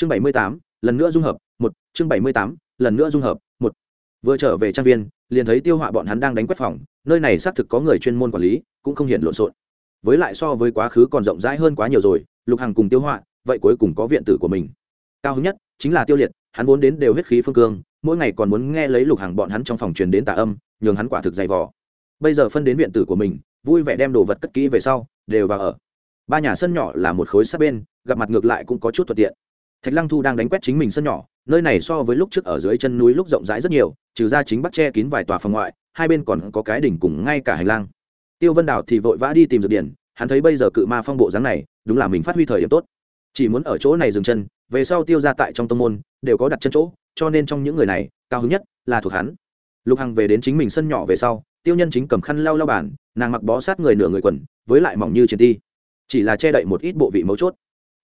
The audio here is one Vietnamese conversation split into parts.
chương bảy mươi tám, lần nữa dung hợp, một. Chương bảy mươi tám, lần nữa dung hợp, một. Vừa trở về trang viên, liền thấy tiêu họa bọn hắn đang đánh quét phòng, nơi này xác thực có người chuyên môn quản lý, cũng không hiện lộn xộn. Với lại so với quá khứ còn rộng rãi hơn quá nhiều rồi, lục hằng cùng tiêu họa, vậy cuối cùng có viện tử của mình. Cao hứng nhất chính là tiêu liệt, hắn vốn đến đều huyết khí phương cương, mỗi ngày còn muốn nghe lấy lục hằng bọn hắn trong phòng truyền đến tà âm, nhường hắn quả thực dày vò. Bây giờ phân đến viện tử của mình, vui vẻ đem đồ vật cất kỹ về sau, đều vào ở. Ba nhà sân nhỏ là một khối sát bên, gặp mặt ngược lại cũng có chút thuận tiện thạch lăng thu đang đánh quét chính mình sân nhỏ, nơi này so với lúc trước ở dưới chân núi lúc rộng rãi rất nhiều, trừ ra chính bắt che kín vài tòa phòng ngoại, hai bên còn có cái đỉnh cùng ngay cả hành lang. Tiêu vân đào thì vội vã đi tìm dược điển hắn thấy bây giờ cự ma phong bộ dáng này, đúng là mình phát huy thời điểm tốt. Chỉ muốn ở chỗ này dừng chân, về sau tiêu ra tại trong tâm môn, đều có đặt chân chỗ, cho nên trong những người này, cao hứng nhất là thuộc hắn. Lục hằng về đến chính mình sân nhỏ về sau, tiêu nhân chính cầm khăn lau lau bàn, nàng mặc bó sát người nửa người quần, với lại mỏng như chiến ti. Chỉ là che đậy một ít bộ vị mấu chốt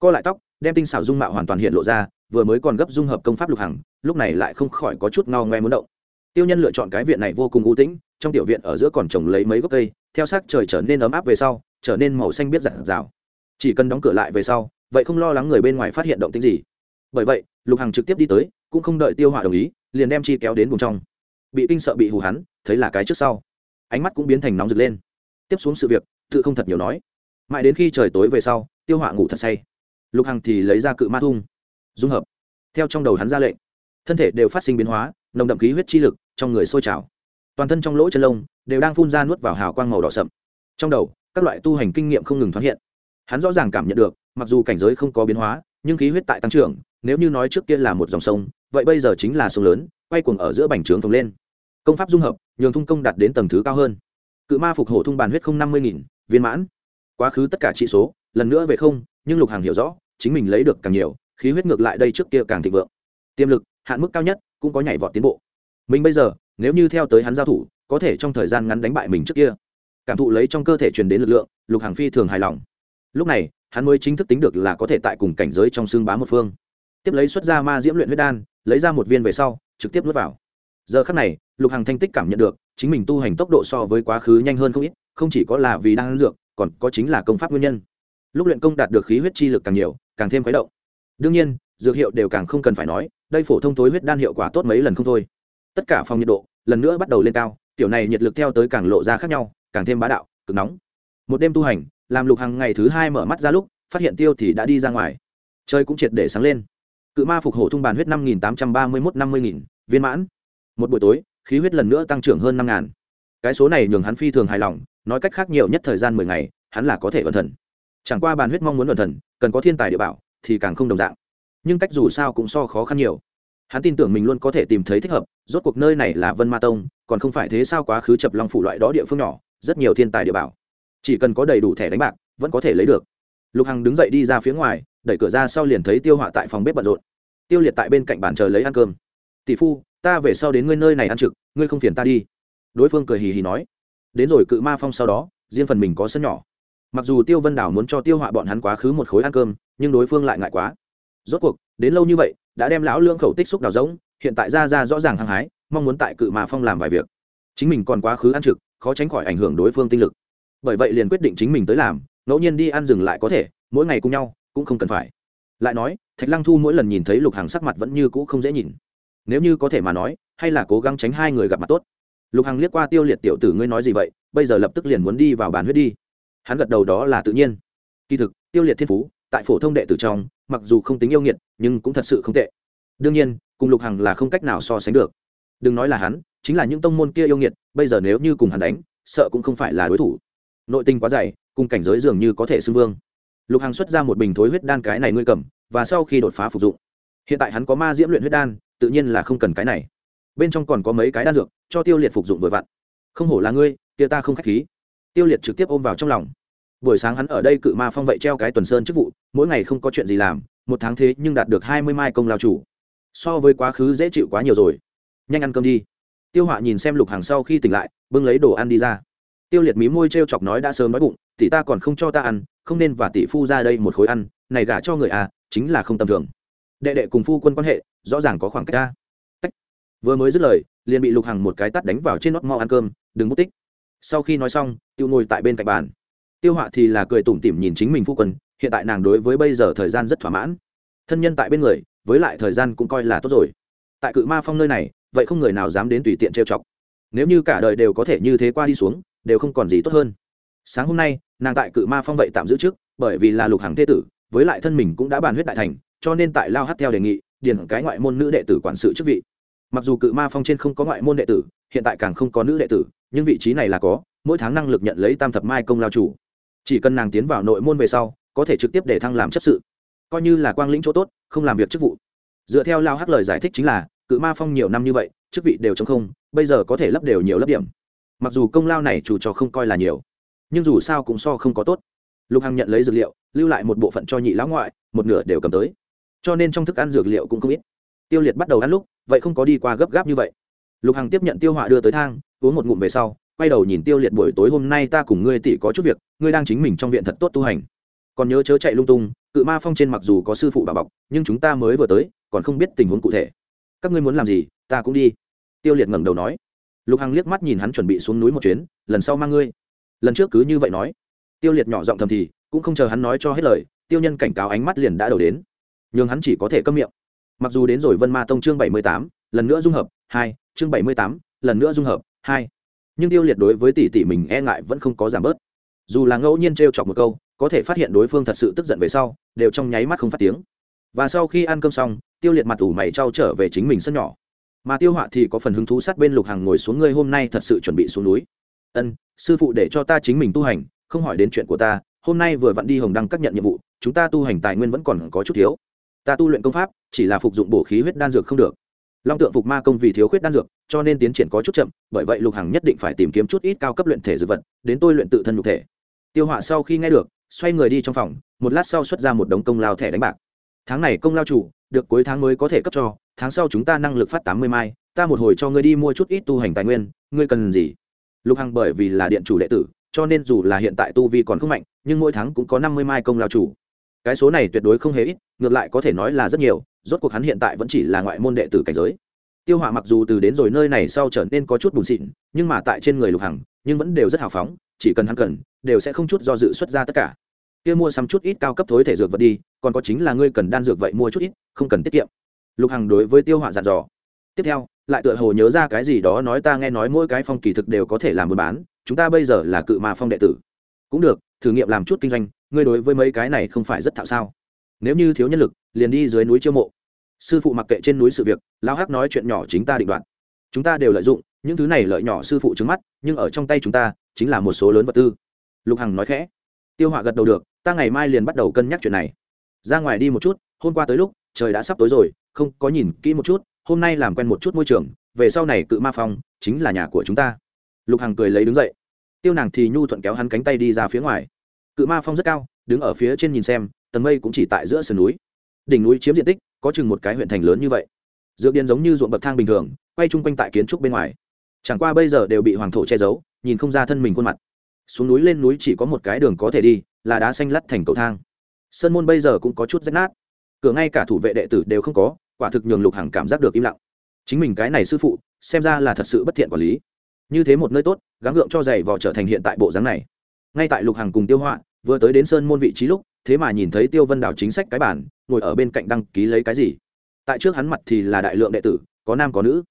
co lại tóc, đem tinh xảo dung mạo hoàn toàn hiện lộ ra, vừa mới còn gấp dung hợp công pháp lục hằng, lúc này lại không khỏi có chút ngao ngoe muốn động. Tiêu nhân lựa chọn cái viện này vô cùng ưu tĩnh, trong tiểu viện ở giữa còn trồng lấy mấy gốc cây, theo sát trời trở nên ấm áp về sau, trở nên màu xanh biết giặt rào chỉ cần đóng cửa lại về sau, vậy không lo lắng người bên ngoài phát hiện động tính gì. Bởi vậy, lục hằng trực tiếp đi tới, cũng không đợi tiêu hỏa đồng ý, liền đem chi kéo đến vùng trong. Bị kinh sợ bị hù hắn, thấy là cái trước sau. Ánh mắt cũng biến thành nóng rực lên. Tiếp xuống sự việc, tự không thật nhiều nói. Mãi đến khi trời tối về sau, tiêu hỏa ngủ thật say lục hằng thì lấy ra cự ma thung, dung hợp, theo trong đầu hắn ra lệnh. Thân thể đều phát sinh biến hóa, nồng đậm khí huyết chi lực trong người sôi trào. Toàn thân trong lỗ chân lông đều đang phun ra nuốt vào hào quang màu đỏ sậm. Trong đầu, các loại tu hành kinh nghiệm không ngừng thoát hiện. Hắn rõ ràng cảm nhận được, mặc dù cảnh giới không có biến hóa, nhưng khí huyết tại tăng trưởng, nếu như nói trước kia là một dòng sông, vậy bây giờ chính là sông lớn, quay cuồng ở giữa bành trướng phồng lên. Công pháp dung hợp, nhường thung công đạt đến tầng thứ cao hơn. Cự ma phục hổ thung bàn huyết không năm mươi nghìn, viên mãn. Quá khứ tất cả trị số, lần nữa về không, nhưng lục hàng hiểu rõ chính mình lấy được càng nhiều, khí huyết ngược lại đây trước kia càng thịnh vượng. Tiềm lực, hạn mức cao nhất, cũng có nhảy vọt tiến bộ. Mình bây giờ, nếu như theo tới hắn giao thủ, có thể trong thời gian ngắn đánh bại mình trước kia. Cảm thụ lấy trong cơ thể truyền đến lực lượng, lục hàng phi thường hài lòng. Lúc này, hắn mới chính thức tính được là có thể tại cùng cảnh giới trong xương bá một phương. Tiếp lấy xuất ra ma diễm luyện huyết đan, lấy ra một viên về sau, trực tiếp nuốt vào. Giờ khắc này, lục hàng thanh tích cảm nhận được, chính mình tu hành tốc độ so với quá khứ nhanh hơn không ít, không chỉ có là vì đang ăn dược, còn có chính là công pháp nguyên nhân lúc luyện công đạt được khí huyết chi lực càng nhiều, càng thêm khuấy động. Đương nhiên, dược hiệu đều càng không cần phải nói, đây phổ thông tối huyết đan hiệu quả tốt mấy lần không thôi. Tất cả phòng nhiệt độ lần nữa bắt đầu lên cao, tiểu này nhiệt lực theo tới càng lộ ra khác nhau, càng thêm bá đạo, cực nóng. Một đêm tu hành, làm lục hàng ngày thứ hai mở mắt ra lúc, phát hiện tiêu thì đã đi ra ngoài. Chơi cũng triệt để sáng lên. Cự ma phục hổ thung bàn huyết năm nghìn tám trăm ba mươi mốt năm mươi nghìn, viên mãn. Một buổi tối, khí huyết lần nữa tăng trưởng hơn năm ngàn. Cái số này nhường hắn phi thường hài lòng, nói cách khác nhiều nhất thời gian mười ngày, hắn là có thể vận thần chẳng qua bàn huyết mong muốn luận thần, cần có thiên tài địa bảo, thì càng không đồng dạng. Nhưng cách dù sao cũng so khó khăn nhiều. Hắn tin tưởng mình luôn có thể tìm thấy thích hợp, rốt cuộc nơi này là vân ma tông, còn không phải thế sao quá khứ chập long phủ loại đó địa phương nhỏ, rất nhiều thiên tài địa bảo. Chỉ cần có đầy đủ thẻ đánh bạc, vẫn có thể lấy được. Lục hằng đứng dậy đi ra phía ngoài, đẩy cửa ra sau liền thấy tiêu họa tại phòng bếp bận rộn. Tiêu liệt tại bên cạnh bàn chờ lấy ăn cơm. Tỷ phu, ta về sau đến ngươi nơi này ăn trực, ngươi không phiền ta đi. Đối phương cười hì hì nói. Đến rồi cự ma phong sau đó, riêng phần mình có sân nhỏ mặc dù tiêu vân đảo muốn cho tiêu họa bọn hắn quá khứ một khối ăn cơm, nhưng đối phương lại ngại quá. Rốt cuộc, đến lâu như vậy, đã đem lão lương khẩu tích xúc đào rỗng, hiện tại ra ra rõ ràng hăng hái, mong muốn tại cự mà phong làm vài việc. Chính mình còn quá khứ ăn trực, khó tránh khỏi ảnh hưởng đối phương tinh lực. Bởi vậy liền quyết định chính mình tới làm, ngẫu nhiên đi ăn dừng lại có thể, mỗi ngày cùng nhau, cũng không cần phải. Lại nói, thạch lăng thu mỗi lần nhìn thấy lục hàng sắc mặt vẫn như cũ không dễ nhìn. Nếu như có thể mà nói, hay là cố gắng tránh hai người gặp mặt tốt. Lục hằng liếc qua tiêu liệt tiểu tử, ngươi nói gì vậy? Bây giờ lập tức liền muốn đi vào bàn huyết đi hắn gật đầu đó là tự nhiên. Kỳ thực, tiêu liệt thiên phú, tại phổ thông đệ tử trong, mặc dù không tính yêu nghiệt, nhưng cũng thật sự không tệ. Đương nhiên, cùng lục hằng là không cách nào so sánh được. Đừng nói là hắn, chính là những tông môn kia yêu nghiệt, bây giờ nếu như cùng hắn đánh, sợ cũng không phải là đối thủ. Nội tinh quá dày, cùng cảnh giới dường như có thể xưng vương. Lục hằng xuất ra một bình thối huyết đan cái này ngươi cầm, và sau khi đột phá phục dụng. Hiện tại hắn có ma diễm luyện huyết đan, tự nhiên là không cần cái này. Bên trong còn có mấy cái đan dược, cho tiêu liệt phục dụng vừa vặn. Không hổ là ngươi, kia ta không k h á c h khí tiêu liệt trực tiếp ôm vào trong lòng. Buổi sáng hắn ở đây cự ma phong vậy treo cái tuần sơn chức vụ, mỗi ngày không có chuyện gì làm, một tháng thế nhưng đạt được hai mươi mai công lao chủ. So với quá khứ dễ chịu quá nhiều rồi. Nhanh ăn cơm đi. Tiêu họa nhìn xem lục hàng sau khi tỉnh lại, bưng lấy đồ ăn đi ra. Tiêu liệt mí môi t r e o chọc nói đã sớm nói bụng, tỷ ta còn không cho ta ăn, không nên và tỷ phu ra đây một khối ăn, này gả cho người à chính là không tầm thường. Đệ đệ cùng phu quân quan hệ, rõ ràng có khoảng cách ta. Vừa mới dứt lời, liền bị lục hằng một cái tắt đánh vào trên nót mau ăn cơm, đừng mất tích sau khi nói xong, tiêu ngồi tại bên cạnh bàn. Tiêu họa thì là cười tủm tỉm nhìn chính mình phu quân, hiện tại nàng đối với bây giờ thời gian rất thỏa mãn. Thân nhân tại bên người, với lại thời gian cũng coi là tốt rồi. Tại cự ma phong nơi này, vậy không người nào dám đến tùy tiện trêu chọc. Nếu như cả đời đều có thể như thế qua đi xuống, đều không còn gì tốt hơn. Sáng hôm nay, nàng tại cự ma phong vậy tạm giữ trước, bởi vì là lục hàng thế tử, với lại thân mình cũng đã bàn huyết đại thành, cho nên tại lao hát theo đề nghị, điền cái ngoại môn nữ đệ tử quản sự chức vị. Mặc dù cự ma phong trên không có ngoại môn đệ tử, hiện tại càng không có nữ đệ tử nhưng vị trí này là có, mỗi tháng năng lực nhận lấy tam thập mai công lao chủ. Chỉ cần nàng tiến vào nội môn về sau, có thể trực tiếp để thăng làm chấp sự. Coi như là quang lĩnh chỗ tốt, không làm việc chức vụ. Dựa theo lao hắc lời giải thích chính là, cự ma phong nhiều năm như vậy, chức vị đều chống không, bây giờ có thể lấp đều nhiều lấp điểm. Mặc dù công lao này chủ trò không coi là nhiều, nhưng dù sao cũng so không có tốt. Lục hằng nhận lấy dược liệu, lưu lại một bộ phận cho nhị lão ngoại, một nửa đều cầm tới. Cho nên trong thức ăn dược liệu cũng không ít. Tiêu liệt bắt đầu ăn lúc, vậy không có đi qua gấp gáp như vậy lục hằng tiếp nhận tiêu họa đưa tới thang, uống một ngụm về sau, quay đầu nhìn tiêu liệt buổi tối hôm nay ta cùng ngươi tỷ có chút việc, ngươi đang chính mình trong viện thật tốt tu hành. Còn nhớ chớ chạy lung tung, cự ma phong trên mặc dù có sư phụ bà bọc, nhưng chúng ta mới vừa tới, còn không biết tình huống cụ thể. Các ngươi muốn làm gì, ta cũng đi. Tiêu liệt ngẩng đầu nói. Lục hằng liếc mắt nhìn hắn chuẩn bị xuống núi một chuyến, lần sau mang ngươi. Lần trước cứ như vậy nói. Tiêu liệt nhỏ giọng thầm thì, cũng không chờ hắn nói cho hết lời, tiêu nhân cảnh cáo ánh mắt liền đã đầu đến. Nhưng hắn chỉ có thể câm miệng. Mặc dù đến rồi vân ma tông chương bảy mươi tám, lần nữa dung hợp, hai chương bảy mươi tám, lần nữa dung hợp, hai. Nhưng tiêu liệt đối với tỷ tỷ mình e ngại vẫn không có giảm bớt. Dù là ngẫu nhiên t r e o chọc một câu, có thể phát hiện đối phương thật sự tức giận về sau, đều trong nháy mắt không phát tiếng. Và sau khi ăn cơm xong, tiêu liệt mặt ủ mày trao trở về chính mình sân nhỏ. Mà tiêu họa thì có phần hứng thú sát bên lục hàng ngồi xuống, ngươi hôm nay thật sự chuẩn bị xuống núi. Ân, sư phụ để cho ta chính mình tu hành, không hỏi đến chuyện của ta, hôm nay vừa vặn đi hồng đăng các nhận nhiệm vụ, chúng ta tu hành tài nguyên vẫn còn có chút thiếu. Ta tu luyện công pháp, chỉ là phục dụng bổ khí huyết đan dược không được long tượng phục ma công vì thiếu khuyết đan dược, cho nên tiến triển có chút chậm, bởi vậy lục hằng nhất định phải tìm kiếm chút ít cao cấp luyện thể dược vật, đến tôi luyện tự thân nhục thể. Tiêu họa sau khi nghe được, xoay người đi trong phòng, một lát sau xuất ra một đống công lao thẻ đánh bạc. Tháng này công lao chủ, được cuối tháng mới có thể cấp cho, tháng sau chúng ta năng lực phát tám mươi mai, ta một hồi cho ngươi đi mua chút ít tu hành tài nguyên, ngươi cần gì? Lục hằng bởi vì là điện chủ đệ tử, cho nên dù là hiện tại tu vi còn không mạnh, nhưng mỗi tháng cũng có năm mươi mai công lao chủ. Cái số này tuyệt đối không hề ít, ngược lại có thể nói là rất nhiều rốt cuộc hắn hiện tại vẫn chỉ là ngoại môn đệ tử cảnh giới. Tiêu họa mặc dù từ đến rồi nơi này sau trở nên có chút bùn xịn, nhưng mà tại trên người lục hằng, nhưng vẫn đều rất hào phóng, chỉ cần hắn cần, đều sẽ không chút do dự xuất ra tất cả. Kia mua sắm chút ít cao cấp thối thể dược vật đi, còn có chính là ngươi cần đan dược vậy mua chút ít, không cần tiết kiệm. Lục hằng đối với tiêu họa dặn dò. Tiếp theo, lại tựa hồ nhớ ra cái gì đó nói ta nghe nói mỗi cái phong kỳ thực đều có thể làm buôn bán, chúng ta bây giờ là cự mà phong đệ tử. Cũng được, thử nghiệm làm chút kinh doanh, ngươi đối với mấy cái này không phải rất thạo sao? Nếu như thiếu nhân lực, liền đi dưới núi chiêu mộ. Sư phụ mặc kệ trên núi sự việc lao hắc nói chuyện nhỏ chính ta định đoạt. Chúng ta đều lợi dụng, những thứ này lợi nhỏ sư phụ trứng mắt, nhưng ở trong tay chúng ta, chính là một số lớn vật tư. Lục hằng nói khẽ. Tiêu họa gật đầu được, ta ngày mai liền bắt đầu cân nhắc chuyện này. Ra ngoài đi một chút, hôm qua tới lúc, trời đã sắp tối rồi, không có nhìn kỹ một chút, hôm nay làm quen một chút môi trường, về sau này cự ma phong, chính là nhà của chúng ta. Lục hằng cười lấy đứng dậy. Tiêu nàng thì nhu thuận kéo hắn cánh tay đi ra phía ngoài. Cự ma phong rất cao, đứng ở phía trên nhìn xem tầng mây cũng chỉ tại giữa sườn núi. Đỉnh núi chiếm diện tích, có chừng một cái huyện thành lớn như vậy. Dược điền giống như ruộng bậc thang bình thường, quay chung quanh tại kiến trúc bên ngoài. Chẳng qua bây giờ đều bị hoàng thổ che giấu, nhìn không ra thân mình khuôn mặt. Xuống núi lên núi chỉ có một cái đường có thể đi, là đá xanh lắt thành cầu thang. Sơn môn bây giờ cũng có chút rách nát. Cửa ngay cả thủ vệ đệ tử đều không có, quả thực nhường lục hằng cảm giác được im lặng. Chính mình cái này sư phụ, xem ra là thật sự bất thiện quản lý. Như thế một nơi tốt, gắng gượng cho giày vò trở thành hiện tại bộ dáng này. Ngay tại lục hằng cùng tiêu họa, vừa tới đến sơn môn vị trí lúc thế mà nhìn thấy tiêu vân đào chính sách cái bản, ngồi ở bên cạnh đăng ký lấy cái gì? Tại trước hắn mặt thì là đại lượng đệ tử, có nam có nữ.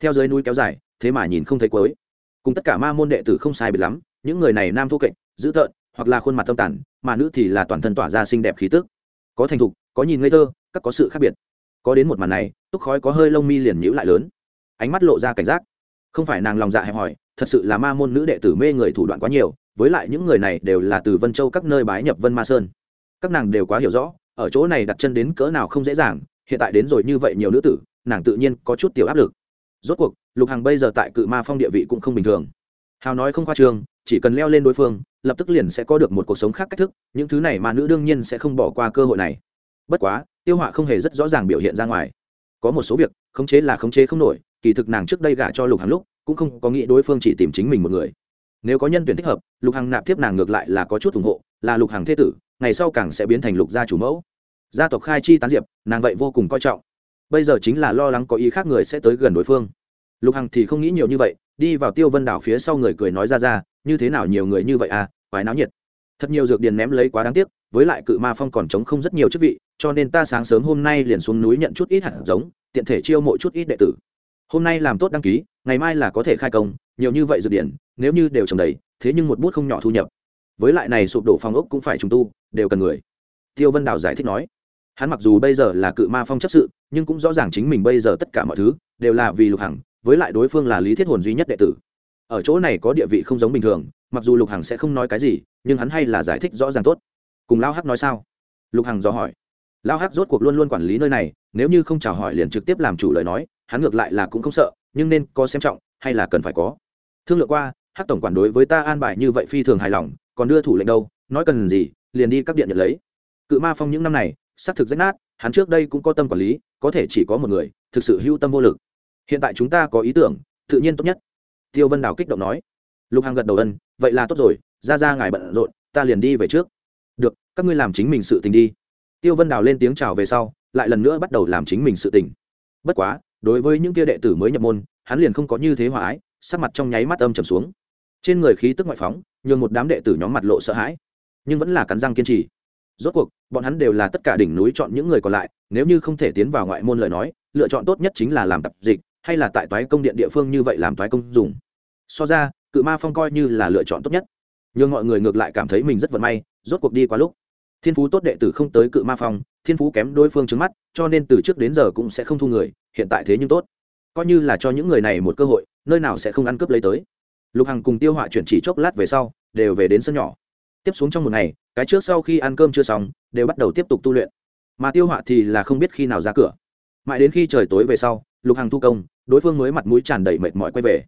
Theo dưới núi kéo dài, thế mà nhìn không thấy cuối. Cùng tất cả ma môn đệ tử không sai biệt lắm, những người này nam thô kệch, dữ tợn, hoặc là khuôn mặt tâm tản mà nữ thì là toàn thân tỏa ra xinh đẹp khí tức. Có thành thục, có nhìn ngây thơ, các có sự khác biệt. Có đến một màn này, túc khói có hơi lông mi liền nhữ lại lớn. Ánh mắt lộ ra cảnh giác. Không phải nàng lòng dạ hẹp hòi, thật sự là ma môn nữ đệ tử mê người thủ đoạn quá nhiều, với lại những người này đều là từ vân châu các nơi bái nhập vân ma sơn các nàng đều quá hiểu rõ, ở chỗ này đặt chân đến cỡ nào không dễ dàng, hiện tại đến rồi như vậy nhiều nữ tử, nàng tự nhiên có chút tiểu áp lực. Rốt cuộc, lục hằng bây giờ tại cự ma phong địa vị cũng không bình thường. Hào nói không khoa trương, chỉ cần leo lên đối phương, lập tức liền sẽ có được một cuộc sống khác cách thức, những thứ này mà nữ đương nhiên sẽ không bỏ qua cơ hội này. Bất quá, tiêu họa không hề rất rõ ràng biểu hiện ra ngoài. Có một số việc, khống chế là khống chế không nổi, kỳ thực nàng trước đây gả cho lục hằng lúc, cũng không có nghĩ đối phương chỉ tìm chính mình một người. Nếu có nhân tuyển thích hợp, lục hằng nạp tiếp nàng ngược lại là có chút ủng hộ, là lục hằng thế tử ngày sau càng sẽ biến thành lục gia chủ mẫu. Gia tộc khai chi tán diệp, nàng vậy vô cùng coi trọng. Bây giờ chính là lo lắng có ý khác người sẽ tới gần đối phương. Lục hằng thì không nghĩ nhiều như vậy, đi vào tiêu vân đảo phía sau người cười nói ra ra, như thế nào nhiều người như vậy à quái náo nhiệt. Thật nhiều dược điền ném lấy quá đáng tiếc, với lại cự ma phong còn chống không rất nhiều chức vị, cho nên ta sáng sớm hôm nay liền xuống núi nhận chút ít hạt giống, tiện thể chiêu mộ chút ít đệ tử. Hôm nay làm tốt đăng ký, ngày mai là có thể khai công, nhiều như vậy dược điển nếu như đều trồng đầy, thế nhưng một bút không nhỏ thu nhập với lại này sụp đổ phong ốc cũng phải trùng tu, đều cần người. Tiêu vân đào giải thích nói, hắn mặc dù bây giờ là cự ma phong chấp sự, nhưng cũng rõ ràng chính mình bây giờ tất cả mọi thứ đều là vì lục hằng, với lại đối phương là lý thiết hồn duy nhất đệ tử. Ở chỗ này có địa vị không giống bình thường, mặc dù lục hằng sẽ không nói cái gì, nhưng hắn hay là giải thích rõ ràng tốt. Cùng lao hắc nói sao? Lục hằng dò hỏi. Lao hắc rốt cuộc luôn luôn quản lý nơi này, nếu như không chào hỏi liền trực tiếp làm chủ lời nói, hắn ngược lại là cũng không sợ, nhưng nên có xem trọng, hay là cần phải có. Thương lượng qua, hắc tổng quản đối với ta an bài như vậy phi thường hài lòng còn đưa thủ lệnh đâu, nói cần gì, liền đi các điện nhận lấy. Cự ma phong những năm này, xác thực rách nát, hắn trước đây cũng có tâm quản lý, có thể chỉ có một người, thực sự hưu tâm vô lực. Hiện tại chúng ta có ý tưởng, tự nhiên tốt nhất. Tiêu vân đào kích động nói. Lục hằng gật đầu ân, vậy là tốt rồi, ra ra ngài bận rộn, ta liền đi về trước. Được, các ngươi làm chính mình sự tình đi. Tiêu vân đào lên tiếng chào về sau, lại lần nữa bắt đầu làm chính mình sự tình. Bất quá, đối với những kia đệ tử mới nhập môn, hắn liền không có như thế hòa ái, sắc mặt trong nháy mắt âm trầm xuống. Trên người khí tức ngoại phóng nhường một đám đệ tử nhóm mặt lộ sợ hãi, nhưng vẫn là cắn răng kiên trì. Rốt cuộc, bọn hắn đều là tất cả đỉnh núi chọn những người còn lại, nếu như không thể tiến vào ngoại môn lời nói, lựa chọn tốt nhất chính là làm tập dịch, hay là tại toái công điện địa phương như vậy làm toái công dùng. So ra, cự ma phong coi như là lựa chọn tốt nhất. Nhưng mọi người ngược lại cảm thấy mình rất vận may, rốt cuộc đi quá lúc, thiên phú tốt đệ tử không tới cự ma phong, thiên phú kém đối phương trứng mắt, cho nên từ trước đến giờ cũng sẽ không thu người, hiện tại thế nhưng tốt. Coi như là cho những người này một cơ hội, nơi nào sẽ không ăn cướp lấy tới lục hằng cùng tiêu họa chuyển chỉ chốc lát về sau, đều về đến sân nhỏ. Tiếp xuống trong một ngày, cái trước sau khi ăn cơm chưa xong, đều bắt đầu tiếp tục tu luyện. Mà tiêu họa thì là không biết khi nào ra cửa. Mãi đến khi trời tối về sau, lục hằng thu công, đối phương mới mặt mũi tràn đầy mệt mỏi quay về.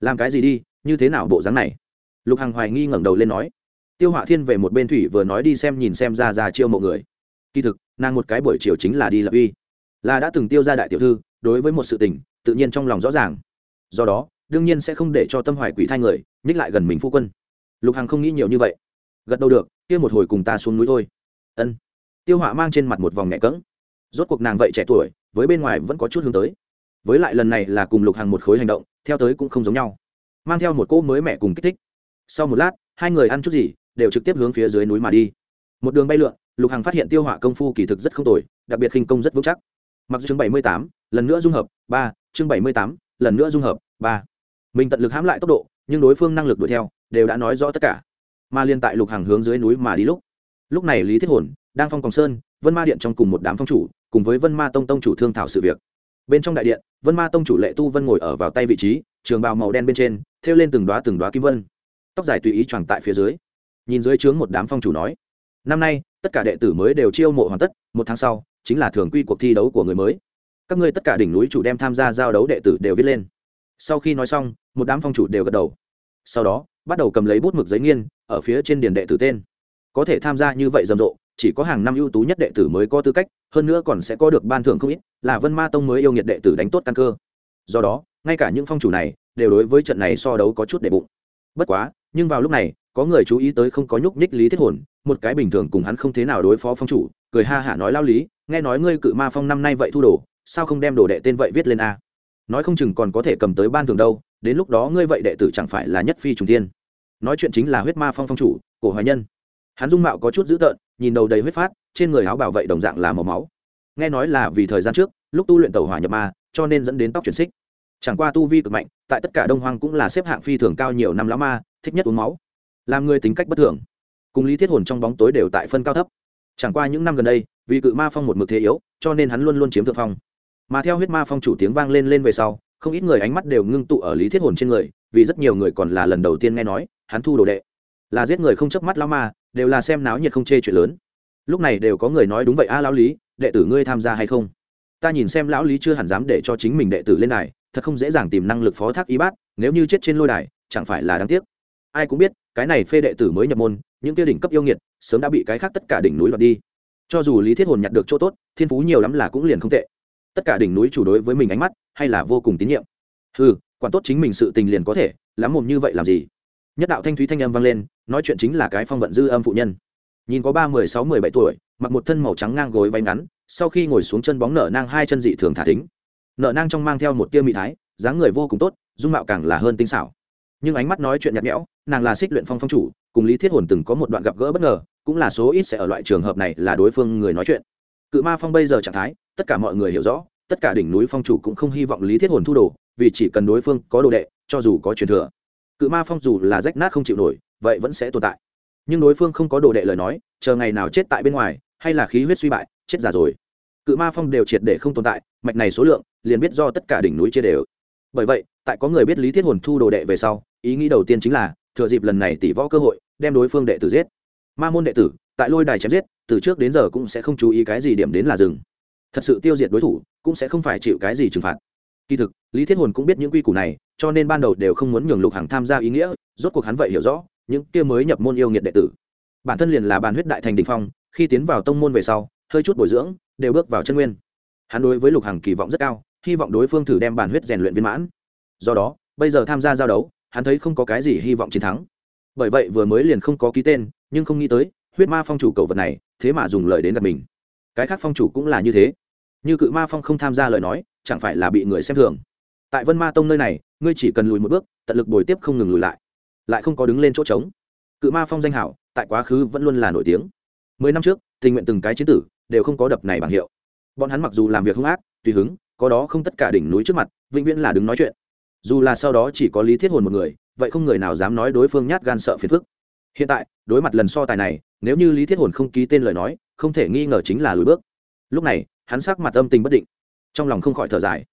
Làm cái gì đi, như thế nào bộ dáng này? Lục hằng hoài nghi ngẩng đầu lên nói. Tiêu họa thiên về một bên thủy vừa nói đi xem nhìn xem ra ra chiêu mộ người. Kỳ thực, nàng một cái buổi chiều chính là đi lập uy. Là đã từng tiêu ra đại tiểu thư, đối với một sự tình, tự nhiên trong lòng rõ ràng. Do đó đương nhiên sẽ không để cho tâm hoài quỷ thai người, nhích lại gần mình phu quân. Lục hằng không nghĩ nhiều như vậy. Gật đầu được, kia một hồi cùng ta xuống núi thôi. Ân. Tiêu họa mang trên mặt một vòng nhẹ cỡng rốt cuộc nàng vậy trẻ tuổi, với bên ngoài vẫn có chút hướng tới. Với lại lần này là cùng lục Hằng một khối hành động, theo tới cũng không giống nhau. Mang theo một cỗ mới mẹ cùng kích thích. Sau một lát, hai người ăn chút gì, đều trực tiếp hướng phía dưới núi mà đi. Một đường bay lượn, lục hằng phát hiện tiêu họa công phu kỳ thực rất không tồi, đặc biệt khinh công rất vững chắc. Mặc dù chương bảy mươi tám, lần nữa dung hợp, ba, chương bảy mươi tám, lần nữa dung hợp, ba mình tận lực hãm lại tốc độ, nhưng đối phương năng lực đuổi theo, đều đã nói rõ tất cả. Mà liên tại lục hàng hướng dưới núi mà đi lúc lúc này lý thiết hồn, đang phong còng sơn, vân ma điện trong cùng một đám phong chủ, cùng với vân ma tông tông chủ thương thảo sự việc. Bên trong đại điện, vân ma tông chủ lệ tu vân ngồi ở vào tay vị trí, trường bào màu đen bên trên, thêu lên từng đoá từng đoá kim vân. Tóc dài tùy ý choàng tại phía dưới. Nhìn dưới trướng một đám phong chủ nói, năm nay, tất cả đệ tử mới đều chiêu mộ hoàn tất, một tháng sau, chính là thường quy cuộc thi đấu của người mới. Các ngươi tất cả đỉnh núi chủ đem tham gia giao đấu đệ tử đều viết lên. Sau khi nói xong một đám phong chủ đều gật đầu. Sau đó, bắt đầu cầm lấy bút mực giấy nghiên, ở phía trên điền đệ tử tên. Có thể tham gia như vậy rầm rộ, chỉ có hàng năm ưu tú nhất đệ tử mới có tư cách, hơn nữa còn sẽ có được ban thưởng không ít, là vân ma tông mới yêu nghiệt đệ tử đánh tốt căn cơ. Do đó, ngay cả những phong chủ này, đều đối với trận này so đấu có chút đệ bụng. Bất quá, nhưng vào lúc này, có người chú ý tới không có nhúc nhích lý thiết hồn, một cái bình thường cùng hắn không thế nào đối phó phong chủ, cười ha hả nói lao lý, nghe nói ngươi cự ma phong năm nay vậy thu đồ, sao không đem đồ đệ tên vậy viết lên a? Nói không chừng còn có thể cầm tới ban thường đâu đến lúc đó ngươi vậy đệ tử chẳng phải là nhất phi trùng tiên nói chuyện chính là huyết ma phong phong chủ, cổ hoài nhân. Hắn dung mạo có chút dữ tợn, nhìn đầu đầy huyết phát, trên người áo bảo vệ đồng dạng là màu máu. Nghe nói là vì thời gian trước, lúc tu luyện tàu hỏa nhập ma, cho nên dẫn đến tóc chuyển xích. Chẳng qua tu vi cực mạnh, tại tất cả đông hoang cũng là xếp hạng phi thường cao nhiều năm lão ma, thích nhất uống máu. Làm người tính cách bất thường. Cùng lý thiết hồn trong bóng tối đều tại phân cao thấp. Chẳng qua những năm gần đây, vì cự ma phong một mực thế yếu, cho nên hắn luôn luôn chiếm thượng phong. Mà theo huyết ma phong chủ tiếng vang lên lên về sau không ít người ánh mắt đều ngưng tụ ở lý thiết hồn trên người, vì rất nhiều người còn là lần đầu tiên nghe nói, hắn thu đồ đệ. Là giết người không chớp mắt lao ma, đều là xem náo nhiệt không chê chuyện lớn. Lúc này đều có người nói đúng vậy a, lão lý, đệ tử ngươi tham gia hay không? Ta nhìn xem lão lý chưa hẳn dám để cho chính mình đệ tử lên đài, thật không dễ dàng tìm năng lực phó thác y bát, nếu như chết trên lôi đài, chẳng phải là đáng tiếc. Ai cũng biết, cái này phê đệ tử mới nhập môn, những tiêu đỉnh cấp yêu nghiệt, sớm đã bị cái khác tất cả đỉnh núi lọt đi. Cho dù lý thiết hồn nhặt được chỗ tốt, thiên phú nhiều lắm là cũng liền không tệ. Tất cả đỉnh núi chủ đối với mình ánh mắt hay là vô cùng tín nhiệm? Ừ quản tốt chính mình sự tình liền có thể, lắm mồm như vậy làm gì? Nhất đạo thanh thúy thanh âm vang lên, nói chuyện chính là cái phong vận dư âm phụ nhân. Nhìn có ba, mười, sáu, mười bảy tuổi, mặc một thân màu trắng ngang gối váy ngắn, sau khi ngồi xuống chân bóng nở nang hai chân dị thường thả thính. Nở nang trong mang theo một tia mị thái, dáng người vô cùng tốt, dung mạo càng là hơn tinh xảo. Nhưng ánh mắt nói chuyện nhạt nhẽo, nàng là xích luyện phong phong chủ, cùng lý thiết hồn từng có một đoạn gặp gỡ bất ngờ, cũng là số ít sẽ ở loại trường hợp này là đối phương người nói chuyện. Cự ma phong bây giờ trạng thái, tất cả mọi người hiểu rõ tất cả đỉnh núi phong chủ cũng không hy vọng lý thiết hồn thu đồ, vì chỉ cần đối phương có đồ đệ, cho dù có truyền thừa, cự ma phong dù là rách nát không chịu nổi, vậy vẫn sẽ tồn tại. Nhưng đối phương không có đồ đệ lời nói, chờ ngày nào chết tại bên ngoài, hay là khí huyết suy bại, chết già rồi. Cự ma phong đều triệt để không tồn tại, mạch này số lượng, liền biết do tất cả đỉnh núi chia đều. Bởi vậy, tại có người biết lý thiết hồn thu đồ đệ về sau, ý nghĩ đầu tiên chính là, thừa dịp lần này tỷ võ cơ hội, đem đối phương đệ tử giết. Ma môn đệ tử, tại lôi đài chém giết, từ trước đến giờ cũng sẽ không chú ý cái gì điểm đến là rừng thật sự tiêu diệt đối thủ, cũng sẽ không phải chịu cái gì trừng phạt. Kỳ thực, lý thiết hồn cũng biết những quy củ này, cho nên ban đầu đều không muốn nhường lục Hằng tham gia ý nghĩa, rốt cuộc hắn vậy hiểu rõ, những kia mới nhập môn yêu nghiệt đệ tử. Bản thân liền là bàn huyết đại thành đình phong, khi tiến vào tông môn về sau, hơi chút bồi dưỡng, đều bước vào chân nguyên. Hắn đối với lục Hằng kỳ vọng rất cao, hy vọng đối phương thử đem bàn huyết rèn luyện viên mãn. Do đó, bây giờ tham gia giao đấu, hắn thấy không có cái gì hy vọng chiến thắng. Bởi vậy vừa mới liền không có ký tên, nhưng không nghĩ tới, huyết ma phong chủ cầu vật này, thế mà dùng lời đến gặp mình. Cái khác phong chủ cũng là như thế như cự ma phong không tham gia lời nói, chẳng phải là bị người xem thường. Tại vân ma tông nơi này, ngươi chỉ cần lùi một bước, tận lực bồi tiếp không ngừng lùi lại. Lại không có đứng lên chỗ trống. Cự ma phong danh hảo, tại quá khứ vẫn luôn là nổi tiếng. Mười năm trước, tình nguyện từng cái chiến tử, đều không có đập này bằng hiệu. Bọn hắn mặc dù làm việc hung ác, tùy hứng, có đó không tất cả đỉnh núi trước mặt, vĩnh viễn là đứng nói chuyện. Dù là sau đó chỉ có lý thiết hồn một người, vậy không người nào dám nói đối phương nhát gan sợ phiền phức. Hiện tại, đối mặt lần so tài này, nếu như lý thiết hồn không ký tên lời nói, không thể nghi ngờ chính là lùi bước lúc này, hắn sắc mặt âm tình bất định, trong lòng không khỏi thở dài.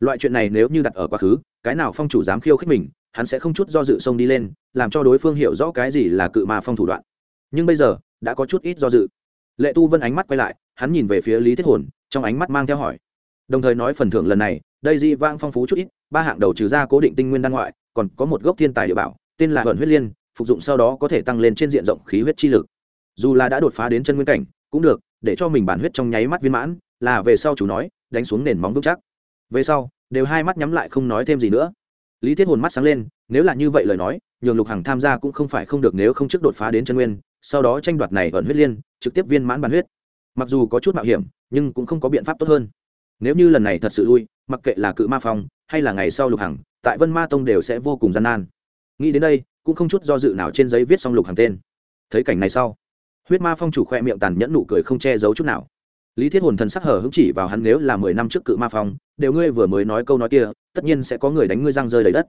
Loại chuyện này nếu như đặt ở quá khứ, cái nào phong chủ dám khiêu khích mình, hắn sẽ không chút do dự xông đi lên, làm cho đối phương hiểu rõ cái gì là cự ma phong thủ đoạn. Nhưng bây giờ, đã có chút ít do dự. Lệ tu vân ánh mắt quay lại, hắn nhìn về phía lý thiết hồn, trong ánh mắt mang theo hỏi. Đồng thời nói phần thưởng lần này, đây di vang phong phú chút ít, ba hạng đầu trừ ra cố định tinh nguyên đan ngoại, còn có một gốc thiên tài địa bảo, tên là hận huyết liên, phục dụng sau đó có thể tăng lên trên diện rộng khí huyết chi lực. Dù là đã đột phá đến chân nguyên cảnh, cũng được để cho mình bản huyết trong nháy mắt viên mãn, là về sau chủ nói, đánh xuống nền móng vững chắc. Về sau, đều hai mắt nhắm lại không nói thêm gì nữa. Lý thiết hồn mắt sáng lên, nếu là như vậy lời nói, nhường lục hằng tham gia cũng không phải không được nếu không trước đột phá đến chân nguyên, sau đó tranh đoạt này ẩn huyết liên, trực tiếp viên mãn bản huyết. Mặc dù có chút mạo hiểm, nhưng cũng không có biện pháp tốt hơn. Nếu như lần này thật sự lui, mặc kệ là cự ma phong, hay là ngày sau lục hằng, tại vân ma tông đều sẽ vô cùng gian nan. Nghĩ đến đây, cũng không chút do dự nào trên giấy viết xong lục hằng tên. Thấy cảnh này sau huyết ma phong chủ khoe miệng tàn nhẫn nụ cười không che giấu chút nào. Lý thiết hồn thần sắc hở hứng chỉ vào hắn, nếu là mười năm trước cự ma phong, đều ngươi vừa mới nói câu nói kia, tất nhiên sẽ có người đánh ngươi răng rơi đầy đất.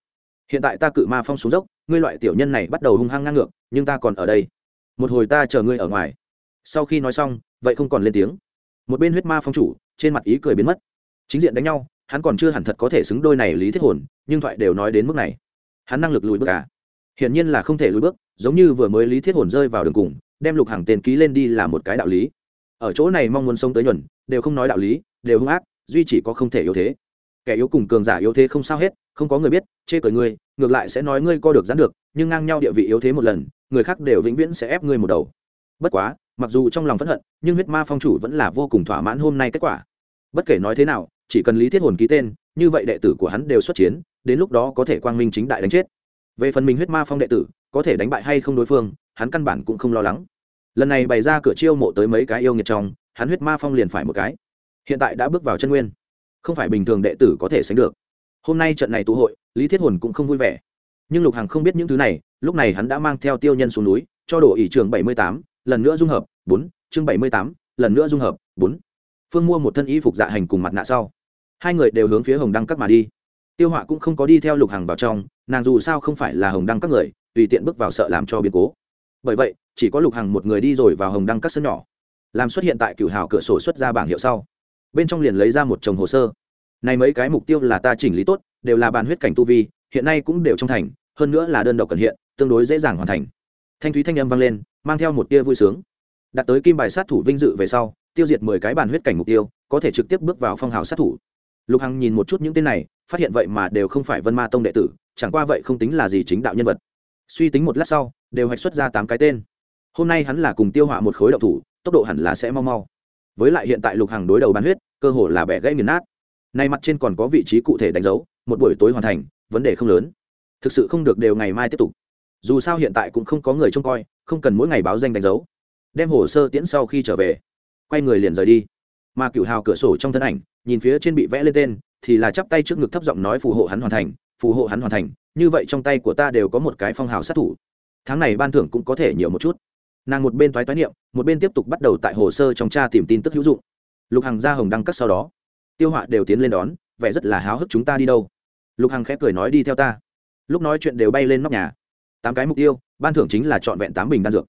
Hiện tại ta cự ma phong xuống dốc, ngươi loại tiểu nhân này bắt đầu hung hăng ngang ngược, nhưng ta còn ở đây. Một hồi ta chờ ngươi ở ngoài. Sau khi nói xong, vậy không còn lên tiếng. Một bên huyết ma phong chủ, trên mặt ý cười biến mất. Chính diện đánh nhau, hắn còn chưa hẳn thật có thể xứng đôi này lý thiết hồn, nhưng thoại đều nói đến mức này. Hắn năng lực lùi bước cả hiển nhiên là không thể lùi bước, giống như vừa mới lý thiết hồn rơi vào đường cùng đem lục hàng tên ký lên đi là một cái đạo lý. Ở chỗ này mong muốn sống tới nhuần, đều không nói đạo lý, đều hung ác, duy chỉ có không thể yếu thế. Kẻ yếu cùng cường giả yếu thế không sao hết, không có người biết, chê cười ngươi, ngược lại sẽ nói ngươi co được dán được, nhưng ngang nhau địa vị yếu thế một lần, người khác đều vĩnh viễn sẽ ép ngươi một đầu. Bất quá, mặc dù trong lòng phẫn hận, nhưng huyết ma phong chủ vẫn là vô cùng thỏa mãn hôm nay kết quả. Bất kể nói thế nào, chỉ cần lý thiết hồn ký tên, như vậy đệ tử của hắn đều xuất chiến, đến lúc đó có thể quang minh chính đại đánh chết. Về phần mình huyết ma phong đệ tử, có thể đánh bại hay không đối phương hắn căn bản cũng không lo lắng. Lần này bày ra cửa chiêu mộ tới mấy cái yêu nghiệt trong, hắn huyết ma phong liền phải một cái. Hiện tại đã bước vào chân nguyên. Không phải bình thường đệ tử có thể sánh được. Hôm nay trận này tụ hội, lý thiết hồn cũng không vui vẻ. Nhưng lục hằng không biết những thứ này, lúc này hắn đã mang theo tiêu nhân xuống núi, cho đổ ỷ trường bảy mươi tám, lần nữa dung hợp, bốn, chương bảy mươi tám, lần nữa dung hợp, bốn. Phương mua một thân y phục dạ hành cùng mặt nạ sau. Hai người đều hướng phía hồng đăng các mà đi. Tiêu họa cũng không có đi theo lục hằng vào trong, nàng dù sao không phải là hồng đăng các người, tùy tiện bước vào sợ làm cho biến cố bởi vậy, chỉ có lục hằng một người đi rồi vào hồng đăng các sân nhỏ. Làm xuất hiện tại cựu hào cửa sổ xuất ra bảng hiệu sau. Bên trong liền lấy ra một chồng hồ sơ. Này mấy cái mục tiêu là ta chỉnh lý tốt, đều là bàn huyết cảnh tu vi, hiện nay cũng đều trong thành, hơn nữa là đơn độc cần hiện, tương đối dễ dàng hoàn thành. Thanh thúy thanh âm vang lên, mang theo một tia vui sướng. Đạt tới kim bài sát thủ vinh dự về sau, tiêu diệt mười cái bàn huyết cảnh mục tiêu, có thể trực tiếp bước vào phong hào sát thủ. Lục hằng nhìn một chút những tên này, phát hiện vậy mà đều không phải vân ma tông đệ tử, chẳng qua vậy không tính là gì chính đạo nhân vật suy tính một lát sau, đều hoạch xuất ra tám cái tên. Hôm nay hắn là cùng tiêu hỏa một khối đậu thủ, tốc độ hẳn là sẽ mau mau. Với lại hiện tại lục hằng đối đầu bán huyết, cơ hồ là bẻ gãy nghiền nát. Nay mặt trên còn có vị trí cụ thể đánh dấu, một buổi tối hoàn thành, vấn đề không lớn. Thực sự không được đều ngày mai tiếp tục. Dù sao hiện tại cũng không có người trông coi, không cần mỗi ngày báo danh đánh dấu. Đem hồ sơ tiễn sau khi trở về, quay người liền rời đi. Mà cửu hào cửa sổ trong thân ảnh, nhìn phía trên bị vẽ lên tên, thì là chắp tay trước ngực thấp giọng nói phù hộ hắn hoàn thành, phù hộ hắn hoàn thành như vậy trong tay của ta đều có một cái phong hào sát thủ. Tháng này ban thưởng cũng có thể nhiều một chút. Nàng một bên thoái thoái niệm, một bên tiếp tục bắt đầu tại hồ sơ trong cha tìm tin tức hữu dụng. Lục hằng ra hồng đăng cắt sau đó, tiêu họa đều tiến lên đón, vẻ rất là háo hức chúng ta đi đâu. Lục hằng khẽ cười nói đi theo ta. Lúc nói chuyện đều bay lên nóc nhà. Tám cái mục tiêu, ban thưởng chính là trọn vẹn tám bình đan dược.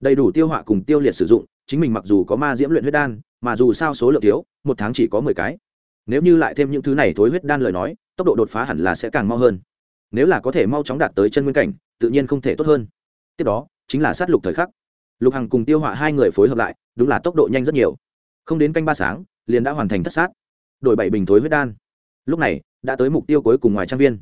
Đầy đủ tiêu họa cùng tiêu liệt sử dụng, chính mình mặc dù có ma diễm luyện huyết đan, mà dù sao số lượng thiếu, một tháng chỉ có mười cái. Nếu như lại thêm những thứ này thối huyết đan lời nói, tốc độ đột phá hẳn là sẽ càng mau hơn nếu là có thể mau chóng đạt tới chân nguyên cảnh, tự nhiên không thể tốt hơn. Tiếp đó, chính là sát lục thời khắc. Lục hằng cùng tiêu họa hai người phối hợp lại, đúng là tốc độ nhanh rất nhiều. Không đến canh ba sáng, liền đã hoàn thành thất sát, đổi bảy bình thối huyết đan. Lúc này, đã tới mục tiêu cuối cùng ngoài trang viên.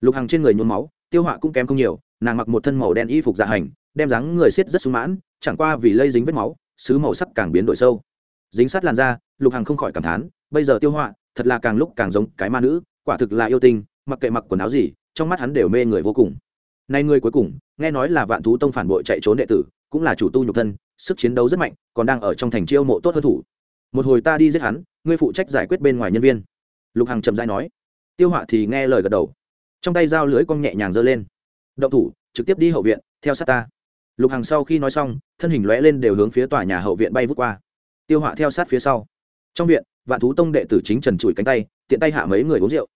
Lục hằng trên người nhuốm máu, tiêu họa cũng kém không nhiều, nàng mặc một thân màu đen y phục dạ hành, đem dáng người xiết rất sung mãn, chẳng qua vì lây dính vết máu xứ màu sắc càng biến đổi sâu. Dính sát làn da, lục hằng không khỏi cảm thán, bây giờ tiêu họa, thật là càng lúc càng giống cái ma nữ, quả thực là yêu tinh, mặc kệ mặc quần áo gì trong mắt hắn đều mê người vô cùng. Nay người cuối cùng, nghe nói là vạn thú tông phản bội chạy trốn đệ tử, cũng là chủ tu nhục thân, sức chiến đấu rất mạnh, còn đang ở trong thành chiêu mộ tốt hơn thủ. Một hồi ta đi giết hắn, ngươi phụ trách giải quyết bên ngoài nhân viên. Lục hằng trầm dai nói. Tiêu họa thì nghe lời gật đầu. Trong tay dao lưới cong nhẹ nhàng giơ lên. Động thủ, trực tiếp đi hậu viện, theo sát ta. Lục hằng sau khi nói xong, thân hình lóe lên đều hướng phía tòa nhà hậu viện bay vút qua. Tiêu họa theo sát phía sau. Trong viện, vạn thú tông đệ tử chính trần trụi cánh tay, tiện tay hạ mấy người uống rượu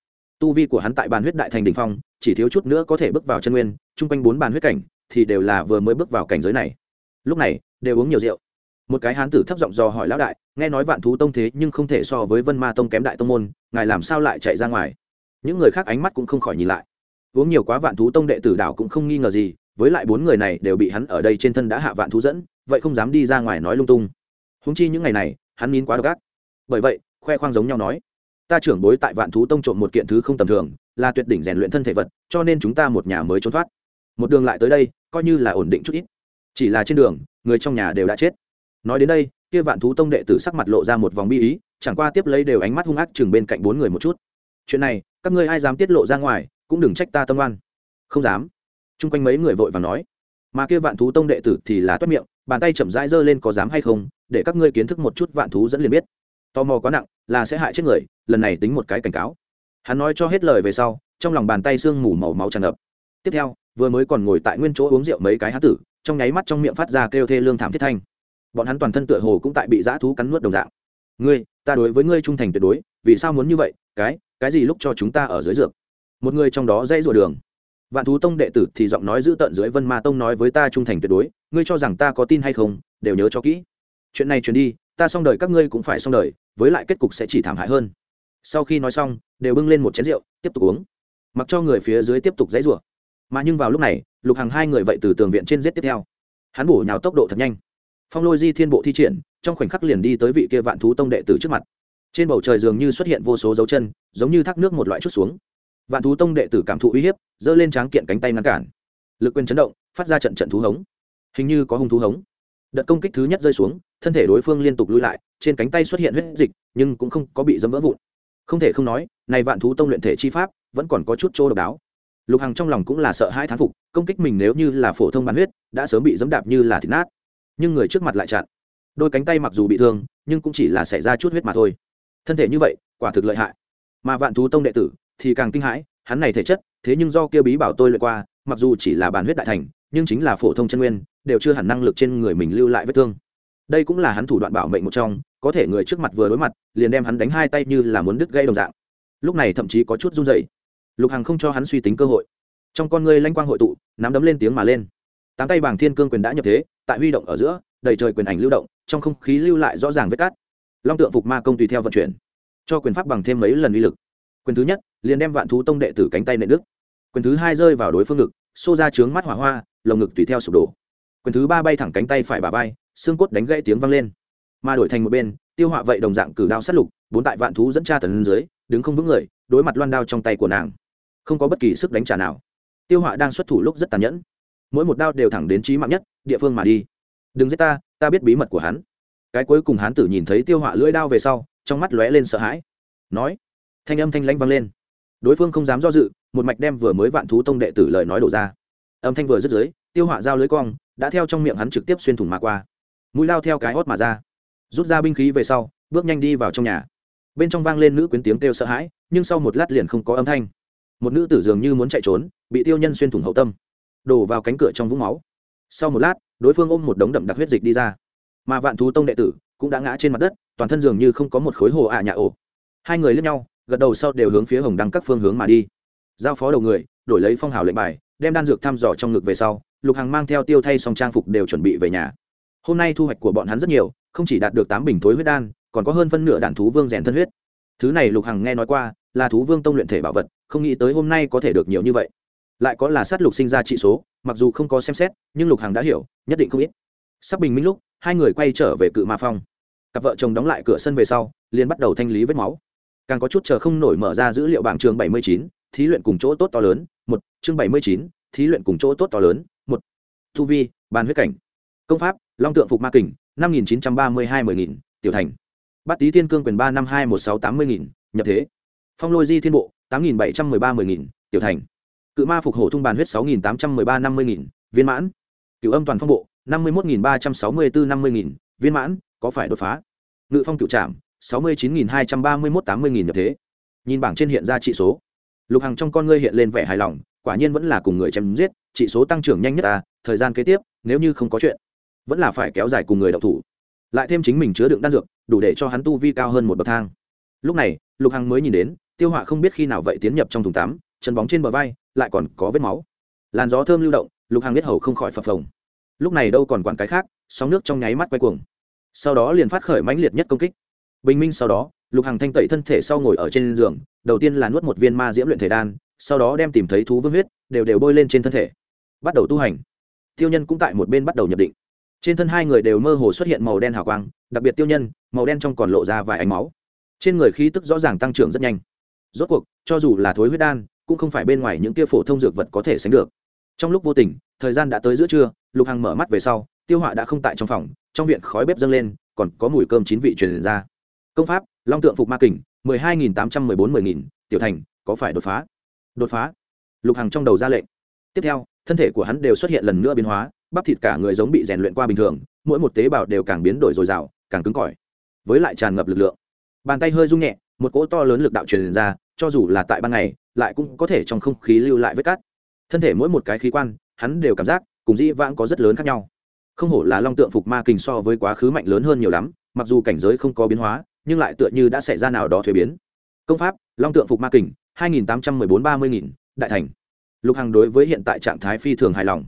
tu vi của hắn tại bàn huyết đại thành đình phong, chỉ thiếu chút nữa có thể bước vào chân nguyên, chung quanh bốn bàn huyết cảnh thì đều là vừa mới bước vào cảnh giới này. Lúc này, đều uống nhiều rượu. Một cái hán tử thấp giọng dò hỏi lão đại, nghe nói vạn thú tông thế nhưng không thể so với vân ma tông kém đại tông môn, ngài làm sao lại chạy ra ngoài? Những người khác ánh mắt cũng không khỏi nhìn lại. Uống nhiều quá vạn thú tông đệ tử đảo cũng không nghi ngờ gì, với lại bốn người này đều bị hắn ở đây trên thân đã hạ vạn thú dẫn, vậy không dám đi ra ngoài nói lung tung. Húng chi những ngày này, hắn nín quá độc ác. Bởi vậy, khoe khoang giống nhau nói ta trưởng bối tại vạn thú tông trộm một kiện thứ không tầm thường, là tuyệt đỉnh rèn luyện thân thể vật, cho nên chúng ta một nhà mới trốn thoát. Một đường lại tới đây, coi như là ổn định chút ít. Chỉ là trên đường, người trong nhà đều đã chết. Nói đến đây, kia vạn thú tông đệ tử sắc mặt lộ ra một vòng bi ý, chẳng qua tiếp lấy đều ánh mắt hung ác chừng bên cạnh bốn người một chút. Chuyện này, các ngươi ai dám tiết lộ ra ngoài, cũng đừng trách ta tâm oan. Không dám. Chung quanh mấy người vội và nói. Mà kia vạn thú tông đệ tử thì là toát miệng, bàn tay chậm rãi giơ lên có dám hay không, để các ngươi kiến thức một chút vạn thú dẫn liền biết tò mò quá nặng, là sẽ hại chết người, lần này tính một cái cảnh cáo. Hắn nói cho hết lời về sau, trong lòng bàn tay sương mù màu máu tràn ngập. Tiếp theo, vừa mới còn ngồi tại nguyên chỗ uống rượu mấy cái há tử, trong nháy mắt trong miệng phát ra kêu thê lương thảm thiết thanh. Bọn hắn toàn thân tựa hồ cũng tại bị dã thú cắn nuốt đồng dạng. Ngươi, ta đối với ngươi trung thành tuyệt đối, vì sao muốn như vậy? Cái cái gì lúc cho chúng ta ở dưới dược? Một người trong đó dãy rủa đường. Vạn thú tông đệ tử thì giọng nói giữ tận dưới vân ma tông nói với ta trung thành tuyệt đối, ngươi cho rằng ta có tin hay không, đều nhớ cho kỹ chuyện này truyền đi, ta xong đời các ngươi cũng phải xong đời, với lại kết cục sẽ chỉ thảm hại hơn. Sau khi nói xong, đều bưng lên một chén rượu, tiếp tục uống. Mặc cho người phía dưới tiếp tục dãy rủa. Mà nhưng vào lúc này, lục hàng hai người vậy từ tường viện trên giết tiếp theo. Hắn bổ nhào tốc độ thật nhanh. Phong lôi di thiên bộ thi triển, trong khoảnh khắc liền đi tới vị kia vạn thú tông đệ tử trước mặt. Trên bầu trời dường như xuất hiện vô số dấu chân, giống như thác nước một loại chút xuống. Vạn thú tông đệ tử cảm thụ uy hiếp, giơ lên tráng kiện cánh tay ngăn cản. Lực quyền chấn động, phát ra trận trận thú hống. Hình như có hung thú hống. Đợt công kích thứ nhất rơi xuống thân thể đối phương liên tục lui lại, trên cánh tay xuất hiện huyết dịch, nhưng cũng không có bị dấm vỡ vụn. Không thể không nói, này vạn thú tông luyện thể chi pháp vẫn còn có chút chỗ độc đáo. Lục hằng trong lòng cũng là sợ hai thán phục, công kích mình nếu như là phổ thông bán huyết, đã sớm bị dấm đạp như là thịt nát. Nhưng người trước mặt lại chặn. Đôi cánh tay mặc dù bị thương, nhưng cũng chỉ là xảy ra chút huyết mà thôi. Thân thể như vậy, quả thực lợi hại. Mà vạn thú tông đệ tử thì càng kinh hãi, hắn này thể chất, thế nhưng do kia bí bảo tôi luyện qua, mặc dù chỉ là bản huyết đại thành, nhưng chính là phổ thông chân nguyên, đều chưa hẳn năng lực trên người mình lưu lại vết thương đây cũng là hắn thủ đoạn bảo mệnh một trong, có thể người trước mặt vừa đối mặt, liền đem hắn đánh hai tay như là muốn đứt gây đồng dạng. Lúc này thậm chí có chút run dậy lục hằng không cho hắn suy tính cơ hội. Trong con ngươi lanh quang hội tụ, nắm đấm lên tiếng mà lên. Tám tay bảng thiên cương quyền đã nhập thế, tại huy động ở giữa, đầy trời quyền ảnh lưu động, trong không khí lưu lại rõ ràng vết cát. Long tượng phục ma công tùy theo vận chuyển, cho quyền pháp bằng thêm mấy lần uy lực. Quyền thứ nhất, liền đem vạn thú tông đệ tử cánh tay nệ đức quyền thứ hai rơi vào đối phương ngực, xô ra trướng mắt hỏa hoa, lồng ngực tùy theo sụp đổ. Quyền thứ ba bay thẳng cánh tay phải bà vai xương cốt đánh gãy tiếng vang lên. Mà đổi thành một bên, tiêu họa vậy đồng dạng cử đao sát lục, bốn tại vạn thú dẫn tra tần dưới, đứng không vững người, đối mặt loan đao trong tay của nàng. Không có bất kỳ sức đánh trả nào. Tiêu họa đang xuất thủ lúc rất tàn nhẫn. Mỗi một đao đều thẳng đến trí mạng nhất, địa phương mà đi. Đừng giết ta ta biết bí mật của hắn. Cái cuối cùng hán tử nhìn thấy tiêu họa lưỡi đao về sau, trong mắt lóe lên sợ hãi. Nói, thanh âm thanh lãnh vang lên. Đối phương không dám do dự, một mạch đem vừa mới vạn thú tông đệ tử lời nói đổ ra. Âm thanh vừa dứt dưới, tiêu họa dao lưới cong, đã theo trong miệng hắn trực tiếp xuyên thủng mà qua mũi lao theo cái hót mà ra. Rút ra binh khí về sau, bước nhanh đi vào trong nhà. Bên trong vang lên nữ quyến tiếng kêu sợ hãi, nhưng sau một lát liền không có âm thanh. Một nữ tử dường như muốn chạy trốn, bị tiêu nhân xuyên thủng hậu tâm. Đổ vào cánh cửa trong vũng máu. Sau một lát, đối phương ôm một đống đậm đặc huyết dịch đi ra. Mà vạn thú tông đệ tử cũng đã ngã trên mặt đất, toàn thân dường như không có một khối hồ ạ nhà ổ. Hai người lướt nhau, gật đầu sau đều hướng phía hồng đăng các phương hướng mà đi. Giao phó đầu người, đổi lấy phong hào lệnh bài, đem đan dược thăm dò trong ngực về sau, lục hằng mang theo tiêu thay xong trang phục đều chuẩn bị về nhà hôm nay thu hoạch của bọn hắn rất nhiều, không chỉ đạt được tám bình thối huyết đan, còn có hơn phân nửa đàn thú vương rèn thân huyết. Thứ này lục hằng nghe nói qua, là thú vương tông luyện thể bảo vật, không nghĩ tới hôm nay có thể được nhiều như vậy. Lại có là sát lục sinh ra trị số, mặc dù không có xem xét, nhưng lục hằng đã hiểu, nhất định không ít. Sắp bình minh lúc, hai người quay trở về cự ma phong. Cặp vợ chồng đóng lại cửa sân về sau, liền bắt đầu thanh lý vết máu. Càng có chút chờ không nổi mở ra dữ liệu bảng trường bảy mươi chín, thí luyện cùng chỗ tốt to lớn, một, chương bảy mươi chín, thí luyện cùng chỗ tốt to lớn, một. Thu vi, bàn huyết cảnh công pháp, long tượng phục ma kình, năm nghìn chín trăm ba mươi hai mười nghìn, tiểu thành. Bát tý thiên cương quyền ba năm hai một sáu tám mươi nghìn, nhập thế. Phong lôi di thiên bộ, tám nghìn bảy trăm mười ba mười nghìn, tiểu thành. Cự ma phục hổ thung bàn huyết sáu nghìn tám trăm mười ba năm mươi nghìn, viên mãn. Cựu âm toàn phong bộ, năm mươi một nghìn ba trăm sáu mươi bốn năm mươi nghìn, viên mãn, có phải đột phá? Ngự phong cựu trạm sáu mươi chín nghìn hai trăm ba mươi một tám mươi nghìn, nhập thế. Nhìn bảng trên hiện ra trị số. Lục hằng trong con ngươi hiện lên vẻ hài lòng, quả nhiên vẫn là cùng người chém giết trị số tăng trưởng nhanh nhất à thời gian kế tiếp, nếu như không có chuyện vẫn là phải kéo dài cùng người đậu thủ. Lại thêm chính mình chứa đựng đan dược, đủ để cho hắn tu vi cao hơn một bậc thang. Lúc này, lục hằng mới nhìn đến, tiêu họa không biết khi nào vậy tiến nhập trong thùng tắm, chân bóng trên bờ vai, lại còn có vết máu. Làn gió thơm lưu động, lục hằng biết hầu không khỏi phập phồng. Lúc này đâu còn quản cái khác, sóng nước trong nháy mắt quay cuồng. Sau đó liền phát khởi mãnh liệt nhất công kích. Bình minh sau đó, lục hằng thanh tẩy thân thể sau ngồi ở trên giường, đầu tiên là nuốt một viên ma diễm luyện thể đan, sau đó đem tìm thấy thú vương huyết, đều đều bôi lên trên thân thể. Bắt đầu tu hành. Tiêu nhân cũng tại một bên bắt đầu nhập định trên thân hai người đều mơ hồ xuất hiện màu đen hào quang, đặc biệt tiêu nhân, màu đen trong còn lộ ra vài ánh máu. Trên người khí tức rõ ràng tăng trưởng rất nhanh. Rốt cuộc, cho dù là thối huyết đan, cũng không phải bên ngoài những kia phổ thông dược vật có thể sánh được. Trong lúc vô tình, thời gian đã tới giữa trưa, lục hằng mở mắt về sau, tiêu họa đã không tại trong phòng, trong viện khói bếp dâng lên, còn có mùi cơm chín vị truyền ra. Công pháp, long tượng phục ma kình, mười hai nghìn tám trăm mười bốn mười nghìn, tiểu thành, có phải đột phá? Đột phá. Lục hằng trong đầu ra lệnh. Tiếp theo, thân thể của hắn đều xuất hiện lần nữa biến hóa bắp thịt cả người giống bị rèn luyện qua bình thường, mỗi một tế bào đều càng biến đổi dồi dào, càng cứng cỏi. Với lại tràn ngập lực lượng. Bàn tay hơi rung nhẹ, một cỗ to lớn lực đạo truyền ra, cho dù là tại ban ngày, lại cũng có thể trong không khí lưu lại vết cát. thân thể mỗi một cái khí quan, hắn đều cảm giác, cùng dĩ vãng có rất lớn khác nhau. Không hổ là long tượng phục ma kình so với quá khứ mạnh lớn hơn nhiều lắm, mặc dù cảnh giới không có biến hóa, nhưng lại tựa như đã xảy ra nào đó thuế biến. Công pháp, long tượng phục ma kình, hai nghìn tám trăm mười bốn ba mươi nghìn, đại thành. Lục hằng đối với hiện tại trạng thái phi thường hài lòng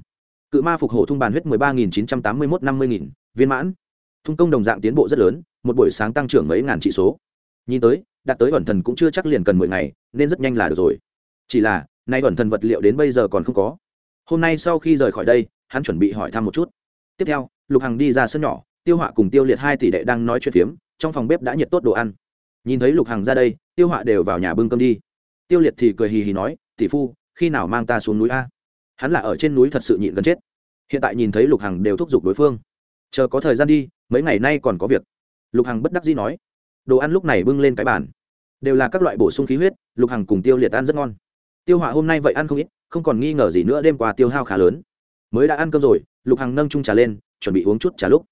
cự ma phục hổ thung bàn huyết mười ba nghìn chín trăm tám mươi mốt năm mươi nghìn, viên mãn. Thung công đồng dạng tiến bộ rất lớn, một buổi sáng tăng trưởng mấy ngàn trị số. Nhìn tới, đạt tới ẩn thần cũng chưa chắc liền cần mười ngày, nên rất nhanh là được rồi. Chỉ là, nay ẩn thần vật liệu đến bây giờ còn không có. Hôm nay sau khi rời khỏi đây, hắn chuẩn bị hỏi thăm một chút. Tiếp theo, lục hằng đi ra sân nhỏ, tiêu họa cùng tiêu liệt hai tỷ đệ đang nói chuyện phiếm, trong phòng bếp đã nhiệt tốt đồ ăn. Nhìn thấy lục hằng ra đây, tiêu họa đều vào nhà bưng cơm đi. Tiêu liệt thì cười hì hì nói, tỷ phu, khi nào mang ta xuống núi a? Hắn là ở trên núi thật sự nhịn gần chết. Hiện tại nhìn thấy lục hằng đều thúc giục đối phương. Chờ có thời gian đi, mấy ngày nay còn có việc. Lục hằng bất đắc dĩ nói. Đồ ăn lúc này bưng lên cái bàn. Đều là các loại bổ sung khí huyết, lục hằng cùng tiêu liệt ăn rất ngon. Tiêu họa hôm nay vậy ăn không ít, không còn nghi ngờ gì nữa đêm qua tiêu hao khá lớn. Mới đã ăn cơm rồi, lục hằng nâng trung trà lên, chuẩn bị uống chút trà lúc.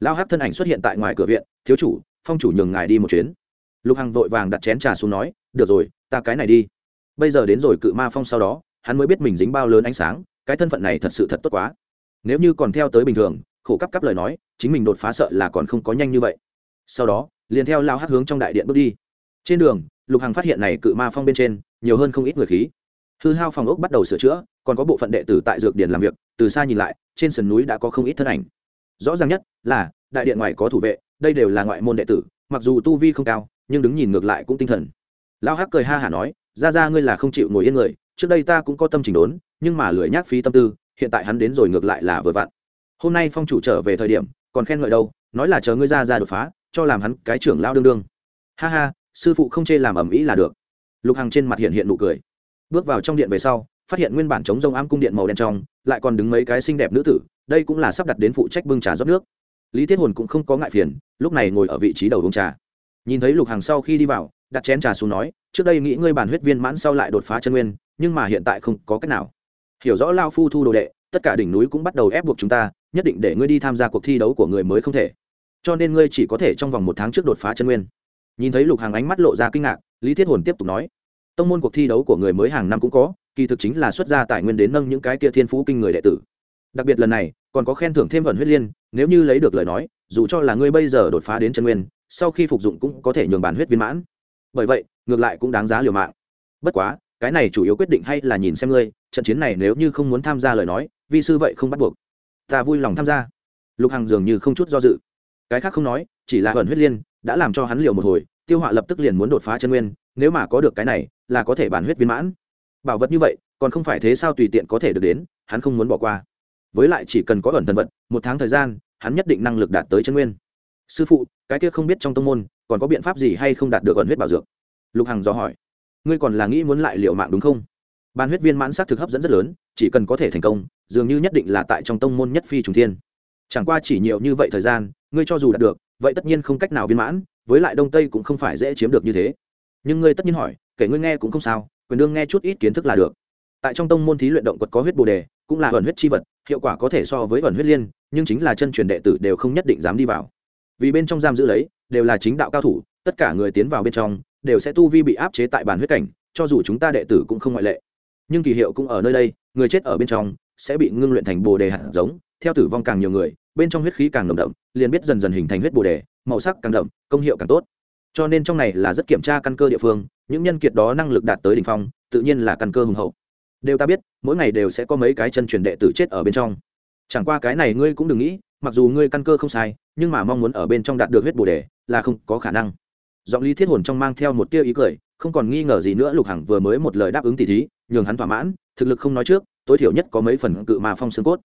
Lao hát thân ảnh xuất hiện tại ngoài cửa viện, thiếu chủ, phong chủ nhường ngài đi một chuyến. Lục hằng vội vàng đặt chén trà xuống nói, được rồi, ta cái này đi. Bây giờ đến rồi cự ma phong sau đó hắn mới biết mình dính bao lớn ánh sáng, cái thân phận này thật sự thật tốt quá. Nếu như còn theo tới bình thường, khổ cấp cấp lời nói, chính mình đột phá sợ là còn không có nhanh như vậy. Sau đó, liền theo lao hát hướng trong đại điện bước đi. Trên đường, lục hằng phát hiện này cự ma phong bên trên, nhiều hơn không ít người khí. Hư hao phòng ốc bắt đầu sửa chữa, còn có bộ phận đệ tử tại dược điền làm việc, từ xa nhìn lại, trên sườn núi đã có không ít thân ảnh. Rõ ràng nhất là, đại điện ngoài có thủ vệ, đây đều là ngoại môn đệ tử, mặc dù tu vi không cao, nhưng đứng nhìn ngược lại cũng tinh thần. Lao hắc cười ha hả nói ra ra ngươi là không chịu ngồi yên người trước đây ta cũng có tâm trình đốn, nhưng mà lười nhác phí tâm tư, hiện tại hắn đến rồi ngược lại là vừa vặn. Hôm nay phong chủ trở về thời điểm, còn khen ngợi đâu, nói là chờ ngươi ra ra đột phá, cho làm hắn cái trưởng lao đương đương. Ha ha, sư phụ không chê làm ẩm ý là được. Lục hằng trên mặt hiện hiện nụ cười. Bước vào trong điện về sau, phát hiện nguyên bản chống rông ám cung điện màu đen trong, lại còn đứng mấy cái xinh đẹp nữ tử, đây cũng là sắp đặt đến phụ trách bưng trà rót nước. Lý thiết hồn cũng không có ngại phiền, lúc này ngồi ở vị trí đầu uống trà. Nhìn thấy lục hằng sau khi đi vào, đặt chén trà xuống nói, trước đây nghĩ ngươi bản huyết viên mãn sau lại đột phá chân nguyên nhưng mà hiện tại không có cách nào. Hiểu rõ lao phu thu đồ đệ, tất cả đỉnh núi cũng bắt đầu ép buộc chúng ta, nhất định để ngươi đi tham gia cuộc thi đấu của người mới không thể. Cho nên ngươi chỉ có thể trong vòng một tháng trước đột phá chân nguyên. Nhìn thấy lục hàng ánh mắt lộ ra kinh ngạc, lý thiết hồn tiếp tục nói, tông môn cuộc thi đấu của người mới hàng năm cũng có, kỳ thực chính là xuất ra tài nguyên đến nâng những cái kia thiên phú kinh người đệ tử. Đặc biệt lần này, còn có khen thưởng thêm vận huyết liên, nếu như lấy được lời nói, dù cho là ngươi bây giờ đột phá đến chân nguyên, sau khi phục dụng cũng có thể nhường bản huyết viên mãn. Bởi vậy, ngược lại cũng đáng giá liều mạng. Bất quá cái này chủ yếu quyết định hay là nhìn xem ngươi, trận chiến này nếu như không muốn tham gia lời nói, vi sư vậy không bắt buộc. Ta vui lòng tham gia. Lục hằng dường như không chút do dự. Cái khác không nói, chỉ là ẩn huyết liên, đã làm cho hắn liều một hồi, tiêu họa lập tức liền muốn đột phá chân nguyên, nếu mà có được cái này, là có thể bản huyết viên mãn. Bảo vật như vậy, còn không phải thế sao tùy tiện có thể được đến, hắn không muốn bỏ qua. Với lại chỉ cần có ẩn thần vật, một tháng thời gian, hắn nhất định năng lực đạt tới chân nguyên. Sư phụ, cái kia không biết trong tông môn, còn có biện pháp gì hay không đạt được ẩn huyết bảo dược? Lục hằng dò hỏi ngươi còn là nghĩ muốn lại liệu mạng đúng không? Ban huyết viên mãn s á t thực hấp dẫn rất lớn, chỉ cần có thể thành công, dường như nhất định là tại trong tông môn nhất phi trùng thiên. Chẳng qua chỉ nhiều như vậy thời gian, ngươi cho dù đạt được, vậy tất nhiên không cách nào viên mãn, với lại đông tây cũng không phải dễ chiếm được như thế. Nhưng ngươi tất nhiên hỏi, kể ngươi nghe cũng không sao, quyền đương nghe chút ít kiến thức là được. Tại trong tông môn thí luyện động quật có huyết bồ đề, cũng là ẩn huyết chi vật, hiệu quả có thể so với ẩn huyết liên, nhưng chính là chân truyền đệ tử đều không nhất định dám đi vào. Vì bên trong giam giữ lấy, đều là chính đạo cao thủ, tất cả người tiến vào bên trong đều sẽ tu vi bị áp chế tại bản huyết cảnh, cho dù chúng ta đệ tử cũng không ngoại lệ. Nhưng kỳ hiệu cũng ở nơi đây, người chết ở bên trong sẽ bị ngưng luyện thành bồ đề hạt giống, theo tử vong càng nhiều người, bên trong huyết khí càng nồng đậm, liền biết dần dần hình thành huyết bồ đề, màu sắc càng đậm, công hiệu càng tốt. Cho nên trong này là rất kiểm tra căn cơ địa phương, những nhân kiệt đó năng lực đạt tới đ ỉ n h phong, tự nhiên là căn cơ hùng hậu. Đều ta biết, mỗi ngày đều sẽ có mấy cái chân truyền đệ tử chết ở bên trong. Chẳng qua cái này ngươi cũng đừng nghĩ, mặc dù ngươi căn cơ không sai, nhưng mà mong muốn ở bên trong đạt được huyết bồ đề là không có khả năng giọng lý thiết hồn trong mang theo một tia ý cười, không còn nghi ngờ gì nữa, lục hằng vừa mới một lời đáp ứng tỷ thí, nhường hắn thỏa mãn, thực lực không nói trước, tối thiểu nhất có mấy phần cự mà phong xương cốt.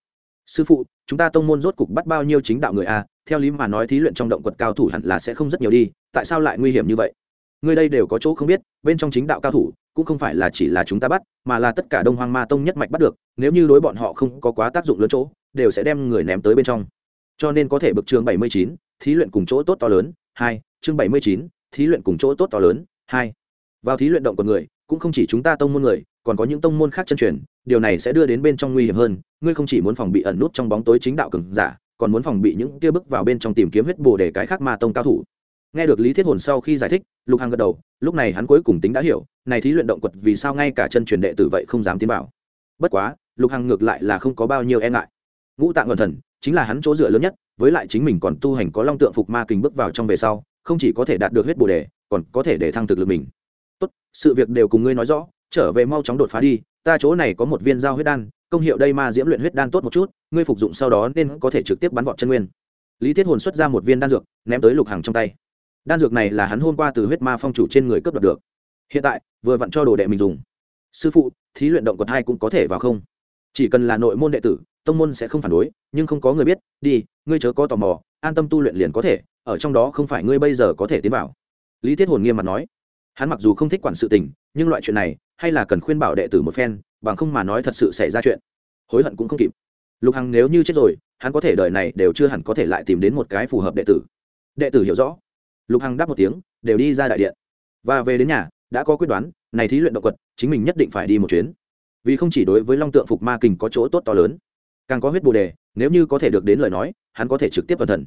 Sư phụ, chúng ta tông môn rốt cục bắt bao nhiêu chính đạo người a theo lý mà nói thí luyện trong động quật cao thủ hẳn là sẽ không rất nhiều đi, tại sao lại nguy hiểm như vậy? Người đây đều có chỗ không biết, bên trong chính đạo cao thủ cũng không phải là chỉ là chúng ta bắt, mà là tất cả đông hoang ma tông nhất mạch bắt được, nếu như đối bọn họ không có quá tác dụng lớn chỗ, đều sẽ đem người ném tới bên trong. Cho nên có thể bực chương bảy mươi chín, thí luyện cùng chỗ tốt to lớn. Hai, chương bảy mươi chín thí luyện cùng chỗ tốt to lớn. Hai, vào thí luyện động của người, cũng không chỉ chúng ta tông môn người, còn có những tông môn khác chân truyền, điều này sẽ đưa đến bên trong nguy hiểm hơn. Ngươi không chỉ muốn phòng bị ẩn nút trong bóng tối chính đạo cường giả, còn muốn phòng bị những kia bước vào bên trong tìm kiếm huyết bồ để cái khác ma tông cao thủ. Nghe được lý thiết hồn sau khi giải thích, lục hằng gật đầu, lúc này hắn cuối cùng tính đã hiểu, này thí luyện động quật vì sao ngay cả chân truyền đệ tử vậy không dám tiến vào. Bất quá, lục hằng ngược lại là không có bao nhiêu e ngại. Ngũ tạng ngần thần chính là hắn chỗ dựa lớn nhất, với lại chính mình còn tu hành có long tượng phục ma kình bước vào trong về sau không chỉ có thể đạt được huyết bồ đề, còn có thể để thăng thực lực mình. Tốt, sự việc đều cùng ngươi nói rõ, trở về mau chóng đột phá đi, ta chỗ này có một viên dao huyết đan, công hiệu đây ma diễm luyện huyết đan tốt một chút, ngươi phục dụng sau đó nên có thể trực tiếp bắn vọt chân nguyên. Lý thiết hồn xuất ra một viên đan dược, ném tới lục hằng trong tay. Đan dược này là hắn hôm qua từ huyết ma phong chủ trên người cướp đoạt được. Hiện tại, vừa vặn cho đồ đệ mình dùng. Sư phụ, thí luyện động quật hai cũng có thể vào không? Chỉ cần là nội môn đệ tử, tông môn sẽ không phản đối, nhưng không có người biết, đi, ngươi chớ có tò mò, an tâm tu luyện liền có thể ở trong đó không phải ngươi bây giờ có thể tiến vào. Lý thiết hồn nghiêm mặt nói. Hắn mặc dù không thích quản sự tình, nhưng loại chuyện này, hay là cần khuyên bảo đệ tử một phen, bằng không mà nói thật sự xảy ra chuyện, hối hận cũng không kịp. Lục hằng nếu như chết rồi, hắn có thể đời này đều chưa hẳn có thể lại tìm đến một cái phù hợp đệ tử. Đệ tử hiểu rõ. Lục hằng đáp một tiếng, đều đi ra đại điện. Và về đến nhà, đã có quyết đoán, này thí luyện động quật, chính mình nhất định phải đi một chuyến. Vì không chỉ đối với long tượng phục ma kình có chỗ tốt to lớn, càng có huyết bồ đề, nếu như có thể được đến lời nói, hắn có thể trực tiếp vào thần.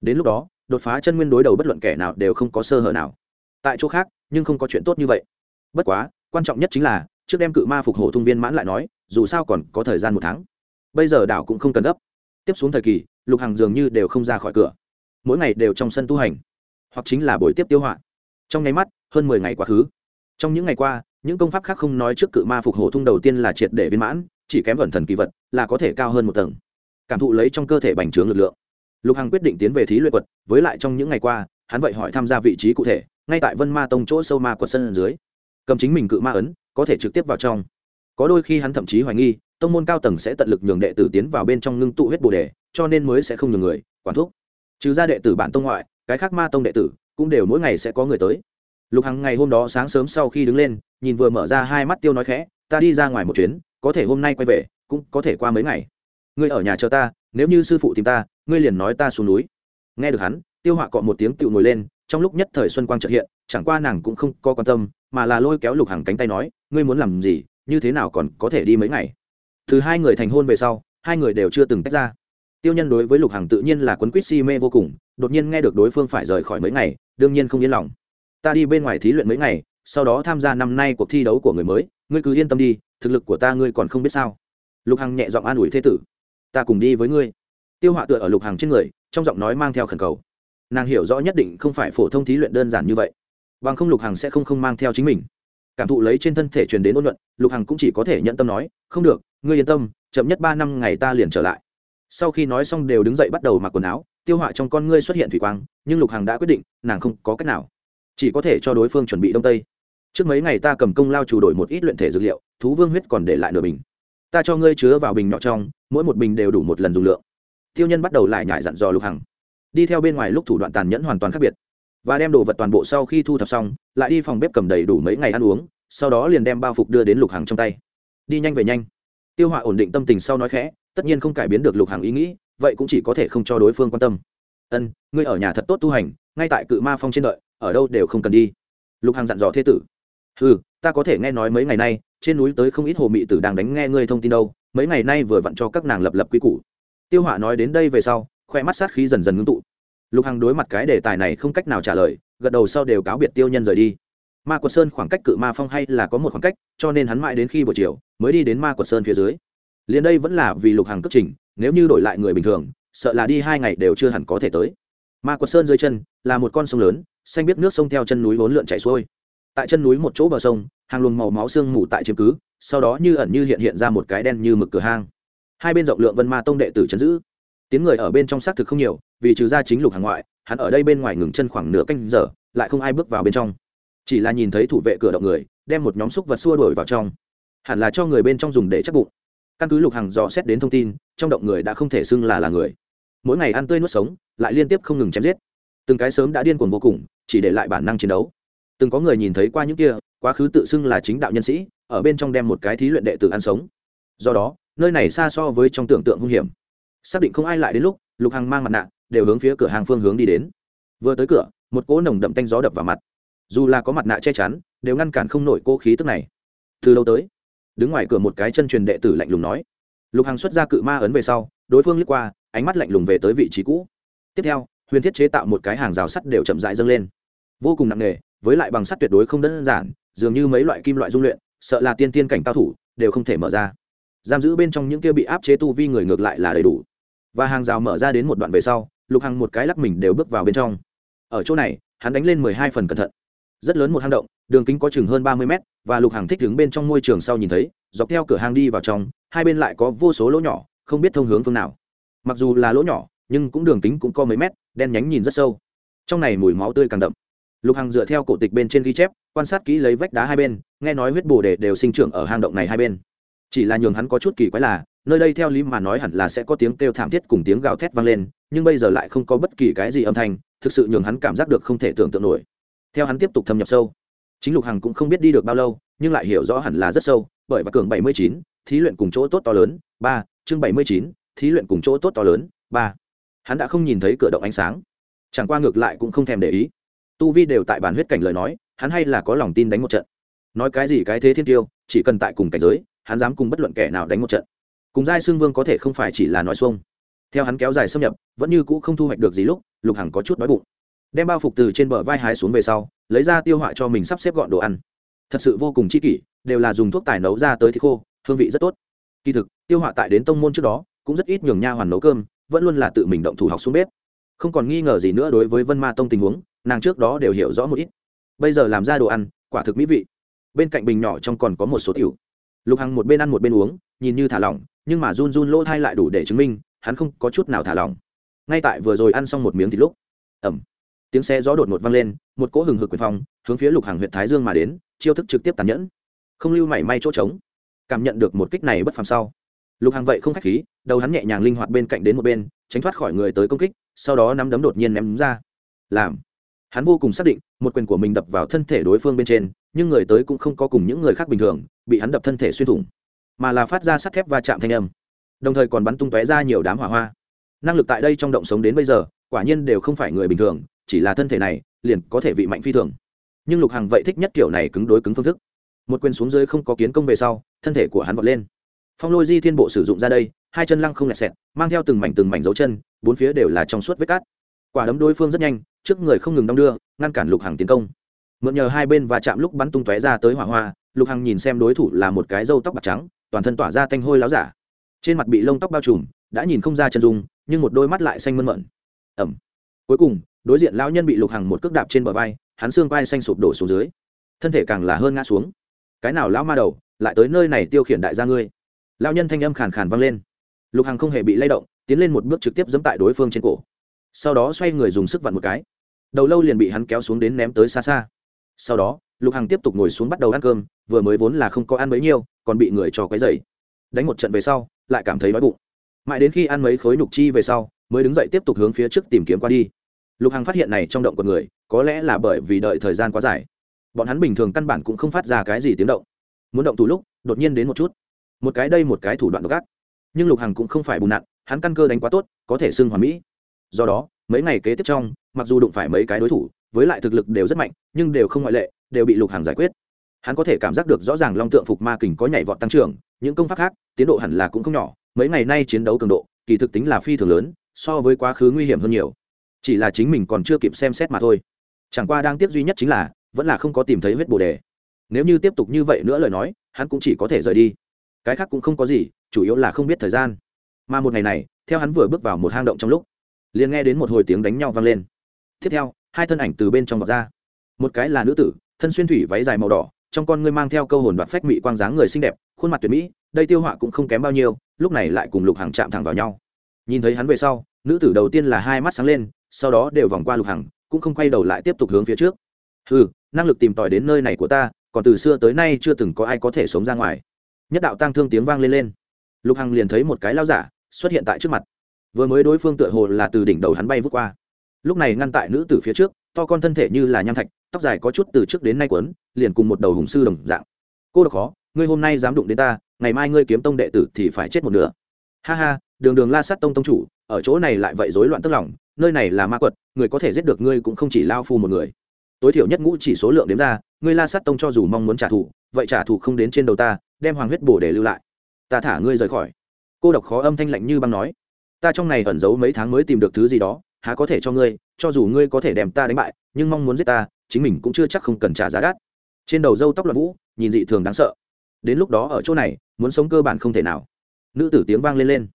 Đến lúc đó đột phá chân nguyên đối đầu bất luận kẻ nào đều không có sơ hở nào. Tại chỗ khác, nhưng không có chuyện tốt như vậy. Bất quá, quan trọng nhất chính là, trước đem cự ma phục hộ thung viên mãn lại nói, dù sao còn có thời gian một tháng. Bây giờ đảo cũng không cần gấp. Tiếp xuống thời kỳ, lục hàng dường như đều không ra khỏi cửa. Mỗi ngày đều trong sân tu hành, hoặc chính là buổi tiếp tiêu họa. Trong nháy mắt, hơn mười ngày quá khứ. Trong những ngày qua, những công pháp khác không nói trước cự ma phục hổ thung đầu tiên là triệt để viên mãn, chỉ kém ẩn thần kỳ vật, là có thể cao hơn một tầng. Cảm thụ lấy trong cơ thể bành trướng lực lượng lục hằng quyết định tiến về thí luyện quật, với lại trong những ngày qua, hắn vậy hỏi tham gia vị trí cụ thể, ngay tại vân ma tông chỗ sâu ma quật sân dưới. Cầm chính mình cự ma ấn, có thể trực tiếp vào trong. Có đôi khi hắn thậm chí hoài nghi, tông môn cao tầng sẽ tận lực nhường đệ tử tiến vào bên trong ngưng tụ huyết bồ đề, cho nên mới sẽ không nhường người, quản thúc. trừ ra đệ tử bản tông ngoại, cái khác ma tông đệ tử, cũng đều mỗi ngày sẽ có người tới. Lục hằng ngày hôm đó sáng sớm sau khi đứng lên, nhìn vừa mở ra hai mắt tiêu nói khẽ, ta đi ra ngoài một chuyến, có thể hôm nay quay về, cũng có thể qua mấy ngày. Ngươi ở nhà chờ ta nếu như sư phụ tìm ta, ngươi liền nói ta xuống núi. Nghe được hắn, tiêu họa cọ một tiếng tự ngồi lên, trong lúc nhất thời xuân quang trợ hiện, chẳng qua nàng cũng không có quan tâm, mà là lôi kéo lục hàng cánh tay nói, ngươi muốn làm gì, như thế nào còn có thể đi mấy ngày? Từ hai người thành hôn về sau, hai người đều chưa từng tách ra. Tiêu nhân đối với lục hàng tự nhiên là quấn quýt si mê vô cùng, đột nhiên nghe được đối phương phải rời khỏi mấy ngày, đương nhiên không yên lòng. Ta đi bên ngoài thí luyện mấy ngày, sau đó tham gia năm nay cuộc thi đấu của người mới, ngươi cứ yên tâm đi, thực lực của ta ngươi còn không biết sao. Lục hằng nhẹ giọng an ủi thế tử ta cùng đi với ngươi. Tiêu họa tựa ở lục hàng trên người, trong giọng nói mang theo khẩn cầu. Nàng hiểu rõ nhất định không phải phổ thông thí luyện đơn giản như vậy. Bằng không lục hằng sẽ không không mang theo chính mình. Cảm thụ lấy trên thân thể truyền đến ôn luận lục hằng cũng chỉ có thể nhận tâm nói, không được, ngươi yên tâm, chậm nhất ba năm ngày ta liền trở lại. Sau khi nói xong đều đứng dậy bắt đầu mặc quần áo, tiêu họa trong con ngươi xuất hiện thủy quang, nhưng lục hằng đã quyết định, nàng không có cách nào. Chỉ có thể cho đối phương chuẩn bị đông tây. Trước mấy ngày ta cầm công lao chủ đổi một ít luyện thể dược liệu, thú vương huyết còn để lại nửa mình ta cho ngươi chứa vào bình nhỏ trong, mỗi một bình đều đủ một lần dùng lượng. Tiêu nhân bắt đầu lại nhải dặn dò lục hằng. Đi theo bên ngoài lúc thủ đoạn tàn nhẫn hoàn toàn khác biệt. Và đem đồ vật toàn bộ sau khi thu thập xong, lại đi phòng bếp cầm đầy đủ mấy ngày ăn uống, sau đó liền đem bao phục đưa đến lục hằng trong tay. Đi nhanh về nhanh. Tiêu họa ổn định tâm tình sau nói khẽ, tất nhiên không cải biến được lục hằng ý nghĩ, vậy cũng chỉ có thể không cho đối phương quan tâm. Ân, ngươi ở nhà thật tốt tu hành, ngay tại cự ma phong trên đợi, ở đâu đều không cần đi. Lục hằng dặn dò thế tử. Ừ ta có thể nghe nói mấy ngày nay trên núi tới không ít hồ mị tử đang đánh nghe ngươi thông tin đâu, mấy ngày nay vừa vặn cho các nàng lập lập quy củ. Tiêu hỏa nói đến đây về sau, khoe mắt sát khí dần dần ngưng tụ. Lục hằng đối mặt cái đề tài này không cách nào trả lời, gật đầu sau đều cáo biệt tiêu nhân rời đi. Ma quật sơn khoảng cách cự ma phong hay là có một khoảng cách, cho nên hắn mãi đến khi buổi chiều mới đi đến ma quật sơn phía dưới. Liền đây vẫn là vì lục hằng cất trình, nếu như đổi lại người bình thường, sợ là đi hai ngày đều chưa hẳn có thể tới. Ma quật sơn dưới chân là một con sông lớn, xanh biết nước sông theo chân núi vốn lượn chảy xuôi. Tại chân núi một chỗ bờ sông hàng luồng màu máu xương mù tại chiếm cứ, sau đó như ẩn như hiện hiện ra một cái đen như mực cửa hang. Hai bên rộng lượng vân ma tông đệ tử chấn giữ. Tiếng người ở bên trong xác thực không nhiều, vì trừ ra chính lục hàng ngoại, hắn ở đây bên ngoài ngừng chân khoảng nửa canh giờ, lại không ai bước vào bên trong. Chỉ là nhìn thấy thủ vệ cửa động người, đem một nhóm xúc vật xua đuổi vào trong. Hẳn là cho người bên trong dùng để chắc bụng. Căn cứ lục hàng dò xét đến thông tin, trong động người đã không thể xưng là là người. Mỗi ngày ăn tươi nuốt sống, lại liên tiếp không ngừng chém giết. Từng cái sớm đã điên cuồng vô cùng, chỉ để lại bản năng chiến đấu. Từng có người nhìn thấy qua những kia quá khứ tự xưng là chính đạo nhân sĩ, ở bên trong đem một cái thí luyện đệ tử ăn sống. Do đó, nơi này xa so với trong tưởng tượng hung hiểm. Xác định không ai lại đến lúc, lục hằng mang mặt nạ, đều hướng phía cửa hàng phương hướng đi đến. Vừa tới cửa, một cỗ nồng đậm tanh gió đập vào mặt. Dù là có mặt nạ che chắn, đều ngăn cản không nổi cô khí tức này. Từ lâu tới? Đứng ngoài cửa một cái chân truyền đệ tử lạnh lùng nói. Lục hằng xuất ra cự ma ấn về sau, đối phương lướt qua, ánh mắt lạnh lùng về tới vị trí cũ. Tiếp theo, huyền thiết chế tạo một cái hàng rào sắt đều chậm dại dâng lên. Vô cùng nặng nề, với lại bằng sắt tuyệt đối không đơn giản dường như mấy loại kim loại dung luyện, sợ là tiên tiên cảnh cao thủ, đều không thể mở ra. Giam giữ bên trong những kia bị áp chế tu vi người ngược lại là đầy đủ. Và hàng rào mở ra đến một đoạn về sau, lục hằng một cái lắc mình đều bước vào bên trong. Ở chỗ này, hắn đánh lên mười hai phần cẩn thận. Rất lớn một hang động, đường kính có chừng hơn ba mươi mét, và lục hằng thích đứng bên trong môi trường sau nhìn thấy, dọc theo cửa hang đi vào trong, hai bên lại có vô số lỗ nhỏ, không biết thông hướng phương nào. Mặc dù là lỗ nhỏ, nhưng cũng đường kính cũng có mấy mét, đen nhánh nhìn rất sâu. Trong này mùi máu tươi càng đậm lục hằng dựa theo cổ tịch bên trên ghi chép, quan sát kỹ lấy vách đá hai bên, nghe nói huyết bồ đề đều sinh trưởng ở hang động này hai bên. Chỉ là nhường hắn có chút kỳ quái là, nơi đây theo lý mà nói hẳn là sẽ có tiếng kêu thảm thiết cùng tiếng gào thét vang lên, nhưng bây giờ lại không có bất kỳ cái gì âm thanh, thực sự nhường hắn cảm giác được không thể tưởng tượng nổi. Theo hắn tiếp tục thâm nhập sâu, chính lục hằng cũng không biết đi được bao lâu, nhưng lại hiểu rõ hẳn là rất sâu, bởi và cường bảy mươi chín, thí luyện cùng chỗ tốt to lớn, ba, chương bảy mươi chín, thí luyện cùng chỗ tốt to lớn, ba. Hắn đã không nhìn thấy cửa động ánh sáng. Chẳng qua ngược lại cũng không thèm để ý tu vi đều tại bản huyết cảnh lời nói, hắn hay là có lòng tin đánh một trận. Nói cái gì cái thế thiên tiêu, chỉ cần tại cùng cảnh giới, hắn dám cùng bất luận kẻ nào đánh một trận. Cùng giai xương vương có thể không phải chỉ là nói xuông. Theo hắn kéo dài xâm nhập, vẫn như cũ không thu hoạch được gì lúc, lục hằng có chút đói bụng. Đem bao phục từ trên bờ vai hái xuống về sau, lấy ra tiêu họa cho mình sắp xếp gọn đồ ăn. Thật sự vô cùng chi kỷ, đều là dùng thuốc tài nấu ra tới thịt khô, hương vị rất tốt. Kỳ thực, tiêu họa tại đến tông môn trước đó, cũng rất ít nhường nha hoàn nấu cơm, vẫn luôn là tự mình động thủ học xuống bếp không còn nghi ngờ gì nữa đối với vân ma tông tình huống, nàng trước đó đều hiểu rõ một ít. Bây giờ làm ra đồ ăn, quả thực mỹ vị. Bên cạnh bình nhỏ trong còn có một số tiểu. Lục hằng một bên ăn một bên uống, nhìn như thả lỏng, nhưng mà run run lỗ thai lại đủ để chứng minh, hắn không có chút nào thả lỏng. Ngay tại vừa rồi ăn xong một miếng thì lúc ẩm tiếng xe gió đột ngột vang lên, một cỗ hừng hực quyền phong, hướng phía lục hàng huyện thái dương mà đến, chiêu thức trực tiếp tàn nhẫn. Không lưu mảy may chỗ trống. Cảm nhận được một kích này bất phàm sau. Lục hàng vậy không khách khí, đầu hắn nhẹ nhàng linh hoạt bên cạnh đến một bên tránh thoát khỏi người tới công kích, sau đó nắm đấm đột nhiên ném ra. Làm. Hắn vô cùng xác định, một quyền của mình đập vào thân thể đối phương bên trên, nhưng người tới cũng không có cùng những người khác bình thường, bị hắn đập thân thể xuyên thủng, mà là phát ra sắt thép va chạm thanh âm. Đồng thời còn bắn tung tóe ra nhiều đám hỏa hoa. Năng lực tại đây trong động sống đến bây giờ, quả nhiên đều không phải người bình thường, chỉ là thân thể này, liền có thể vị mạnh phi thường. Nhưng lục hằng vậy thích nhất kiểu này cứng đối cứng phương thức. Một quyền xuống dưới không có kiến công về sau, thân thể của hắn vọt lên phong lôi di thiên bộ sử dụng ra đây, hai chân lăng không lẹt xẹt, mang theo từng mảnh từng mảnh dấu chân, bốn phía đều là trong suốt vết cát. Quả đấm đối phương rất nhanh, trước người không ngừng đong đưa, ngăn cản lục hằng tiến công. Mượn nhờ hai bên và chạm lúc bắn tung tóe ra tới hỏa hoa, lục hằng nhìn xem đối thủ là một cái râu tóc bạc trắng, toàn thân tỏa ra tanh hôi láo giả. Trên mặt bị lông tóc bao trùm, đã nhìn không ra chân dung, nhưng một đôi mắt lại xanh mơn mận ẩm cuối cùng, đối diện lão nhân bị lục hằng một cước đạp trên bờ vai, hắn xương vai xanh sụp đổ xuống dưới. Thân thể càng là hơn ngã xuống. Cái nào lão ma đầu, lại tới nơi này tiêu khiển đại gia ngươi? Lão nhân thanh âm khàn khàn vang lên. Lục hằng không hề bị lay động, tiến lên một bước trực tiếp dẫm tại đối phương trên cổ. Sau đó xoay người dùng sức vặn một cái. Đầu lâu liền bị hắn kéo xuống đến ném tới xa xa. Sau đó, lục hằng tiếp tục ngồi xuống bắt đầu ăn cơm, vừa mới vốn là không có ăn bấy nhiêu còn bị người cho cái dày đánh một trận về sau, lại cảm thấy đói bụng. Mãi đến khi ăn mấy khối nhục chi về sau, mới đứng dậy tiếp tục hướng phía trước tìm kiếm qua đi. Lục hằng phát hiện này trong động của người, có lẽ là bởi vì đợi thời gian quá dài. Bọn hắn bình thường căn bản cũng không phát ra cái gì tiếng động. Muốn động tù lúc, đột nhiên đến một chút một cái đây một cái thủ đoạn độc ác. Nhưng lục hằng cũng không phải bùn nặn, hắn căn cơ đánh quá tốt, có thể xưng hoàn mỹ. Do đó, mấy ngày kế tiếp trong, mặc dù đụng phải mấy cái đối thủ, với lại thực lực đều rất mạnh, nhưng đều không ngoại lệ, đều bị lục hằng giải quyết. Hắn có thể cảm giác được rõ ràng long tượng phục ma kình có nhảy vọt tăng trưởng, những công pháp khác, tiến độ hẳn là cũng không nhỏ, mấy ngày nay chiến đấu cường độ, kỳ thực tính là phi thường lớn, so với quá khứ nguy hiểm hơn nhiều. Chỉ là chính mình còn chưa kịp xem xét mà thôi. Chẳng qua đang tiếp duy nhất chính là, vẫn là không có tìm thấy huyết bồ đề. Nếu như tiếp tục như vậy nữa lời nói, hắn cũng chỉ có thể rời đi cái khác cũng không có gì, chủ yếu là không biết thời gian. Mà một ngày này, theo hắn vừa bước vào một hang động trong lúc, liền nghe đến một hồi tiếng đánh nhau vang lên. Tiếp theo, hai thân ảnh từ bên trong vọt ra. Một cái là nữ tử, thân xuyên thủy váy dài màu đỏ, trong con ngươi mang theo câu hồn đoạt phách mị quang dáng người xinh đẹp, khuôn mặt tuyệt mỹ, đây tiêu họa cũng không kém bao nhiêu, lúc này lại cùng lục hàng chạm thẳng vào nhau. Nhìn thấy hắn về sau, nữ tử đầu tiên là hai mắt sáng lên, sau đó đều vòng qua lục hằng, cũng không quay đầu lại tiếp tục hướng phía trước. Ừ năng lực tìm tòi đến nơi này của ta, còn từ xưa tới nay chưa từng có ai có thể sống ra ngoài nhất đạo tăng thương tiếng vang lên lên. Lục hằng liền thấy một cái lao giả xuất hiện tại trước mặt. Vừa mới đối phương tựa hồ là từ đỉnh đầu hắn bay vút qua. Lúc này ngăn tại nữ tử phía trước, to con thân thể như là nham thạch, tóc dài có chút từ trước đến nay quấn liền cùng một đầu hùng sư đồng dạng. Cô độc khó, ngươi hôm nay dám đụng đến ta, ngày mai ngươi kiếm tông đệ tử thì phải chết một nửa. Ha ha, đường đường la sát tông tông chủ, ở chỗ này lại vậy rối loạn tức lòng, nơi này là ma quật, người có thể giết được ngươi cũng không chỉ lao phu một người. Tối thiểu nhất ngũ chỉ số lượng đếm ra, ngươi la sát tông cho dù mong muốn trả thù, vậy trả thù không đến trên đầu ta đem hoàng huyết bổ để lưu lại. Ta thả ngươi rời khỏi. Cô độc khó âm thanh lạnh như băng nói. Ta trong này ẩn giấu mấy tháng mới tìm được thứ gì đó, há có thể cho ngươi, cho dù ngươi có thể đem ta đánh bại, nhưng mong muốn giết ta, chính mình cũng chưa chắc không cần trả giá đắt. Trên đầu dâu tóc loạn vũ, nhìn dị thường đáng sợ. Đến lúc đó ở chỗ này, muốn sống cơ bản không thể nào. Nữ tử tiếng vang lên lên,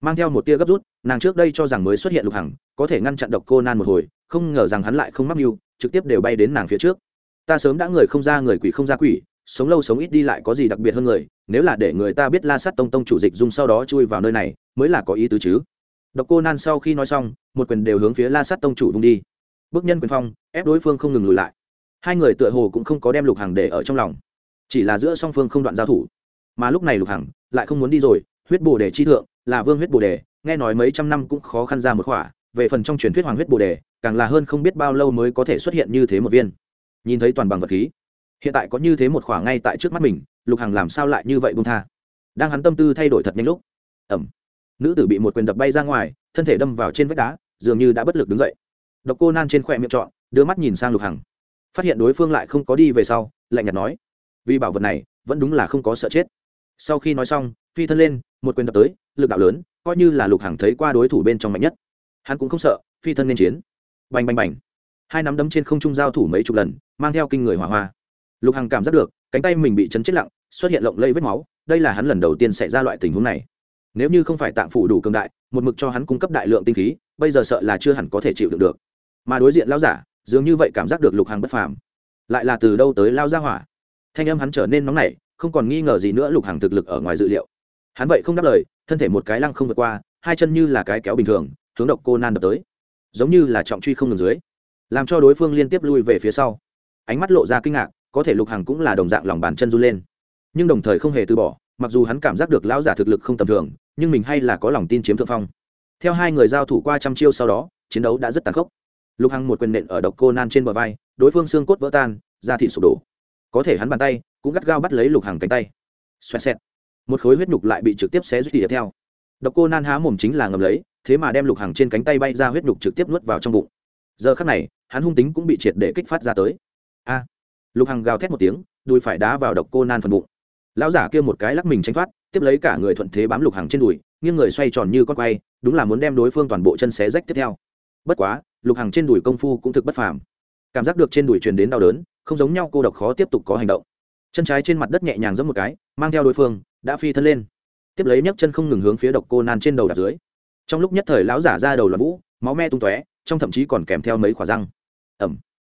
mang theo một tia gấp rút, nàng trước đây cho rằng mới xuất hiện lục hằng, có thể ngăn chặn độc cô nan một hồi, không ngờ rằng hắn lại không mắc mưu, trực tiếp đều bay đến nàng phía trước. Ta sớm đã người không ra người quỷ không ra quỷ sống lâu sống ít đi lại có gì đặc biệt hơn người, nếu là để người ta biết la sát tông tông chủ dịch dung sau đó chui vào nơi này, mới là có ý tứ chứ. Độc cô nan sau khi nói xong, một quyền đều hướng phía la sát tông chủ vung đi. Bước nhân quyền phong, ép đối phương không ngừng lùi lại. Hai người tựa hồ cũng không có đem lục hàng để ở trong lòng. Chỉ là giữa song phương không đoạn giao thủ. Mà lúc này lục hằng lại không muốn đi rồi, huyết bồ đề chi thượng, là vương huyết bồ đề, nghe nói mấy trăm năm cũng khó khăn ra một khỏa, về phần trong truyền thuyết hoàng huyết bồ đề, càng là hơn không biết bao lâu mới có thể xuất hiện như thế một viên. Nhìn thấy toàn bằng vật khí hiện tại có như thế một khoảng ngay tại trước mắt mình, lục hằng làm sao lại như vậy bung tha? Đang hắn tâm tư thay đổi thật nhanh lúc ẩm nữ tử bị một quyền đập bay ra ngoài, thân thể đâm vào trên vách đá, dường như đã bất lực đứng dậy. Độc cô nan trên khỏe miệng trọn, đưa mắt nhìn sang lục hằng. Phát hiện đối phương lại không có đi về sau, lạnh nhạt nói, vì bảo vật này, vẫn đúng là không có sợ chết. Sau khi nói xong, phi thân lên, một quyền đập tới, lực đạo lớn, coi như là lục hằng thấy qua đối thủ bên trong mạnh nhất. Hắn cũng không sợ, phi thân nên chiến. Bành bành bành. Hai nắm đấm trên không trung giao thủ mấy chục lần, mang theo kinh người hỏa hoa lục hằng cảm giác được, cánh tay mình bị chấn chết lặng, xuất hiện lộng lây vết máu, đây là hắn lần đầu tiên xảy ra loại tình huống này. Nếu như không phải tạng phủ đủ cường đại, một mực cho hắn cung cấp đại lượng tinh khí, bây giờ sợ là chưa hẳn có thể chịu được được. Mà đối diện lao giả, dường như vậy cảm giác được lục hằng bất phàm. Lại là từ đâu tới lao ra hỏa? Thanh âm hắn trở nên nóng nảy, không còn nghi ngờ gì nữa lục hằng thực lực ở ngoài dự liệu. Hắn vậy không đáp lời, thân thể một cái lăng không vượt qua, hai chân như là cái kéo bình thường, hướng độc cô nan đập tới. Giống như là trọng truy không ngừng dưới, làm cho đối phương liên tiếp lui về phía sau. Ánh mắt lộ ra kinh ngạc có thể lục hằng cũng là đồng dạng lòng bàn chân run lên. Nhưng đồng thời không hề từ bỏ, mặc dù hắn cảm giác được lão giả thực lực không tầm thường, nhưng mình hay là có lòng tin chiếm thượng phong. Theo hai người giao thủ qua trăm chiêu sau đó, chiến đấu đã rất tàn khốc. Lục hằng một quyền nện ở độc cô nan trên bờ vai, đối phương xương cốt vỡ tan, da thị sụp đổ. Có thể hắn bàn tay cũng gắt gao bắt lấy lục hằng cánh tay. Xoẹt xẹt. Một khối huyết nhục lại bị trực tiếp xé rút tỉa theo. Độc cô nan há mồm chính là ngầm lấy, thế mà đem lục hằng trên cánh tay bay ra huyết nhục trực tiếp nuốt vào trong bụng. Giờ khắc này, hắn hung tính cũng bị triệt để kích phát ra tới. A lục hằng gào thét một tiếng, đùi phải đá vào độc cô nan phần bụng. Lão giả kia một cái lắc mình tránh thoát, tiếp lấy cả người thuận thế bám lục hằng trên đùi, nghiêng người xoay tròn như con quay, đúng là muốn đem đối phương toàn bộ chân xé rách tiếp theo. Bất quá, lục hằng trên đùi công phu cũng thực bất phàm. Cảm giác được trên đùi truyền đến đau đớn, không giống nhau cô độc khó tiếp tục có hành động. Chân trái trên mặt đất nhẹ nhàng giẫm một cái, mang theo đối phương, đã phi thân lên. Tiếp lấy nhấc chân không ngừng hướng phía độc cô nan trên đầu đạp dưới. Trong lúc nhất thời lão giả ra đầu là vũ, máu me tung tóe, trong thậm chí còn kèm theo mấy khỏa răng. Ẩm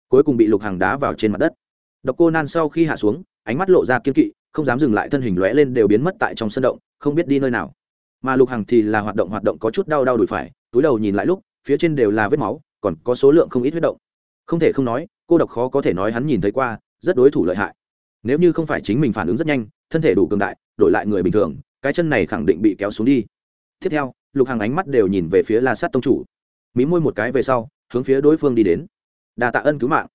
cuối cùng bị lục hàng đá vào trên mặt đất độc cô nan sau khi hạ xuống, ánh mắt lộ ra kiên kỵ, không dám dừng lại thân hình lóe lên đều biến mất tại trong sân động, không biết đi nơi nào. Mà lục hằng thì là hoạt động hoạt động có chút đau đau đùi phải, túi đầu nhìn lại lúc, phía trên đều là vết máu, còn có số lượng không ít huyết động. Không thể không nói, cô độc khó có thể nói hắn nhìn thấy qua, rất đối thủ lợi hại. Nếu như không phải chính mình phản ứng rất nhanh, thân thể đủ cường đại, đổi lại người bình thường, cái chân này khẳng định bị kéo xuống đi. Tiếp theo, lục hằng ánh mắt đều nhìn về phía la sát tông chủ. Mí môi một cái về sau, hướng phía đối phương đi đến. Đà tạ ân cứu mạng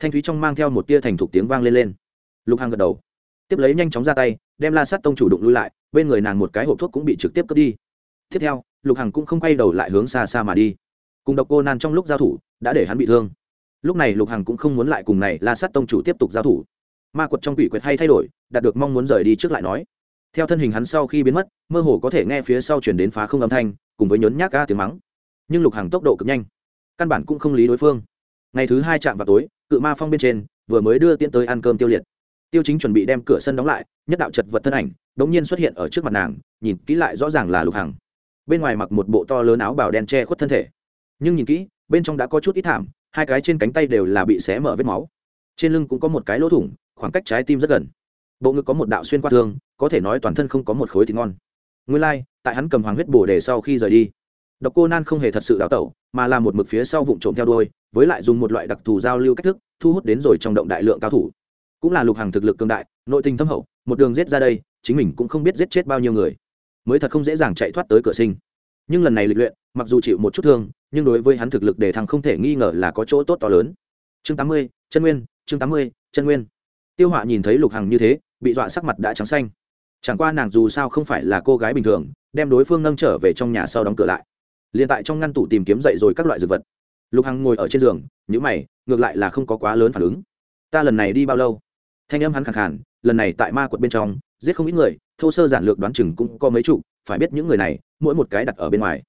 thanh thúy trong mang theo một tia thành thục tiếng vang lên lên. Lục hằng gật đầu. Tiếp lấy nhanh chóng ra tay, đem la sát tông chủ đụng lui lại, bên người nàng một cái hộp thuốc cũng bị trực tiếp cướp đi. Tiếp theo, lục hằng cũng không quay đầu lại hướng xa xa mà đi. Cùng độc cô nan trong lúc giao thủ, đã để hắn bị thương. Lúc này lục hằng cũng không muốn lại cùng này la sát tông chủ tiếp tục giao thủ. Ma quật trong quỷ quyệt hay thay đổi, đạt được mong muốn rời đi trước lại nói. Theo thân hình hắn sau khi biến mất, mơ hồ có thể nghe phía sau chuyển đến phá không âm thanh, cùng với nhốn nhác ca tiếng mắng. Nhưng lục hằng tốc độ cực nhanh, căn bản cũng không lý đối phương. Ngày thứ hai chạm vào tối cự ma phong bên trên vừa mới đưa tiễn tới ăn cơm tiêu liệt. Tiêu chính chuẩn bị đem cửa sân đóng lại nhất đạo chật vật thân ảnh đ ỗ n g nhiên xuất hiện ở trước mặt nàng nhìn kỹ lại rõ ràng là lục hằng. Bên ngoài mặc một bộ to lớn áo bảo đen che khuất thân thể. Nhưng nhìn kỹ bên trong đã có chút ít thảm hai cái trên cánh tay đều là bị xé mở vết máu. Trên lưng cũng có một cái lỗ thủng khoảng cách trái tim rất gần. Bộ ngực có một đạo xuyên qua thương có thể nói toàn thân không có một khối thịt ngon. Nguyên lai、like, tại hắn cầm hoàng huyết bổ để sau khi rời đi độc cô nan không hề thật sự đào tẩu mà là một mực phía sau vụng trộm theo đuôi, với lại dùng một loại đặc thù giao lưu cách thức thu hút đến rồi trong động đại lượng cao thủ. Cũng là lục hàng thực lực cường đại nội tình thâm hậu một đường giết ra đây chính mình cũng không biết giết chết bao nhiêu người. Mới thật không dễ dàng chạy thoát tới cửa sinh. Nhưng lần này lịch luyện mặc dù chịu một chút thương nhưng đối với hắn thực lực để thằng không thể nghi ngờ là có chỗ tốt to lớn. Chương tám mươi chân nguyên chương tám mươi chân nguyên. Tiêu họa nhìn thấy lục hằng như thế bị dọa sắc mặt đã trắng xanh. Chẳng qua nàng dù sao không phải là cô gái bình thường đem đối phương nâng trở về trong nhà sau đóng cửa lại liền tại trong ngăn tủ tìm kiếm dậy rồi các loại dược vật. Lục hằng ngồi ở trên giường nhữ mày, ngược lại là không có quá lớn phản ứng. Ta lần này đi bao lâu? Thanh âm hắn khẳng khản lần này tại ma quật bên trong, giết không ít người, thô sơ giản lược đoán chừng cũng có mấy chục, phải biết những người này, mỗi một cái đặt ở bên ngoài.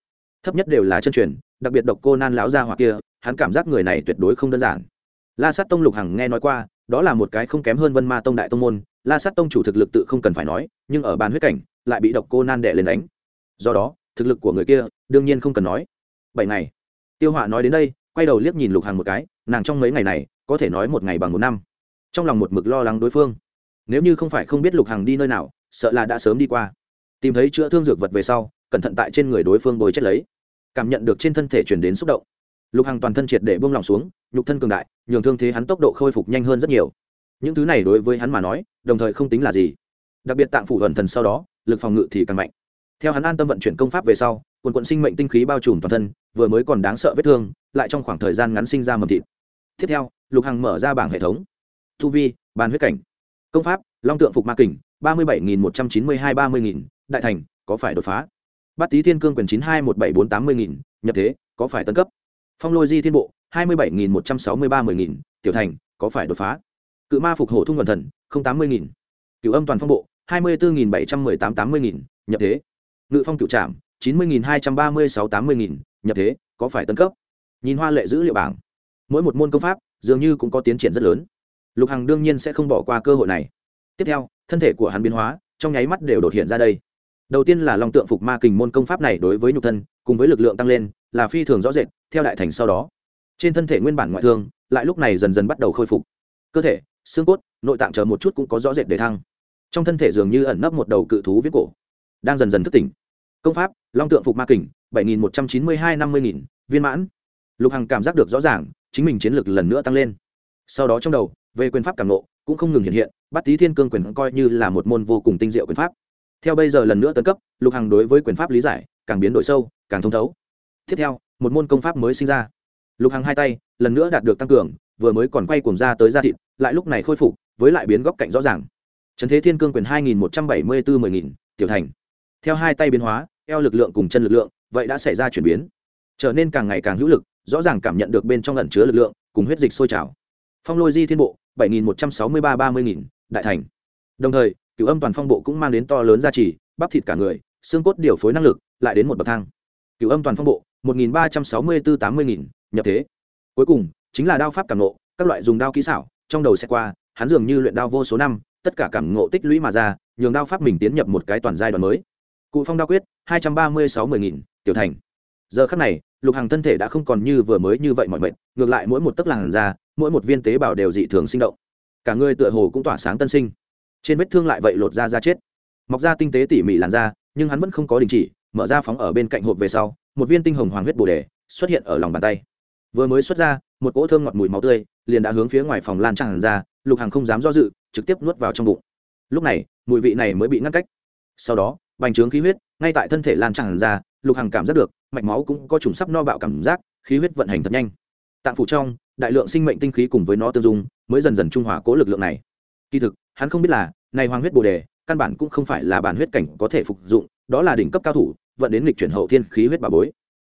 Thấp nhất đều là chân truyền, đặc biệt độc cô nan láo ra hoặc kia, hắn cảm giác người này tuyệt đối không đơn giản. La sát tông lục hằng nghe nói qua, đó là một cái không kém hơn vân ma tông đại tông môn, la sát tông chủ thực lực tự không cần phải nói, nhưng ở bàn huyết cảnh, lại bị độc cô nan đệ lên đánh. Do đó thực lực của người kia, đương nhiên không cần nói. Bảy ngày. Tiêu họa nói đến đây, quay đầu liếc nhìn lục hằng một cái, nàng trong mấy ngày này, có thể nói một ngày bằng một năm. Trong lòng một mực lo lắng đối phương. Nếu như không phải không biết lục hằng đi nơi nào, sợ là đã sớm đi qua. Tìm thấy chữa thương dược vật về sau, cẩn thận tại trên người đối phương bồi chất lấy. Cảm nhận được trên thân thể chuyển đến xúc động. Lục hằng toàn thân triệt để buông lòng xuống, nhục thân cường đại, nhường thương thế hắn tốc độ khôi phục nhanh hơn rất nhiều. Những thứ này đối với hắn mà nói, đồng thời không tính là gì. Đặc biệt tạng phủ thuần thần sau đó, lực phòng ngự thì càng mạnh theo hắn an tâm vận chuyển công pháp về sau, quần quận sinh mệnh tinh khí bao trùm toàn thân, vừa mới còn đáng sợ vết thương, lại trong khoảng thời gian ngắn sinh ra mầm thịt. Tiếp theo, lục hằng mở ra bảng hệ thống. Thu vi, bàn huyết cảnh. Công pháp, long tượng phục ma kình, ba mươi bảy nghìn một trăm chín mươi hai, ba mươi nghìn. Đại thành, có phải đột phá? Bát tý thiên cương quyền chín hai một bảy bốn tám mươi nghìn. Nhập thế, có phải tân cấp? Phong lôi di thiên bộ, hai mươi bảy nghìn một trăm sáu mươi ba mươi nghìn. Tiểu thành, có phải đột phá? Cự ma phục hổ thung quần thần, không tám mươi nghìn. Cựu âm toàn phong bộ, hai mươi bốn nghìn bảy trăm mười tám tám mươi nghìn. Nhập thế ngự phong cựu trạm chín mươi nghìn hai trăm ba mươi sáu tám mươi nghìn, nhập thế, có phải tân cấp? Nhìn hoa lệ dữ liệu bảng. Mỗi một môn công pháp, dường như cũng có tiến triển rất lớn. Lục hằng đương nhiên sẽ không bỏ qua cơ hội này. Tiếp theo, thân thể của hắn biến hóa, trong nháy mắt đều đột hiện ra đây. Đầu tiên là long tượng phục ma kình môn công pháp này đối với nhục thân, cùng với lực lượng tăng lên, là phi thường rõ rệt, theo đại thành sau đó. Trên thân thể nguyên bản ngoại thương, lại lúc này dần dần bắt đầu khôi phục. Cơ thể, xương cốt, nội tạng chờ một chút cũng có rõ rệt để thăng. Trong thân thể dường như ẩn nấp một đầu cự thú viết cổ, đang dần dần thức tỉnh công pháp, long tượng phục ma kình, bảy nghìn một trăm chín mươi hai năm mươi nghìn, viên mãn. Lục hằng cảm giác được rõ ràng, chính mình chiến lược lần nữa tăng lên. Sau đó trong đầu, về quyền pháp cảm nộ cũng không ngừng hiện hiện bắt tý thiên cương quyền coi như là một môn vô cùng tinh diệu quyền pháp. Theo bây giờ lần nữa tấn cấp, lục hằng đối với quyền pháp lý giải, càng biến đổi sâu, càng thông thấu. Tiếp theo, một môn công pháp mới sinh ra. Lục hằng hai tay, lần nữa đạt được tăng cường, vừa mới còn quay cuồng ra tới gia thịt, lại lúc này khôi phục, với lại biến góc cạnh rõ ràng. Trần thế thiên cương quyền hai nghìn một trăm bảy mươi bốn mười nghìn, tiểu thành theo hai tay biến hóa eo lực lượng cùng chân lực lượng vậy đã xảy ra chuyển biến. Trở nên càng ngày càng hữu lực rõ ràng cảm nhận được bên trong ẩn chứa lực lượng cùng huyết dịch sôi trào. Phong lôi di thiên bộ bảy nghìn một trăm sáu mươi ba ba mươi nghìn đại thành. Đồng thời cựu âm toàn phong bộ cũng mang đến to lớn gia trì, bắp thịt cả người xương cốt điều phối năng lực lại đến một bậc thang. Cựu âm toàn phong bộ một nghìn ba trăm sáu mươi bốn tám mươi nghìn nhập thế. Cuối cùng chính là đao pháp cảm nộ các loại dùng đao kỹ xảo trong đầu xe qua hắn dường như luyện đao vô số năm tất cả cảm ngộ tích lũy mà ra nhường đao pháp mình tiến nhập một cái toàn giai đoạn mới cụ phong đa quyết, hai trăm ba mươi sáu mười nghìn, tiểu thành. Giờ khắc này, lục Hằng thân thể đã không còn như vừa mới như vậy mọi mệnh ngược lại mỗi một tấc làn da, mỗi một viên tế bào đều dị thường sinh động. Cả người tựa hồ cũng tỏa sáng tân sinh. Trên vết thương lại vậy lột da ra chết. Mọc ra tinh tế tỉ mỉ làn da, nhưng hắn vẫn không có đình chỉ, mở ra phóng ở bên cạnh hộp về sau, một viên tinh hồng hoàng huyết bồ đề xuất hiện ở lòng bàn tay. Vừa mới xuất ra, một cỗ thơm ngọt mùi máu tươi liền đã hướng phía ngoài phòng lan tràn ra, lục Hằng không dám do dự, trực tiếp nuốt vào trong bụng. Lúc này, mùi vị này mới bị ngăn cách. Sau đó bành trướng khí huyết, ngay tại thân thể lan tràn ra, lục Hằng cảm giác được, mạch máu cũng có trùng sắp no bạo cảm giác, khí huyết vận hành thật nhanh. Tạng phủ trong, đại lượng sinh mệnh tinh khí cùng với nó tương dung, mới dần dần trung hòa cố lực lượng này. Kỳ thực, hắn không biết là, này hoàng huyết bồ đề, căn bản cũng không phải là bản huyết cảnh có thể phục dụng, đó là đỉnh cấp cao thủ, vận đến lịch chuyển hậu thiên khí huyết bà bối.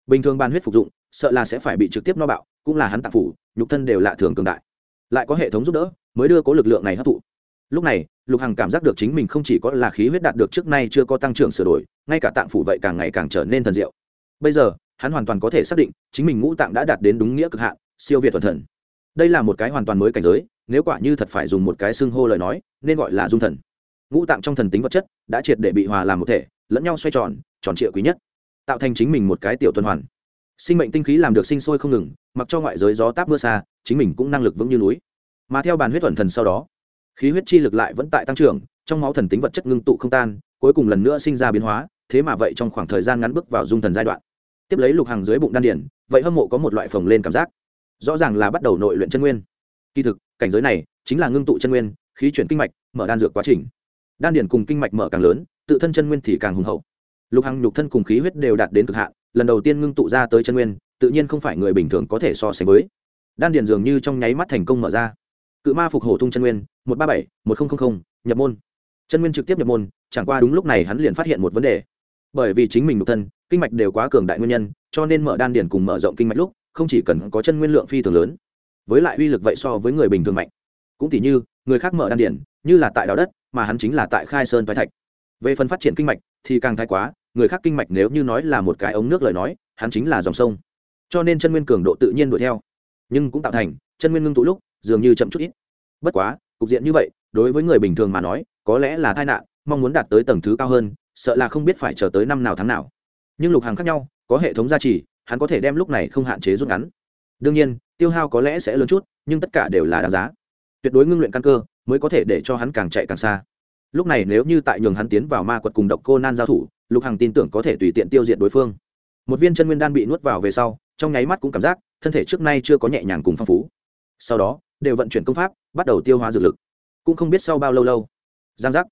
Bình thường bản huyết phục dụng, sợ là sẽ phải bị trực tiếp no bạo, cũng là hắn tạng phủ, nhục thân đều lạ thường cường đại. Lại có hệ thống giúp đỡ, mới đưa cố lực lượng này hấp thụ lúc này, lục hằng cảm giác được chính mình không chỉ có là khí huyết đạt được trước nay chưa có tăng trưởng sửa đổi, ngay cả tạng phủ vậy càng ngày càng trở nên thần diệu. Bây giờ, hắn hoàn toàn có thể xác định, chính mình ngũ tạng đã đạt đến đúng nghĩa cực hạn, siêu việt toàn thần. Đây là một cái hoàn toàn mới cảnh giới, nếu quả như thật phải dùng một cái xưng hô lời nói, nên gọi là dung thần. Ngũ tạng trong thần tính vật chất đã triệt để bị hòa làm một thể, lẫn nhau xoay tròn tròn trịa quý nhất, tạo thành chính mình một cái tiểu tuần hoàn. Sinh mệnh tinh khí làm được sinh sôi không ngừng, mặc cho ngoại giới gió táp mưa xa, chính mình cũng năng lực vững như núi. Mà theo bàn huyết thuần thần sau đó khí huyết chi lực lại vẫn tại tăng trưởng, trong máu thần tính vật chất ngưng tụ không tan, cuối cùng lần nữa sinh ra biến hóa, thế mà vậy trong khoảng thời gian ngắn bước vào dung thần giai đoạn. Tiếp lấy lục hàng dưới bụng đan điển, vậy hâm mộ có một loại phồng lên cảm giác. Rõ ràng là bắt đầu nội luyện chân nguyên. Kỳ thực, cảnh giới này chính là ngưng tụ chân nguyên, khí chuyển kinh mạch, mở đan dược quá trình. Đan điển cùng kinh mạch mở càng lớn, tự thân chân nguyên thì càng hùng hậu. Lục hằng nhục thân cùng khí huyết đều đạt đến cực hạn, lần đầu tiên ngưng tụ ra tới chân nguyên, tự nhiên không phải người bình thường có thể so sánh với. Đan điển dường như trong nháy mắt thành công mở ra cự ma phục hổ tung chân nguyên, một trăm ba mươi bảy, một nghìn nhập môn. Chân nguyên trực tiếp nhập môn, chẳng qua đúng lúc này hắn liền phát hiện một vấn đề. Bởi vì chính mình nhục thân, kinh mạch đều quá cường đại nguyên nhân, cho nên mở đan điển cùng mở rộng kinh mạch lúc, không chỉ cần có chân nguyên lượng phi thường lớn, với lại uy lực vậy so với người bình thường mạnh. Cũng tỉ như, người khác mở đan điển như là tại đào đất, mà hắn chính là tại khai sơn thoái thạch. Về phần phát triển kinh mạch, thì càng thái quá, người khác kinh mạch nếu như nói là một cái ống nước lời nói, hắn chính là dòng sông. Cho nên chân nguyên cường độ tự nhiên đuổi theo, nhưng cũng tạo thành, chân nguyên ngưng tụ lúc dường như chậm chút ít. Bất quá, cục diện như vậy, đối với người bình thường mà nói, có lẽ là tai nạn, mong muốn đạt tới tầng thứ cao hơn, sợ là không biết phải chờ tới năm nào tháng nào. Nhưng lục hàng khác nhau, có hệ thống gia trì, hắn có thể đem lúc này không hạn chế rút ngắn. Đương nhiên, tiêu hao có lẽ sẽ lớn chút, nhưng tất cả đều là đáng giá. Tuyệt đối ngưng luyện căn cơ, mới có thể để cho hắn càng chạy càng xa. Lúc này nếu như tại nhường hắn tiến vào ma quật cùng độc cô nan giao thủ, lục hằng tin tưởng có thể tùy tiện tiêu diệt đối phương. Một viên chân nguyên đan bị nuốt vào về sau, trong nháy mắt cũng cảm giác, thân thể trước nay chưa có nhẹ nhàng cùng phong phú. Sau đó đều vận chuyển công pháp, bắt đầu tiêu hóa dược lực. Cũng không biết sau bao lâu lâu, giang giác,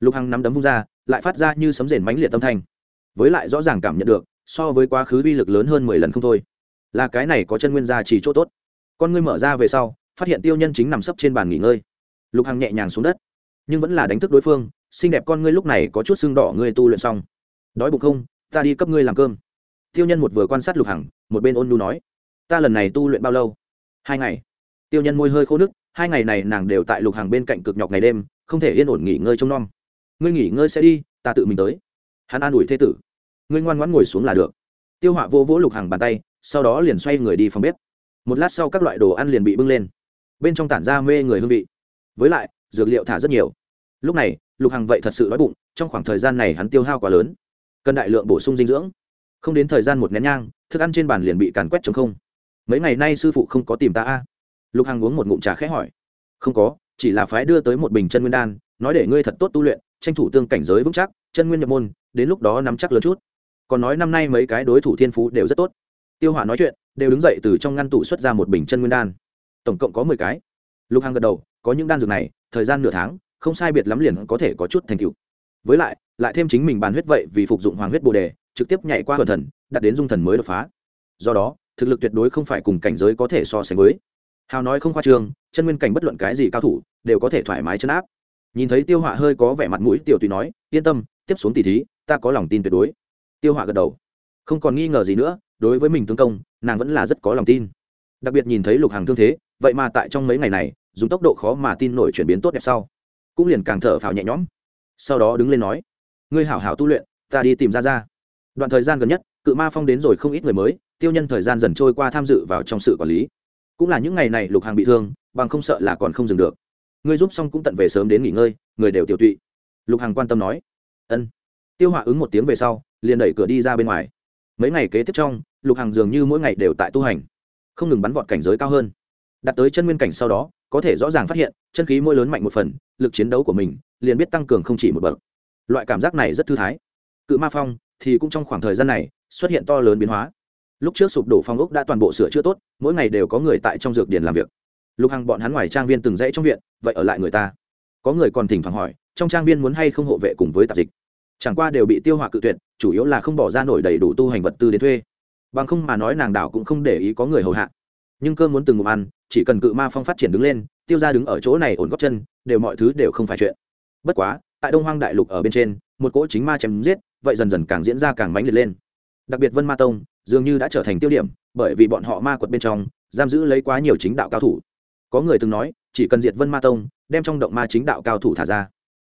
lục hằng nắm đấm vung ra, lại phát ra như sấm rền mánh liệt tâm thanh. Với lại rõ ràng cảm nhận được, so với quá khứ uy lực lớn hơn mười lần không thôi. Là cái này có chân nguyên gia chỉ chỗ tốt. Con ngươi mở ra về sau, phát hiện tiêu nhân chính nằm sấp trên bàn nghỉ ngơi. Lục hằng nhẹ nhàng xuống đất, nhưng vẫn là đánh thức đối phương, xinh đẹp con ngươi lúc này có chút sưng đỏ ngươi tu luyện xong. Đói bụng không? Ta đi cấp ngươi làm cơm. Tiêu nhân một vừa quan sát lục hằng, một bên ôn nhu nói, ta lần này tu luyện bao lâu? Hai ngày tiêu nhân môi hơi khô nức, hai ngày này nàng đều tại lục hàng bên cạnh cực nhọc ngày đêm, không thể yên ổn nghỉ ngơi trong nom. Ngươi nghỉ ngơi sẽ đi, ta tự mình tới. Hắn an ủi thê tử. Ngươi ngoan ngoãn ngồi xuống là được. Tiêu họa vô vỗ lục hàng bàn tay, sau đó liền xoay người đi phòng bếp. Một lát sau các loại đồ ăn liền bị bưng lên. Bên trong tản ra mê người hương vị. Với lại, dược liệu thả rất nhiều. Lúc này, lục hằng vậy thật sự đói bụng, trong khoảng thời gian này hắn tiêu hao quá lớn. Cần đại lượng bổ sung dinh dưỡng. Không đến thời gian một nén nhang, thức ăn trên bàn liền bị càn quét chống không. Mấy ngày nay sư phụ không có tìm ta a lục hằng uống một ngụm trà khẽ hỏi. Không có, chỉ là phái đưa tới một bình chân nguyên đan, nói để ngươi thật tốt tu luyện, tranh thủ tương cảnh giới vững chắc, chân nguyên nhập môn, đến lúc đó nắm chắc lớn chút. Còn nói năm nay mấy cái đối thủ thiên phú đều rất tốt. Tiêu hỏa nói chuyện, đều đứng dậy từ trong ngăn tủ xuất ra một bình chân nguyên đan. Tổng cộng có mười cái. Lục hằng gật đầu, có những đan dược này, thời gian nửa tháng, không sai biệt lắm liền có thể có chút thành tựu. Với lại lại thêm chính mình bàn huyết vậy vì phục dụng hoàng huyết bồ đề, trực tiếp nhảy qua hồn thần đặt đến dung thần mới đột phá. Do đó, thực lực tuyệt đối không phải cùng cảnh giới có thể so sánh với hào nói không khoa trương, chân nguyên cảnh bất luận cái gì cao thủ, đều có thể thoải mái chân áp. Nhìn thấy tiêu họa hơi có vẻ mặt mũi, tiểu tùy nói, yên tâm, tiếp xuống tỷ thí, ta có lòng tin tuyệt đối. Tiêu họa gật đầu. Không còn nghi ngờ gì nữa, đối với mình tương công, nàng vẫn là rất có lòng tin. Đặc biệt nhìn thấy lục hàng thương thế, vậy mà tại trong mấy ngày này, dùng tốc độ khó mà tin nổi chuyển biến tốt đẹp sau, cũng liền càng thở phào nhẹ nhõm. Sau đó đứng lên nói, ngươi hảo hảo tu luyện, ta đi tìm ra ra. Đoạn thời gian gần nhất, cự ma phong đến rồi không ít người mới, tiêu nhân thời gian dần trôi qua tham dự vào trong sự quản lý cũng là những ngày này lục hàng bị thương, bằng không sợ là còn không dừng được. Ngươi giúp xong cũng tận về sớm đến nghỉ ngơi, người đều tiểu tụy. Lục hàng quan tâm nói. Ân. Tiêu họa ứng một tiếng về sau, liền đẩy cửa đi ra bên ngoài. Mấy ngày kế tiếp trong, lục hàng dường như mỗi ngày đều tại tu hành. Không ngừng bắn vọt cảnh giới cao hơn. Đặt tới chân nguyên cảnh sau đó, có thể rõ ràng phát hiện, chân khí mỗi lớn mạnh một phần, lực chiến đấu của mình liền biết tăng cường không chỉ một bậc. Loại cảm giác này rất thư thái. Cự ma phong thì cũng trong khoảng thời gian này xuất hiện to lớn biến hóa lúc trước sụp đổ phong ốc đã toàn bộ sửa chữa tốt, mỗi ngày đều có người tại trong dược điển làm việc. Lục hằng bọn hắn ngoài trang viên từng dãy trong viện, vậy ở lại người ta. Có người còn thỉnh thoảng hỏi, trong trang viên muốn hay không hộ vệ cùng với tạp dịch? Chẳng qua đều bị tiêu họa cự tuyệt, chủ yếu là không bỏ ra nổi đầy đủ tu hành vật tư đến thuê. Bằng không mà nói nàng đảo cũng không để ý có người hầu hạ. Nhưng cơm muốn từng ngụm ăn, chỉ cần cự ma phong phát triển đứng lên, tiêu ra đứng ở chỗ này ổn góc chân, đều mọi thứ đều không phải chuyện. Bất quá, tại đông hoang đại lục ở bên trên, một cỗ chính ma chém giết, vậy dần dần càng diễn ra càng mãnh liệt lên. Đặc biệt vân ma tông dường như đã trở thành tiêu điểm, bởi vì bọn họ ma quật bên trong, giam giữ lấy quá nhiều chính đạo cao thủ. Có người từng nói, chỉ cần diệt vân ma tông, đem trong động ma chính đạo cao thủ thả ra.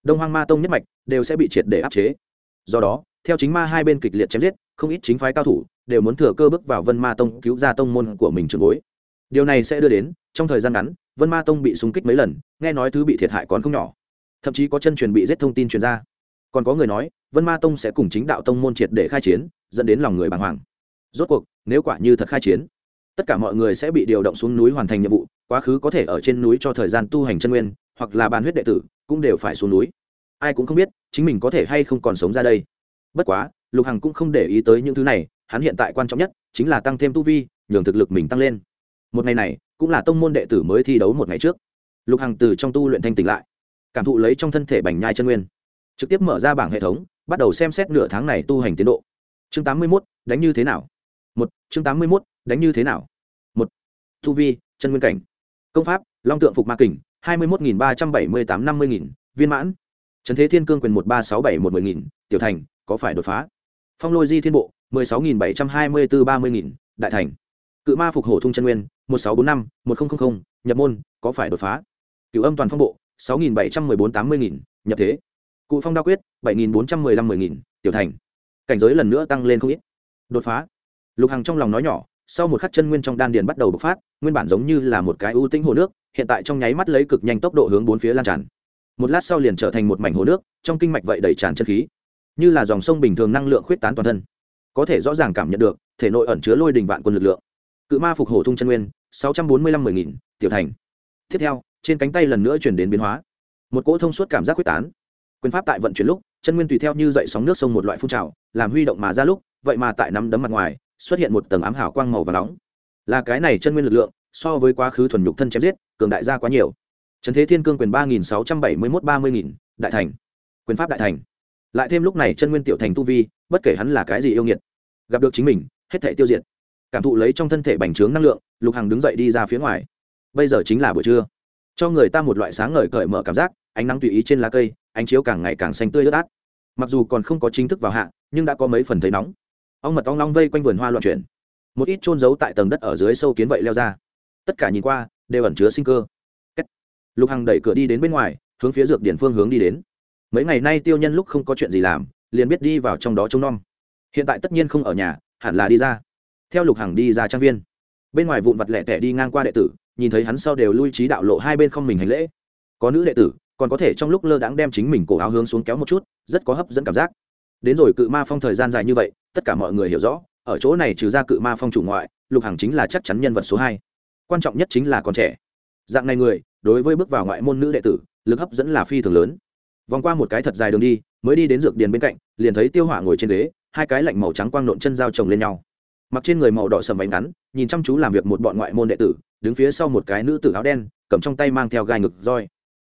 Đông hoang ma tông nhất mạch đều sẽ bị triệt để áp chế. Do đó, theo chính ma hai bên kịch liệt chém giết, không ít chính phái cao thủ đều muốn thừa cơ bước vào vân ma tông cứu ra tông môn của mình trường bối. Điều này sẽ đưa đến, trong thời gian ngắn, vân ma tông bị súng kích mấy lần, nghe nói thứ bị thiệt hại còn không nhỏ. Thậm chí có chân truyền bị giết thông tin truyền ra. Còn có người nói, vân ma tông sẽ cùng chính đạo tông môn triệt để khai chiến, dẫn đến lòng người bàng hoàng rốt cuộc, nếu quả như thật khai chiến, tất cả mọi người sẽ bị điều động xuống núi hoàn thành nhiệm vụ, quá khứ có thể ở trên núi cho thời gian tu hành chân nguyên, hoặc là bàn huyết đệ tử, cũng đều phải xuống núi. Ai cũng không biết, chính mình có thể hay không còn sống ra đây. Bất quá, lục hằng cũng không để ý tới những thứ này, hắn hiện tại quan trọng nhất chính là tăng thêm tu vi, nhường thực lực mình tăng lên. Một ngày này, cũng là tông môn đệ tử mới thi đấu một ngày trước. Lục hằng từ trong tu luyện thanh tỉnh lại, cảm thụ lấy trong thân thể bành nhai chân nguyên, trực tiếp mở ra bảng hệ thống, bắt đầu xem xét nửa tháng này tu hành tiến độ. Chương tám mươi mốt, đánh như thế nào? Một, chương tám mươi mốt, đánh như thế nào? Một, thu vi, chân nguyên cảnh. Công pháp, long tượng phục ma kình, hai mươi một nghìn ba trăm bảy mươi tám năm mươi nghìn, viên mãn. Trần thế thiên cương quyền một ba sáu bảy một mươi nghìn, tiểu thành, có phải đột phá? Phong lôi di thiên bộ, mười sáu nghìn bảy trăm hai mươi bốn ba mươi nghìn, đại thành. Cự ma phục hổ thung chân nguyên, một sáu bốn năm, một nghìn nhập môn, có phải đột phá? Cựu âm toàn phong bộ, sáu nghìn bảy trăm mười bốn tám mươi nghìn, nhập thế. Cụ phong đa quyết, bảy nghìn bốn trăm mười lăm mười nghìn, tiểu thành. Cảnh giới lần nữa tăng lên không ít. Đột phá lục hằng trong lòng nói nhỏ, sau một khắc chân nguyên trong đan điền bắt đầu bộc phát, nguyên bản giống như là một cái ưu tĩnh hồ nước, hiện tại trong nháy mắt lấy cực nhanh tốc độ hướng bốn phía lan tràn. Một lát sau liền trở thành một mảnh hồ nước, trong kinh mạch vậy đầy tràn chân khí, như là dòng sông bình thường năng lượng khuyết tán toàn thân. Có thể rõ ràng cảm nhận được, thể nội ẩn chứa lôi đình vạn quân lực lượng. Cự ma phục hổ thung chân nguyên, sáu trăm bốn mươi lăm mười nghìn, tiểu thành. Tiếp theo, trên cánh tay lần nữa chuyển đến biến hóa. Một cỗ thông suốt cảm giác quyết tán. Quyền pháp tại vận chuyển lúc, chân nguyên tùy theo như dậy sóng nước sông một loại phun trào, làm huy động mà ra lúc, vậy mà tại nắm đấm mặt ngoài xuất hiện một tầng ám hào quang màu và nóng. Là cái này chân nguyên lực lượng, so với quá khứ thuần nhục thân chém giết, cường đại gia quá nhiều. Trần thế thiên cương quyền ba nghìn sáu trăm bảy mươi mốt ba mươi nghìn, đại thành. Quyền pháp đại thành. Lại thêm lúc này chân nguyên tiểu thành tu vi, bất kể hắn là cái gì yêu nghiệt, gặp được chính mình, hết thể tiêu diệt. Cảm thụ lấy trong thân thể bành trướng năng lượng, lục hằng đứng dậy đi ra phía ngoài. Bây giờ chính là buổi trưa. Cho người ta một loại sáng ngời cởi mở cảm giác, ánh nắng tùy ý trên lá cây, ánh chiếu càng ngày càng xanh tươi ướt át. Mặc dù còn không có chính thức vào hạ, nhưng đã có mấy phần thấy nóng ong mật ong long vây quanh vườn hoa loạn chuyển. Một ít trôn giấu tại tầng đất ở dưới sâu kiến vậy leo ra. Tất cả nhìn qua, đều ẩn chứa sinh cơ. Lục hằng đẩy cửa đi đến bên ngoài, hướng phía dược điển phương hướng đi đến. Mấy ngày nay tiêu nhân lúc không có chuyện gì làm, liền biết đi vào trong đó trông nom. Hiện tại tất nhiên không ở nhà, hẳn là đi ra. Theo lục hằng đi ra trang viên. Bên ngoài vụn vặt lẹ tẻ đi ngang qua đệ tử, nhìn thấy hắn sau đều lui trí đạo lộ hai bên không mình hành lễ. Có nữ đệ tử, còn có thể trong lúc lơ đãng đem chính mình cổ áo hướng xuống kéo một chút, rất có hấp dẫn cảm giác đến rồi cự ma phong thời gian dài như vậy, tất cả mọi người hiểu rõ, ở chỗ này trừ ra cự ma phong chủ ngoại, lục hằng chính là chắc chắn nhân vật số hai. Quan trọng nhất chính là còn trẻ. Dạng này người, đối với bước vào ngoại môn nữ đệ tử, lực hấp dẫn là phi thường lớn. Vòng qua một cái thật dài đường đi, mới đi đến dược điền bên cạnh, liền thấy tiêu hỏa ngồi trên ghế, hai cái lạnh màu trắng quang nộn chân dao chồng lên nhau. Mặc trên người màu đỏ sầm váy ngắn, nhìn chăm chú làm việc một bọn ngoại môn đệ tử, đứng phía sau một cái nữ tử áo đen, cầm trong tay mang theo gai ngực roi.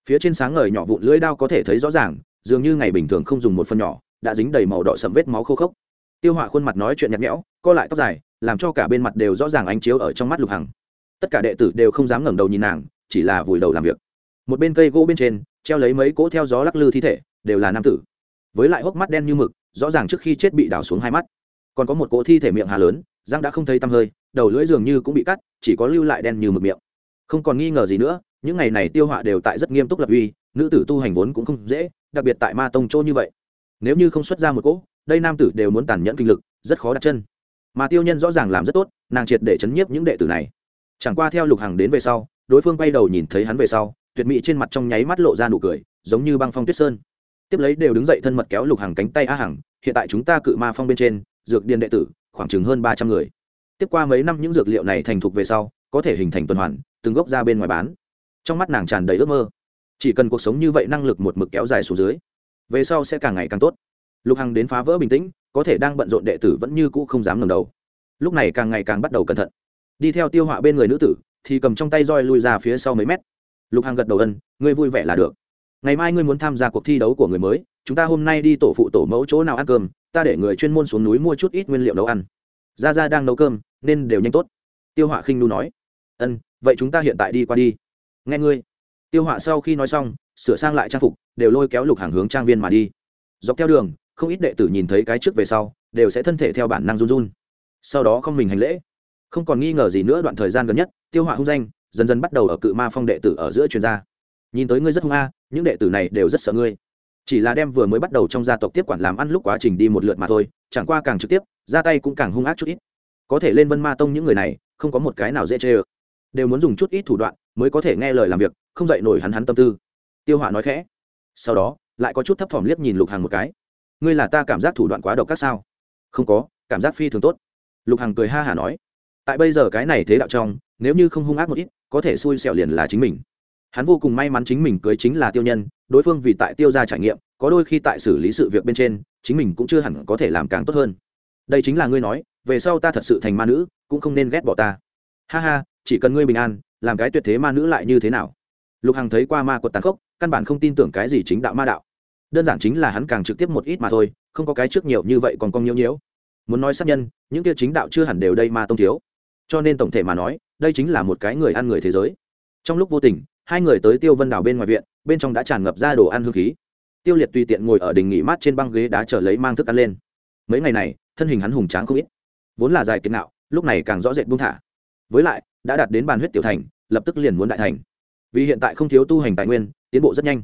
Phía trên sáng ngời nhỏ vụn lưỡi đao có thể thấy rõ ràng, dường như ngày bình thường không dùng một phần nhỏ đã dính đầy màu đỏ sẫm vết máu khô khốc. Tiêu họa khuôn mặt nói chuyện nhạt nhẽo, co lại tóc dài, làm cho cả bên mặt đều rõ ràng ánh chiếu ở trong mắt lục hằng. Tất cả đệ tử đều không dám ngẩng đầu nhìn nàng, chỉ là vùi đầu làm việc. Một bên cây gỗ bên trên, treo lấy mấy cỗ theo gió lắc lư thi thể, đều là nam tử. Với lại hốc mắt đen như mực, rõ ràng trước khi chết bị đào xuống hai mắt. Còn có một cỗ thi thể miệng hà lớn, răng đã không thấy tăm hơi, đầu lưỡi dường như cũng bị cắt, chỉ có lưu lại đen như mực miệng. Không còn nghi ngờ gì nữa, những ngày này tiêu họa đều tại rất nghiêm túc lập uy, nữ tử tu hành vốn cũng không dễ, đặc biệt tại ma tông chỗ như vậy nếu như không xuất ra một cỗ, đây nam tử đều muốn tàn nhẫn kinh lực, rất khó đặt chân. Mà tiêu nhân rõ ràng làm rất tốt, nàng triệt để chấn nhiếp những đệ tử này. Chẳng qua theo lục hằng đến về sau, đối phương quay đầu nhìn thấy hắn về sau, tuyệt mỹ trên mặt trong nháy mắt lộ ra nụ cười, giống như băng phong tuyết sơn. Tiếp lấy đều đứng dậy thân mật kéo lục hằng cánh tay a hằng, hiện tại chúng ta cự ma phong bên trên, dược điền đệ tử, khoảng chừng hơn ba trăm người. Tiếp qua mấy năm những dược liệu này thành thục về sau, có thể hình thành tuần hoàn, từng gốc ra bên ngoài bán. Trong mắt nàng tràn đầy ước mơ. Chỉ cần cuộc sống như vậy năng lực một mực kéo dài xuống dưới về sau sẽ càng ngày càng tốt. Lục hằng đến phá vỡ bình tĩnh, có thể đang bận rộn đệ tử vẫn như cũ không dám ngầm đầu. Lúc này càng ngày càng bắt đầu cẩn thận. Đi theo tiêu họa bên người nữ tử, thì cầm trong tay roi lui ra phía sau mấy mét. Lục hằng gật đầu ân, ngươi vui vẻ là được. Ngày mai ngươi muốn tham gia cuộc thi đấu của người mới, chúng ta hôm nay đi tổ phụ tổ mẫu chỗ nào ăn cơm, ta để người chuyên môn xuống núi mua chút ít nguyên liệu nấu ăn. Ra ra đang nấu cơm, nên đều nhanh tốt. Tiêu họa khinh nu nói, ân, vậy chúng ta hiện tại đi qua đi. Nghe ngươi tiêu họa sau khi nói xong, sửa sang lại trang phục, đều lôi kéo lục hàng hướng trang viên mà đi. Dọc theo đường, không ít đệ tử nhìn thấy cái trước về sau, đều sẽ thân thể theo bản năng run run. Sau đó không mình hành lễ. Không còn nghi ngờ gì nữa, đoạn thời gian gần nhất, tiêu họa hung danh, dần dần bắt đầu ở cự ma phong đệ tử ở giữa chuyên gia nhìn tới ngươi rất hung a, những đệ tử này đều rất sợ ngươi. Chỉ là đem vừa mới bắt đầu trong gia tộc tiếp quản làm ăn lúc quá trình đi một lượt mà thôi, chẳng qua càng trực tiếp, ra tay cũng càng hung ác chút ít. Có thể lên vân ma tông những người này, không có một cái nào dễ chê ơ. Đều muốn dùng chút ít thủ đoạn mới có thể nghe lời làm việc, không dậy nổi hắn hắn tâm tư. Tiêu hỏa nói khẽ. Sau đó, lại có chút thấp thỏm liếc nhìn lục hằng một cái. Ngươi là ta cảm giác thủ đoạn quá độc các sao? Không có, cảm giác phi thường tốt. Lục hằng cười ha hả nói. Tại bây giờ cái này thế đạo trong, nếu như không hung ác một ít, có thể xui xẻo liền là chính mình. Hắn vô cùng may mắn chính mình cưới chính là tiêu nhân, đối phương vì tại tiêu ra trải nghiệm, có đôi khi tại xử lý sự việc bên trên, chính mình cũng chưa hẳn có thể làm càng tốt hơn. Đây chính là ngươi nói, về sau ta thật sự thành ma nữ, cũng không nên ghét bỏ ta. Ha ha, chỉ cần ngươi bình an làm cái tuyệt thế ma nữ lại như thế nào? Lục hằng thấy qua ma quật tàn khốc, căn bản không tin tưởng cái gì chính đạo ma đạo. Đơn giản chính là hắn càng trực tiếp một ít mà thôi, không có cái trước nhiều như vậy còn cong nhiễu nhiễu. Muốn nói sát nhân, những kia chính đạo chưa hẳn đều đây ma tông thiếu. Cho nên tổng thể mà nói, đây chính là một cái người ăn người thế giới. Trong lúc vô tình, hai người tới tiêu vân đảo bên ngoài viện, bên trong đã tràn ngập ra đồ ăn hương khí. Tiêu liệt tùy tiện ngồi ở đình nghỉ mát trên băng ghế đá chờ lấy mang thức ăn lên. Mấy ngày này, thân hình hắn hùng tráng không ít. Vốn là dài kiệt nạo, lúc này càng rõ rệt buông thả. Với lại đã đạt đến bàn huyết tiểu thành, lập tức liền muốn đại thành. Vì hiện tại không thiếu tu hành tài nguyên, tiến bộ rất nhanh.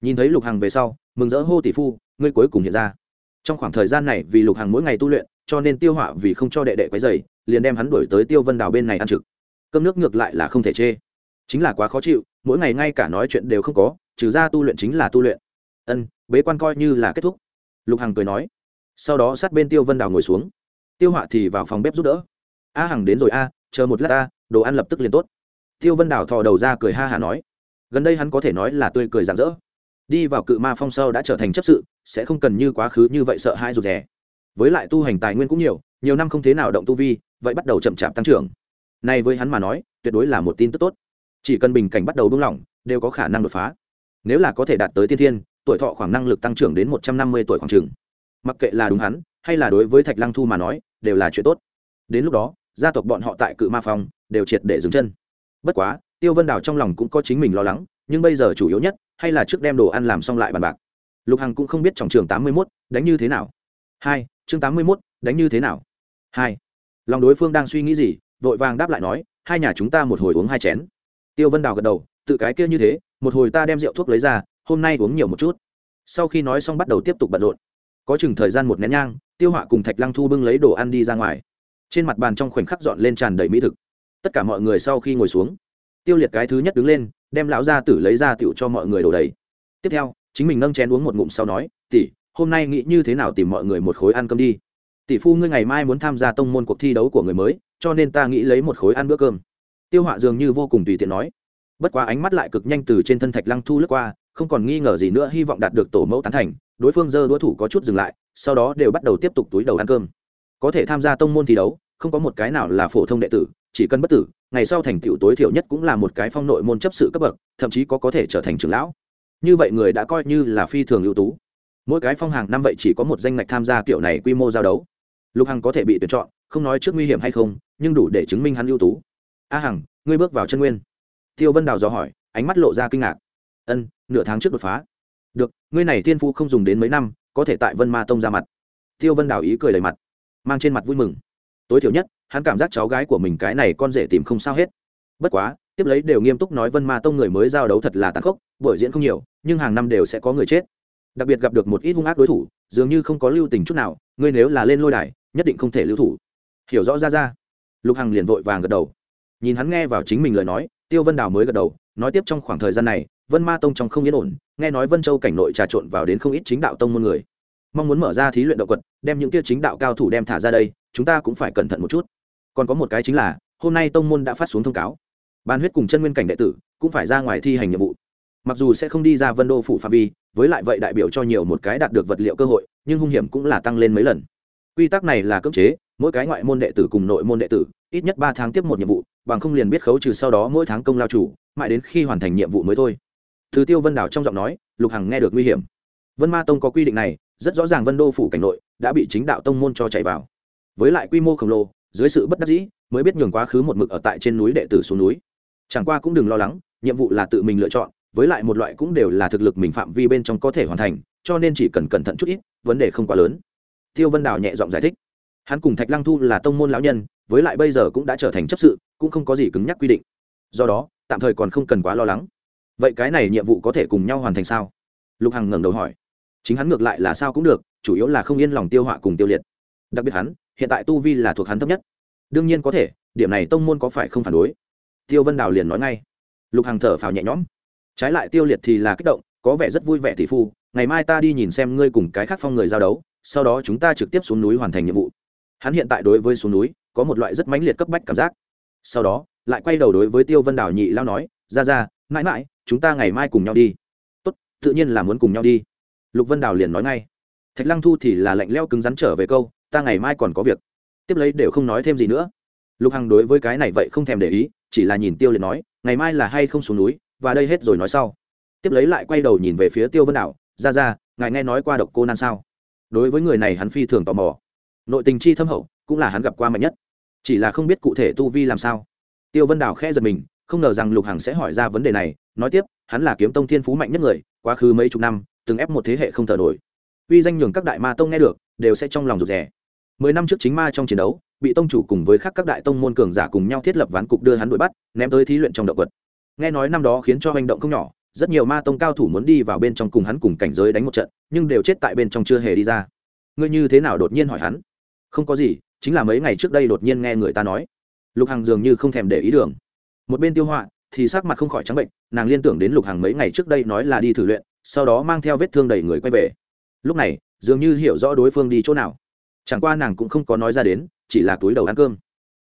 Nhìn thấy lục hằng về sau, mừng rỡ hô tỷ phu, ngươi cuối cùng hiện ra. Trong khoảng thời gian này, vì lục hằng mỗi ngày tu luyện, cho nên tiêu họa vì không cho đệ đệ quấy dày liền đem hắn đuổi tới tiêu vân đào bên này ăn trực. Cơm nước ngược lại là không thể chê. Chính là quá khó chịu, mỗi ngày ngay cả nói chuyện đều không có, trừ ra tu luyện chính là tu luyện. Ân, bế quan coi như là kết thúc. Lục hằng cười nói. Sau đó sát bên tiêu vân đào ngồi xuống. Tiêu họa thì vào phòng bếp giúp đỡ. A hằng đến rồi a, chờ một lát a đồ ăn lập tức liền tốt. Tiêu vân đào thò đầu ra cười ha hả nói, gần đây hắn có thể nói là tươi cười rạng rỡ. Đi vào cự ma phong sâu đã trở thành chấp sự, sẽ không cần như quá khứ như vậy sợ hai rụt rè. Với lại tu hành tài nguyên cũng nhiều nhiều năm không thế nào động tu vi, vậy bắt đầu chậm chạp tăng trưởng. Này với hắn mà nói, tuyệt đối là một tin tức tốt. Chỉ cần bình cảnh bắt đầu buông lỏng, đều có khả năng đột phá. Nếu là có thể đạt tới tiên thiên, tuổi thọ khoảng năng lực tăng trưởng đến một trăm năm mươi tuổi khoảng trường mặc kệ là đúng hắn, hay là đối với thạch lăng thu mà nói, đều là chuyện tốt. Đến lúc đó, gia tộc bọn họ tại cự ma phong đều triệt để dừng chân. Bất quá, tiêu vân đào trong lòng cũng có chính mình lo lắng, nhưng bây giờ chủ yếu nhất hay là trước đem đồ ăn làm xong lại bàn bạc. Lục hằng cũng không biết trọng trường tám mươi mốt đánh như thế nào. Hai, chương tám mươi mốt đánh như thế nào? Hai, lòng đối phương đang suy nghĩ gì, vội vàng đáp lại nói, hai nhà chúng ta một hồi uống hai chén. Tiêu vân đào gật đầu, tự cái kia như thế, một hồi ta đem rượu thuốc lấy ra, hôm nay uống nhiều một chút. Sau khi nói xong bắt đầu tiếp tục bận rộn. Có chừng thời gian một nén nhang, tiêu họa cùng thạch lăng thu bưng lấy đồ ăn đi ra ngoài. Trên mặt bàn trong khoảnh khắc dọn lên tràn đầy mỹ thực tất cả mọi người sau khi ngồi xuống, tiêu liệt cái thứ nhất đứng lên, đem lão gia tử lấy ra tiểu cho mọi người đổ đầy. Tiếp theo, chính mình nâng chén uống một ngụm sau nói, tỷ, hôm nay nghĩ như thế nào tìm mọi người một khối ăn cơm đi? Tỷ phu ngươi ngày mai muốn tham gia tông môn cuộc thi đấu của người mới, cho nên ta nghĩ lấy một khối ăn bữa cơm. Tiêu họa dường như vô cùng tùy tiện nói. Bất quá ánh mắt lại cực nhanh từ trên thân thạch lăng thu lướt qua, không còn nghi ngờ gì nữa, hy vọng đạt được tổ mẫu tán thành, đối phương giơ đũa thủ có chút dừng lại, sau đó đều bắt đầu tiếp tục túi đầu ăn cơm. Có thể tham gia tông môn thi đấu, không có một cái nào là phổ thông đệ tử chỉ cần bất tử, ngày sau thành tựu tối thiểu nhất cũng là một cái phong nội môn chấp sự cấp bậc, thậm chí có có thể trở thành trưởng lão. Như vậy người đã coi như là phi thường ưu tú. Mỗi cái phong hàng năm vậy chỉ có một danh ngạch tham gia kiểu này quy mô giao đấu. Lục hằng có thể bị tuyển chọn, không nói trước nguy hiểm hay không, nhưng đủ để chứng minh hắn ưu tú. A hằng, ngươi bước vào chân nguyên. Tiêu vân đào dò hỏi, ánh mắt lộ ra kinh ngạc. Ân, nửa tháng trước đột phá. Được, ngươi này thiên phu không dùng đến mấy năm, có thể tại vân ma tông ra mặt. Tiêu vân đào ý cười đầy mặt, mang trên mặt vui mừng. Tối thiểu nhất hắn cảm giác cháu gái của mình cái này con rể tìm không sao hết. Bất quá, tiếp lấy đều nghiêm túc nói vân ma tông người mới giao đấu thật là tàn khốc, buổi diễn không nhiều, nhưng hàng năm đều sẽ có người chết. Đặc biệt gặp được một ít hung ác đối thủ, dường như không có lưu tình chút nào, ngươi nếu là lên lôi đài, nhất định không thể lưu thủ. Hiểu rõ ra ra. Lục hằng liền vội vàng gật đầu. Nhìn hắn nghe vào chính mình lời nói, tiêu vân đào mới gật đầu, nói tiếp trong khoảng thời gian này, vân ma tông trong không yên ổn, nghe nói vân châu cảnh nội trà trộn vào đến không ít chính đạo tông môn người. Mong muốn mở ra thí luyện động quật, đem những kia chính đạo cao thủ đem thả ra đây, chúng ta cũng phải cẩn thận một chút còn có một cái chính là, hôm nay tông môn đã phát xuống thông cáo. Ban huyết cùng chân nguyên cảnh đệ tử cũng phải ra ngoài thi hành nhiệm vụ. Mặc dù sẽ không đi ra vân đô phủ phạm vi, với lại vậy đại biểu cho nhiều một cái đạt được vật liệu cơ hội, nhưng hung hiểm cũng là tăng lên mấy lần. Quy tắc này là cưỡng chế, mỗi cái ngoại môn đệ tử cùng nội môn đệ tử, ít nhất ba tháng tiếp một nhiệm vụ, bằng không liền biết khấu trừ sau đó mỗi tháng công lao chủ, mãi đến khi hoàn thành nhiệm vụ mới thôi. Thứ tiêu vân đảo trong giọng nói, lục hằng nghe được nguy hiểm. Vân ma tông có quy định này, rất rõ ràng vân đô phủ cảnh nội đã bị chính đạo tông môn cho chạy vào. Với lại quy mô khổng lồ dưới sự bất đắc dĩ, mới biết nhường quá khứ một mực ở tại trên núi đệ tử xuống núi. Chẳng qua cũng đừng lo lắng, nhiệm vụ là tự mình lựa chọn, với lại một loại cũng đều là thực lực mình phạm vi bên trong có thể hoàn thành, cho nên chỉ cần cẩn thận chút ít, vấn đề không quá lớn. Tiêu vân đào nhẹ giọng giải thích. Hắn cùng thạch lăng thu là tông môn lão nhân, với lại bây giờ cũng đã trở thành chấp sự, cũng không có gì cứng nhắc quy định. Do đó, tạm thời còn không cần quá lo lắng. Vậy cái này nhiệm vụ có thể cùng nhau hoàn thành sao? Lục hằng ngẩng đầu hỏi. Chính hắn ngược lại là sao cũng được, chủ yếu là không yên lòng tiêu họa cùng tiêu liệt. Đặc biệt hắn hiện tại tu vi là thuộc hắn thấp nhất. Đương nhiên có thể, điểm này tông môn có phải không phản đối? Tiêu vân đào liền nói ngay. Lục hằng thở phào nhẹ nhõm. Trái lại tiêu liệt thì là kích động, có vẻ rất vui vẻ tỷ phu, ngày mai ta đi nhìn xem ngươi cùng cái khác phong người giao đấu, sau đó chúng ta trực tiếp xuống núi hoàn thành nhiệm vụ. Hắn hiện tại đối với xuống núi, có một loại rất mãnh liệt cấp bách cảm giác. Sau đó, lại quay đầu đối với tiêu vân đào nhị lao nói, ra ra, mãi mãi, chúng ta ngày mai cùng nhau đi. Tốt, tự nhiên là muốn cùng nhau đi. Lục vân đào liền nói ngay. Thạch lăng thu thì là lạnh leo cứng rắn trở về câu ta ngày mai còn có việc. Tiếp lấy đều không nói thêm gì nữa. Lục hằng đối với cái này vậy không thèm để ý, chỉ là nhìn tiêu liệt nói, ngày mai là hay không xuống núi, và đây hết rồi nói sau. Tiếp lấy lại quay đầu nhìn về phía tiêu vân đảo, ra ra, ngài nghe nói qua độc cô nan sao? Đối với người này hắn phi thường tò mò. Nội tình chi thâm hậu, cũng là hắn gặp qua mạnh nhất. Chỉ là không biết cụ thể tu vi làm sao. Tiêu vân đảo khẽ giật mình, không ngờ rằng lục hằng sẽ hỏi ra vấn đề này, nói tiếp, hắn là kiếm tông thiên phú mạnh nhất người, quá khứ mấy chục năm, từng ép một thế hệ không thở nổi. Uy danh nhường các đại ma tông nghe được, đều sẽ trong lòng rụt rè mười năm trước chính ma trong chiến đấu, bị tông chủ cùng với khác các đại tông môn cường giả cùng nhau thiết lập ván cục đưa hắn đuổi bắt, ném tới thí luyện trong động vật. Nghe nói năm đó khiến cho hành động không nhỏ, rất nhiều ma tông cao thủ muốn đi vào bên trong cùng hắn cùng cảnh giới đánh một trận, nhưng đều chết tại bên trong chưa hề đi ra. Ngươi như thế nào đột nhiên hỏi hắn? Không có gì, chính là mấy ngày trước đây đột nhiên nghe người ta nói. Lục hằng dường như không thèm để ý đường. Một bên tiêu họa thì sắc mặt không khỏi trắng bệnh, nàng liên tưởng đến lục hằng mấy ngày trước đây nói là đi thử luyện, sau đó mang theo vết thương đầy người quay về. Lúc này, dường như hiểu rõ đối phương đi chỗ nào chẳng qua nàng cũng không có nói ra đến, chỉ là túi đầu ăn cơm.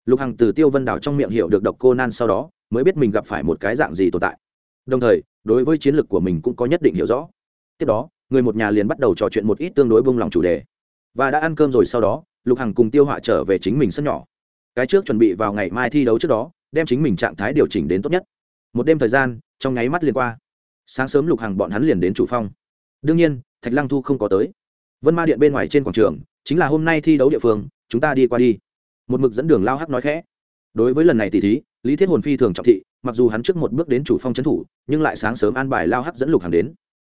Lục hằng từ tiêu vân đảo trong miệng hiểu được độc cô nan sau đó, mới biết mình gặp phải một cái dạng gì tồn tại. Đồng thời, đối với chiến lược của mình cũng có nhất định hiểu rõ. Tiếp đó, người một nhà liền bắt đầu trò chuyện một ít tương đối bông lòng chủ đề. Và đã ăn cơm rồi sau đó, lục hằng cùng tiêu họa trở về chính mình sân nhỏ. Cái trước chuẩn bị vào ngày mai thi đấu trước đó, đem chính mình trạng thái điều chỉnh đến tốt nhất. Một đêm thời gian, trong nháy mắt liền qua. Sáng sớm lục hằng bọn hắn liền đến chủ phong đương nhiên, thạch lăng thu không có tới. Vân ma điện bên ngoài trên quảng trường chính là hôm nay thi đấu địa phương, chúng ta đi qua đi. Một mực dẫn đường lao hắc nói khẽ. Đối với lần này tỷ thí, lý thiết hồn phi thường trọng thị, mặc dù hắn trước một bước đến chủ phong trấn thủ, nhưng lại sáng sớm an bài lao hắc dẫn lục hàng đến.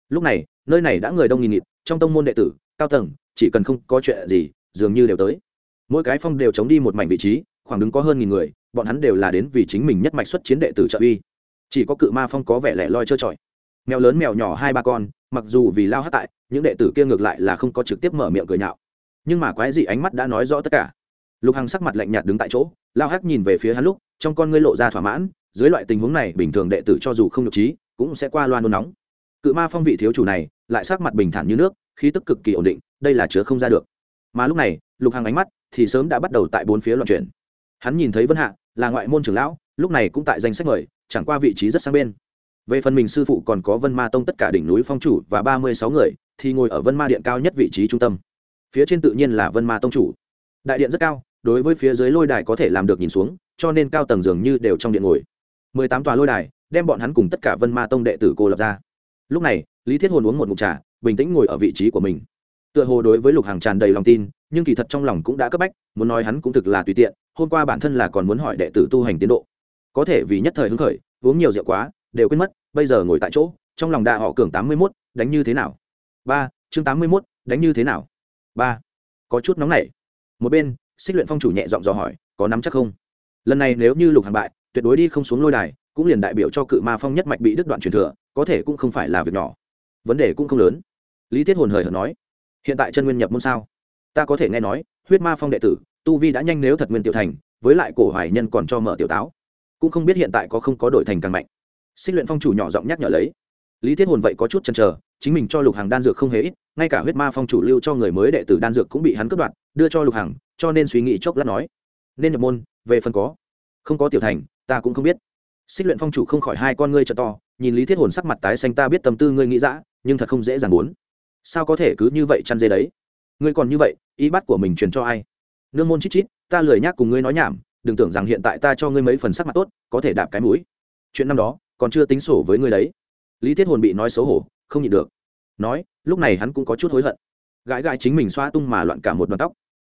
Lúc này, nơi này đã người đông nghìn nghịt, trong tông môn đệ tử, cao tầng, chỉ cần không có chuyện gì, dường như đều tới. Mỗi cái phong đều chống đi một mảnh vị trí, khoảng đứng có hơn nghìn người, bọn hắn đều là đến vì chính mình nhất mạch xuất chiến đệ tử trợ uy. Chỉ có cự ma phong có vẻ lẻ loi trơ trọi. Mèo lớn mèo nhỏ hai ba con, mặc dù vì lao hát tại, những đệ tử kia ngược lại là không có trực tiếp mở miệng cười nhạo nhưng mà quái gì ánh mắt đã nói rõ tất cả. Lục hằng sắc mặt lạnh nhạt đứng tại chỗ, lao hắc nhìn về phía hắn lúc, trong con ngươi lộ ra thỏa mãn, dưới loại tình huống này, bình thường đệ tử cho dù không nhục trí, cũng sẽ qua loa nôn nóng. Cự ma phong vị thiếu chủ này, lại sắc mặt bình thản như nước, khí tức cực kỳ ổn định, đây là chứa không ra được. Mà lúc này, lục hằng ánh mắt thì sớm đã bắt đầu tại bốn phía loạn chuyển. Hắn nhìn thấy vân hạ, là ngoại môn trưởng lão, lúc này cũng tại danh sách mời, chẳng qua vị trí rất sang bên. Về phần mình sư phụ còn có vân ma tông tất cả đỉnh núi phong chủ và ba mươi sáu người, thì ngồi ở vân ma điện cao nhất vị trí trung tâm phía trên tự nhiên là vân ma tông chủ. Đại điện rất cao, đối với phía dưới lôi đài có thể làm được nhìn xuống, cho nên cao tầng dường như đều trong điện ngồi. Mười tám tòa lôi đài, đem bọn hắn cùng tất cả vân ma tông đệ tử cô lập ra. Lúc này, lý thiết hồn uống một mục trà, bình tĩnh ngồi ở vị trí của mình. Tựa hồ đối với lục hàng tràn đầy lòng tin, nhưng kỳ thật trong lòng cũng đã cấp bách, muốn nói hắn cũng thực là tùy tiện, hôm qua bản thân là còn muốn hỏi đệ tử tu hành tiến độ. Có thể vì nhất thời hứng khởi, uống nhiều rượu quá, đều quên mất, bây giờ ngồi tại chỗ, trong lòng đạ họ cường tám mươi mốt, đánh như thế nào? Ba, chương tám mươi mốt, đánh như thế nào? Ba có chút nóng nảy. Một bên, xích luyện phong chủ nhẹ giọng dò hỏi, có nắm chắc không? Lần này nếu như lục hàng bại, tuyệt đối đi không xuống lôi đài, cũng liền đại biểu cho cự ma phong nhất mạch bị đứt đoạn truyền thừa, có thể cũng không phải là việc nhỏ. Vấn đề cũng không lớn. Lý thiết hồn hời hợt nói, hiện tại chân nguyên nhập môn sao? Ta có thể nghe nói, huyết ma phong đệ tử, tu vi đã nhanh nếu thật nguyên tiểu thành, với lại cổ hoài nhân còn cho mở tiểu táo. Cũng không biết hiện tại có không có đổi thành càng mạnh. Xích luyện phong chủ nhỏ giọng nhắc nhở lấy. Lý thiết hồn vậy có chút chần chờ chính mình cho lục hàng đan dược không hề ít, ngay cả huyết ma phong chủ lưu cho người mới đệ tử đan dược cũng bị hắn cướp đoạt, đưa cho lục hàng cho nên suy nghĩ chốc lát nói, nên nhập môn, về phần có. Không có tiểu thành, ta cũng không biết. Xích luyện phong chủ không khỏi hai con ngươi trợ to, nhìn lý thiết hồn sắc mặt tái xanh, ta biết tâm tư ngươi nghĩ dã, nhưng thật không dễ dàng muốn. Sao có thể cứ như vậy chăn dê đấy? Ngươi còn như vậy, ý bắt của mình truyền cho ai? Nương môn chít chít, ta lười nhác cùng ngươi nói nhảm, đừng tưởng rằng hiện tại ta cho ngươi mấy phần sắc mặt tốt, có thể đạp cái mũi. Chuyện năm đó, còn chưa tính sổ với ngươi đấy. Lý thiết hồn bị nói xấu hổ không nhịn được. Nói, lúc này hắn cũng có chút hối hận. Gãi gãi chính mình xoa tung mà loạn cả một đoàn tóc.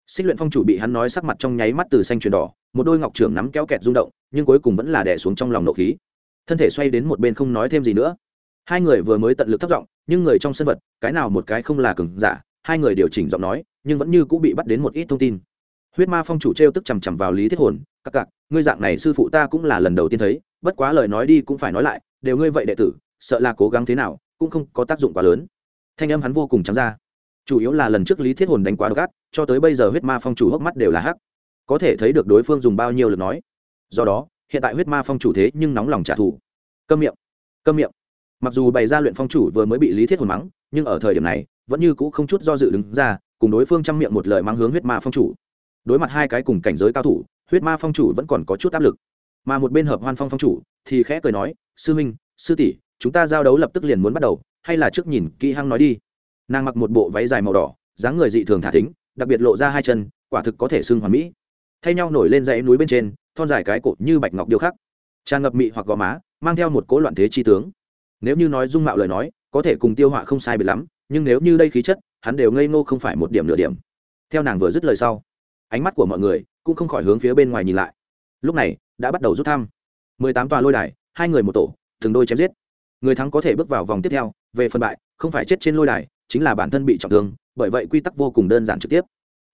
Xích luyện phong chủ bị hắn nói sắc mặt trong nháy mắt từ xanh chuyển đỏ, một đôi ngọc trưởng nắm kéo kẹt rung động, nhưng cuối cùng vẫn là đẻ xuống trong lòng nộ khí. Thân thể xoay đến một bên không nói thêm gì nữa. Hai người vừa mới tận lực thất giọng, nhưng người trong sân vật, cái nào một cái không là cừng giả, hai người điều chỉnh giọng nói, nhưng vẫn như cũng bị bắt đến một ít thông tin. Huyết ma phong chủ t r e o tức chằm chằm vào lý thiết hồn, các cặc ngươi dạng này sư phụ ta cũng là lần đầu tiên thấy, bất quá lời nói đi cũng phải nói lại, đều ngươi vậy đệ tử, sợ là cố gắng thế nào cũng không có tác dụng quá lớn. Thanh âm hắn vô cùng trắng ra. Chủ yếu là lần trước lý thiết hồn đánh quá gắt cho tới bây giờ huyết ma phong chủ hốc mắt đều là hắc. Có thể thấy được đối phương dùng bao nhiêu lượt nói. Do đó, hiện tại huyết ma phong chủ thế nhưng nóng lòng trả thù. Câm miệng câm miệng. Mặc dù bày ra luyện phong chủ vừa mới bị lý thiết hồn mắng, nhưng ở thời điểm này, vẫn như cũ không chút do dự đứng ra, cùng đối phương chăm miệng một lời mắng hướng huyết ma phong chủ. Đối mặt hai cái cùng cảnh giới cao thủ, huyết ma phong chủ vẫn còn có chút áp lực. Mà một bên hợp hoan phong phong chủ thì khẽ cười nói, sư minh, sư tỷ chúng ta giao đấu lập tức liền muốn bắt đầu, hay là trước nhìn kỹ hăng nói đi. Nàng mặc một bộ váy dài màu đỏ, dáng người dị thường thả thính, đặc biệt lộ ra hai chân, quả thực có thể xưng hoàn mỹ. Thay nhau nổi lên dãy núi bên trên, thon dài cái cột như bạch ngọc điêu khắc. Tràn ngập mị hoặc gò má, mang theo một cố loạn thế chi tướng. Nếu như nói dung mạo lời nói, có thể cùng tiêu họa không sai biệt lắm, nhưng nếu như đây khí chất, hắn đều ngây ngô không phải một điểm nửa điểm. Theo nàng vừa dứt lời sau, ánh mắt của mọi người cũng không khỏi hướng phía bên ngoài nhìn lại. Lúc này, đã bắt đầu rút thăm. Mười tám tòa lôi đài, hai người một tổ, từng đôi chém giết người thắng có thể bước vào vòng tiếp theo, về phần bại, không phải chết trên lôi đài, chính là bản thân bị trọng thương, bởi vậy quy tắc vô cùng đơn giản trực tiếp.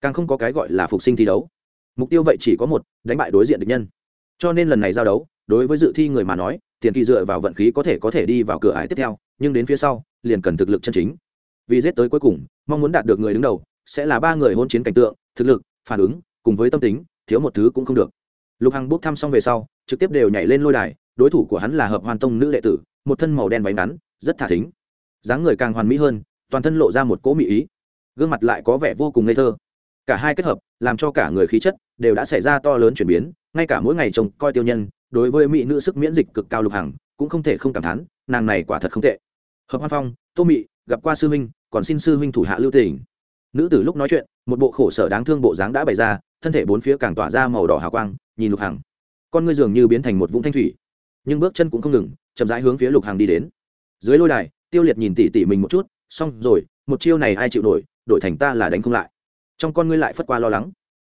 Càng không có cái gọi là phục sinh thi đấu. Mục tiêu vậy chỉ có một, đánh bại đối diện địch nhân. Cho nên lần này giao đấu, đối với dự thi người mà nói, tiền kỳ dựa vào vận khí có thể có thể đi vào cửa ải tiếp theo, nhưng đến phía sau, liền cần thực lực chân chính. Vì giết tới cuối cùng, mong muốn đạt được người đứng đầu, sẽ là ba người hôn chiến cảnh tượng, thực lực, phản ứng, cùng với tâm tính, thiếu một thứ cũng không được. Lục hằng bốc thăm xong về sau, trực tiếp đều nhảy lên lôi đài đối thủ của hắn là hợp hoàn tông nữ đệ tử, một thân màu đen váy ngắn, rất thả thính. Dáng người càng hoàn mỹ hơn, toàn thân lộ ra một cỗ mỹ ý. Gương mặt lại có vẻ vô cùng ngây thơ. Cả hai kết hợp, làm cho cả người khí chất đều đã xảy ra to lớn chuyển biến, ngay cả mỗi ngày trông coi tiêu nhân, đối với mỹ nữ sức miễn dịch cực cao lục hằng, cũng không thể không cảm thán, nàng này quả thật không tệ. Hợp hoan phong, tô mị, gặp qua sư huynh, còn xin sư huynh thủ hạ lưu tỉnh nữ tử lúc nói chuyện, một bộ khổ sở đáng thương bộ dáng đã bày ra, thân thể bốn phía càng tỏa ra màu đỏ hào quang, nhìn lục hằng. Con ngươi dường như biến thành một vũng thanh thủy nhưng bước chân cũng không ngừng, chậm rãi hướng phía lục hàng đi đến. Dưới lôi đài, tiêu liệt nhìn tỉ tỉ mình một chút, xong rồi, một chiêu này ai chịu nổi, đổi thành ta là đánh không lại. Trong con ngươi lại phất qua lo lắng.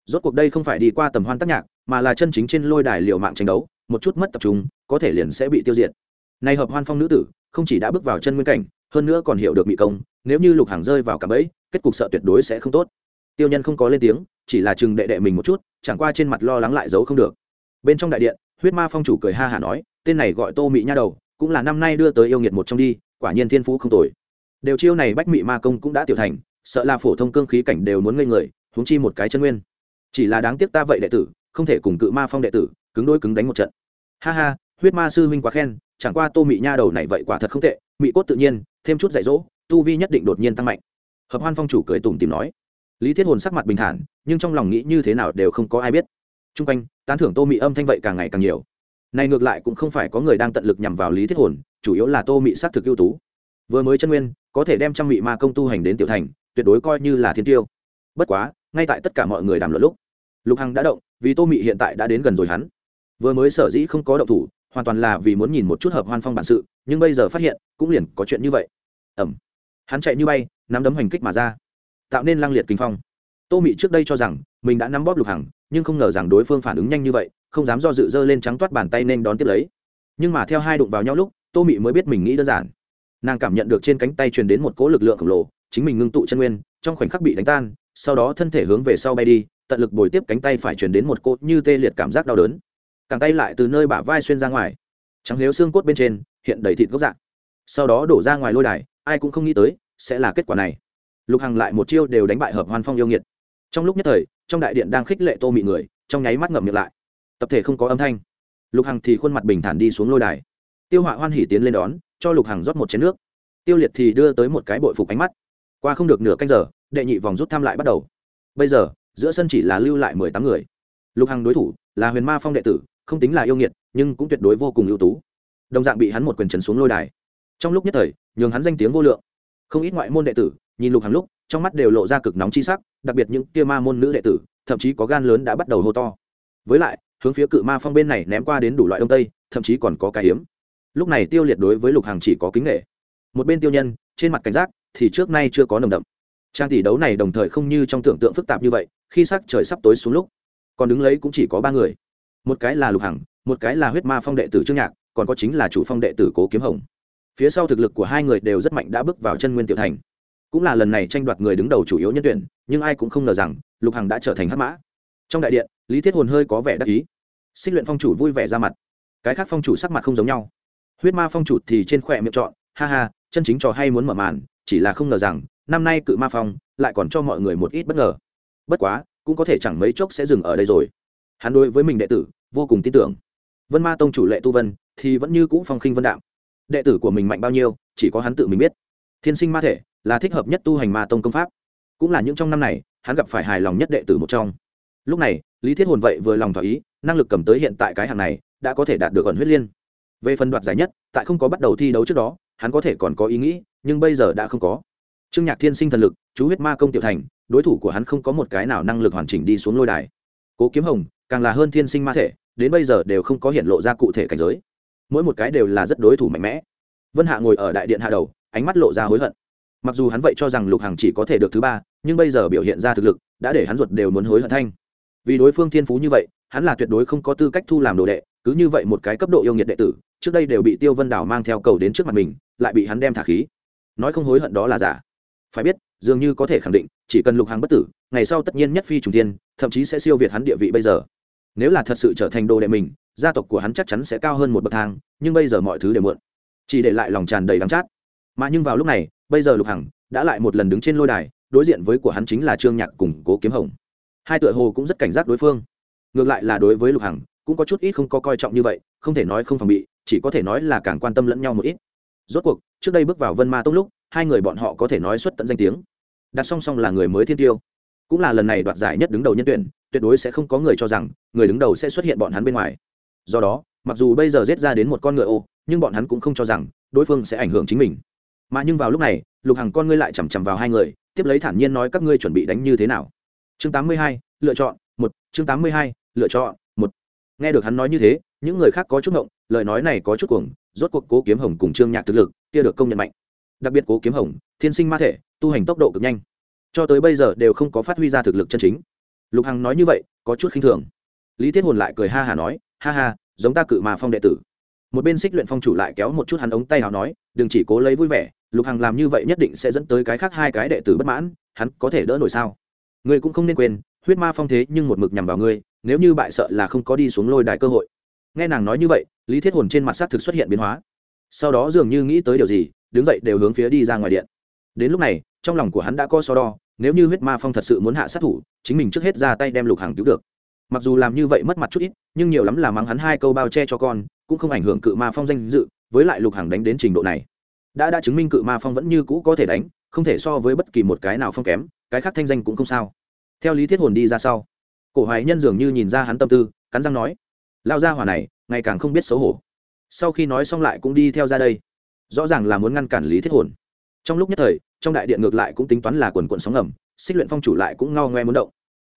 Rốt cuộc đây không phải đi qua tầm hoan tác nhạc, mà là chân chính trên lôi đài liệu mạng tranh đấu, một chút mất tập trung, có thể liền sẽ bị tiêu diệt. Này hợp hoan phong nữ tử, không chỉ đã bước vào chân nguyên cảnh, hơn nữa còn hiểu được bị công, nếu như lục hàng rơi vào cả bẫy, kết cục sợ tuyệt đối sẽ không tốt. Tiêu nhân không có lên tiếng, chỉ là chừng đệ đệ mình một chút, chẳng qua trên mặt lo lắng lại giấu không được. Bên trong đại điện, huyết ma phong chủ cười ha hả nói tên này gọi tô mị nha đầu, cũng là năm nay đưa tới yêu nghiệt một trong đi, quả nhiên thiên phú không tồi. Đều chiêu này bách mị ma công cũng đã tiểu thành, sợ là phổ thông cương khí cảnh đều muốn ngây người, huống chi một cái chân nguyên. Chỉ là đáng tiếc ta vậy đệ tử, không thể cùng cự ma phong đệ tử, cứng đôi cứng đánh một trận. Ha ha, huyết ma sư huynh quá khen, chẳng qua tô mị nha đầu này vậy quả thật không tệ, mị cốt tự nhiên, thêm chút dạy dỗ, tu vi nhất định đột nhiên tăng mạnh. Hợp hoan phong chủ cười tủm tìm nói. Lý thiết hồn sắc mặt bình thản, nhưng trong lòng nghĩ như thế nào đều không có ai biết. T r u n g quanh, tán thưởng tô mị âm thanh vậy càng ngày càng nhiều này ngược lại cũng không phải có người đang tận lực nhằm vào lý thiết hồn, chủ yếu là tô mị s á t thực ưu tú. Vừa mới chân nguyên, có thể đem trăm mị ma công tu hành đến tiểu thành, tuyệt đối coi như là thiên tiêu. Bất quá, ngay tại tất cả mọi người đàm luận lúc, lục hằng đã động, vì tô mị hiện tại đã đến gần rồi hắn. Vừa mới sở dĩ không có động thủ, hoàn toàn là vì muốn nhìn một chút hợp hoan phong bản sự, nhưng bây giờ phát hiện, cũng liền có chuyện như vậy. Ẩm hắn chạy như bay, nắm đấm hành kích mà ra. Tạo nên lăng liệt kinh phong. Tô mị trước đây cho rằng, mình đã nắm bóp lục hằng, nhưng không ngờ rằng đối phương phản ứng nhanh như vậy không dám do dự dơ lên trắng toát bàn tay nên đón tiếp lấy. Nhưng mà theo hai đụng vào nhau lúc, tô mị mới biết mình nghĩ đơn giản. Nàng cảm nhận được trên cánh tay truyền đến một cỗ lực lượng khổng lồ, chính mình ngưng tụ chân nguyên, trong khoảnh khắc bị đánh tan, sau đó thân thể hướng về sau bay đi, tận lực bồi tiếp cánh tay phải truyền đến một cỗ như tê liệt cảm giác đau đớn. Càng tay lại từ nơi bả vai xuyên ra ngoài, trắng nếu xương cốt bên trên hiện đầy thịt gốc dạng. Sau đó đổ ra ngoài lôi đài, ai cũng không nghĩ tới sẽ là kết quả này. Lục hằng lại một chiêu đều đánh bại hợp hoan phong yêu nghiệt. Trong lúc nhất thời, trong đại điện đang khích lệ tô mị người, trong nháy mắt ngậm miệng lại tập thể không có âm thanh. Lục hằng thì khuôn mặt bình thản đi xuống lôi đài. Tiêu họa hoan hỉ tiến lên đón, cho lục hằng rót một chén nước. Tiêu liệt thì đưa tới một cái bội phục ánh mắt. Qua không được nửa canh giờ, đệ nhị vòng rút thăm lại bắt đầu. Bây giờ, giữa sân chỉ là lưu lại mười tám người. Lục hằng đối thủ là huyền ma phong đệ tử, không tính là yêu nghiệt, nhưng cũng tuyệt đối vô cùng ưu tú. Đồng dạng bị hắn một quyền trần xuống lôi đài. Trong lúc nhất thời, nhường hắn danh tiếng vô lượng. Không ít ngoại môn đệ tử nhìn lục hằng lúc, trong mắt đều lộ ra cực nóng chi sắc, đặc biệt những kia ma môn nữ đệ tử, thậm chí có gan lớn đã bắt đầu hô to. Với lại hướng phía cự ma phong bên này ném qua đến đủ loại đông tây, thậm chí còn có cái hiếm. Lúc này tiêu liệt đối với lục hàng chỉ có kính nghệ một bên tiêu nhân, trên mặt cảnh giác, thì trước nay chưa có nồng đậm. Trang tỷ đấu này đồng thời không như trong tưởng tượng phức tạp như vậy, khi sắc trời sắp tối xuống lúc, còn đứng lấy cũng chỉ có ba người. Một cái là lục hằng, một cái là huyết ma phong đệ tử trương nhạc, còn có chính là chủ phong đệ tử cố kiếm hồng. Phía sau thực lực của hai người đều rất mạnh đã bước vào chân nguyên tiểu thành. Cũng là lần này tranh đoạt người đứng đầu chủ yếu nhân tuyển, nhưng ai cũng không ngờ rằng lục hằng đã trở thành hắc mã. Trong đại điện lý thiết hồn hơi có vẻ đắc ý. Xích luyện phong chủ vui vẻ ra mặt. Cái khác phong chủ sắc mặt không giống nhau. Huyết ma phong chủ thì trên khỏe miệng chọn ha ha, chân chính trò hay muốn mở màn, chỉ là không ngờ rằng, năm nay cự ma phong lại còn cho mọi người một ít bất ngờ. Bất quá, cũng có thể chẳng mấy chốc sẽ dừng ở đây rồi. Hắn đối với mình đệ tử, vô cùng tin tưởng. Vân ma tông chủ lệ tu vân thì vẫn như cũ phong khinh vân đạo đệ tử của mình mạnh bao nhiêu, chỉ có hắn tự mình biết. Thiên sinh ma thể là thích hợp nhất tu hành ma tông công pháp. Cũng là những trong năm này, hắn gặp phải hài lòng nhất đệ tử một trong lúc này, lý thiết hồn vậy vừa lòng thỏa ý, năng lực cầm tới hiện tại cái hàng này, đã có thể đạt được ẩn huyết liên. Về phần đoạt giải nhất, tại không có bắt đầu thi đấu trước đó, hắn có thể còn có ý nghĩ, nhưng bây giờ đã không có. Trương nhạc thiên sinh thần lực, chú huyết ma công tiểu thành, đối thủ của hắn không có một cái nào năng lực hoàn chỉnh đi xuống lôi đài. Cố kiếm hồng, càng là hơn thiên sinh ma thể, đến bây giờ đều không có hiện lộ ra cụ thể cảnh giới. Mỗi một cái đều là rất đối thủ mạnh mẽ. Vân hạ ngồi ở đại điện hạ đầu, ánh mắt lộ ra hối hận. Mặc dù hắn vậy cho rằng lục hằng chỉ có thể được thứ ba, nhưng bây giờ biểu hiện ra thực lực, đã để hắn ruột đều muốn hối hận thanh vì đối phương thiên phú như vậy, hắn là tuyệt đối không có tư cách thu làm đồ đệ, cứ như vậy một cái cấp độ yêu nghiệt đệ tử, trước đây đều bị tiêu vân đảo mang theo cầu đến trước mặt mình, lại bị hắn đem thả khí. Nói không hối hận đó là giả. Phải biết, dường như có thể khẳng định, chỉ cần lục hàng bất tử, ngày sau tất nhiên nhất phi trùng tiên thậm chí sẽ siêu việt hắn địa vị bây giờ. Nếu là thật sự trở thành đồ đệ mình, gia tộc của hắn chắc chắn sẽ cao hơn một bậc thang, nhưng bây giờ mọi thứ đều muộn. Chỉ để lại lòng tràn đầy đắng chát. Mà nhưng vào lúc này, bây giờ lục hằng đã lại một lần đứng trên lôi đài, đối diện với của hắn chính là trương nhạc cùng cố kiếm hồng hai tựa hồ cũng rất cảnh giác đối phương. Ngược lại là đối với lục hằng, cũng có chút ít không có coi trọng như vậy, không thể nói không phòng bị, chỉ có thể nói là càng quan tâm lẫn nhau một ít. Rốt cuộc, trước đây bước vào vân ma tông lúc, hai người bọn họ có thể nói xuất tận danh tiếng. Đặt song song là người mới thiên tiêu. Cũng là lần này đoạt giải nhất đứng đầu nhân tuyển, tuyệt đối sẽ không có người cho rằng, người đứng đầu sẽ xuất hiện bọn hắn bên ngoài. Do đó, mặc dù bây giờ giết ra đến một con ngựa ô, nhưng bọn hắn cũng không cho rằng, đối phương sẽ ảnh hưởng chính mình. Mà nhưng vào lúc này, lục hằng con ngươi lại chằm chằm vào hai người, tiếp lấy thản nhiên nói, các ngươi chuẩn bị đánh như thế nào? Chương 82, lựa chọn một. Chương 82, lựa chọn một. Nghe được hắn nói như thế những người khác có chút ngộng lời nói này có chút cuồng rốt cuộc cố kiếm hồng cùng trương nhạc thực lực kia được công nhận mạnh. Đặc biệt cố kiếm hồng thiên sinh ma thể tu hành tốc độ cực nhanh. Cho tới bây giờ đều không có phát huy ra thực lực chân chính. Lục hằng nói như vậy có chút khinh thường. Lý thiết hồn lại cười ha hà nói ha ha giống ta cự mà phong đệ tử. Một bên xích luyện phong chủ lại kéo một chút hắn ống tay hào nói đừng chỉ cố lấy vui vẻ lục hằng làm như vậy nhất định sẽ dẫn tới cái khác hai cái đệ tử bất mãn hắn có thể đỡ nổi sao? Ngươi cũng không nên quên, huyết ma phong thế nhưng một mực nhằm vào ngươi, nếu như bại sợ là không có đi xuống lôi đài cơ hội. Nghe nàng nói như vậy, lý thiết hồn trên mặt s á c thực xuất hiện biến hóa. Sau đó dường như nghĩ tới điều gì, đứng dậy đều hướng phía đi ra ngoài điện. Đến lúc này, trong lòng của hắn đã có so đo, nếu như huyết ma phong thật sự muốn hạ sát thủ, chính mình trước hết ra tay đem lục hàng cứu được. Mặc dù làm như vậy mất mặt chút ít, nhưng nhiều lắm là mắng hắn hai câu bao che cho con, cũng không ảnh hưởng cự ma phong danh dự, với lại lục hàng đánh đến trình độ này. Đã đã chứng minh cự ma phong vẫn như cũ có thể đánh, không thể so với bất kỳ một cái nào phong kém cái khác thanh danh cũng không sao. Theo lý thiết hồn đi ra sau, cổ hoài nhân dường như nhìn ra hắn tâm tư, cắn răng nói lao ra hỏa này, ngày càng không biết xấu hổ. Sau khi nói xong lại cũng đi theo ra đây. Rõ ràng là muốn ngăn cản lý thiết hồn. Trong lúc nhất thời, trong đại điện ngược lại cũng tính toán là quần quận sóng ngầm, xích luyện phong chủ lại cũng ngao ngoe muốn động.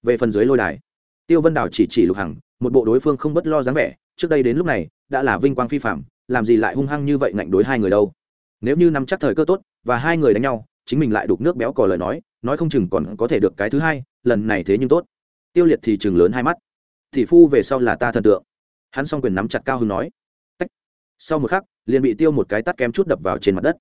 Về phần dưới lôi đài, tiêu vân đào chỉ chỉ lục hằng, một bộ đối phương không bất lo dáng vẻ, trước đây đến lúc này, đã là vinh quang phi phạm làm gì lại hung hăng như vậy ngạnh đối hai người đâu. Nếu như nắm chắc thời cơ tốt, và hai người đánh nhau chính mình lại đục nước béo cò lời nói nói không chừng còn có thể được cái thứ hai, lần này thế nhưng tốt. Tiêu liệt thì chừng lớn hai mắt. Thị phu về sau là ta thần tượng. Hắn s o n g quyền nắm chặt cao hưng nói. Tách. sau một khắc, liền bị tiêu một cái tắt kém chút đập vào trên mặt đất.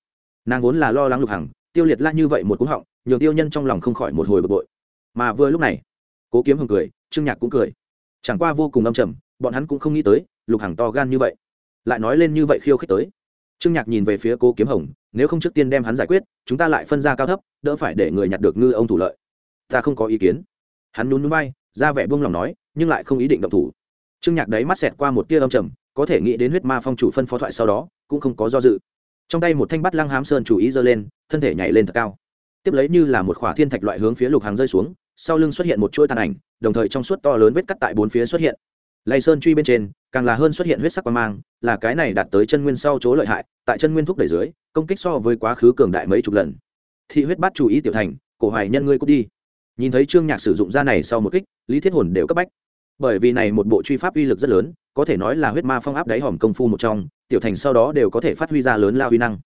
Nàng vốn là lo lắng lục hằng, tiêu liệt la như vậy một cúng họng, nhường tiêu nhân trong lòng không khỏi một hồi bực bội. Mà vừa lúc này, cố kiếm hồng cười, trương nhạc cũng cười. Chẳng qua vô cùng âm trầm, bọn hắn cũng không nghĩ tới, lục hằng to gan như vậy. Lại nói lên như vậy khiêu khích tới trương nhạc nhìn về phía cố kiếm hồng, nếu không trước tiên đem hắn giải quyết, chúng ta lại phân ra cao thấp, đỡ phải để người nhặt được ngư ông thủ lợi. Ta không có ý kiến. Hắn nhún núi bay ra vẻ buông lòng nói, nhưng lại không ý định động thủ. Trương nhạc đấy mắt xẹt qua một tia âm trầm, có thể nghĩ đến huyết ma phong chủ phân phó thoại sau đó, cũng không có do dự. Trong tay một thanh bắt lăng hám sơn chủ ý giơ lên, thân thể nhảy lên thật cao. Tiếp lấy như là một khỏa thiên thạch loại hướng phía lục hàng rơi xuống, sau lưng xuất hiện một chuỗi tàn ảnh, đồng thời trong suốt to lớn vết cắt tại bốn phía xuất hiện lây sơn truy bên trên, càng là hơn xuất hiện huyết sắc quan mang, là cái này đạt tới chân nguyên sau chỗ lợi hại, tại chân nguyên thúc đẩy dưới, công kích so với quá khứ cường đại mấy chục lần. Thị huyết bắt chú ý tiểu thành, cổ hoài nhân ngươi cút đi. Nhìn thấy trương nhạc sử dụng ra này sau một kích, lý thiết hồn đều cấp bách. Bởi vì này một bộ truy pháp uy lực rất lớn, có thể nói là huyết ma phong áp đáy hòm công phu một trong, tiểu thành sau đó đều có thể phát huy ra lớn lao uy năng.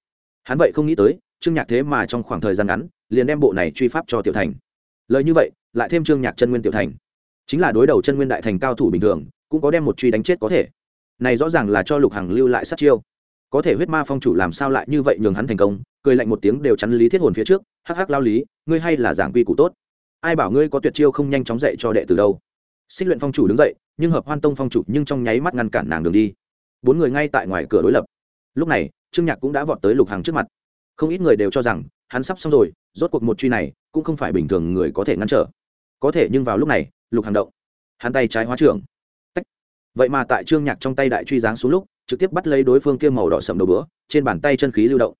Hắn vậy không nghĩ tới, trương nhạc thế mà trong khoảng thời gian ngắn, liền đem bộ này truy pháp cho tiểu thành. Lời như vậy, lại thêm trương nhạc chân nguyên tiểu thành. Chính là đối đầu chân nguyên đại thành cao thủ bình thường cũng có đem một truy đánh chết có thể. Này rõ ràng là cho lục hằng lưu lại sát chiêu. Có thể huyết ma phong chủ làm sao lại như vậy nhường hắn thành công, cười lạnh một tiếng đều chắn lý thiết hồn phía trước, hắc hắc lao lý, ngươi hay là giảng quy củ tốt. Ai bảo ngươi có tuyệt chiêu không nhanh chóng dạy cho đệ từ đâu. Xích luyện phong chủ đứng dậy, nhưng hợp hoan tông phong chủ nhưng trong nháy mắt ngăn cản nàng đường đi. Bốn người ngay tại ngoài cửa đối lập. Lúc này, trương nhạc cũng đã vọt tới lục hàng trước mặt. Không ít người đều cho rằng, hắn sắp xong rồi, rốt cuộc một truy này cũng không phải bình thường người có thể ngăn trở. Có thể nhưng vào lúc này, lục hàng động. Hắn tay trái hóa trưởng vậy mà tại trương nhạc trong tay đại truy giáng xuống lúc, trực tiếp bắt lấy đối phương kia màu đỏ sầm đầu bữa, trên bàn tay chân khí lưu động.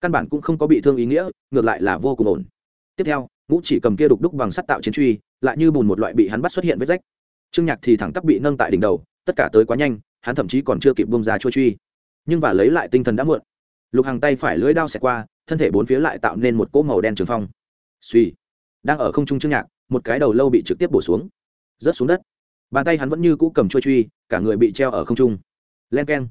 Căn bản cũng không có bị thương ý nghĩa, ngược lại là vô cùng ổn. Tiếp theo, ngũ chỉ cầm kia đục đúc bằng sắt tạo chiến truy, lại như bùn một loại bị hắn bắt xuất hiện vết rách. Trương nhạc thì thẳng tắp bị nâng tại đỉnh đầu, tất cả tới quá nhanh, hắn thậm chí còn chưa kịp bông ra chua truy. Nhưng và lấy lại tinh thần đã muộn. Lục hàng tay phải lưỡi đao xẹt qua, thân thể bốn phía lại tạo nên một cỗ màu đen trường phong. Suy đang ở không trung trương nhạc, một cái đầu lâu bị trực tiếp bổ xuống. Rớt xuống đất bàn tay hắn vẫn như cũ cầm trôi truy, cả người bị treo ở không trung. Len k e n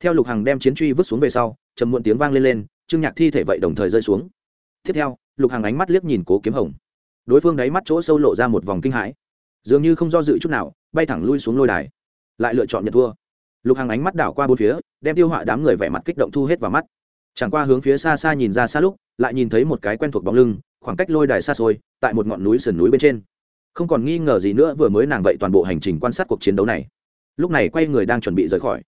theo lục hằng đem chiến truy vứt xuống về sau chầm muộn tiếng vang lên lên, trương nhạc thi thể vậy đồng thời rơi xuống. Tiếp theo, lục hằng ánh mắt liếc nhìn cố kiếm hồng. Đối phương đáy mắt chỗ sâu lộ ra một vòng kinh hãi. Dường như không do dự chút nào, bay thẳng lui xuống lôi đài. Lại lựa chọn nhận thua. Lục hằng ánh mắt đảo qua bốn phía, đem tiêu họa đám người vẻ mặt kích động thu hết vào mắt. Chẳng qua hướng phía xa xa nhìn ra xa lúc, lại nhìn thấy một cái quen thuộc bóng lưng, khoảng cách lôi đài xa xôi, tại một ngọn núi sườn núi bên trên không còn nghi ngờ gì nữa vừa mới nàng vậy toàn bộ hành trình quan sát cuộc chiến đấu này. Lúc này quay người đang chuẩn bị rời khỏi.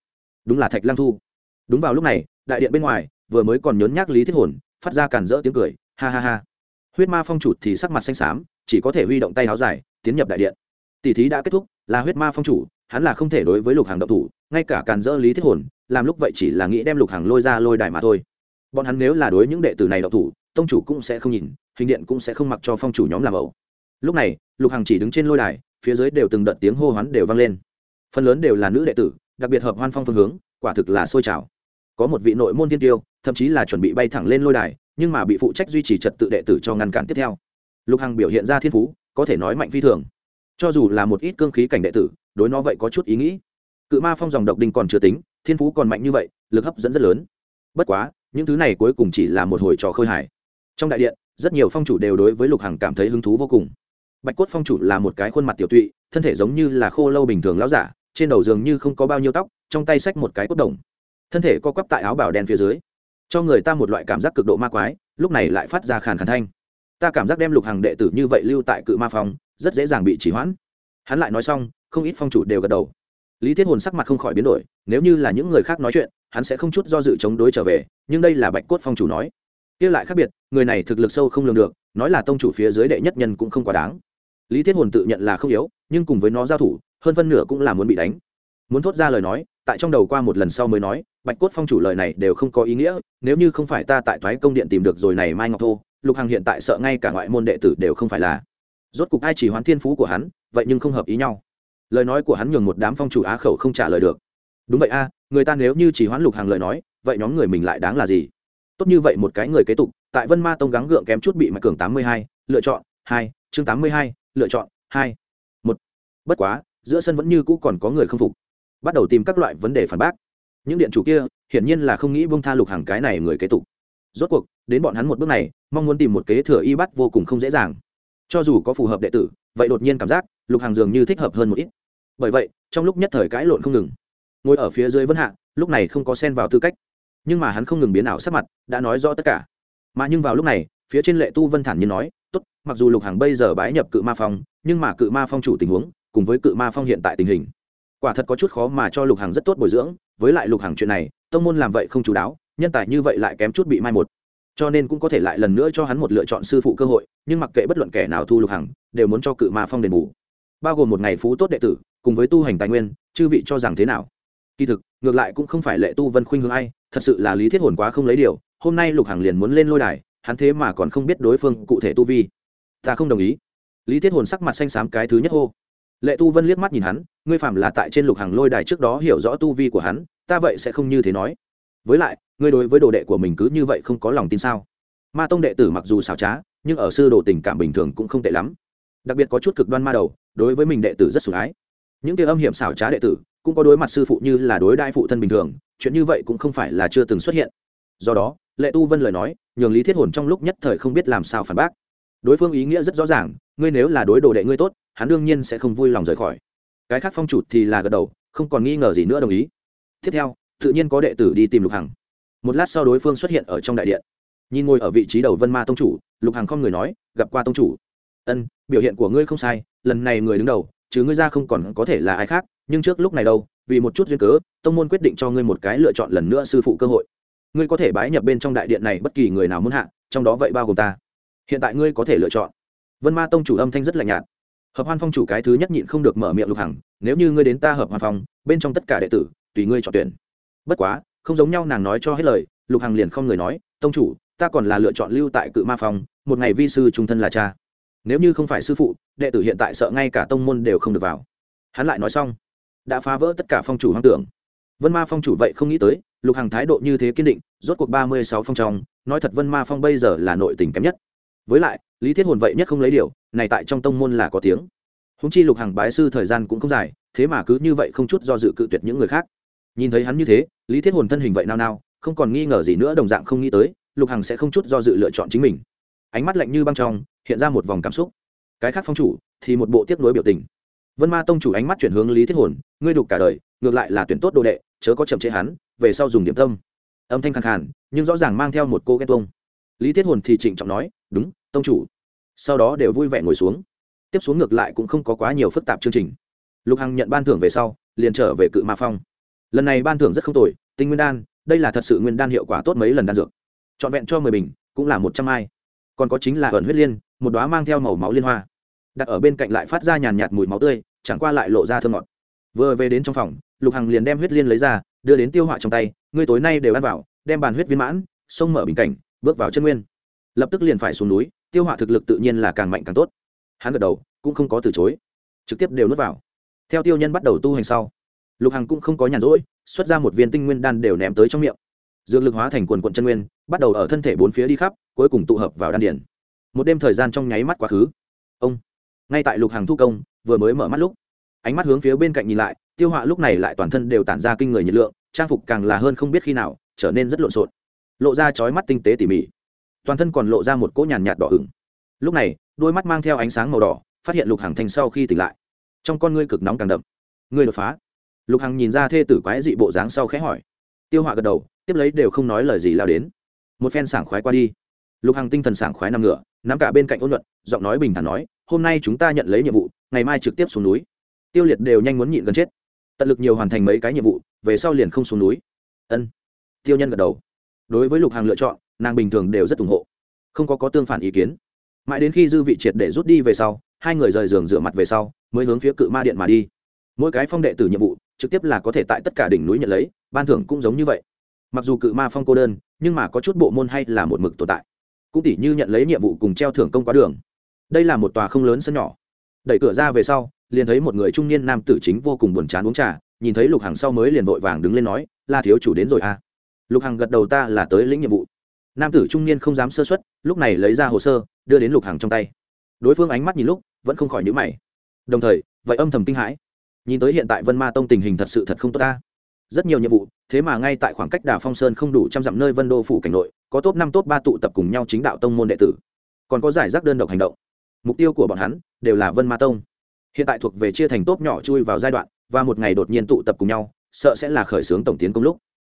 Đúng là thạch lăng thu. Đúng vào lúc này, đại điện bên ngoài, vừa mới còn nhốn nhác lý thiết hồn, phát ra cản rỡ tiếng cười, ha ha ha. Huyết ma phong chủ thì sắc mặt xanh xám, chỉ có thể huy động tay áo dài, tiến nhập đại điện. Tỷ thí đã kết thúc, là huyết ma phong chủ, hắn là không thể đối với lục hàng động thủ, ngay cả càn dỡ lý thiết hồn, làm lúc vậy chỉ là nghĩ đem lục hàng lôi ra lôi đài mà thôi. Bọn hắn nếu là đối những đệ tử này động thủ, tông chủ cũng sẽ không nhìn, hình điện cũng sẽ không mặc cho phong chủ nhóm làm ẩu lúc này, lục hằng chỉ đứng trên lôi đài, phía dưới đều từng đợt tiếng hô hoán đều vang lên. Phần lớn đều là nữ đệ tử, đặc biệt hợp hoan phong phương hướng, quả thực là sôi trào. Có một vị nội môn tiên tiêu, thậm chí là chuẩn bị bay thẳng lên lôi đài, nhưng mà bị phụ trách duy trì trật tự đệ tử cho ngăn cản tiếp theo. Lục hằng biểu hiện ra thiên phú, có thể nói mạnh phi thường. Cho dù là một ít cương khí cảnh đệ tử, đối nó vậy có chút ý nghĩ. Cự ma phong dòng độc đinh còn chưa tính, thiên phú còn mạnh như vậy, lực hấp dẫn rất lớn. Bất quá, những thứ này cuối cùng chỉ là một hồi trò khơi hải trong đại điện, rất nhiều phong chủ đều đối với lục hằng cảm thấy hứng thú vô cùng bạch cốt phong chủ là một cái khuôn mặt tiểu tụy, thân thể giống như là khô lâu bình thường lão giả, trên đầu giường như không có bao nhiêu tóc, trong tay xách một cái cốt đồng. Thân thể co quắp tại áo bảo đen phía dưới. Cho người ta một loại cảm giác cực độ ma quái, lúc này lại phát ra khàn khàn thanh. Ta cảm giác đem lục hàng đệ tử như vậy lưu tại cự ma phong, rất dễ dàng bị chỉ hoãn. Hắn lại nói xong, không ít phong chủ đều gật đầu. Lý thiết hồn sắc mặt không khỏi biến đổi, nếu như là những người khác nói chuyện, hắn sẽ không chút do dự chống đối trở về, nhưng đây là bạch cốt phong chủ nói. Kia lại khác biệt, người này thực lực sâu không lường được, nói là tông chủ phía dưới đệ nhất nhân cũng không quá đáng lý thiết hồn tự nhận là không yếu, nhưng cùng với nó giao thủ, hơn phân nửa cũng là muốn bị đánh. Muốn thốt ra lời nói, tại trong đầu qua một lần sau mới nói, bạch cốt phong chủ lời này đều không có ý nghĩa, nếu như không phải ta tại thoái công điện tìm được rồi này mai ngọc thô, lục hằng hiện tại sợ ngay cả ngoại môn đệ tử đều không phải là. Rốt cục ai chỉ hoán thiên phú của hắn, vậy nhưng không hợp ý nhau. Lời nói của hắn nhường một đám phong chủ á khẩu không trả lời được. Đúng vậy a, người ta nếu như chỉ hoán lục Hằng lời nói, vậy nhóm người mình lại đáng là gì? Tốt như vậy một cái người kế tục, tại vân ma tông gắng gượng kém chút bị mạch cường tám mươi hai, lựa chọn hai, chương tám mươi hai lựa chọn, hai, một. Bất quá, giữa sân vẫn như cũ còn có người không phục. Bắt đầu tìm các loại vấn đề phản bác. Những điện chủ kia, hiển nhiên là không nghĩ bông tha lục hàng cái này người kế tục. Rốt cuộc, đến bọn hắn một bước này, mong muốn tìm một kế thừa y bắt vô cùng không dễ dàng. Cho dù có phù hợp đệ tử, vậy đột nhiên cảm giác, lục hàng dường như thích hợp hơn một ít. Bởi vậy, trong lúc nhất thời cãi lộn không ngừng. Ngồi ở phía dưới vân hạ, lúc này không có sen vào tư cách. Nhưng mà hắn không ngừng biến ảo sắc mặt, đã nói rõ tất cả. Mà nhưng vào lúc này, phía trên lệ tu vân thản nhiên nói mặc dù lục hàng bây giờ bái nhập cự ma phong, nhưng mà cự ma phong chủ tình huống, cùng với cự ma phong hiện tại tình hình, quả thật có chút khó mà cho lục hàng rất tốt bồi dưỡng. Với lại lục hàng chuyện này, tông môn làm vậy không chú đáo, nhân tài như vậy lại kém chút bị mai một. Cho nên cũng có thể lại lần nữa cho hắn một lựa chọn sư phụ cơ hội, nhưng mặc kệ bất luận kẻ nào thu lục hằng, đều muốn cho cự ma phong đền bù. Bao gồm một ngày phú tốt đệ tử, cùng với tu hành tài nguyên, chư vị cho rằng thế nào? Kỳ thực, ngược lại cũng không phải lệ tu vân khuynh hướng ai, thật sự là lý thiết hồn quá không lấy điều, hôm nay lục hằng liền muốn lên lôi đài, hắn thế mà còn không biết đối phương cụ thể tu vi ta không đồng ý. Lý thiết hồn sắc mặt xanh xám cái thứ nhất hô. Lệ tu vân liếc mắt nhìn hắn, ngươi phạm là tại trên lục hàng lôi đài trước đó hiểu rõ tu vi của hắn, ta vậy sẽ không như thế nói. Với lại, ngươi đối với đồ đệ của mình cứ như vậy không có lòng tin sao? Ma tông đệ tử mặc dù xảo trá, nhưng ở sư đồ tình cảm bình thường cũng không tệ lắm. Đặc biệt có chút cực đoan ma đầu, đối với mình đệ tử rất sủng ái. Những kia âm hiểm xảo trá đệ tử, cũng có đối mặt sư phụ như là đối đai phụ thân bình thường, chuyện như vậy cũng không phải là chưa từng xuất hiện. Do đó, lệ tu vân lời nói, nhường lý thiết hồn trong lúc nhất thời không biết làm sao phản bác đối phương ý nghĩa rất rõ ràng, ngươi nếu là đối đồ đệ ngươi tốt, hắn đương nhiên sẽ không vui lòng rời khỏi. Cái khác phong chủ thì là gật đầu, không còn nghi ngờ gì nữa đồng ý. Tiếp theo, tự nhiên có đệ tử đi tìm lục hằng. Một lát sau đối phương xuất hiện ở trong đại điện. Nhìn ngồi ở vị trí đầu vân ma tông chủ, lục hằng không người nói, gặp qua tông chủ. Ân, biểu hiện của ngươi không sai, lần này người đứng đầu chứ ngươi ra không còn có thể là ai khác, nhưng trước lúc này đâu, vì một chút duyên cớ, tông môn quyết định cho ngươi một cái lựa chọn lần nữa sư phụ cơ hội. Ngươi có thể bái nhập bên trong đại điện này bất kỳ người nào muốn hạ, trong đó vậy bao gồm ta hiện tại ngươi có thể lựa chọn. Vân ma tông chủ âm thanh rất lạnh nhạt. Hợp hoan phong chủ cái thứ nhất nhịn không được mở miệng lục hằng, nếu như ngươi đến ta hợp hoan phong, bên trong tất cả đệ tử, tùy ngươi chọn tuyển. Bất quá, không giống nhau nàng nói cho hết lời, lục hằng liền không người nói, tông chủ, ta còn là lựa chọn lưu tại cự ma phong, một ngày vi sư trung thân là cha. Nếu như không phải sư phụ, đệ tử hiện tại sợ ngay cả tông môn đều không được vào. Hắn lại nói xong, đã phá vỡ tất cả phong chủ hoang tưởng. Vân ma phong chủ vậy không nghĩ tới, lục hằng thái độ như thế kiên định, rốt cuộc ba mươi sáu phong trong, nói thật vân ma phong bây giờ là nội tình kém nhất với lại, lý thiết hồn vậy nhất không lấy điều, này tại trong tông môn là có tiếng. Húng chi lục hằng bái sư thời gian cũng không dài, thế mà cứ như vậy không chút do dự cự tuyệt những người khác. Nhìn thấy hắn như thế, lý thiết hồn thân hình vậy nao nao, không còn nghi ngờ gì nữa, đồng dạng không nghĩ tới, lục hằng sẽ không chút do dự lựa chọn chính mình. Ánh mắt lạnh như băng trong, hiện ra một vòng cảm xúc. Cái khác phong chủ, thì một bộ tiếp nối biểu tình. Vân ma tông chủ ánh mắt chuyển hướng lý thiết hồn, ngươi đục cả đời, ngược lại là tuyển tốt đồ đệ, chớ có chậm chế hắn, về sau dùng điểm tâm. Âm thanh khẳng khàn, nhưng rõ ràng mang theo một cô ghen tuông lý thiết hồn thì trịnh trọng nói, đúng, tông chủ. Sau đó đều vui vẻ ngồi xuống. Tiếp xuống ngược lại cũng không có quá nhiều phức tạp chương trình. Lục hằng nhận ban thưởng về sau, liền trở về cự ma phong. Lần này ban thưởng rất không tồi, tinh nguyên đan, đây là thật sự nguyên đan hiệu quả tốt mấy lần đan dược. Trọn vẹn cho mười bình, cũng là một trăm ai. Còn có chính là ẩn huyết liên, một đoá mang theo màu máu liên hoa. Đặt ở bên cạnh lại phát ra nhàn nhạt mùi máu tươi, chẳng qua lại lộ ra thơ ngọt. Vừa về đến trong phòng, lục hằng liền đem huyết liên lấy ra, đưa đến tiêu họa trong tay, ngươi tối nay đều ăn vào, đem bàn huyết viên mãn, xông mở bình cảnh bước vào chân nguyên, lập tức liền phải xuống núi, tiêu hỏa thực lực tự nhiên là càng mạnh càng tốt. Hắn gật đầu, cũng không có từ chối, trực tiếp đều nuốt vào. Theo tiêu nhân bắt đầu tu hành sau, lục hằng cũng không có nhàn rỗi, xuất ra một viên tinh nguyên đan đều ném tới trong miệng. Dược lực hóa thành quần quận chân nguyên, bắt đầu ở thân thể bốn phía đi khắp, cuối cùng tụ hợp vào đan điển một đêm thời gian trong nháy mắt quá khứ. Ông, ngay tại lục hằng thu công, vừa mới mở mắt lúc, ánh mắt hướng phía bên cạnh nhìn lại, tiêu họa lúc này lại toàn thân đều tản ra kinh người nhiệt lượng, trang phục càng là hơn không biết khi nào, trở nên rất lộn xộn lộ ra chói mắt tinh tế tỉ mỉ. Toàn thân còn lộ ra một cỗ nhàn nhạt đỏ ửng. Lúc này, đôi mắt mang theo ánh sáng màu đỏ, phát hiện lục hằng thành sau khi tỉnh lại. Trong con ngươi cực nóng càng đậm. Ngươi đột phá. Lục hằng nhìn ra thê tử quái dị bộ dáng sau khẽ hỏi. Tiêu họa gật đầu, tiếp lấy đều không nói lời gì lao đến. Một phen sảng khoái qua đi. Lục hằng tinh thần sảng khoái nằm ngửa, nắm cả bên cạnh ôn luận, giọng nói bình thản nói, hôm nay chúng ta nhận lấy nhiệm vụ, ngày mai trực tiếp xuống núi. Tiêu liệt đều nhanh muốn nhịn gần chết. Tận lực nhiều hoàn thành mấy cái nhiệm vụ, về sau liền không xuống núi. Ân. Tiêu nhân gật đầu đối với lục hàng lựa chọn, nàng bình thường đều rất ủng hộ. Không có có tương phản ý kiến. Mãi đến khi dư vị triệt để rút đi về sau, hai người rời giường rửa mặt về sau, mới hướng phía cự ma điện mà đi. Mỗi cái phong đệ tử nhiệm vụ, trực tiếp là có thể tại tất cả đỉnh núi nhận lấy, ban thưởng cũng giống như vậy. Mặc dù cự ma phong cô đơn, nhưng mà có chút bộ môn hay là một mực tồn tại. Cũng tỉ như nhận lấy nhiệm vụ cùng treo thưởng công quá đường. Đây là một tòa không lớn sân nhỏ. Đẩy cửa ra về sau, liền thấy một người trung niên nam tử chính vô cùng buồn chán uống trà, nhìn thấy lục hàng sau mới liền vội vàng đứng lên nói là thiếu chủ đến rồi à? Lục Hằng gật đầu ta là tới lĩnh nhiệm vụ. Nam tử trung niên không dám sơ xuất lúc này lấy ra hồ sơ, đưa đến lục Hằng trong tay. Đối phương ánh mắt nhìn lúc, vẫn không khỏi nhữ mày. Đồng thời, vậy âm thầm kinh hãi. Nhìn tới hiện tại vân ma tông tình hình thật sự thật không tốt ta. Rất nhiều nhiệm vụ, thế mà ngay tại khoảng cách đà phong sơn không đủ trăm dặm nơi vân đô phủ cảnh nội, có top năm top ba tụ tập cùng nhau chính đạo tông môn đệ tử. Còn có giải rác đơn độc hành động. Mục tiêu của bọn hắn, đều là vân ma tông. Hiện tại thuộc về chia thành top nhỏ chui vào giai đoạn, và một ngày đột nhiên tụ tập cùng nhau, sợ sẽ là khởi xướng tổng tiến công lúc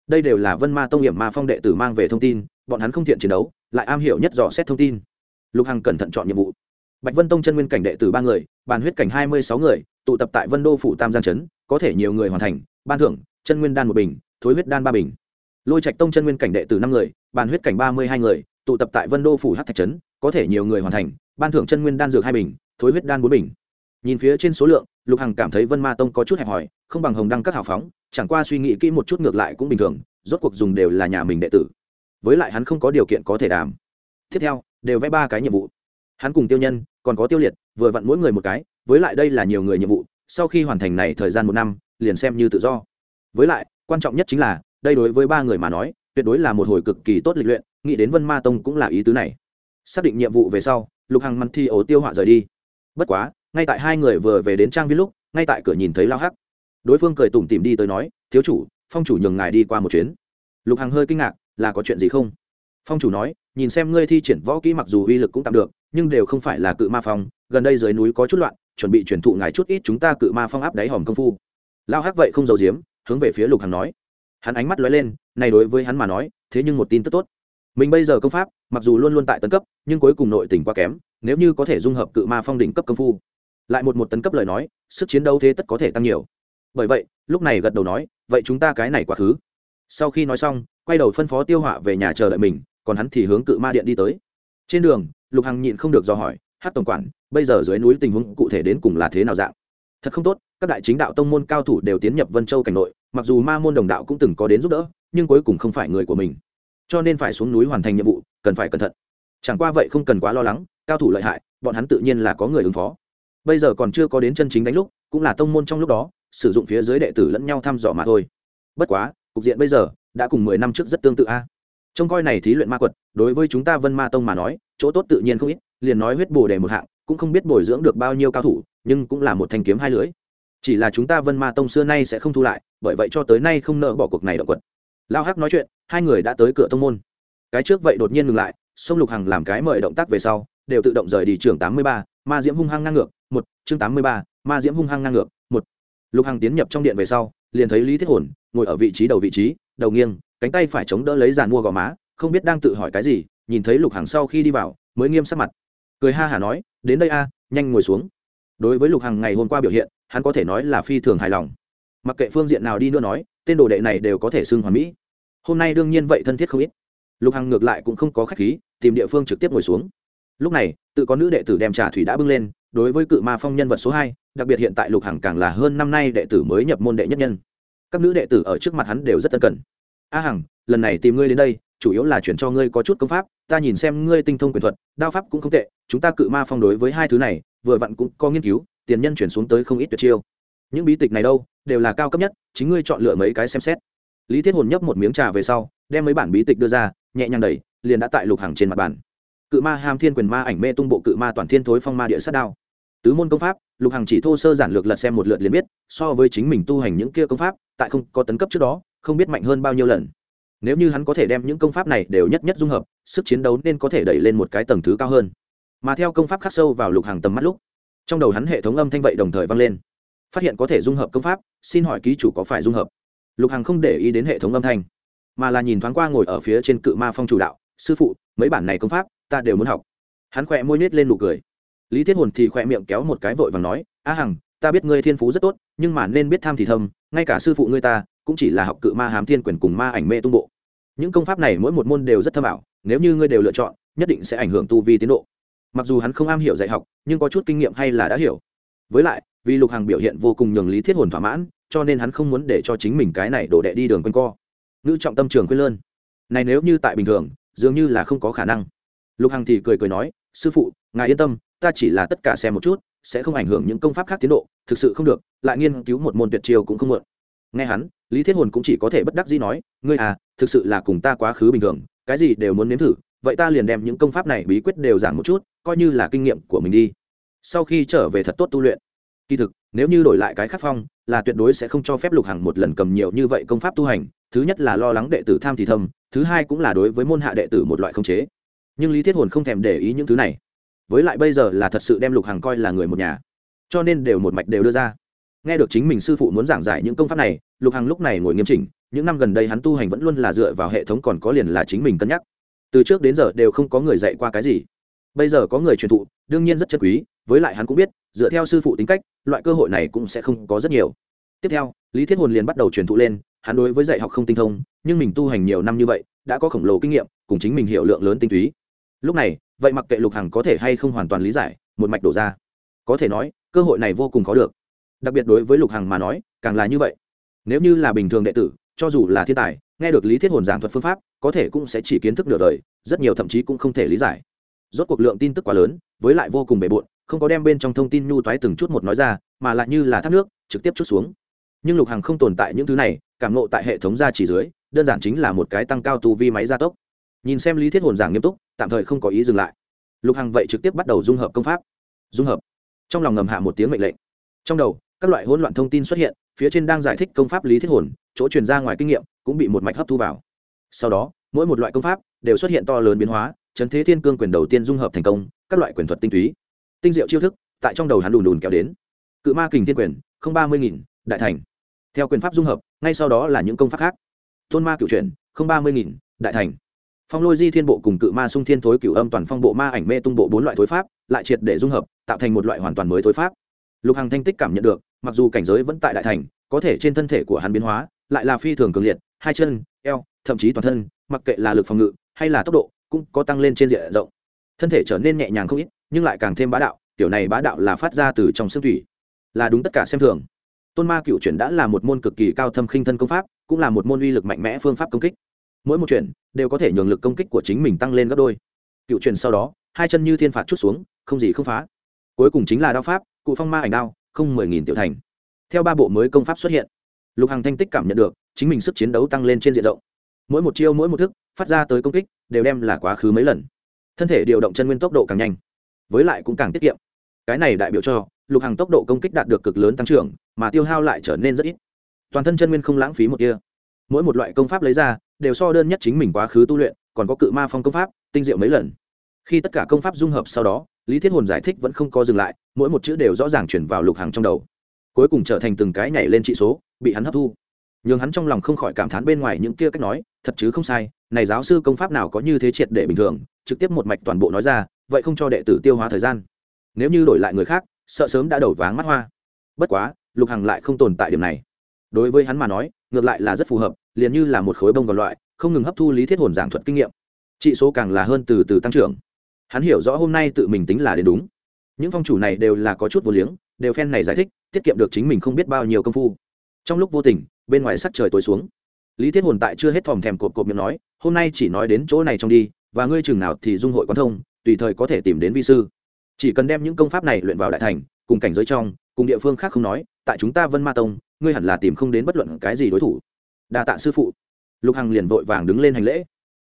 đây đều là vân ma tông hiểm ma phong đệ tử mang về thông tin, bọn hắn không thiện chiến đấu, lại am hiểu nhất dò xét thông tin. Lục hằng cẩn thận chọn nhiệm vụ. Bạch vân tông chân nguyên cảnh đệ tử ba người, bàn huyết cảnh hai mươi sáu người, tụ tập tại vân đô phủ tam giang trấn, có thể nhiều người hoàn thành, ban thưởng, chân nguyên đan một bình, thối huyết đan ba bình. Lôi trạch tông chân nguyên cảnh đệ tử năm người, bàn huyết cảnh ba mươi hai người, tụ tập tại vân đô phủ hát thạch trấn, có thể nhiều người hoàn thành, ban thưởng chân nguyên đan dược hai bình, thối huyết đan bốn bình. Nhìn phía trên số lượng lục hằng cảm thấy vân ma tông có chút hẹp hòi, không bằng hồng đăng các hào phóng, chẳng qua suy nghĩ kỹ một chút ngược lại cũng bình thường, rốt cuộc dùng đều là nhà mình đệ tử. Với lại hắn không có điều kiện có thể đàm. Tiếp theo, đều vẽ ba cái nhiệm vụ. Hắn cùng tiêu nhân, còn có tiêu liệt, vừa vặn mỗi người một cái, với lại đây là nhiều người nhiệm vụ, sau khi hoàn thành này thời gian một năm, liền xem như tự do. Với lại, quan trọng nhất chính là, đây đối với ba người mà nói, tuyệt đối là một hồi cực kỳ tốt lịch luyện, nghĩ đến vân ma tông cũng là ý tứ này. Xác định nhiệm vụ về sau, lục hằng mặn thi ổ tiêu họa rời đi. Bất quá ngay tại hai người vừa về đến trang viên lúc, ngay tại cửa nhìn thấy lao hắc. Đối phương cười tủm tìm đi tới nói, thiếu chủ, phong chủ nhường ngài đi qua một chuyến. Lục hằng hơi kinh ngạc, là có chuyện gì không? Phong chủ nói, nhìn xem ngươi thi triển võ kỹ mặc dù uy lực cũng tạm được, nhưng đều không phải là cự ma phong, gần đây dưới núi có chút loạn, chuẩn bị chuyển thụ ngài chút ít chúng ta cự ma phong áp đáy hòm công phu. Lao hắc vậy không giấu giếm, hướng về phía lục hằng nói. Hắn ánh mắt lóe lên, này đối với hắn mà nói, thế nhưng một tin tức tốt. Mình bây giờ công pháp, mặc dù luôn luôn tại tấn cấp, nhưng cuối cùng nội tình quá kém, nếu như có thể dung hợp cự ma phong đỉnh cấp công phu lại một một tấn cấp lời nói, sức chiến đấu thế tất có thể tăng nhiều. Bởi vậy, lúc này gật đầu nói, vậy chúng ta cái này quá khứ. Sau khi nói xong, quay đầu phân phó tiêu họa về nhà chờ đợi mình, còn hắn thì hướng cự ma điện đi tới. Trên đường, lục hằng nhịn không được do hỏi, hát tổng quản, bây giờ dưới núi tình huống cụ thể đến cùng là thế nào dạng? Thật không tốt, các đại chính đạo tông môn cao thủ đều tiến nhập vân châu cảnh nội, mặc dù ma môn đồng đạo cũng từng có đến giúp đỡ, nhưng cuối cùng không phải người của mình. Cho nên phải xuống núi hoàn thành nhiệm vụ, cần phải cẩn thận. Chẳng qua vậy không cần quá lo lắng, cao thủ lợi hại, bọn hắn tự nhiên là có người ứng phó bây giờ còn chưa có đến chân chính đánh lúc, cũng là tông môn trong lúc đó, sử dụng phía dưới đệ tử lẫn nhau thăm dò mà thôi. Bất quá, cục diện bây giờ đã cùng mười năm trước rất tương tự a. Trông coi này thí luyện ma quật, đối với chúng ta vân ma tông mà nói, chỗ tốt tự nhiên không ít, liền nói huyết bồ đề một hạng, cũng không biết bồi dưỡng được bao nhiêu cao thủ, nhưng cũng là một thanh kiếm hai lưới. Chỉ là chúng ta vân ma tông xưa nay sẽ không thu lại, bởi vậy cho tới nay không nợ bỏ cuộc này động quật. Lao hắc nói chuyện, hai người đã tới cửa tông môn. Cái trước vậy đột nhiên ngừng lại, sông lục hằng làm cái mời động tác về sau, đều tự động rời đi trường tám mươi ba ma diễm hung hăng ngang ngược, một, chương tám mươi ba, ma diễm hung hăng ngang ngược, một. Lục hằng tiến nhập trong điện về sau, liền thấy lý thiết hồn ngồi ở vị trí đầu vị trí, đầu nghiêng, cánh tay phải chống đỡ lấy giàn mua gò má, không biết đang tự hỏi cái gì, nhìn thấy lục hằng sau khi đi vào, mới nghiêm sắc mặt. Cười ha hả nói, đến đây a, nhanh ngồi xuống. Đối với lục hằng ngày hôm qua biểu hiện, hắn có thể nói là phi thường hài lòng. Mặc kệ phương diện nào đi nữa nói, tên đồ đệ này đều có thể xưng hoàn mỹ. Hôm nay đương nhiên vậy thân thiết không ít. Lục hằng ngược lại cũng không có khách khí, tìm địa phương trực tiếp ngồi xuống lúc này, tự có nữ đệ tử đem trà thủy đã bưng lên, đối với cự ma phong nhân vật số hai, đặc biệt hiện tại lục hằng càng là hơn năm nay đệ tử mới nhập môn đệ nhất nhân. Các nữ đệ tử ở trước mặt hắn đều rất tân cần. A hằng, lần này tìm ngươi đến đây, chủ yếu là chuyển cho ngươi có chút công pháp, ta nhìn xem ngươi tinh thông quyền thuật, đao pháp cũng không tệ, chúng ta cự ma phong đối với hai thứ này, vừa vặn cũng có nghiên cứu, tiền nhân chuyển xuống tới không ít tuyệt chiêu. Những bí tịch này đâu, đều là cao cấp nhất, chính ngươi chọn lựa mấy cái xem xét. Lý thiết hồn nhấp một miếng trà về sau, đem mấy bản bí tịch đưa ra, nhẹ nhàng đẩy, liền đã tại lục hàng trên mặt bàn cự ma ham thiên quyền ma ảnh mê tung bộ cự ma toàn thiên thối phong ma địa sát đao. Tứ môn công pháp, lục hàng chỉ thô sơ giản lược lật xem một lượt liền biết, so với chính mình tu hành những kia công pháp, tại không có tấn cấp trước đó, không biết mạnh hơn bao nhiêu lần. Nếu như hắn có thể đem những công pháp này đều nhất nhất dung hợp, sức chiến đấu nên có thể đẩy lên một cái tầng thứ cao hơn. Mà theo công pháp khắc sâu vào lục hàng tầm mắt lúc, trong đầu hắn hệ thống âm thanh vậy đồng thời vang lên. Phát hiện có thể dung hợp công pháp, xin hỏi ký chủ có phải dung hợp? Lục hàng không để ý đến hệ thống âm thanh, mà là nhìn thoáng qua ngồi ở phía trên cự ma phong chủ đạo, sư phụ, mấy bản này công pháp ta đều muốn học. Hắn khỏe môi nết lên nụ cười. Lý thiết hồn thì khỏe miệng kéo một cái vội và nói, a hằng, ta biết ngươi thiên phú rất tốt, nhưng mà nên biết tham thì thâm, ngay cả sư phụ ngươi ta, cũng chỉ là học cự ma hám thiên quyền cùng ma ảnh mê tung bộ. Những công pháp này mỗi một môn đều rất thâm ảo, nếu như ngươi đều lựa chọn, nhất định sẽ ảnh hưởng tu vi tiến độ. Mặc dù hắn không am hiểu dạy học, nhưng có chút kinh nghiệm hay là đã hiểu. Với lại, vì lục Hằng biểu hiện vô cùng nhường lý thiết hồn thỏa mãn, cho nên hắn không muốn để cho chính mình cái này đổ đệ đi đường quanh co. Nữ trọng tâm trường quên lơn. Này nếu như tại bình thường, dường như là không có khả năng lục hằng thì cười cười nói, sư phụ, ngài yên tâm, ta chỉ là tất cả xem một chút, sẽ không ảnh hưởng những công pháp khác tiến độ, thực sự không được, lại nghiên cứu một môn tuyệt chiêu cũng không mượn nghe hắn, lý thiết hồn cũng chỉ có thể bất đắc dĩ nói, ngươi à thực sự là cùng ta quá khứ bình thường, cái gì đều muốn nếm thử, vậy ta liền đem những công pháp này bí quyết đều giảng một chút, coi như là kinh nghiệm của mình đi. Sau khi trở về thật tốt tu luyện, kỳ thực, nếu như đổi lại cái khắc phong, là tuyệt đối sẽ không cho phép lục hằng một lần cầm nhiều như vậy công pháp tu hành, thứ nhất là lo lắng đệ tử tham thì thâm thứ hai cũng là đối với môn hạ đệ tử một loại không chế nhưng lý thiết hồn không thèm để ý những thứ này. Với lại bây giờ là thật sự đem lục hằng coi là người một nhà, cho nên đều một mạch đều đưa ra. Nghe được chính mình sư phụ muốn giảng giải những công pháp này, lục hằng lúc này ngồi nghiêm chỉnh, những năm gần đây hắn tu hành vẫn luôn là dựa vào hệ thống còn có liền là chính mình cân nhắc. Từ trước đến giờ đều không có người dạy qua cái gì. Bây giờ có người truyền thụ, đương nhiên rất chân quý, với lại hắn cũng biết, dựa theo sư phụ tính cách, loại cơ hội này cũng sẽ không có rất nhiều. Tiếp theo, lý thiết hồn liền bắt đầu truyền thụ lên, hắn đối với dạy học không tinh thông, nhưng mình tu hành nhiều năm như vậy, đã có khổng lồ kinh nghiệm, cùng chính mình hiểu lượng lớn tinh túy lúc này, vậy mặc kệ lục hằng có thể hay không hoàn toàn lý giải, một mạch đổ ra. Có thể nói, cơ hội này vô cùng khó được. Đặc biệt đối với lục hằng mà nói, càng là như vậy. Nếu như là bình thường đệ tử, cho dù là thiên tài, nghe được lý thiết hồn giảng thuật phương pháp, có thể cũng sẽ chỉ kiến thức nửa đời, rất nhiều thậm chí cũng không thể lý giải. Rốt cuộc lượng tin tức quá lớn, với lại vô cùng bề bộn, không có đem bên trong thông tin nhu toái từng chút một nói ra, mà lại như là thác nước, trực tiếp chút xuống. Nhưng lục hằng không tồn tại những thứ này, cảm nộ tại hệ thống gia chỉ dưới, đơn giản chính là một cái tăng cao tu vi máy gia tốc. Nhìn xem lý thiết hồn giảng nghiêm túc tạm thời không có ý dừng lại. Lục hằng vậy trực tiếp bắt đầu dung hợp công pháp. Dung hợp. Trong lòng ngầm hạ một tiếng mệnh lệnh. Trong đầu, các loại hỗn loạn thông tin xuất hiện, phía trên đang giải thích công pháp lý thiết hồn, chỗ truyền ra ngoài kinh nghiệm cũng bị một mạch hấp thu vào. Sau đó, mỗi một loại công pháp đều xuất hiện to lớn biến hóa, chấn thế thiên cương quyền đầu tiên dung hợp thành công, các loại quyền thuật tinh túy. Tinh diệu chiêu thức tại trong đầu hắn đùn đùn kéo đến. Cự ma kình thiên quyền, không ba mươi nghìn, đại thành. Theo quyền pháp dung hợp, ngay sau đó là những công pháp khác. Tôn ma cựu chuyển, không ba mươi nghìn, đại thành phong lôi di thiên bộ cùng cự ma sung thiên thối cựu âm toàn phong bộ ma ảnh mê tung bộ bốn loại thối pháp, lại triệt để dung hợp, tạo thành một loại hoàn toàn mới thối pháp. Lục hằng thanh tích cảm nhận được, mặc dù cảnh giới vẫn tại đại thành, có thể trên thân thể của hắn biến hóa, lại là phi thường cường liệt, hai chân, eo, thậm chí toàn thân, mặc kệ là lực phòng ngự hay là tốc độ, cũng có tăng lên trên diện rộng. Thân thể trở nên nhẹ nhàng không ít, nhưng lại càng thêm bá đạo, tiểu này bá đạo là phát ra từ trong xương thủy. Là đúng tất cả xem thường. Tôn ma cựu chuyển đã là một môn cực kỳ cao thâm khinh thân công pháp, cũng là một môn uy lực mạnh mẽ phương pháp công kích mỗi một chuyển đều có thể nhường lực công kích của chính mình tăng lên gấp đôi. Cựu chuyển sau đó, hai chân như thiên phạt chút xuống, không gì không phá. Cuối cùng chính là đao pháp, cụ phong ma ảnh đao, không mười nghìn tiểu thành. Theo ba bộ mới công pháp xuất hiện, lục hằng thanh tích cảm nhận được, chính mình sức chiến đấu tăng lên trên diện rộng. Mỗi một chiêu, mỗi một thức, phát ra tới công kích, đều đem là quá khứ mấy lần. Thân thể điều động chân nguyên tốc độ càng nhanh, với lại cũng càng tiết kiệm. Cái này đại biểu cho, lục hằng tốc độ công kích đạt được cực lớn tăng trưởng, mà tiêu hao lại trở nên rất ít. Toàn thân chân nguyên không lãng phí một kia mỗi một loại công pháp lấy ra đều so đơn nhất chính mình quá khứ tu luyện, còn có cự ma phong công pháp, tinh diệu mấy lần. Khi tất cả công pháp dung hợp sau đó, lý thiết hồn giải thích vẫn không có dừng lại, mỗi một chữ đều rõ ràng chuyển vào lục hàng trong đầu. Cuối cùng trở thành từng cái nhảy lên trị số, bị hắn hấp thu. Nhưng hắn trong lòng không khỏi cảm thán bên ngoài những kia cách nói, thật chứ không sai, này giáo sư công pháp nào có như thế triệt để bình thường, trực tiếp một mạch toàn bộ nói ra, vậy không cho đệ tử tiêu hóa thời gian. Nếu như đổi lại người khác, sợ sớm đã đầu váng mắt hoa. Bất quá, lục hằng lại không tồn tại điểm này. Đối với hắn mà nói ngược lại là rất phù hợp, liền như là một khối bông còn loại, không ngừng hấp thu lý thiết hồn giảng thuật kinh nghiệm. Trị số càng là hơn từ từ tăng trưởng. Hắn hiểu rõ hôm nay tự mình tính là đến đúng. Những phong chủ này đều là có chút vô liếng, đều phen này giải thích, tiết kiệm được chính mình không biết bao nhiêu công phu. Trong lúc vô tình, bên ngoài sắc trời tối xuống. Lý thiết hồn tại chưa hết thòm thèm cột cột miệng nói, hôm nay chỉ nói đến chỗ này trong đi, và ngươi chừng nào thì dung hội quán thông, tùy thời có thể tìm đến vi sư. Chỉ cần đem những công pháp này luyện vào đại thành, cùng cảnh giới trong, cùng địa phương khác không nói, tại chúng ta vân ma tông ngươi hẳn là tìm không đến bất luận cái gì đối thủ. Đa tạ sư phụ. Lục hằng liền vội vàng đứng lên hành lễ.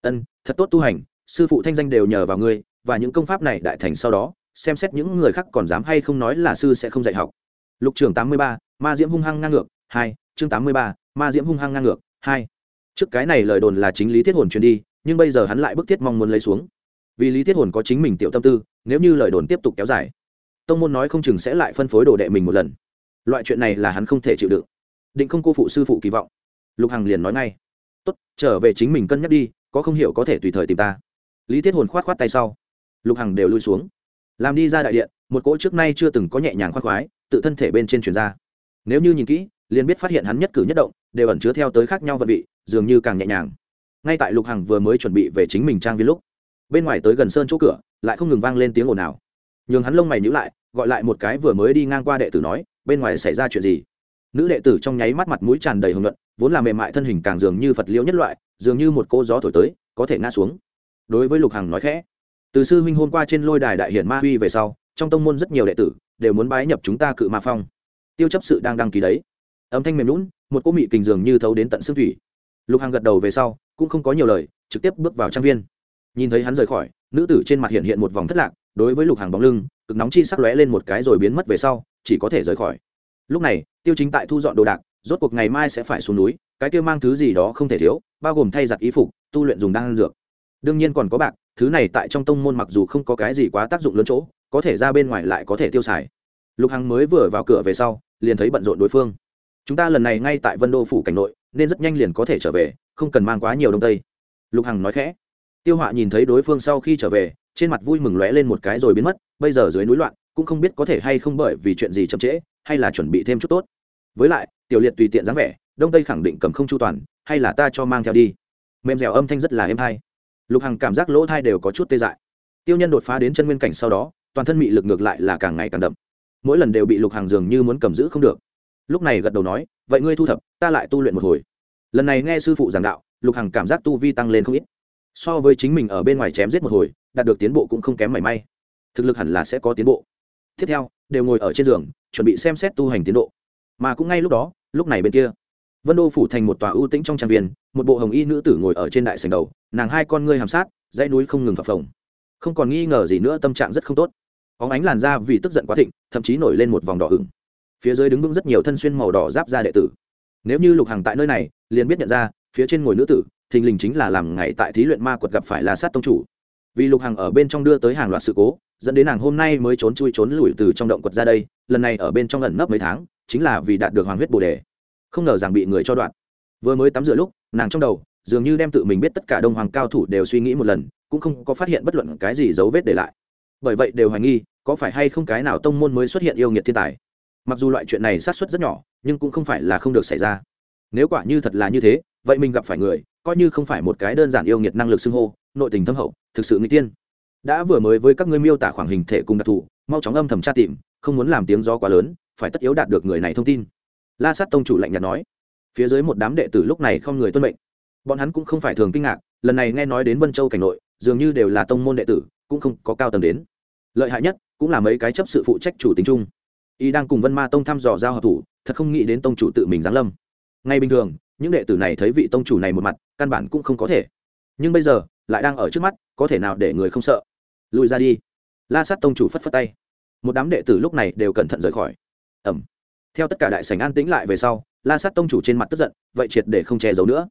Ân, thật tốt tu hành, sư phụ thanh danh đều nhờ vào ngươi, và những công pháp này đại thành sau đó, xem xét những người khác còn dám hay không nói là sư sẽ không dạy học. Lục trường tám mươi ba, ma diễm hung hăng ngang ngược, hai, chương tám mươi ba, ma diễm hung hăng ngang ngược, hai. Trước cái này lời đồn là chính lý thiết hồn truyền đi, nhưng bây giờ hắn lại bức thiết mong muốn lấy xuống. Vì lý thiết hồn có chính mình tiểu tâm tư, nếu như lời đồn tiếp tục kéo dài, tông môn nói không chừng sẽ lại phân phối đồ đệ mình một lần loại chuyện này là hắn không thể chịu đựng. Định không cô phụ sư phụ kỳ vọng. Lục hằng liền nói ngay. Tốt, trở về chính mình cân nhắc đi, có không hiểu có thể tùy thời tìm ta. Lý thiết hồn khoát khoát tay sau. Lục hằng đều lui xuống. Làm đi ra đại điện, một cỗ trước nay chưa từng có nhẹ nhàng khoác khoái, tự thân thể bên trên chuyển ra. Nếu như nhìn kỹ, liền biết phát hiện hắn nhất cử nhất động, đều ẩn chứa theo tới khác nhau vận vị, dường như càng nhẹ nhàng. Ngay tại lục hằng vừa mới chuẩn bị về chính mình trang viên lúc, bên ngoài tới gần sơn chỗ cửa, lại không ngừng vang lên tiếng ồn ào. Nhường hắn lông mày nhữ lại, gọi lại một cái vừa mới đi ngang qua đệ tử nói bên ngoài xảy ra chuyện gì? Nữ đệ tử trong nháy mắt mặt mũi tràn đầy hồng luận vốn là mềm mại thân hình càng dường như phật liễu nhất loại, dường như một cô gió thổi tới, có thể ngã xuống. Đối với lục hằng nói khẽ, từ sư huynh hôm qua trên lôi đài đại hiển ma huy về sau, trong tông môn rất nhiều đệ tử đều muốn bái nhập chúng ta cự ma phong. Tiêu chấp sự đang đăng ký đấy. Âm thanh mềm lún một cô mị kình dường như thấu đến tận xương thủy. Lục hằng gật đầu về sau, cũng không có nhiều lời, trực tiếp bước vào trang viên. Nhìn thấy hắn rời khỏi, nữ tử trên mặt hiện hiện một vòng thất lạc, đối với lục hàng bóng lưng, cực nóng chi sắc lóe lên một cái rồi biến mất về sau chỉ có thể rời khỏi. Lúc này, tiêu chính tại thu dọn đồ đạc, rốt cuộc ngày mai sẽ phải xuống núi, cái kia mang thứ gì đó không thể thiếu, bao gồm thay giặt ý phục, tu luyện dùng đan dược. Đương nhiên còn có bạc, thứ này tại trong tông môn mặc dù không có cái gì quá tác dụng lớn chỗ, có thể ra bên ngoài lại có thể tiêu xài. Lục hằng mới vừa vào cửa về sau, liền thấy bận rộn đối phương. Chúng ta lần này ngay tại vân đô phủ cảnh nội, nên rất nhanh liền có thể trở về, không cần mang quá nhiều đông tây. Lục hằng nói khẽ. Tiêu họa nhìn thấy đối phương sau khi trở về, trên mặt vui mừng lóe lên một cái rồi biến mất, bây giờ dưới núi loạn cũng không biết có thể hay không bởi vì chuyện gì chậm trễ, hay là chuẩn bị thêm chút tốt. Với lại, tiểu liệt tùy tiện dáng vẻ, đông tây khẳng định cầm không chu toàn, hay là ta cho mang theo đi. Mềm dẻo âm thanh rất là êm hay. Lục hằng cảm giác lỗ thai đều có chút tê dại. Tiêu nhân đột phá đến chân nguyên cảnh sau đó, toàn thân bị lực ngược lại là càng ngày càng đậm. Mỗi lần đều bị lục hàng dường như muốn cầm giữ không được. Lúc này gật đầu nói, vậy ngươi thu thập, ta lại tu luyện một hồi. Lần này nghe sư phụ giảng đạo, lục hằng cảm giác tu vi tăng lên không ít. So với chính mình ở bên ngoài chém giết một hồi, đạt được tiến bộ cũng không kém mảy may. Thực lực hẳn là sẽ có tiến bộ tiếp theo, đều ngồi ở trên giường, chuẩn bị xem xét tu hành tiến độ. Mà cũng ngay lúc đó, lúc này bên kia, vân đô phủ thành một tòa ưu tĩnh trong trang viên, một bộ hồng y nữ tử ngồi ở trên đại sành đầu, nàng hai con ngươi hàm sát, dãy núi không ngừng phập phồng. Không còn nghi ngờ gì nữa, tâm trạng rất không tốt. Óng ánh làn da vì tức giận quá thịnh, thậm chí nổi lên một vòng đỏ hửng phía dưới đứng vững rất nhiều thân xuyên màu đỏ giáp ra đệ tử. Nếu như lục hàng tại nơi này, liền biết nhận ra, phía trên ngồi nữ tử, thình lình chính là làm ngày tại thí luyện ma quật gặp phải là sát tông chủ. Vì lục hàng ở bên trong đưa tới hàng loạt sự cố dẫn đến nàng hôm nay mới trốn chui trốn lùi từ trong động quật ra đây, lần này ở bên trong ẩn nấp mấy tháng, chính là vì đạt được hoàng huyết bồ đề. Không ngờ rằng bị người cho đoạn. Vừa mới tắm rửa lúc, nàng trong đầu, dường như đem tự mình biết tất cả đông hoàng cao thủ đều suy nghĩ một lần, cũng không có phát hiện bất luận cái gì dấu vết để lại. Bởi vậy đều hoài nghi, có phải hay không cái nào tông môn mới xuất hiện yêu nghiệt thiên tài. Mặc dù loại chuyện này sát xuất rất nhỏ, nhưng cũng không phải là không được xảy ra. Nếu quả như thật là như thế, vậy mình gặp phải người, coi như không phải một cái đơn giản yêu nghiệt năng lực xưng hô, nội tình thâm hậu, thực sự người tiên đã vừa mới với các ngươi miêu tả khoảng hình thể cùng đặc thù, mau chóng âm thầm tra tìm, không muốn làm tiếng gió quá lớn, phải tất yếu đạt được người này thông tin. La sát tông chủ lạnh nhạt nói. Phía dưới một đám đệ tử lúc này không người tuân mệnh. Bọn hắn cũng không phải thường kinh ngạc, lần này nghe nói đến vân châu cảnh nội, dường như đều là tông môn đệ tử, cũng không có cao tầng đến. Lợi hại nhất cũng là mấy cái chấp sự phụ trách chủ tính chung. Y đang cùng vân ma tông thăm dò giao hợp thủ, thật không nghĩ đến tông chủ tự mình giáng lâm. Ngay bình thường, những đệ tử này thấy vị tông chủ này một mặt, căn bản cũng không có thể. Nhưng bây giờ lại đang ở trước mắt, có thể nào để người không sợ? Lùi ra đi. La sát tông chủ phất phất tay. Một đám đệ tử lúc này đều cẩn thận rời khỏi. Ẩm theo tất cả đại sảnh an tĩnh lại về sau, la sát tông chủ trên mặt tức giận, vậy triệt để không che giấu nữa.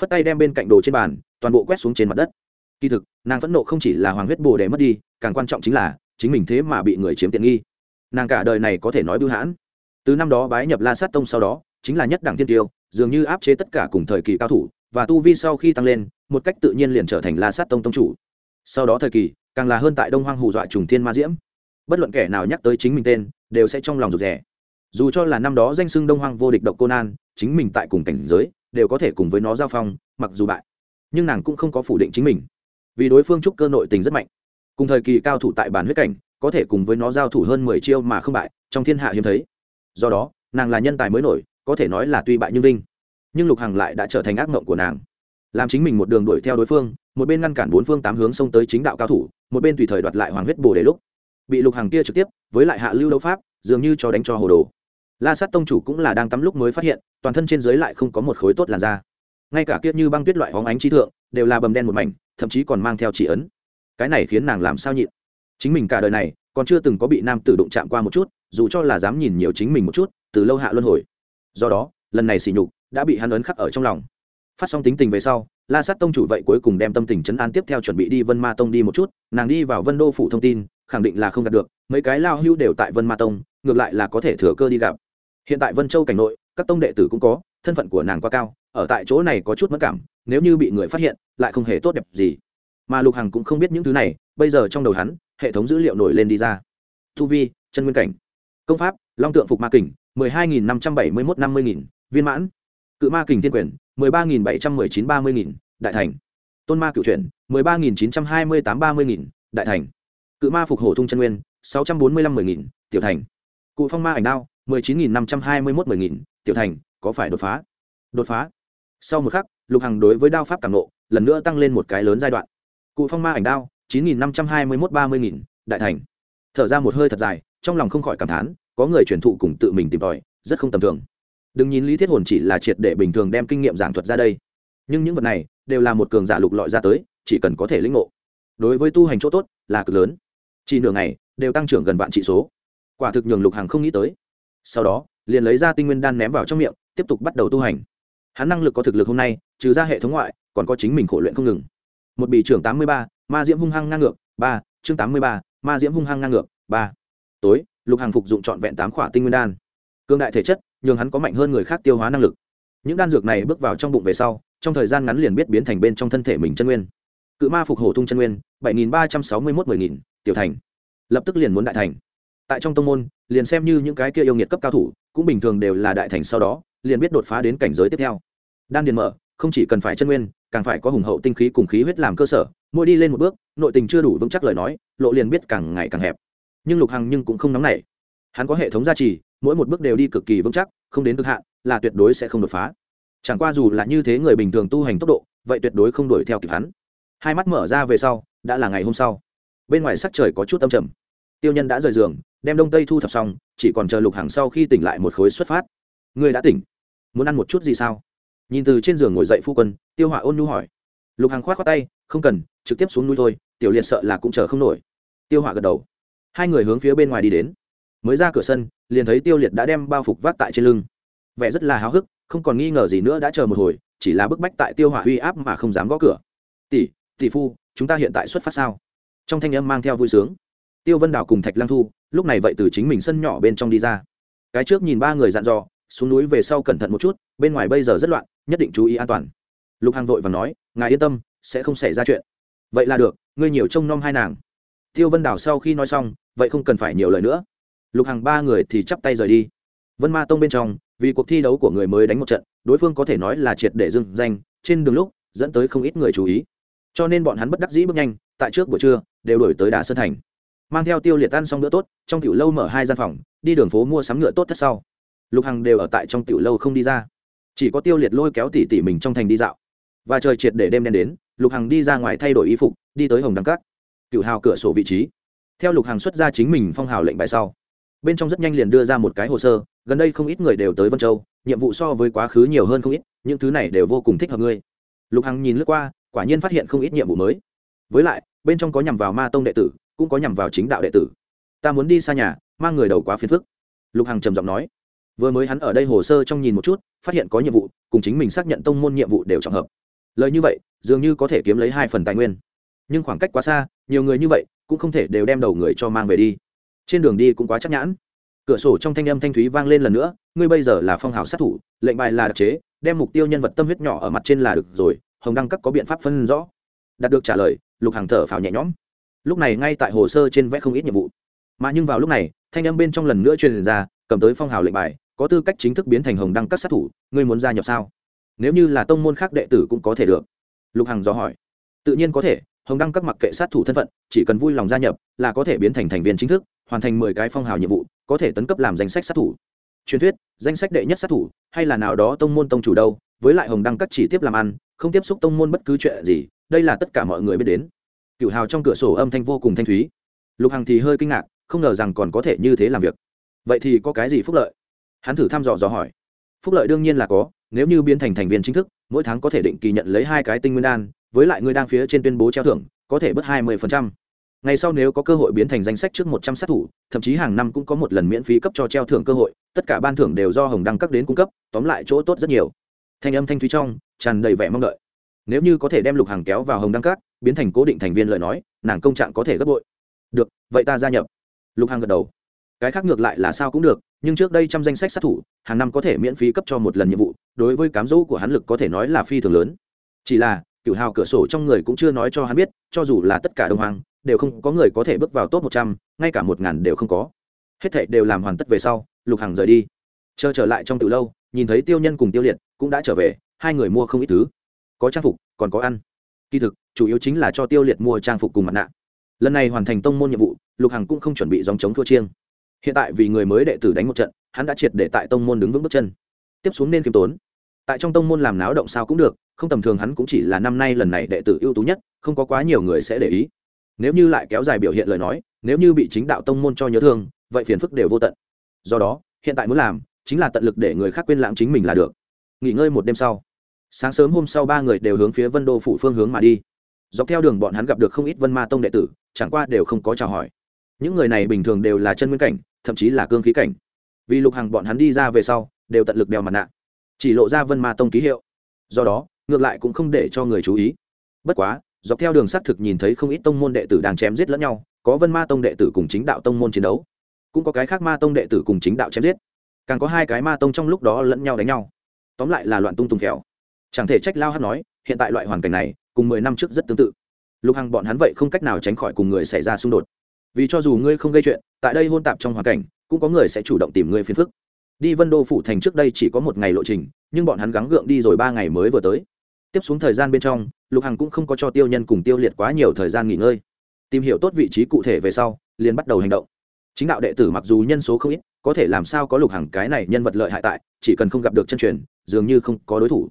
Phất tay đem bên cạnh đồ trên bàn, toàn bộ quét xuống trên mặt đất. Kỳ thực, nàng phẫn nộ không chỉ là hoàng huyết bồ để mất đi, càng quan trọng chính là, chính mình thế mà bị người chiếm tiện nghi. Nàng cả đời này có thể nói bưu hãn. Từ năm đó bái nhập la sát tông sau đó, chính là nhất đẳng thiên tiêu, dường như áp chế tất cả cùng thời kỳ cao thủ và tu vi sau khi tăng lên, một cách tự nhiên liền trở thành la sát tông tông chủ. Sau đó thời kỳ, càng là hơn tại đông hoang hù dọa trùng thiên ma diễm. Bất luận kẻ nào nhắc tới chính mình tên, đều sẽ trong lòng rụt rè. Dù cho là năm đó danh xưng đông hoang vô địch độc cô nan, chính mình tại cùng cảnh giới, đều có thể cùng với nó giao phong, mặc dù bại. Nhưng nàng cũng không có phủ định chính mình. Vì đối phương trúc cơ nội tình rất mạnh. Cùng thời kỳ cao thủ tại bản huyết cảnh, có thể cùng với nó giao thủ hơn mười chiêu mà không bại, trong thiên hạ hiếm thấy. Do đó, nàng là nhân tài mới nổi, có thể nói là tuy bại nhưng vinh nhưng lục hằng lại đã trở thành ác mộng của nàng làm chính mình một đường đuổi theo đối phương một bên ngăn cản bốn phương tám hướng xông tới chính đạo cao thủ một bên tùy thời đoạt lại hoàng huyết bồ đề lúc bị lục hằng kia trực tiếp với lại hạ lưu đấu pháp dường như cho đánh cho hồ đồ la sát tông chủ cũng là đang tắm lúc mới phát hiện toàn thân trên dưới lại không có một khối tốt làn da ngay cả kiếp như băng tuyết loại hóng ánh trí thượng đều là bầm đen một mảnh thậm chí còn mang theo chỉ ấn cái này khiến nàng làm sao nhịn chính mình cả đời này còn chưa từng có bị nam tử đụng chạm qua một chút dù cho là dám nhìn nhiều chính mình một chút từ lâu hạ luân hồi do đó lần này sỉ nhục đã bị hắn ấn khắc ở trong lòng. Phát xong tính tình về sau, la sát tông chủ vậy cuối cùng đem tâm tình chấn an tiếp theo chuẩn bị đi vân ma tông đi một chút, nàng đi vào vân đô phủ thông tin, khẳng định là không đạt được, mấy cái lao hưu đều tại vân ma tông, ngược lại là có thể thừa cơ đi gặp. Hiện tại vân châu cảnh nội, các tông đệ tử cũng có, thân phận của nàng quá cao, ở tại chỗ này có chút mất cảm, nếu như bị người phát hiện, lại không hề tốt đẹp gì. Mà lục hằng cũng không biết những thứ này, bây giờ trong đầu hắn, hệ thống dữ liệu nổi lên đi ra. Thu vi, chân nguyên cảnh. Công pháp, long tượng phục ma kình, mười hai nghìn năm trăm bảy mươi mốt năm mươi nghìn, viên mãn cự ma kình thiên quyền, mười ba nghìn bảy trăm mười chín ba mươi nghìn, đại thành. Tôn ma cựu chuyển, mười ba nghìn chín trăm hai mươi tám ba mươi nghìn, đại thành. Cự ma phục hổ thung chân nguyên, sáu trăm bốn mươi lăm mười nghìn, tiểu thành. Cụ phong ma ảnh đao, mười chín nghìn năm trăm hai mươi mốt mười nghìn, tiểu thành, có phải đột phá? Đột phá. Sau một khắc, lục hằng đối với đao pháp cảm nộ, lần nữa tăng lên một cái lớn giai đoạn. Cụ phong ma ảnh đao, chín nghìn năm trăm hai mươi mốt ba mươi nghìn, đại thành. Thở ra một hơi thật dài, trong lòng không khỏi cảm thán, có người truyền thụ cùng tự mình tìm tòi, rất không tầm thường đừng nhìn lý thiết hồn chỉ là triệt để bình thường đem kinh nghiệm giảng thuật ra đây. Nhưng những vật này đều là một cường giả lục lọi ra tới, chỉ cần có thể lĩnh ngộ. Đối với tu hành chỗ tốt là cực lớn. Chỉ nửa ngày, đều tăng trưởng gần vạn trị số. Quả thực nhường lục hàng không nghĩ tới. Sau đó, liền lấy ra tinh nguyên đan ném vào trong miệng, tiếp tục bắt đầu tu hành. Hắn năng lực có thực lực hôm nay, trừ ra hệ thống ngoại, còn có chính mình khổ luyện không ngừng. Một bị trưởng tám mươi ba, ma diễm hung hăng ngang ngược, ba, chương tám mươi ba, ma diễm hung hăng ngang ngược, ba. Tối, lục hàng phục dụng trọn vẹn tám khỏa tinh nguyên đan. Cương đại thể chất nhường hắn có mạnh hơn người khác tiêu hóa năng lực. Những đan dược này bước vào trong bụng về sau, trong thời gian ngắn liền biết biến thành bên trong thân thể mình chân nguyên. Cự ma phục hổ tung chân nguyên, bảy nghìn ba trăm sáu mươi mốt mười nghìn, tiểu thành. Lập tức liền muốn đại thành. Tại trong tông môn, liền xem như những cái kia yêu nghiệt cấp cao thủ, cũng bình thường đều là đại thành sau đó, liền biết đột phá đến cảnh giới tiếp theo. Đan điền mở, không chỉ cần phải chân nguyên, càng phải có hùng hậu tinh khí cùng khí huyết làm cơ sở, mỗi đi lên một bước, nội tình chưa đủ vững chắc lời nói, lộ liền biết càng ngày càng hẹp. Nhưng lục hằng nhưng cũng không nóng nảy. Hắn có hệ thống gia trì mỗi một bước đều đi cực kỳ vững chắc, không đến cực hạn, là tuyệt đối sẽ không đột phá. Chẳng qua dù là như thế người bình thường tu hành tốc độ, vậy tuyệt đối không đuổi theo kịp hắn. Hai mắt mở ra về sau, đã là ngày hôm sau. Bên ngoài sắc trời có chút âm trầm. Tiêu nhân đã rời giường, đem đông tây thu thập xong, chỉ còn chờ lục hàng sau khi tỉnh lại một khối xuất phát. Ngươi đã tỉnh. Muốn ăn một chút gì sao? Nhìn từ trên giường ngồi dậy phu quân, tiêu hỏa ôn nhu hỏi. Lục hàng k h o á t khoác tay, không cần, trực tiếp xuống núi thôi, tiểu liệt sợ là cũng chờ không nổi. Tiêu hỏa gật đầu. Hai người hướng phía bên ngoài đi đến mới ra cửa sân, liền thấy tiêu liệt đã đem bao phục vác tại trên lưng. Vẻ rất là háo hức, không còn nghi ngờ gì nữa đã chờ một hồi, chỉ là bức bách tại tiêu hỏa uy áp mà không dám gõ cửa. Tỷ tỷ phu, chúng ta hiện tại xuất phát sao? Trong thanh âm mang theo vui sướng. Tiêu vân đào cùng thạch lang thu, lúc này vậy từ chính mình sân nhỏ bên trong đi ra. Cái trước nhìn ba người dặn dò, xuống núi về sau cẩn thận một chút, bên ngoài bây giờ rất loạn, nhất định chú ý an toàn. Lục hàng vội và nói, ngài yên tâm, sẽ không xảy ra chuyện. Vậy là được, ngươi nhiều trông nom hai nàng. Tiêu vân đào sau khi nói xong, vậy không cần phải nhiều lời nữa lục hằng ba người thì chắp tay rời đi. Vân ma tông bên trong, vì cuộc thi đấu của người mới đánh một trận, đối phương có thể nói là triệt để dưng danh, trên đường lúc, dẫn tới không ít người chú ý. Cho nên bọn hắn bất đắc dĩ bước nhanh, tại trước buổi trưa, đều đổi tới đà sơn thành. Mang theo tiêu liệt tan xong bữa tốt, trong tiểu lâu mở hai gian phòng, đi đường phố mua sắm ngựa tốt thất sau. Lục hằng đều ở tại trong tiểu lâu không đi ra. Chỉ có tiêu liệt lôi kéo tỉ tỉ mình trong thành đi dạo. Và trời triệt để đêm đen đến, lục hằng đi ra ngoài thay đổi y phục, đi tới hồng đăng cát. Cựu hào cửa sổ vị trí. Theo lục hằng xuất ra chính mình phong hào lệnh bài sau bên trong rất nhanh liền đưa ra một cái hồ sơ, gần đây không ít người đều tới vân châu, nhiệm vụ so với quá khứ nhiều hơn không ít, những thứ này đều vô cùng thích hợp ngươi. Lục hằng nhìn lướt qua, quả nhiên phát hiện không ít nhiệm vụ mới. Với lại, bên trong có nhằm vào ma tông đệ tử, cũng có nhằm vào chính đạo đệ tử. Ta muốn đi xa nhà, mang người đầu quá phiền phức. Lục hằng trầm giọng nói. Vừa mới hắn ở đây hồ sơ trong nhìn một chút, phát hiện có nhiệm vụ, cùng chính mình xác nhận tông môn nhiệm vụ đều trọng hợp. Lời như vậy, dường như có thể kiếm lấy hai phần tài nguyên. Nhưng khoảng cách quá xa, nhiều người như vậy, cũng không thể đều đem đầu người cho mang về đi trên đường đi cũng quá chắc nhãn. Cửa sổ trong thanh âm thanh thúy vang lên lần nữa, ngươi bây giờ là phong hào sát thủ, lệnh bài là đặc chế, đem mục tiêu nhân vật tâm huyết nhỏ ở mặt trên là được rồi, hồng đăng cấp có biện pháp phân rõ. Đạt được trả lời, lục hàng thở phào nhẹ nhõm. Lúc này ngay tại hồ sơ trên vẽ không ít nhiệm vụ. Mà nhưng vào lúc này, thanh âm bên trong lần nữa truyền ra, cầm tới phong hào lệnh bài, có tư cách chính thức biến thành hồng đăng các sát thủ, ngươi muốn gia nhập sao? Nếu như là tông môn khác đệ tử cũng có thể được. Lục hằng dò hỏi. Tự nhiên có thể, hồng đăng các mặc kệ sát thủ thân phận, chỉ cần vui lòng gia nhập, là có thể biến thành thành viên chính thức hoàn thành mười cái phong hào nhiệm vụ, có thể tấn cấp làm danh sách sát thủ. Truyền thuyết, danh sách đệ nhất sát thủ, hay là nào đó tông môn tông chủ đâu, với lại hồng đăng cắt chỉ tiếp làm ăn, không tiếp xúc tông môn bất cứ chuyện gì, đây là tất cả mọi người biết đến. Cựu hào trong cửa sổ âm thanh vô cùng thanh thúy. Lục hằng thì hơi kinh ngạc, không ngờ rằng còn có thể như thế làm việc. Vậy thì có cái gì phúc lợi? Hắn thử thăm dò dò hỏi. Phúc lợi đương nhiên là có, nếu như biến thành thành viên chính thức, mỗi tháng có thể định kỳ nhận lấy hai cái tinh nguyên đan, với lại người đang phía trên tuyên bố treo thưởng, có thể bớt hai mươi ngày sau nếu có cơ hội biến thành danh sách trước một trăm sát thủ, thậm chí hàng năm cũng có một lần miễn phí cấp cho treo thưởng cơ hội, tất cả ban thưởng đều do hồng đăng cấp đến cung cấp, tóm lại chỗ tốt rất nhiều. Thanh âm thanh thúy trong, tràn đầy vẻ mong đợi. Nếu như có thể đem lục hàng kéo vào hồng đăng cát biến thành cố định thành viên lời nói, nàng công trạng có thể gấp bội. Được, vậy ta gia nhập. Lục hàng gật đầu. Cái khác ngược lại là sao cũng được, nhưng trước đây trong danh sách sát thủ, hàng năm có thể miễn phí cấp cho một lần nhiệm vụ, đối với cám dỗ của hắn lực có thể nói là phi thường lớn. Chỉ là, cửu hào cửa sổ trong người cũng chưa nói cho hắn biết, cho dù là tất cả đông hoàng đều không có người có thể bước vào top một trăm, ngay cả một ngàn đều không có. Hết thảy đều làm hoàn tất về sau, lục hàng rời đi. Chờ trở lại trong từ lâu, nhìn thấy tiêu nhân cùng tiêu liệt, cũng đã trở về, hai người mua không ít thứ. Có trang phục, còn có ăn. Kỳ thực, chủ yếu chính là cho tiêu liệt mua trang phục cùng mặt nạ. Lần này hoàn thành tông môn nhiệm vụ, lục hằng cũng không chuẩn bị dòng chống thua chiêng. Hiện tại vì người mới đệ tử đánh một trận, hắn đã triệt để tại tông môn đứng vững bước chân. Tiếp xuống nên k i ê m tốn. Tại trong tông môn làm náo động sao cũng được, không tầm thường hắn cũng chỉ là năm nay lần này đệ tử ưu tú nhất, không có quá nhiều người sẽ để ý nếu như lại kéo dài biểu hiện lời nói, nếu như bị chính đạo tông môn cho nhớ thương, vậy phiền phức đều vô tận. Do đó, hiện tại muốn làm chính là tận lực để người khác quên lãng chính mình là được. Nghỉ ngơi một đêm sau. Sáng sớm hôm sau ba người đều hướng phía vân đô phủ phương hướng mà đi. Dọc theo đường bọn hắn gặp được không ít vân ma tông đệ tử, chẳng qua đều không có chào hỏi. Những người này bình thường đều là chân nguyên cảnh, thậm chí là cương khí cảnh. Vì lục hàng bọn hắn đi ra về sau, đều tận lực đeo mặt nạ. Chỉ lộ ra vân ma tông ký hiệu. Do đó, ngược lại cũng không để cho người chú ý. Bất quá dọc theo đường xác thực nhìn thấy không ít tông môn đệ tử đang chém giết lẫn nhau, có vân ma tông đệ tử cùng chính đạo tông môn chiến đấu, cũng có cái khác ma tông đệ tử cùng chính đạo chém giết. Càng có hai cái ma tông trong lúc đó lẫn nhau đánh nhau. Tóm lại là loạn tung tung phèo. Chẳng thể trách lao hát nói, hiện tại loại hoàn cảnh này, cùng mười năm trước rất tương tự. Lục hằng bọn hắn vậy không cách nào tránh khỏi cùng người xảy ra xung đột. Vì cho dù ngươi không gây chuyện, tại đây hôn tạp trong hoàn cảnh, cũng có người sẽ chủ động tìm ngươi phiền phức. Đi vân đô phủ thành trước đây chỉ có một ngày lộ trình, nhưng bọn hắn gắng gượng đi rồi ba ngày mới vừa tới tiếp xuống thời gian bên trong, lục hằng cũng không có cho tiêu nhân cùng tiêu liệt quá nhiều thời gian nghỉ ngơi. Tìm hiểu tốt vị trí cụ thể về sau, liền bắt đầu hành động. Chính đạo đệ tử mặc dù nhân số không ít, có thể làm sao có lục hằng cái này nhân vật lợi hại tại, chỉ cần không gặp được chân truyền, dường như không có đối thủ.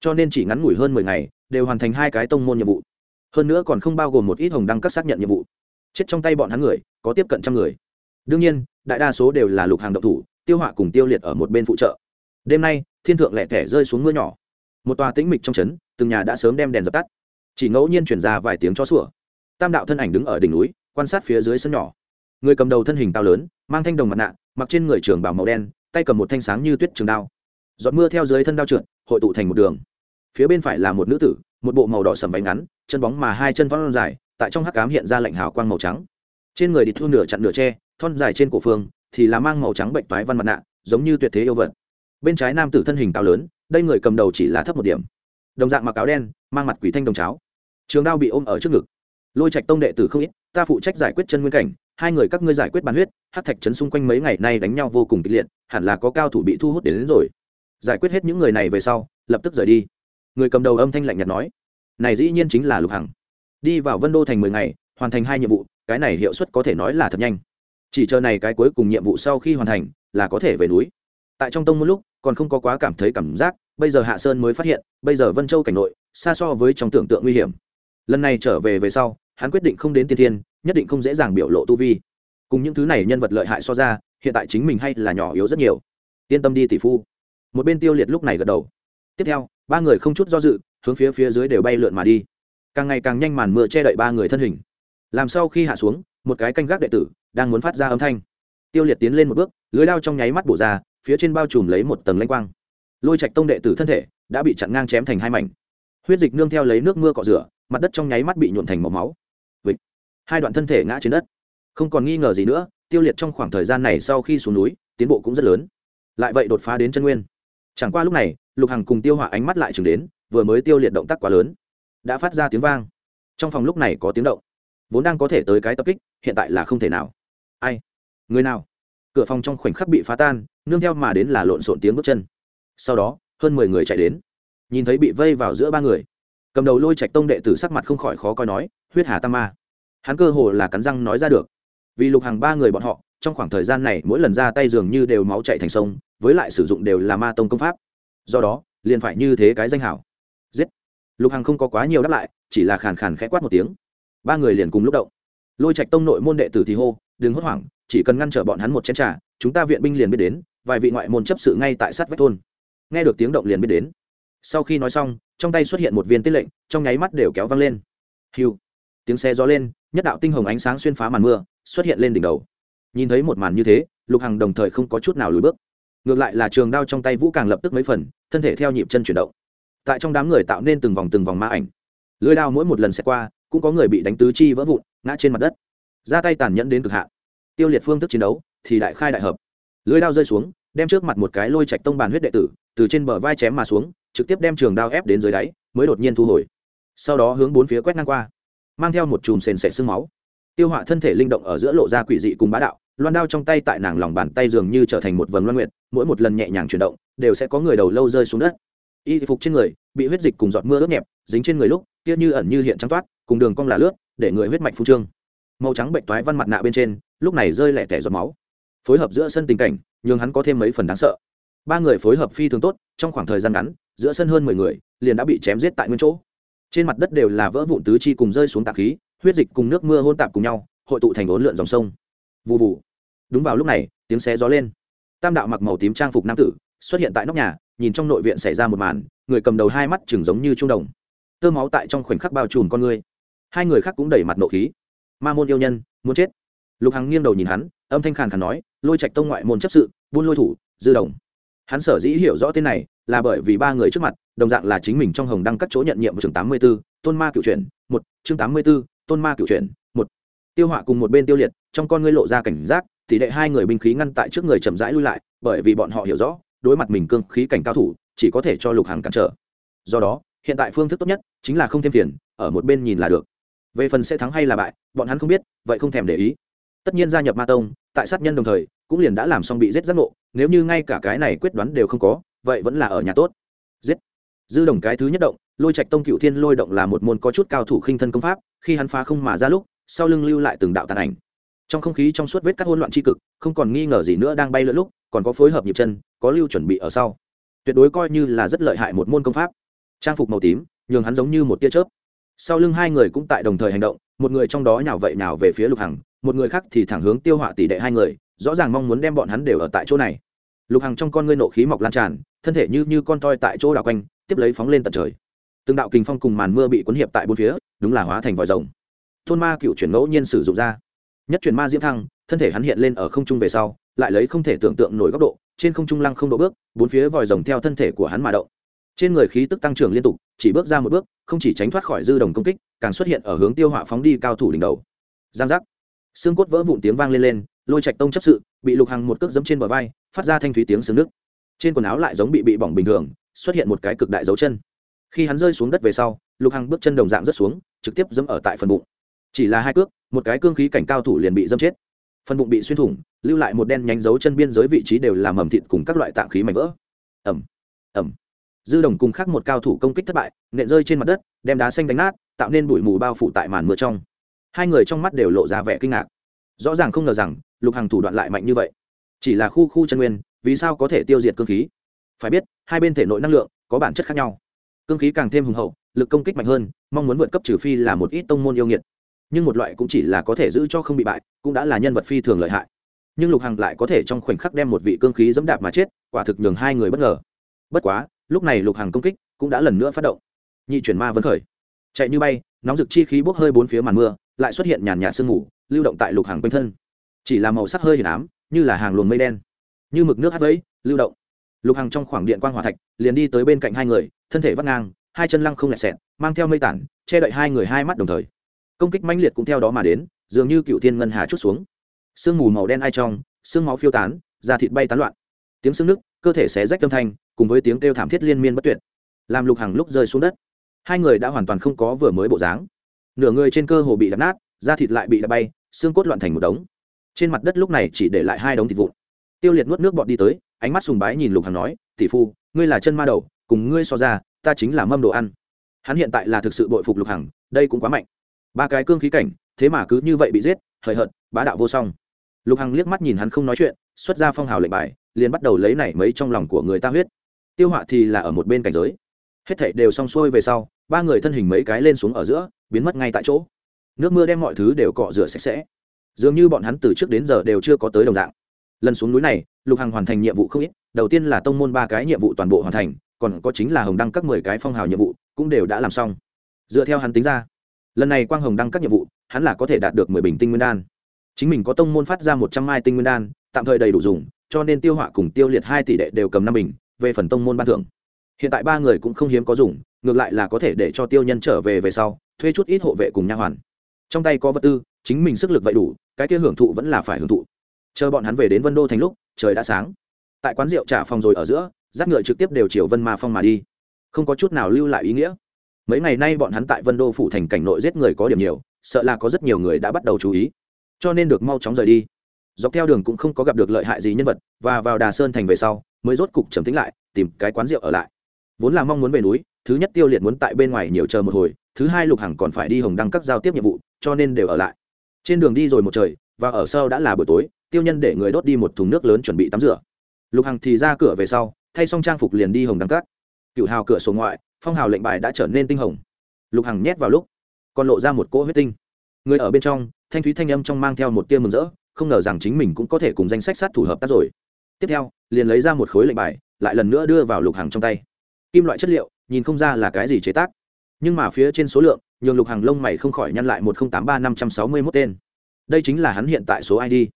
Cho nên chỉ ngắn ngủi hơn mười ngày, đều hoàn thành hai cái tông môn nhiệm vụ. Hơn nữa còn không bao gồm một ít hồng đăng các xác nhận nhiệm vụ. Chết trong tay bọn hắn người, có tiếp cận trăm người. Đương nhiên, đại đa số đều là lục hàng độc thủ, tiêu họa cùng tiêu liệt ở một bên phụ trợ. Đêm nay, thiên thượng lẹ tẻ rơi xuống mưa nhỏ một tòa tĩnh mịch trong trấn, từng nhà đã sớm đem đèn dập tắt. Chỉ ngẫu nhiên chuyển ra vài tiếng cho sủa. Tam đạo thân ảnh đứng ở đỉnh núi, quan sát phía dưới sân nhỏ. Người cầm đầu thân hình cao lớn, mang thanh đồng mặt nạ, mặc trên người trường bảo màu đen, tay cầm một thanh sáng như tuyết trường đao. Giọt mưa theo dưới thân đao trượt, hội tụ thành một đường. Phía bên phải là một nữ tử, một bộ màu đỏ sầm váy ngắn, chân bóng mà hai chân vón dài, tại trong hắc cám hiện ra lạnh hào quang màu trắng. Trên người đi thu nửa chặn nửa tre thon dài trên cổ phương, thì là mang màu trắng bệnh toái văn mặt nạ, giống như tuyệt thế yêu vật bên trái nam tử thân hình cao lớn đây người cầm đầu chỉ là thấp một điểm. Đồng dạng mặc áo đen mang mặt quỷ thanh đồng cháo. Trường đao bị ôm ở trước ngực. Lôi trạch tông đệ tử không ít ta phụ trách giải quyết chân nguyên cảnh hai người các ngươi giải quyết bàn huyết hát thạch trấn xung quanh mấy ngày nay đánh nhau vô cùng kịch liệt hẳn là có cao thủ bị thu hút đến, đến rồi. Giải quyết hết những người này về sau lập tức rời đi. Người cầm đầu âm thanh lạnh nhạt nói này dĩ nhiên chính là lục hằng. Đi vào vân đô thành mười ngày hoàn thành hai nhiệm vụ cái này hiệu suất có thể nói là thật nhanh. Chỉ chờ này cái cuối cùng nhiệm vụ sau khi hoàn thành là có thể về núi. Tại trong tông một lúc còn không có quá cảm thấy cảm giác, bây giờ hạ sơn mới phát hiện, bây giờ vân châu cảnh nội, xa so với trong tưởng tượng nguy hiểm. Lần này trở về về sau, hắn quyết định không đến tiên thiên, nhất định không dễ dàng biểu lộ tu vi. Cùng những thứ này nhân vật lợi hại so ra, hiện tại chính mình hay là nhỏ yếu rất nhiều. Yên tâm đi tỷ phu. Một bên tiêu liệt lúc này gật đầu. Tiếp theo, ba người không chút do dự, hướng phía phía dưới đều bay lượn mà đi. Càng ngày càng nhanh màn mưa che đậy ba người thân hình. Làm sau khi hạ xuống, một cái canh gác đệ tử đang muốn phát ra âm thanh. Tiêu liệt tiến lên một bước lưới lao trong nháy mắt bổ ra, phía trên bao trùm lấy một tầng lanh quang. Lôi trạch tông đệ tử thân thể đã bị chặn ngang chém thành hai mảnh. Huyết dịch nương theo lấy nước mưa cọ rửa, mặt đất trong nháy mắt bị nhuộn thành màu máu. Vịt. hai đoạn thân thể ngã trên đất. Không còn nghi ngờ gì nữa, tiêu liệt trong khoảng thời gian này sau khi xuống núi, tiến bộ cũng rất lớn. Lại vậy đột phá đến chân nguyên. Chẳng qua lúc này, lục hằng cùng tiêu hỏa ánh mắt lại chừng đến, vừa mới tiêu liệt động tác quá lớn, đã phát ra tiếng vang. Trong phòng lúc này có tiếng động. Vốn đang có thể tới cái tập kích, hiện tại là không thể nào. Ai? Người nào? Cửa phòng trong khoảnh khắc bị phá tan, nương theo mà đến là lộn xộn tiếng bước chân. Sau đó, hơn mười người chạy đến. Nhìn thấy bị vây vào giữa ba người, cầm đầu lôi trạch tông đệ tử sắc mặt không khỏi khó coi nói, huyết hà tam ma. Hắn cơ hồ là cắn răng nói ra được. Vì lục hàng ba người bọn họ, trong khoảng thời gian này mỗi lần ra tay dường như đều máu chạy thành sông, với lại sử dụng đều là ma tông công pháp. Do đó, liền phải như thế cái danh hảo. Giết! Lục hằng không có quá nhiều đáp lại, chỉ là khàn khàn khẽ quát một tiếng. Ba người liền cùng lúc động. Lôi trạch tông nội môn đệ tử thì hô, đừng hốt hoảng chỉ cần ngăn trở bọn hắn một chén trà, chúng ta viện binh liền biết đến vài vị ngoại môn chấp sự ngay tại sát vách thôn. Nghe được tiếng động liền biết đến. Sau khi nói xong trong tay xuất hiện một viên tiết lệnh trong nháy mắt đều kéo văng lên. Hiu! Tiếng xe gió lên nhất đạo tinh hồng ánh sáng xuyên phá màn mưa xuất hiện lên đỉnh đầu. Nhìn thấy một màn như thế lục hằng đồng thời không có chút nào lùi bước. Ngược lại là trường đao trong tay vũ càng lập tức mấy phần thân thể theo nhịp chân chuyển động. Tại trong đám người tạo nên từng vòng từng vòng ma ảnh. Lưới đao mỗi một lần xẹt qua cũng có người bị đánh tứ chi vỡ vụn ngã trên mặt đất. Ra tay tàn nhẫn đến cực hạn tiêu liệt phương thức chiến đấu, thì đại khai đại hợp. Lưới đao rơi xuống, đem trước mặt một cái lôi chạch tông bàn huyết đệ tử, từ trên bờ vai chém mà xuống, trực tiếp đem trường đao ép đến dưới đáy, mới đột nhiên thu hồi. Sau đó hướng bốn phía quét ngang qua, mang theo một chùm sền sẻ sương máu. Tiêu họa thân thể linh động ở giữa lộ ra quỷ dị cùng bá đạo, loan đao trong tay tại nàng lòng bàn tay dường như trở thành một vầng loan nguyện mỗi một lần nhẹ nhàng chuyển động, đều sẽ có người đầu lâu rơi xuống đất. Y phục trên người bị huyết dịch cùng giọt mưa ướt nhẹp, dính trên người lúc, kia như ẩn như hiện trắng toát, cùng đường cong là lướt, để người huyết mạch phu trương màu trắng bệnh toái văn mặt nạ bên trên, lúc này rơi lẻ tẻ giọt máu. Phối hợp giữa sân tình cảnh, nhường hắn có thêm mấy phần đáng sợ. Ba người phối hợp phi thường tốt, trong khoảng thời gian ngắn, giữa sân hơn mười người, liền đã bị chém giết tại nguyên chỗ. Trên mặt đất đều là vỡ vụn tứ chi cùng rơi xuống tạc khí, huyết dịch cùng nước mưa hôn tạp cùng nhau, hội tụ thành ốn lượn dòng sông. Vụ vụ đúng vào lúc này, tiếng xé gió lên. Tam đạo mặc màu tím trang phục nam tử xuất hiện tại nóc nhà, nhìn trong nội viện xảy ra một màn, người cầm đầu hai mắt chừng giống như trung đồng. Tơ máu tại trong khoảnh khắc bao trùm con người. Hai người khác cũng đẩy mặt nộ khí ma môn yêu nhân, muốn chết. Lục hằng nghiêng đầu nhìn hắn, âm thanh khàn khàn nói, lôi trạch tông ngoại môn chấp sự, buôn lôi thủ, dư đồng. Hắn sở dĩ hiểu rõ tên này là bởi vì ba người trước mặt, đồng dạng là chính mình trong hồng đăng các chỗ nhận nhiệm chương tám mươi b ố tôn ma cựu chuyển, một, chương tám mươi b ố tôn ma cựu chuyển, một. Tiêu họa cùng một bên tiêu liệt, trong con ngươi lộ ra cảnh giác, tỷ đệ hai người binh khí ngăn tại trước người chậm rãi lui lại, bởi vì bọn họ hiểu rõ, đối mặt mình cương khí cảnh cao thủ, chỉ có thể cho lục hàng cản trở. Do đó, hiện tại phương thức tốt nhất chính là không thêm phiền, ở một bên nhìn là được về phần sẽ thắng hay là bại, bọn hắn không biết, vậy không thèm để ý. Tất nhiên gia nhập ma tông, tại sát nhân đồng thời, cũng liền đã làm xong bị giết giác ngộ, nếu như ngay cả cái này quyết đoán đều không có, vậy vẫn là ở nhà tốt. Giết. Dư đồng cái thứ nhất động, lôi trạch tông cựu thiên lôi động là một môn có chút cao thủ khinh thân công pháp, khi hắn phá không mà ra lúc, sau lưng lưu lại từng đạo tàn ảnh. Trong không khí trong suốt vết cắt hỗn loạn tri cực, không còn nghi ngờ gì nữa đang bay lẫn lúc, còn có phối hợp nhịp chân, có lưu chuẩn bị ở sau. Tuyệt đối coi như là rất lợi hại một môn công pháp. Trang phục màu tím, nhường hắn giống như một tia chớp sau lưng hai người cũng tại đồng thời hành động, một người trong đó nhào vậy nào về phía lục hằng, một người khác thì thẳng hướng tiêu họa tỷ đệ hai người, rõ ràng mong muốn đem bọn hắn đều ở tại chỗ này. Lục hằng trong con ngươi nộ khí mọc lan tràn, thân thể như như con toi tại chỗ đảo quanh, tiếp lấy phóng lên tận trời. Từng đạo kình phong cùng màn mưa bị cuốn hiệp tại bốn phía, đúng là hóa thành vòi rồng. Thôn ma cựu chuyển ngẫu nhiên sử dụng ra. Nhất chuyển ma diễm thăng, thân thể hắn hiện lên ở không trung về sau, lại lấy không thể tưởng tượng nổi góc độ, trên không trung lăng không độ bước, bốn phía vòi rồng theo thân thể của hắn mà động trên người khí tức tăng trưởng liên tục, chỉ bước ra một bước, không chỉ tránh thoát khỏi dư đồng công kích, càng xuất hiện ở hướng tiêu họa phóng đi cao thủ đỉnh đầu. Giang giác. Xương cốt vỡ vụn tiếng vang lên lên, lôi trạch tông chấp sự, bị lục hằng một cước dẫm trên bờ vai, phát ra thanh thúy tiếng xương nước. Trên quần áo lại giống bị bị bỏng bình thường, xuất hiện một cái cực đại dấu chân. Khi hắn rơi xuống đất về sau, lục hằng bước chân đồng dạng rất xuống, trực tiếp dẫm ở tại phần bụng. Chỉ là hai cước, một cái cương khí cảnh cao thủ liền bị dâm chết. Phần bụng bị xuyên thủng, lưu lại một đen nhánh dấu chân biên giới vị trí đều làm mầm thịt cùng các loại tạng khí mảnh vỡ. Ẩm ẩm dư đồng cùng khác một cao thủ công kích thất bại, nện rơi trên mặt đất, đem đá xanh đánh nát, tạo nên bụi mù bao phủ tại màn mưa trong. Hai người trong mắt đều lộ ra vẻ kinh ngạc. Rõ ràng không ngờ rằng, lục hằng thủ đoạn lại mạnh như vậy. Chỉ là khu khu chân nguyên, vì sao có thể tiêu diệt cương khí? Phải biết, hai bên thể nội năng lượng, có bản chất khác nhau. Cương khí càng thêm hùng hậu, lực công kích mạnh hơn, mong muốn vượt cấp trừ phi là một ít tông môn yêu nghiệt. Nhưng một loại cũng chỉ là có thể giữ cho không bị bại, cũng đã là nhân vật phi thường lợi hại. Nhưng lục hằng lại có thể trong khoảnh khắc đem một vị cương khí dẫm đạp mà chết, quả thực nhường hai người bất ngờ. Bất quá lúc này lục hằng công kích cũng đã lần nữa phát động. Nhị chuyển ma vẫn khởi. Chạy như bay, nóng rực chi khí bốc hơi bốn phía màn mưa, lại xuất hiện nhàn nhạt sương mù, lưu động tại lục hàng quanh thân. Chỉ là màu sắc hơi hiền ám, như là hàng luồng mây đen. Như mực nước hát vẫy, lưu động. Lục hàng trong khoảng điện quan hỏa thạch, liền đi tới bên cạnh hai người, thân thể vắt ngang, hai chân lăng không lẹt xẹt, mang theo mây tản, che đậy hai người hai mắt đồng thời. Công kích mãnh liệt cũng theo đó mà đến, dường như cựu thiên ngân hà chút xuống. Sương mù màu đen ai trong, sương máu phiêu tán, da thịt bay tán loạn. Tiếng sương nước, cơ thể xé rách âm thanh cùng với tiếng kêu thảm thiết liên miên bất tuyệt. Làm lục hàng lúc rơi xuống đất, hai người đã hoàn toàn không có vừa mới bộ dáng. Nửa người trên cơ hồ bị đập nát, da thịt lại bị đập bay, xương cốt loạn thành một đống. Trên mặt đất lúc này chỉ để lại hai đống thịt vụn. Tiêu liệt nuốt nước bọt đi tới, ánh mắt sùng bái nhìn lục hằng nói, tỷ phu, ngươi là chân ma đầu, cùng ngươi so ra, ta chính là mâm đồ ăn. Hắn hiện tại là thực sự bội phục lục hằng, đây cũng quá mạnh. Ba cái cương khí cảnh, thế mà cứ như vậy bị giết, hời hợt, bá đạo vô song. Lục hằng liếc mắt nhìn hắn không nói chuyện, xuất ra phong hào lệnh bài, liền bắt đầu lấy nảy mấy trong lòng của người ta huyết tiêu họa thì là ở một bên cảnh giới. Hết thảy đều xong xuôi về sau, ba người thân hình mấy cái lên xuống ở giữa, biến mất ngay tại chỗ. Nước mưa đem mọi thứ đều cọ rửa sạch sẽ. Dường như bọn hắn từ trước đến giờ đều chưa có tới đồng dạng. Lần xuống núi này, lục hằng hoàn thành nhiệm vụ không ít, đầu tiên là tông môn ba cái nhiệm vụ toàn bộ hoàn thành, còn có chính là hồng đăng các mười cái phong hào nhiệm vụ, cũng đều đã làm xong. Dựa theo hắn tính ra, lần này quang hồng đăng các nhiệm vụ, hắn là có thể đạt được mười bình tinh nguyên đan. Chính mình có tông môn phát ra một trăm mai tinh nguyên đan, tạm thời đầy đủ dùng, cho nên tiêu họa cùng tiêu liệt hai tỷ đệ đều cầm năm bình về phần tông môn ban thưởng. Hiện tại ba người cũng không hiếm có dùng, ngược lại là có thể để cho tiêu nhân trở về về sau, thuê chút ít hộ vệ cùng nha hoàn. Trong tay có vật tư, chính mình sức lực vậy đủ, cái kia hưởng thụ vẫn là phải hưởng thụ. Chờ bọn hắn về đến vân đô thành lúc, trời đã sáng. Tại quán rượu trả phòng rồi ở giữa giác ngựa trực tiếp đều chiều vân ma phong mà đi. Không có chút nào lưu lại ý nghĩa. Mấy ngày nay bọn hắn tại vân đô phủ thành cảnh nội giết người có điểm nhiều, sợ là có rất nhiều người đã bắt đầu chú ý. Cho nên được mau chóng rời đi dọc theo đường cũng không có gặp được lợi hại gì nhân vật, và vào đà sơn thành về sau, mới rốt cục trầm tính lại, tìm cái quán rượu ở lại. Vốn là mong muốn về núi, thứ nhất tiêu liệt muốn tại bên ngoài nhiều chờ một hồi, thứ hai lục hằng còn phải đi hồng đăng các giao tiếp nhiệm vụ, cho nên đều ở lại. Trên đường đi rồi một trời, và ở sau đã là buổi tối, tiêu nhân để người đốt đi một thùng nước lớn chuẩn bị tắm rửa. Lục hằng thì ra cửa về sau, thay xong trang phục liền đi hồng đăng các. Cựu hào cửa sổ ngoại, phong hào lệnh bài đã trở nên tinh hồng. Lục hằng nhét vào lúc, còn lộ ra một cỗ huyết tinh. Người ở bên trong, thanh thúy thanh âm trong mang theo một tia mừng rỡ không ngờ rằng chính mình cũng có thể cùng danh sách sát thủ hợp tác rồi. Tiếp theo, liền lấy ra một khối lệnh bài, lại lần nữa đưa vào lục hằng trong tay. Kim loại chất liệu, nhìn không ra là cái gì chế tác. Nhưng mà phía trên số lượng, nhường lục hàng lông mày không khỏi nhăn lại một nghìn tám ba năm trăm sáu mươi mốt tên. Đây chính là hắn hiện tại số id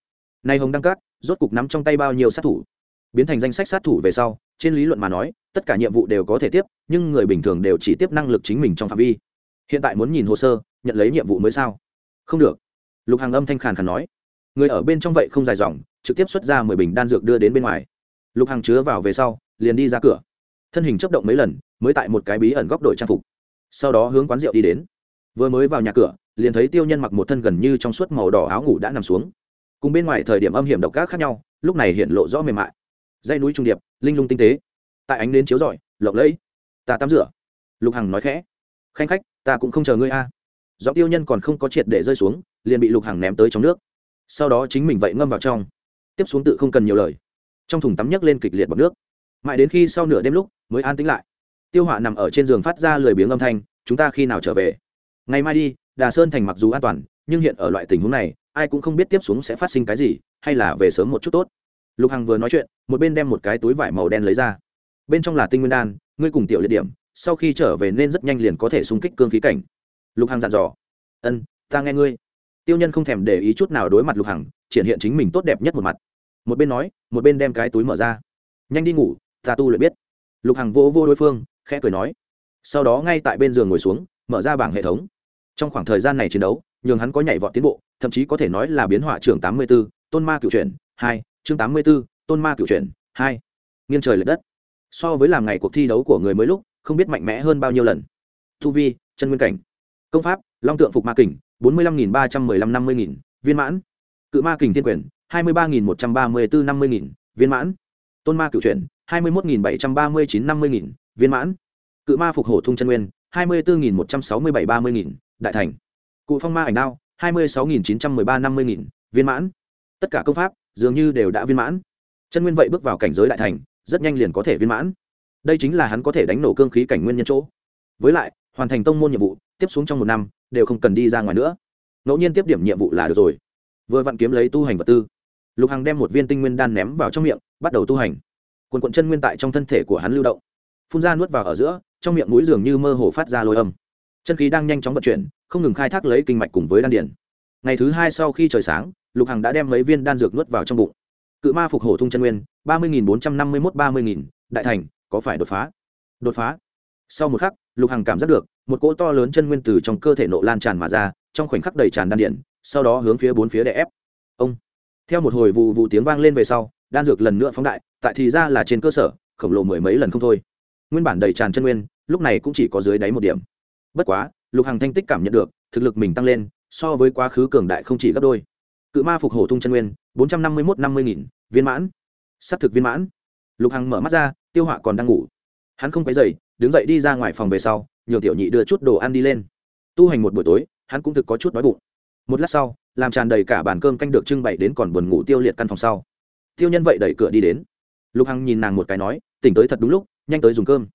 nay hồng đăng cát rốt cục nắm trong tay bao nhiêu sát thủ? Biến thành danh sách sát thủ về sau, trên lý luận mà nói, tất cả nhiệm vụ đều có thể tiếp, nhưng người bình thường đều chỉ tiếp năng lực chính mình trong phạm vi. Hiện tại muốn nhìn hồ sơ, nhận lấy nhiệm vụ mới sao? Không được. Lục hàng âm thanh khàn khàn nói người ở bên trong vậy không dài dòng, trực tiếp xuất ra mười bình đan dược đưa đến bên ngoài. Lục hàng chứa vào về sau, liền đi ra cửa. Thân hình chấp động mấy lần, mới tại một cái bí ẩn góc đội trang phục. Sau đó hướng quán rượu đi đến. Vừa mới vào nhà cửa, liền thấy tiêu nhân mặc một thân gần như trong suốt màu đỏ áo ngủ đã nằm xuống. Cùng bên ngoài thời điểm âm hiểm độc ác khác nhau, lúc này hiện lộ rõ mềm mại. Dây núi trung điệp, linh lung tinh tế. Tại ánh đến chiếu rọi, lộng lẫy. Ta tắm rửa. Lục hằng nói khẽ. Khanh khách, ta cũng không chờ ngươi a. À. do tiêu nhân còn không có triệt để rơi xuống, liền bị lục hằng ném tới trong nước sau đó chính mình vậy ngâm vào trong. Tiếp xuống tự không cần nhiều lời. Trong thùng tắm nhấc lên kịch liệt bọc nước. Mãi đến khi sau nửa đêm lúc, mới an tĩnh lại. Tiêu họa nằm ở trên giường phát ra lười biếng âm thanh, chúng ta khi nào trở về? Ngày mai đi, đà sơn thành mặc dù an toàn, nhưng hiện ở loại tình huống này, ai cũng không biết tiếp xuống sẽ phát sinh cái gì, hay là về sớm một chút tốt. Lục hằng vừa nói chuyện, một bên đem một cái túi vải màu đen lấy ra. Bên trong là tinh nguyên đan, ngươi cùng tiểu liệt điểm, sau khi trở về nên rất nhanh liền có thể xung kích cương khí cảnh. Lục hằng dặn dò. Ân, ta nghe ngươi tiêu nhân không thèm để ý chút nào đối mặt lục hằng, triển hiện chính mình tốt đẹp nhất một mặt. Một bên nói, một bên đem cái túi mở ra. Nhanh đi ngủ, ta tu luyện biết. Lục hằng vô vô đối phương, khẽ cười nói. Sau đó ngay tại bên giường ngồi xuống, mở ra bảng hệ thống. Trong khoảng thời gian này chiến đấu, nhường hắn có nhảy vọt tiến bộ, thậm chí có thể nói là biến họa trường tám mươi b ố tôn ma cựu chuyển hai, chương tám mươi b ố tôn ma cựu chuyển hai. Nghiêng trời l ệ đất. So với làm ngày cuộc thi đấu của người mới lúc, không biết mạnh mẽ hơn bao nhiêu lần. Thu vi, chân nguyên cảnh. Công pháp, long tượng phục ma kình bốn mươi lăm nghìn ba trăm mười lăm năm mươi nghìn, viên mãn. Cự ma kình thiên quyền, hai mươi ba nghìn một trăm ba mươi bốn năm mươi nghìn, viên mãn. Tôn ma cựu truyện hai mươi một nghìn bảy trăm ba mươi chín năm mươi nghìn, viên mãn. Cự ma phục hổ thung chân nguyên, hai mươi bốn nghìn một trăm sáu mươi bảy ba mươi nghìn, đại thành. Cụ phong ma ảnh đao, hai mươi sáu nghìn chín trăm mười ba năm mươi nghìn, viên mãn. Tất cả công pháp, dường như đều đã viên mãn. Chân nguyên vậy bước vào cảnh giới đại thành, rất nhanh liền có thể viên mãn. Đây chính là hắn có thể đánh nổ cương khí cảnh nguyên nhân chỗ. Với lại hoàn thành tông môn nhiệm vụ, tiếp xuống trong một năm, đều không cần đi ra ngoài nữa. Ngẫu nhiên tiếp điểm nhiệm vụ là được rồi. Vừa vặn kiếm lấy tu hành vật tư. Lục hằng đem một viên tinh nguyên đan ném vào trong miệng, bắt đầu tu hành. Quần quận chân nguyên tại trong thân thể của hắn lưu động. Phun ra nuốt vào ở giữa, trong miệng mũi dường như mơ hồ phát ra lôi âm. Chân khí đang nhanh chóng vận chuyển, không ngừng khai thác lấy kinh mạch cùng với đan điển ngày thứ hai sau khi trời sáng, lục hằng đã đem mấy viên đan dược nuốt vào trong bụng. Cự ma phục hổ thung chân nguyên, ba mươi bốn trăm năm mươi một ba mươi đại thành, có phải đột phá? Đột phá. Sau một khắc lục hằng cảm giác được, một cỗ to lớn chân nguyên từ trong cơ thể nộ lan tràn mà ra, trong khoảnh khắc đầy tràn đan điện, sau đó hướng phía bốn phía đè ép. Ông! Theo một hồi vụ vụ tiếng vang lên về sau, đan dược lần nữa phóng đại, tại thì ra là trên cơ sở, khổng lồ mười mấy lần không thôi. Nguyên bản đầy tràn chân nguyên, lúc này cũng chỉ có dưới đáy một điểm. Bất quá, lục hằng thanh tích cảm nhận được, thực lực mình tăng lên, so với quá khứ cường đại không chỉ gấp đôi. Cự ma phục hổ tung chân nguyên, bốn trăm năm mươi một năm mươi nghìn, viên mãn. S á c thực viên mãn. Lục hằng mở mắt ra, tiêu họa còn đang ngủ. Hắn không cái dậy đứng dậy đi ra ngoài phòng về sau, nhường tiểu nhị đưa chút đồ ăn đi lên. Tu hành một buổi tối, hắn cũng thực có chút đói bụng. Một lát sau, làm tràn đầy cả bàn cơm canh được trưng bày đến còn buồn ngủ tiêu liệt căn phòng sau. Tiêu nhân vậy đẩy cửa đi đến. Lục hằng nhìn nàng một cái nói, tỉnh tới thật đúng lúc, nhanh tới dùng cơm.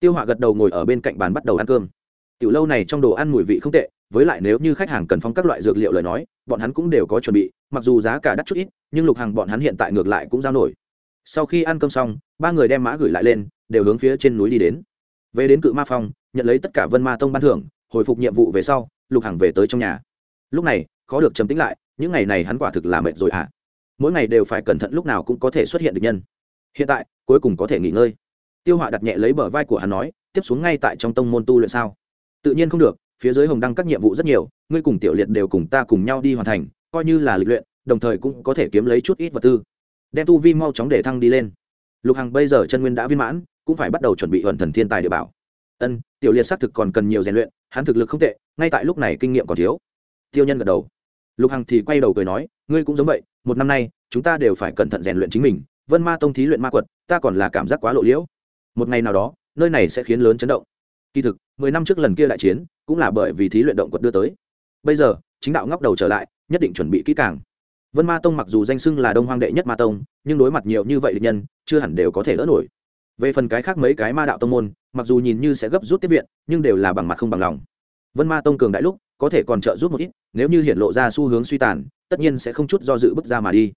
Tiêu họa gật đầu ngồi ở bên cạnh bàn bắt đầu ăn cơm. Tiểu lâu này trong đồ ăn mùi vị không tệ, với lại nếu như khách hàng cần phong các loại dược liệu lời nói, bọn hắn cũng đều có chuẩn bị, mặc dù giá cả đắt chút ít, nhưng lục hàng bọn hắn hiện tại ngược lại cũng giao nổi. Sau khi ăn cơm xong, ba người đem mã gửi lại lên, đều hướng phía trên núi đi đến về đến cự ma phong, nhận lấy tất cả vân ma tông ban thưởng, hồi phục nhiệm vụ về sau, lục hằng về tới trong nhà. Lúc này, khó được trầm tính lại, những ngày này hắn quả thực là mệt rồi ạ. À. mỗi ngày đều phải cẩn thận lúc nào cũng có thể xuất hiện được nhân. Hiện tại, cuối cùng có thể nghỉ ngơi. Tiêu họa đặt nhẹ lấy bờ vai của hắn nói, tiếp xuống ngay tại trong tông môn tu luyện sao? Tự nhiên không được, phía dưới hồng đăng các nhiệm vụ rất nhiều, ngươi cùng tiểu liệt đều cùng ta cùng nhau đi hoàn thành, coi như là lịch luyện, đồng thời cũng có thể kiếm lấy chút ít vật tư. Đem tu vi mau chóng để thăng đi lên. Lục hằng bây giờ chân nguyên đã viên mãn cũng phải bắt đầu chuẩn bị hoàn thần thiên tài địa bảo. Ân, tiểu liệt xác thực còn cần nhiều rèn luyện, hắn thực lực không tệ, ngay tại lúc này kinh nghiệm còn thiếu. Tiêu nhân gật đầu. Lục hằng thì quay đầu cười nói, ngươi cũng giống vậy, một năm nay, chúng ta đều phải cẩn thận rèn luyện chính mình, vân ma tông thí luyện ma quật, ta còn là cảm giác quá lộ liễu. Một ngày nào đó, nơi này sẽ khiến lớn chấn động. Kỳ thực, mười năm trước lần kia đại chiến, cũng là bởi vì thí luyện động quật đưa tới. Bây giờ, chính đạo ngóc đầu trở lại, nhất định chuẩn bị kỹ càng. Vân ma tông mặc dù danh xưng là đông hoang đệ nhất ma tông, nhưng đối mặt nhiều như vậy địch nhân, chưa hẳn đều có thể đỡ nổi về phần cái khác mấy cái ma đạo tông môn, mặc dù nhìn như sẽ gấp rút tiếp viện, nhưng đều là bằng mặt không bằng lòng. Vân ma tông cường đại lúc, có thể còn trợ giúp một ít, nếu như hiện lộ ra xu hướng suy tàn, tất nhiên sẽ không chút do dự bước ra mà đi.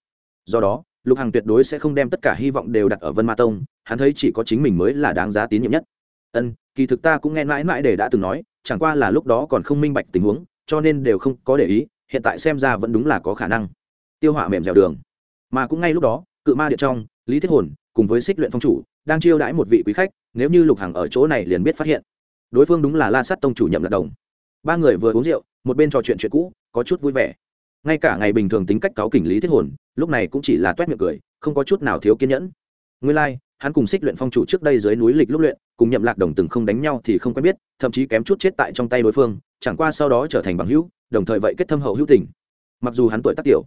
Do đó, lục hằng tuyệt đối sẽ không đem tất cả hy vọng đều đặt ở vân ma tông, hắn thấy chỉ có chính mình mới là đáng giá tín nhiệm nhất. Ân, kỳ thực ta cũng nghe mãi mãi để đã từng nói, chẳng qua là lúc đó còn không minh bạch tình huống, cho nên đều không có để ý, hiện tại xem ra vẫn đúng là có khả năng. Tiêu hỏa mềm dẻo đường. Mà cũng ngay lúc đó, cự ma điện trong, lý thiết hồn, cùng với xích luyện phong chủ đang chiêu đãi một vị quý khách nếu như lục hằng ở chỗ này liền biết phát hiện. Đối phương đúng là la sắt tông chủ nhậm lạc đồng. Ba người vừa uống rượu một bên trò chuyện chuyện cũ có chút vui vẻ. Ngay cả ngày bình thường tính cách cáo kỉnh lý thiết hồn lúc này cũng chỉ là toét miệng cười không có chút nào thiếu kiên nhẫn. Nguyên lai、like, hắn cùng xích luyện phong chủ trước đây dưới núi lịch lúc luyện cùng nhậm lạc đồng từng không đánh nhau thì không quen biết thậm chí kém chút chết tại trong tay đối phương chẳng qua sau đó trở thành bằng hữu đồng thời vậy kết thâm hậu hữu tình. Mặc dù hắn tuổi tác tiểu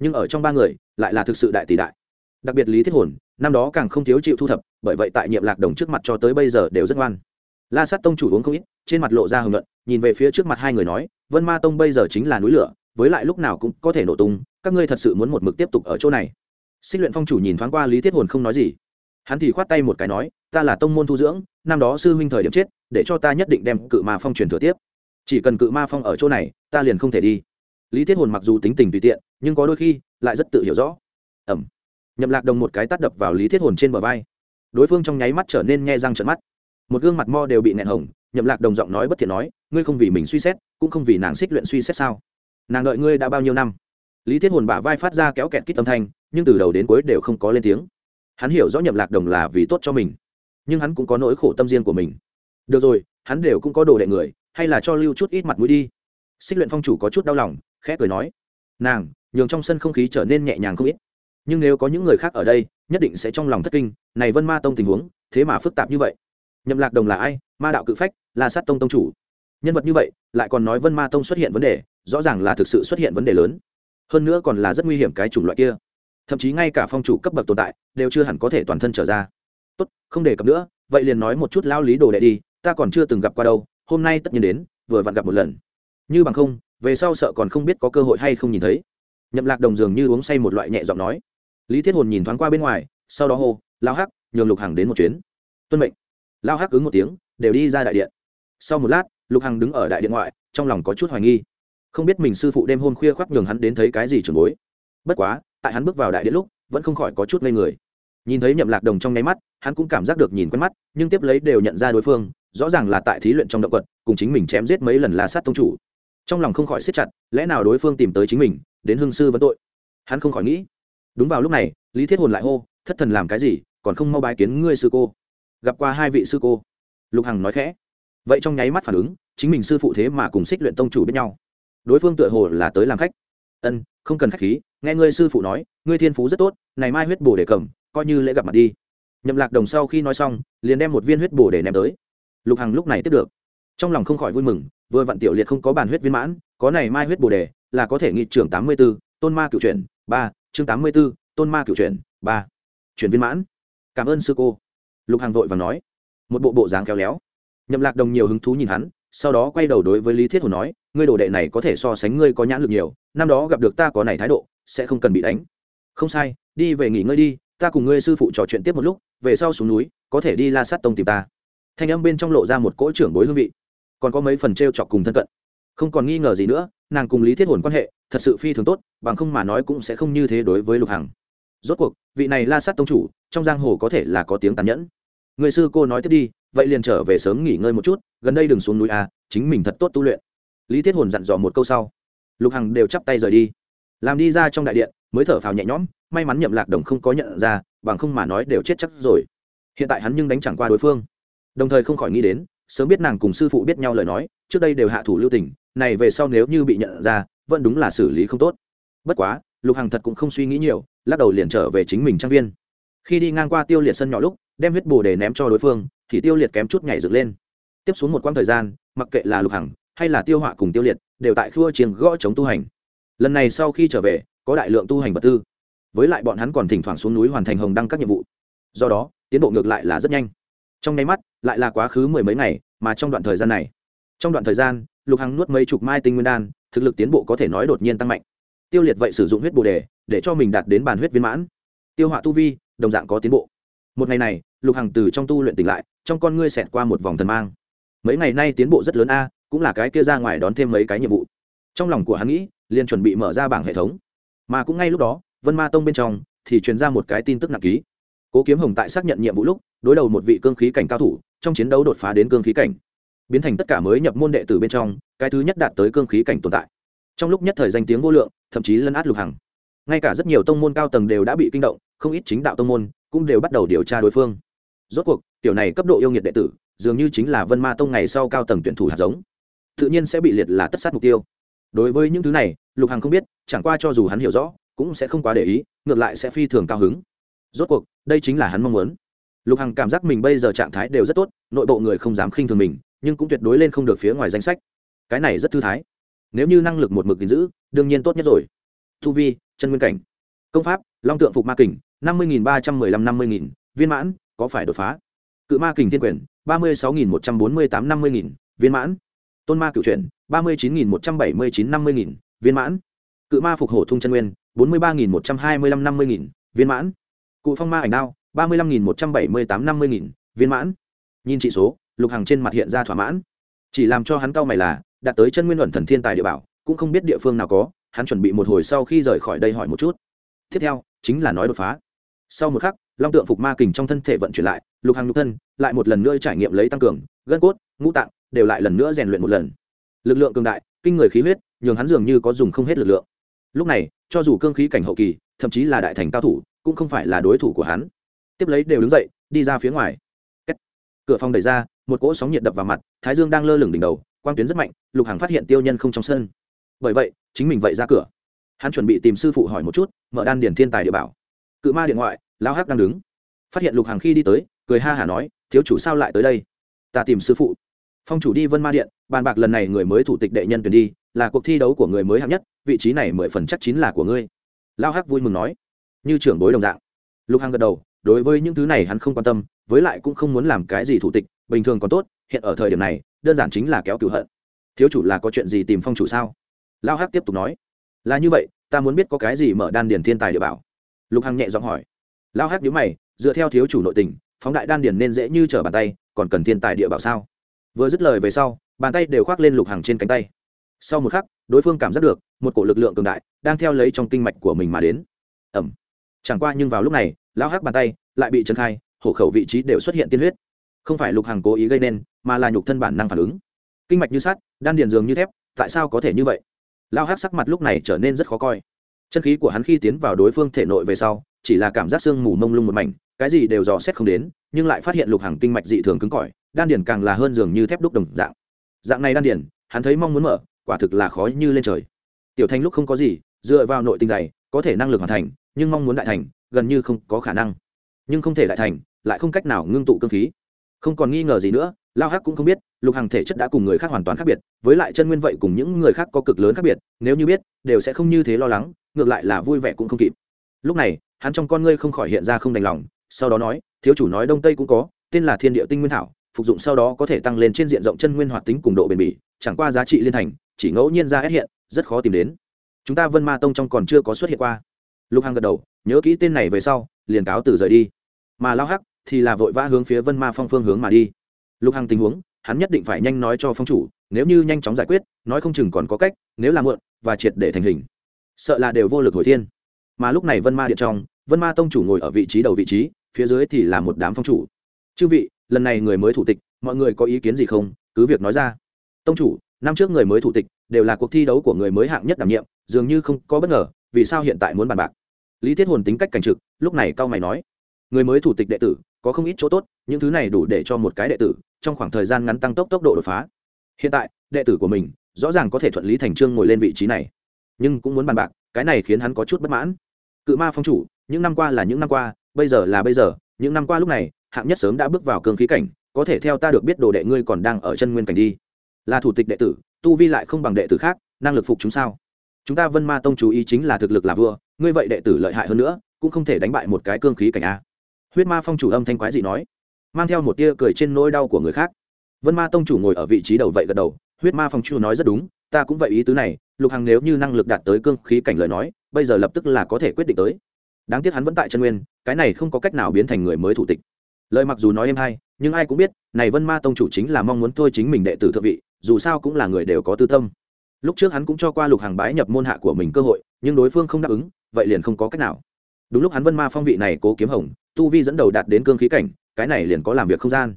nhưng ở trong ba người lại là thực sự đại tỷ đại. Đặc biệt lý thiết hồn năm đó càng không thiếu chịu thu thập, bởi vậy tại nhiệm lạc đồng trước mặt cho tới bây giờ đều rất ngoan. La sát tông chủ uống không ít, trên mặt lộ ra hưởng luận, nhìn về phía trước mặt hai người nói, vân ma tông bây giờ chính là núi lửa, với lại lúc nào cũng có thể nổ tung, các ngươi thật sự muốn một mực tiếp tục ở chỗ này. Xích luyện phong chủ nhìn thoáng qua lý thiết hồn không nói gì. Hắn thì khoát tay một cái nói, ta là tông môn thu dưỡng, năm đó sư huynh thời điểm chết, để cho ta nhất định đem cự ma phong truyền thừa tiếp. Chỉ cần cự ma phong ở chỗ này, ta liền không thể đi. Lý thiết hồn mặc dù tính tình tùy tiện, nhưng có đôi khi lại rất tự hiểu rõ. Ẩm nhậm lạc đồng một cái tắt đập vào lý thiết hồn trên bờ vai đối phương trong nháy mắt trở nên nghe răng trận mắt một gương mặt mo đều bị nẹn hồng nhậm lạc đồng giọng nói bất thiện nói ngươi không vì mình suy xét cũng không vì nàng xích luyện suy xét sao nàng đợi ngươi đã bao nhiêu năm lý thiết hồn bả vai phát ra kéo kẹt kít âm thanh nhưng từ đầu đến cuối đều không có lên tiếng hắn hiểu rõ nhậm lạc đồng là vì tốt cho mình nhưng hắn cũng có nỗi khổ tâm riêng của mình được rồi hắn đều cũng có đồ đệ người hay là cho lưu chút ít mặt mũi đi xích luyện phong chủ có chút đau lòng khẽ cười nói nàng nhường trong sân không khí trở nên nhẹ nhàng không ít nhưng nếu có những người khác ở đây, nhất định sẽ trong lòng thất kinh, này vân ma tông tình huống, thế mà phức tạp như vậy. Nhậm lạc đồng là ai? Ma đạo cự phách là sát tông tông chủ. Nhân vật như vậy, lại còn nói vân ma tông xuất hiện vấn đề, rõ ràng là thực sự xuất hiện vấn đề lớn. Hơn nữa còn là rất nguy hiểm cái chủng loại kia. Thậm chí ngay cả phong chủ cấp bậc tồn tại, đều chưa hẳn có thể toàn thân trở ra. Tốt, không đề cập nữa, vậy liền nói một chút lao lý đồ đệ đi, ta còn chưa từng gặp qua đâu, hôm nay tất nhiên đến, vừa vặn gặp một lần. Như bằng không, về sau sợ còn không biết có cơ hội hay không nhìn thấy. Nhậm lạc đồng dường như uống say một loại nhẹ giọng nói lý thiết hồn nhìn thoáng qua bên ngoài, sau đó hô lao hắc, nhường lục hằng đến một chuyến. Tuân mệnh. Lao hắc ứng một tiếng, đều đi ra đại điện. Sau một lát, lục hằng đứng ở đại điện ngoại, trong lòng có chút hoài nghi. Không biết mình sư phụ đêm hôm khuya khoác nhường hắn đến thấy cái gì trường bối. Bất quá, tại hắn bước vào đại điện lúc, vẫn không khỏi có chút ngây người. Nhìn thấy nhậm lạc đồng trong nháy mắt, hắn cũng cảm giác được nhìn quen mắt, nhưng tiếp lấy đều nhận ra đối phương, rõ ràng là tại thí luyện trong động quật, cùng chính mình chém giết mấy lần là sát tông chủ. Trong lòng không khỏi siết chặt, lẽ nào đối phương tìm tới chính mình, đến hương sư vấn tội? Hắn không khỏi nghĩ đúng vào lúc này, lý thiết hồn lại hô, thất thần làm cái gì, còn không mau bái kiến ngươi sư cô. Gặp qua hai vị sư cô, lục hằng nói khẽ. Vậy trong nháy mắt phản ứng, chính mình sư phụ thế mà cùng xích luyện tông chủ biết nhau. Đối phương tựa hồ là tới làm khách. Ân, không cần khách khí, nghe ngươi sư phụ nói, ngươi thiên phú rất tốt, này mai huyết bổ để cầm, coi như lễ gặp mặt đi. Nhậm lạc đồng sau khi nói xong, liền đem một viên huyết bổ để ném tới. Lục hằng lúc này tiếp được. Trong lòng không khỏi vui mừng, vừa vặn tiểu liệt không có bàn huyết viên mãn, có này mai huyết bổ đề là có thể nghị trưởng tám mươi b ố tôn ma cựu chuyển, ba chương tám mươi b ố tôn ma cựu chuyển ba. Chuyển viên mãn. Cảm ơn sư cô. Lục hàng vội và nói. Một bộ bộ dáng khéo léo. Nhậm lạc đồng nhiều hứng thú nhìn hắn, sau đó quay đầu đối với lý thiết hồ nói, ngươi đồ đệ này có thể so sánh ngươi có nhãn lực nhiều, năm đó gặp được ta có này thái độ, sẽ không cần bị đánh. Không sai, đi về nghỉ ngơi đi, ta cùng ngươi sư phụ trò chuyện tiếp một lúc, về sau xuống núi, có thể đi la sát tông tìm ta. Thanh âm bên trong lộ ra một cỗ trưởng bối hương vị. Còn có mấy phần t r e o chọc cùng thân cận. Không còn nghi ngờ gì nữa, nàng cùng lý thiết hồn quan hệ thật sự phi thường tốt, bằng không mà nói cũng sẽ không như thế đối với lục hằng. Rốt cuộc, vị này la sát tông chủ, trong giang hồ có thể là có tiếng tàn nhẫn. Người sư cô nói tiếp đi, vậy liền trở về sớm nghỉ ngơi một chút, gần đây đừng xuống núi à chính mình thật tốt tu luyện. Lý thiết hồn dặn dò một câu sau. Lục hằng đều chắp tay rời đi. Làm đi ra trong đại điện, mới thở phào nhẹ nhõm, may mắn nhậm lạc đồng không có nhận ra, bằng không mà nói đều chết chắc rồi. Hiện tại hắn nhưng đánh chẳng qua đối phương. Đồng thời không khỏi nghĩ đến, sớm biết nàng cùng sư phụ biết nhau lời nói, trước đây đều hạ thủ lưu tình, này về sau nếu như bị nhận ra vẫn đúng là xử lý không tốt. Bất quá, lục hằng thật cũng không suy nghĩ nhiều, lắc đầu liền trở về chính mình trang viên. Khi đi ngang qua tiêu liệt sân nhỏ lúc, đem huyết bồ để ném cho đối phương, thì tiêu liệt kém chút nhảy dựng lên. Tiếp xuống một quãng thời gian, mặc kệ là lục hằng hay là tiêu họa cùng tiêu liệt, đều tại khua chiêng gõ chống tu hành. Lần này sau khi trở về, có đại lượng tu hành vật tư. Với lại bọn hắn còn thỉnh thoảng xuống núi hoàn thành hồng đăng các nhiệm vụ. Do đó, tiến độ ngược lại là rất nhanh. Trong nháy mắt, lại là quá khứ mười mấy ngày, mà trong đoạn thời gian này, trong đoạn thời gian, lục hằng nuốt mấy chục mai tinh nguyên đan thực lực tiến bộ có thể nói đột nhiên tăng mạnh. Tiêu liệt vậy sử dụng huyết bồ đề để cho mình đạt đến bàn huyết viên mãn. Tiêu họa tu vi, đồng dạng có tiến bộ. Một ngày này, lục hằng từ trong tu luyện tỉnh lại, trong con ngươi xẹt qua một vòng thần mang. Mấy ngày nay tiến bộ rất lớn a, cũng là cái kia ra ngoài đón thêm mấy cái nhiệm vụ. Trong lòng của hắn nghĩ, liền chuẩn bị mở ra bảng hệ thống. Mà cũng ngay lúc đó, vân ma tông bên trong thì truyền ra một cái tin tức nặng ký. Cố kiếm hồng tại xác nhận nhiệm vụ lúc, đối đầu một vị cương khí cảnh cao thủ, trong chiến đấu đột phá đến cương khí cảnh biến thành tất cả mới nhập môn đệ tử bên trong, cái thứ nhất đạt tới cương khí cảnh tồn tại. Trong lúc nhất thời danh tiếng vô lượng, thậm chí lân át lục hằng. Ngay cả rất nhiều tông môn cao tầng đều đã bị kinh động, không ít chính đạo tông môn cũng đều bắt đầu điều tra đối phương. Rốt cuộc, tiểu này cấp độ yêu nghiệt đệ tử, dường như chính là vân ma tông ngày sau cao tầng tuyển thủ hạt giống. Tự nhiên sẽ bị liệt là tất sát mục tiêu. Đối với những thứ này, lục hằng không biết, chẳng qua cho dù hắn hiểu rõ, cũng sẽ không quá để ý, ngược lại sẽ phi thường cao hứng. Rốt cuộc, đây chính là hắn mong muốn. Lục hằng cảm giác mình bây giờ trạng thái đều rất tốt, nội bộ người không dám khinh thường mình nhưng cũng tuyệt đối lên không được phía ngoài danh sách. Cái này rất thư thái. Nếu như năng lực một mực gìn giữ, đương nhiên tốt nhất rồi. Thu vi chân nguyên cảnh. Công pháp, long tượng phục ma kình, năm mươi ba trăm mười lăm năm mươi nghìn. Viên mãn, có phải đột phá? Cự ma kình thiên quyền, ba mươi sáu nghìn một trăm bốn mươi tám năm mươi nghìn. Viên mãn. Tôn ma cựu truyền ba mươi chín nghìn một trăm bảy mươi chín năm mươi nghìn. Viên mãn. Cự ma phục hổ thung chân nguyên, bốn mươi ba nghìn một trăm hai mươi năm năm mươi nghìn. Viên mãn. Cụ phong ma ảnh đao, ba mươi năm nghìn một trăm bảy mươi tám năm mươi nghìn. Viên mãn. Nhìn trị số lục hằng trên mặt hiện ra thỏa mãn. Chỉ làm cho hắn cau mày là, đạt tới chân nguyên luận thần thiên tài địa bảo, cũng không biết địa phương nào có, hắn chuẩn bị một hồi sau khi rời khỏi đây hỏi một chút. Tiếp theo, chính là nói đột phá. Sau một khắc, long tượng phục ma kình trong thân thể vận chuyển lại, lục hàng nhục thân, lại một lần nữa trải nghiệm lấy tăng cường, gân cốt, ngũ tạng, đều lại lần nữa rèn luyện một lần. Lực lượng cường đại, kinh người khí huyết, nhường hắn dường như có dùng không hết lực lượng. Lúc này, cho dù cương khí cảnh hậu kỳ, thậm chí là đại thành cao thủ, cũng không phải là đối thủ của hắn. Tiếp lấy đều đứng dậy, đi ra phía ngoài. Cửa phòng đẩy ra một cỗ sóng nhiệt đập vào mặt, thái dương đang lơ lửng đỉnh đầu, quang tuyến rất mạnh, lục Hằng phát hiện tiêu nhân không trong sân. Bởi vậy, chính mình vậy ra cửa. Hắn chuẩn bị tìm sư phụ hỏi một chút, mở đan điển thiên tài địa bảo. Cự ma điện ngoại, lão hắc đang đứng. Phát hiện lục Hằng khi đi tới, cười ha hả nói, thiếu chủ sao lại tới đây? Ta tìm sư phụ. Phong chủ đi vân ma điện, bàn bạc lần này người mới thủ tịch đệ nhân tuyển đi, là cuộc thi đấu của người mới hạng nhất, vị trí này mười phần chắc chín là của ngươi. Lao hắc vui mừng nói, như trưởng bối đồng dạng. Lục hằng gật đầu, đối với những thứ này hắn không quan tâm, với lại cũng không muốn làm cái gì thủ tịch bình thường còn tốt, hiện ở thời điểm này, đơn giản chính là kéo cửu hận. Thiếu chủ là có chuyện gì tìm phong chủ sao? Lao hắc tiếp tục nói. Là như vậy, ta muốn biết có cái gì mở đan điền thiên tài địa bảo. Lục hằng nhẹ giọng hỏi. Lao hắc nhíu mày, dựa theo thiếu chủ nội tình, phóng đại đan điền nên dễ như trở bàn tay, còn cần thiên tài địa bảo sao? Vừa dứt lời về sau, bàn tay đều khoác lên lục hằng trên cánh tay. Sau một khắc, đối phương cảm giác được, một cổ lực lượng cường đại, đang theo lấy trong kinh mạch của mình mà đến. Ẩm chẳng qua nhưng vào lúc này lao hắc bàn tay lại bị trấn khai hổ khẩu vị trí đều xuất hiện tiên huyết không phải lục hằng cố ý gây nên, mà là nhục thân bản năng phản ứng. Kinh mạch như sắt, đan điền dường như thép, tại sao có thể như vậy? Lao hát sắc mặt lúc này trở nên rất khó coi. Chân khí của hắn khi tiến vào đối phương thể nội về sau, chỉ là cảm giác sương mù mông lung một mảnh, cái gì đều dò xét không đến, nhưng lại phát hiện lục hàng kinh mạch dị thường cứng cỏi, đan điền càng là hơn dường như thép đúc đồng dạng. Dạng này đan điền, hắn thấy mong muốn mở, quả thực là khó như lên trời. Tiểu thành lúc không có gì, dựa vào nội tình dày, có thể năng lực hoàn thành, nhưng mong muốn đại thành, gần như không có khả năng. Nhưng không thể đại thành, lại không cách nào ngưng tụ cơ khí không còn nghi ngờ gì nữa, lao hắc cũng không biết, lục Hằng thể chất đã cùng người khác hoàn toàn khác biệt, với lại chân nguyên vậy cùng những người khác có cực lớn khác biệt, nếu như biết, đều sẽ không như thế lo lắng, ngược lại là vui vẻ cũng không kịp. Lúc này, hắn trong con ngươi không khỏi hiện ra không đành lòng, sau đó nói, thiếu chủ nói đông tây cũng có, tên là thiên địa tinh nguyên thảo, phục dụng sau đó có thể tăng lên trên diện rộng chân nguyên hoạt tính cùng độ bền bỉ, chẳng qua giá trị liên thành, chỉ ngẫu nhiên ra ép hiện, rất khó tìm đến. Chúng ta vân ma tông trong còn chưa có xuất hiện qua. Lục hằng gật đầu, nhớ kỹ tên này về sau, liền cáo từ rời đi. Mà lao hắc thì là vội vã hướng phía vân ma phong phương hướng mà đi. Lục hằng tình huống, hắn nhất định phải nhanh nói cho phong chủ, nếu như nhanh chóng giải quyết, nói không chừng còn có cách, nếu làm mượn và triệt để thành hình. Sợ là đều vô lực hồi thiên. Mà lúc này vân ma điện trong, vân ma tông chủ ngồi ở vị trí đầu vị trí, phía dưới thì là một đám phong chủ. Chư vị, lần này người mới thủ tịch, mọi người có ý kiến gì không? Cứ việc nói ra. Tông chủ, năm trước người mới thủ tịch đều là cuộc thi đấu của người mới hạng nhất đảm nhiệm, dường như không có bất ngờ, vì sao hiện tại muốn bàn bạc? Lý thiết hồn tính cách cảnh trực, lúc này cao mày nói. Người mới thủ tịch đệ tử có không ít chỗ tốt, những thứ này đủ để cho một cái đệ tử, trong khoảng thời gian ngắn tăng tốc tốc độ đột phá. Hiện tại, đệ tử của mình, rõ ràng có thể thuận lý thành trương ngồi lên vị trí này. Nhưng cũng muốn bàn bạc, cái này khiến hắn có chút bất mãn. Cự ma phong chủ, những năm qua là những năm qua, bây giờ là bây giờ, những năm qua lúc này, hạng nhất sớm đã bước vào cương khí cảnh, có thể theo ta được biết đồ đệ ngươi còn đang ở chân nguyên cảnh đi. Là thủ tịch đệ tử, tu vi lại không bằng đệ tử khác, năng lực phục chúng sao? Chúng ta vân ma tông chú ý chính là thực lực là vua, ngươi vậy đệ tử lợi hại hơn nữa, cũng không thể đánh bại một cái cương khí cảnh a huyết ma phong chủ âm thanh quái dị nói, mang theo một tia cười trên nỗi đau của người khác. Vân ma tông chủ ngồi ở vị trí đầu vậy gật đầu, huyết ma phong chủ nói rất đúng, ta cũng vậy ý tứ này, lục hằng nếu như năng lực đạt tới cương khí cảnh lời nói, bây giờ lập tức là có thể quyết định tới. Đáng tiếc hắn vẫn tại chân nguyên, cái này không có cách nào biến thành người mới thủ tịch. Lời mặc dù nói em hay, nhưng ai cũng biết, này vân ma tông chủ chính là mong muốn thôi chính mình đệ tử thượng vị, dù sao cũng là người đều có tư tâm. Lúc trước hắn cũng cho qua lục hàng bái nhập môn hạ của mình cơ hội, nhưng đối phương không đáp ứng, vậy liền không có cách nào. Đúng lúc hắn vân ma phong vị này cố kiếm hồng tu vi dẫn đầu đạt đến cương khí cảnh, cái này liền có làm việc không gian.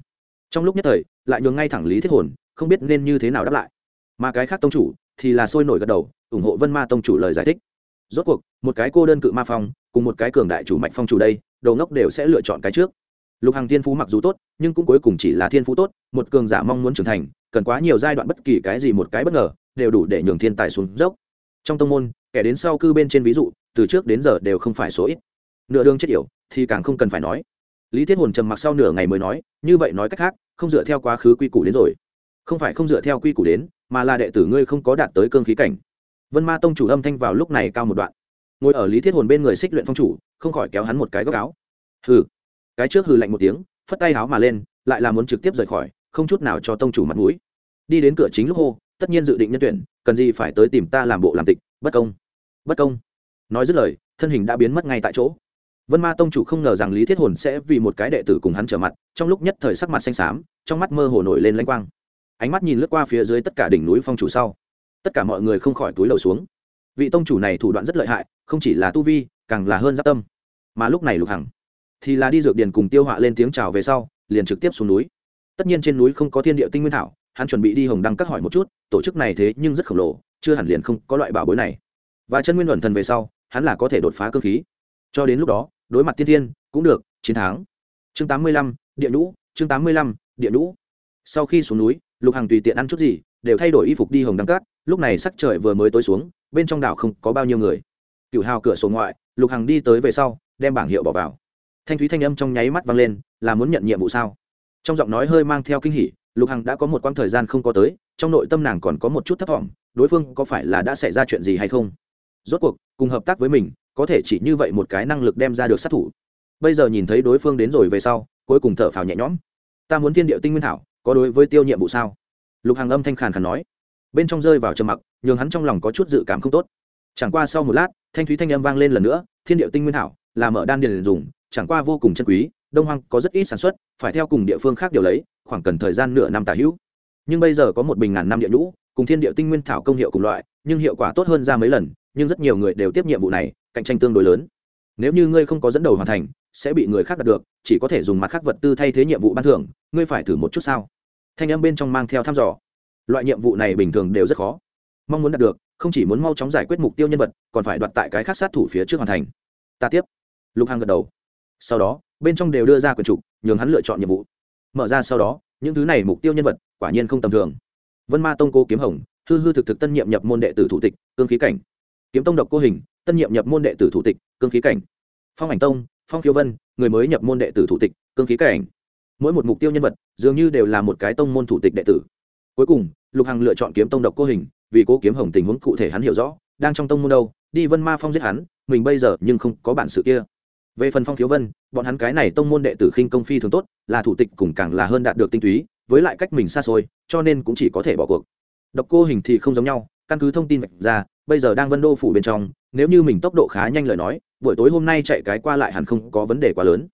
Trong lúc nhất thời, lại nhường ngay thẳng lý thiết hồn, không biết nên như thế nào đáp lại. Mà cái khác tông chủ thì là sôi nổi gật đầu, ủng hộ vân ma tông chủ lời giải thích. Rốt cuộc, một cái cô đơn cự ma phong, cùng một cái cường đại chủ mạch phong chủ đây, đầu ngốc đều sẽ lựa chọn cái trước. Lục Hằng thiên phú mặc dù tốt, nhưng cũng cuối cùng chỉ là thiên phú tốt, một cường giả mong muốn trưởng thành, cần quá nhiều giai đoạn bất kỳ cái gì một cái bất ngờ, đều đủ để nhường thiên tài xuống dốc. Trong tông môn, kẻ đến sau cư bên trên ví dụ, từ trước đến giờ đều không phải số ít nửa đường chết yểu, thì càng không cần phải nói. Lý thiết hồn trầm mặc sau nửa ngày mới nói, như vậy nói cách khác, không dựa theo quá khứ quy củ đến rồi. Không phải không dựa theo quy củ đến, mà là đệ tử ngươi không có đạt tới cương khí cảnh. Vân ma tông chủ âm thanh vào lúc này cao một đoạn. Ngồi ở lý thiết hồn bên người xích luyện phong chủ, không khỏi kéo hắn một cái góc áo. Hừ. Cái trước hừ lạnh một tiếng, phất tay áo mà lên, lại là muốn trực tiếp rời khỏi, không chút nào cho tông chủ mặt mũi. Đi đến cửa chính lúc hô, tất nhiên dự định nhân tuyển, cần gì phải tới tìm ta làm bộ làm tịch, bất công. Bất công. Nói dứt lời, thân hình đã biến mất ngay tại chỗ vân ma tông chủ không ngờ rằng lý thiết hồn sẽ vì một cái đệ tử cùng hắn trở mặt, trong lúc nhất thời sắc mặt xanh xám, trong mắt mơ hồ nổi lên lãnh quang. Ánh mắt nhìn lướt qua phía dưới tất cả đỉnh núi phong chủ sau. Tất cả mọi người không khỏi túi đầu xuống. Vị tông chủ này thủ đoạn rất lợi hại, không chỉ là tu vi, càng là hơn giáp tâm. Mà lúc này lục hằng, thì là đi dược điền cùng tiêu họa lên tiếng chào về sau, liền trực tiếp xuống núi. Tất nhiên trên núi không có thiên địa tinh nguyên thảo, hắn chuẩn bị đi hồng đăng cắt hỏi một chút, tổ chức này thế nhưng rất khổng lồ, chưa hẳn liền không có loại bảo bối này. Và chân nguyên luận thần về sau, hắn là có thể đột phá cơ khí. Cho đến lúc đó đối mặt tiên thiên, cũng được, chiến thắng. Chương tám mươi lăm, địa nhũ, chương tám mươi lăm, địa nhũ. Sau khi xuống núi, lục hằng tùy tiện ăn chút gì, đều thay đổi y phục đi hồng đăng cát. Lúc này sắc trời vừa mới tối xuống, bên trong đảo không có bao nhiêu người. Cựu hào cửa sổ ngoại, lục hằng đi tới về sau, đem bảng hiệu bỏ vào. Thanh thúy thanh âm trong nháy mắt vang lên, là muốn nhận nhiệm vụ sao? Trong giọng nói hơi mang theo kinh hỉ, lục hằng đã có một quãng thời gian không có tới, trong nội tâm nàng còn có một chút thất vọng, đối phương có phải là đã xảy ra chuyện gì hay không? Rốt cuộc, cùng hợp tác với mình có thể chỉ như vậy một cái năng lực đem ra được sát thủ. Bây giờ nhìn thấy đối phương đến rồi về sau, cuối cùng thở phào nhẹ nhõm. Ta muốn thiên địa tinh nguyên thảo, có đối với tiêu nhiệm vụ sao? Lục hàng âm thanh khàn khàn nói. Bên trong rơi vào trầm mặc, nhường hắn trong lòng có chút dự cảm không tốt. Chẳng qua sau một lát, thanh thúy thanh âm vang lên lần nữa, thiên địa tinh nguyên thảo, là mở đan điền dùng, chẳng qua vô cùng chân quý, đông hoang có rất ít sản xuất, phải theo cùng địa phương khác điều lấy, khoảng cần thời gian nửa năm tả hữu. Nhưng bây giờ có một bình ngàn năm địa nhũ, cùng thiên địa tinh nguyên thảo công hiệu cùng loại, nhưng hiệu quả tốt hơn ra mấy lần, nhưng rất nhiều người đều tiếp nhiệm vụ này cạnh tranh tương đối lớn. Nếu như ngươi không có dẫn đầu hoàn thành, sẽ bị người khác đạt được, chỉ có thể dùng mặt khác vật tư thay thế nhiệm vụ ban thưởng, ngươi phải thử một chút sao? Thanh âm bên trong mang theo thăm dò. Loại nhiệm vụ này bình thường đều rất khó. Mong muốn đạt được, không chỉ muốn mau chóng giải quyết mục tiêu nhân vật, còn phải đoạt tại cái khác sát thủ phía trước hoàn thành. Ta tiếp. Lục hằng gật đầu. Sau đó, bên trong đều đưa ra quyển trục, nhường hắn lựa chọn nhiệm vụ. Mở ra sau đó, những thứ này mục tiêu nhân vật, quả nhiên không tầm thường. Vân ma tông cô kiếm hồng, hư hư thực thực tân nhiệm nhập môn đệ tử thủ tịch, cương khí cảnh. Kiếm tông độc cô hình tân nhiệm nhập môn đệ tử thủ tịch, cương khí cảnh. Phong ảnh tông, phong khiêu vân, người mới nhập môn đệ tử thủ tịch, cương khí cảnh. Mỗi một mục tiêu nhân vật, dường như đều là một cái tông môn thủ tịch đệ tử. Cuối cùng, lục hằng lựa chọn kiếm tông độc cô hình, vì cố kiếm hồng tình huống cụ thể hắn hiểu rõ, đang trong tông môn đâu, đi vân ma phong giết hắn, mình bây giờ nhưng không có bản sự kia. Về phần phong khiếu vân, bọn hắn cái này tông môn đệ tử khinh công phi thường tốt, là thủ tịch cùng càng là hơn đạt được tinh túy, với lại cách mình xa xôi, cho nên cũng chỉ có thể bỏ cuộc. Độc cô hình thì không giống nhau, căn cứ thông tin vạch ra bây giờ đang vân đô phủ bên trong, nếu như mình tốc độ khá nhanh lời nói, buổi tối hôm nay chạy cái qua lại hẳn không có vấn đề quá lớn.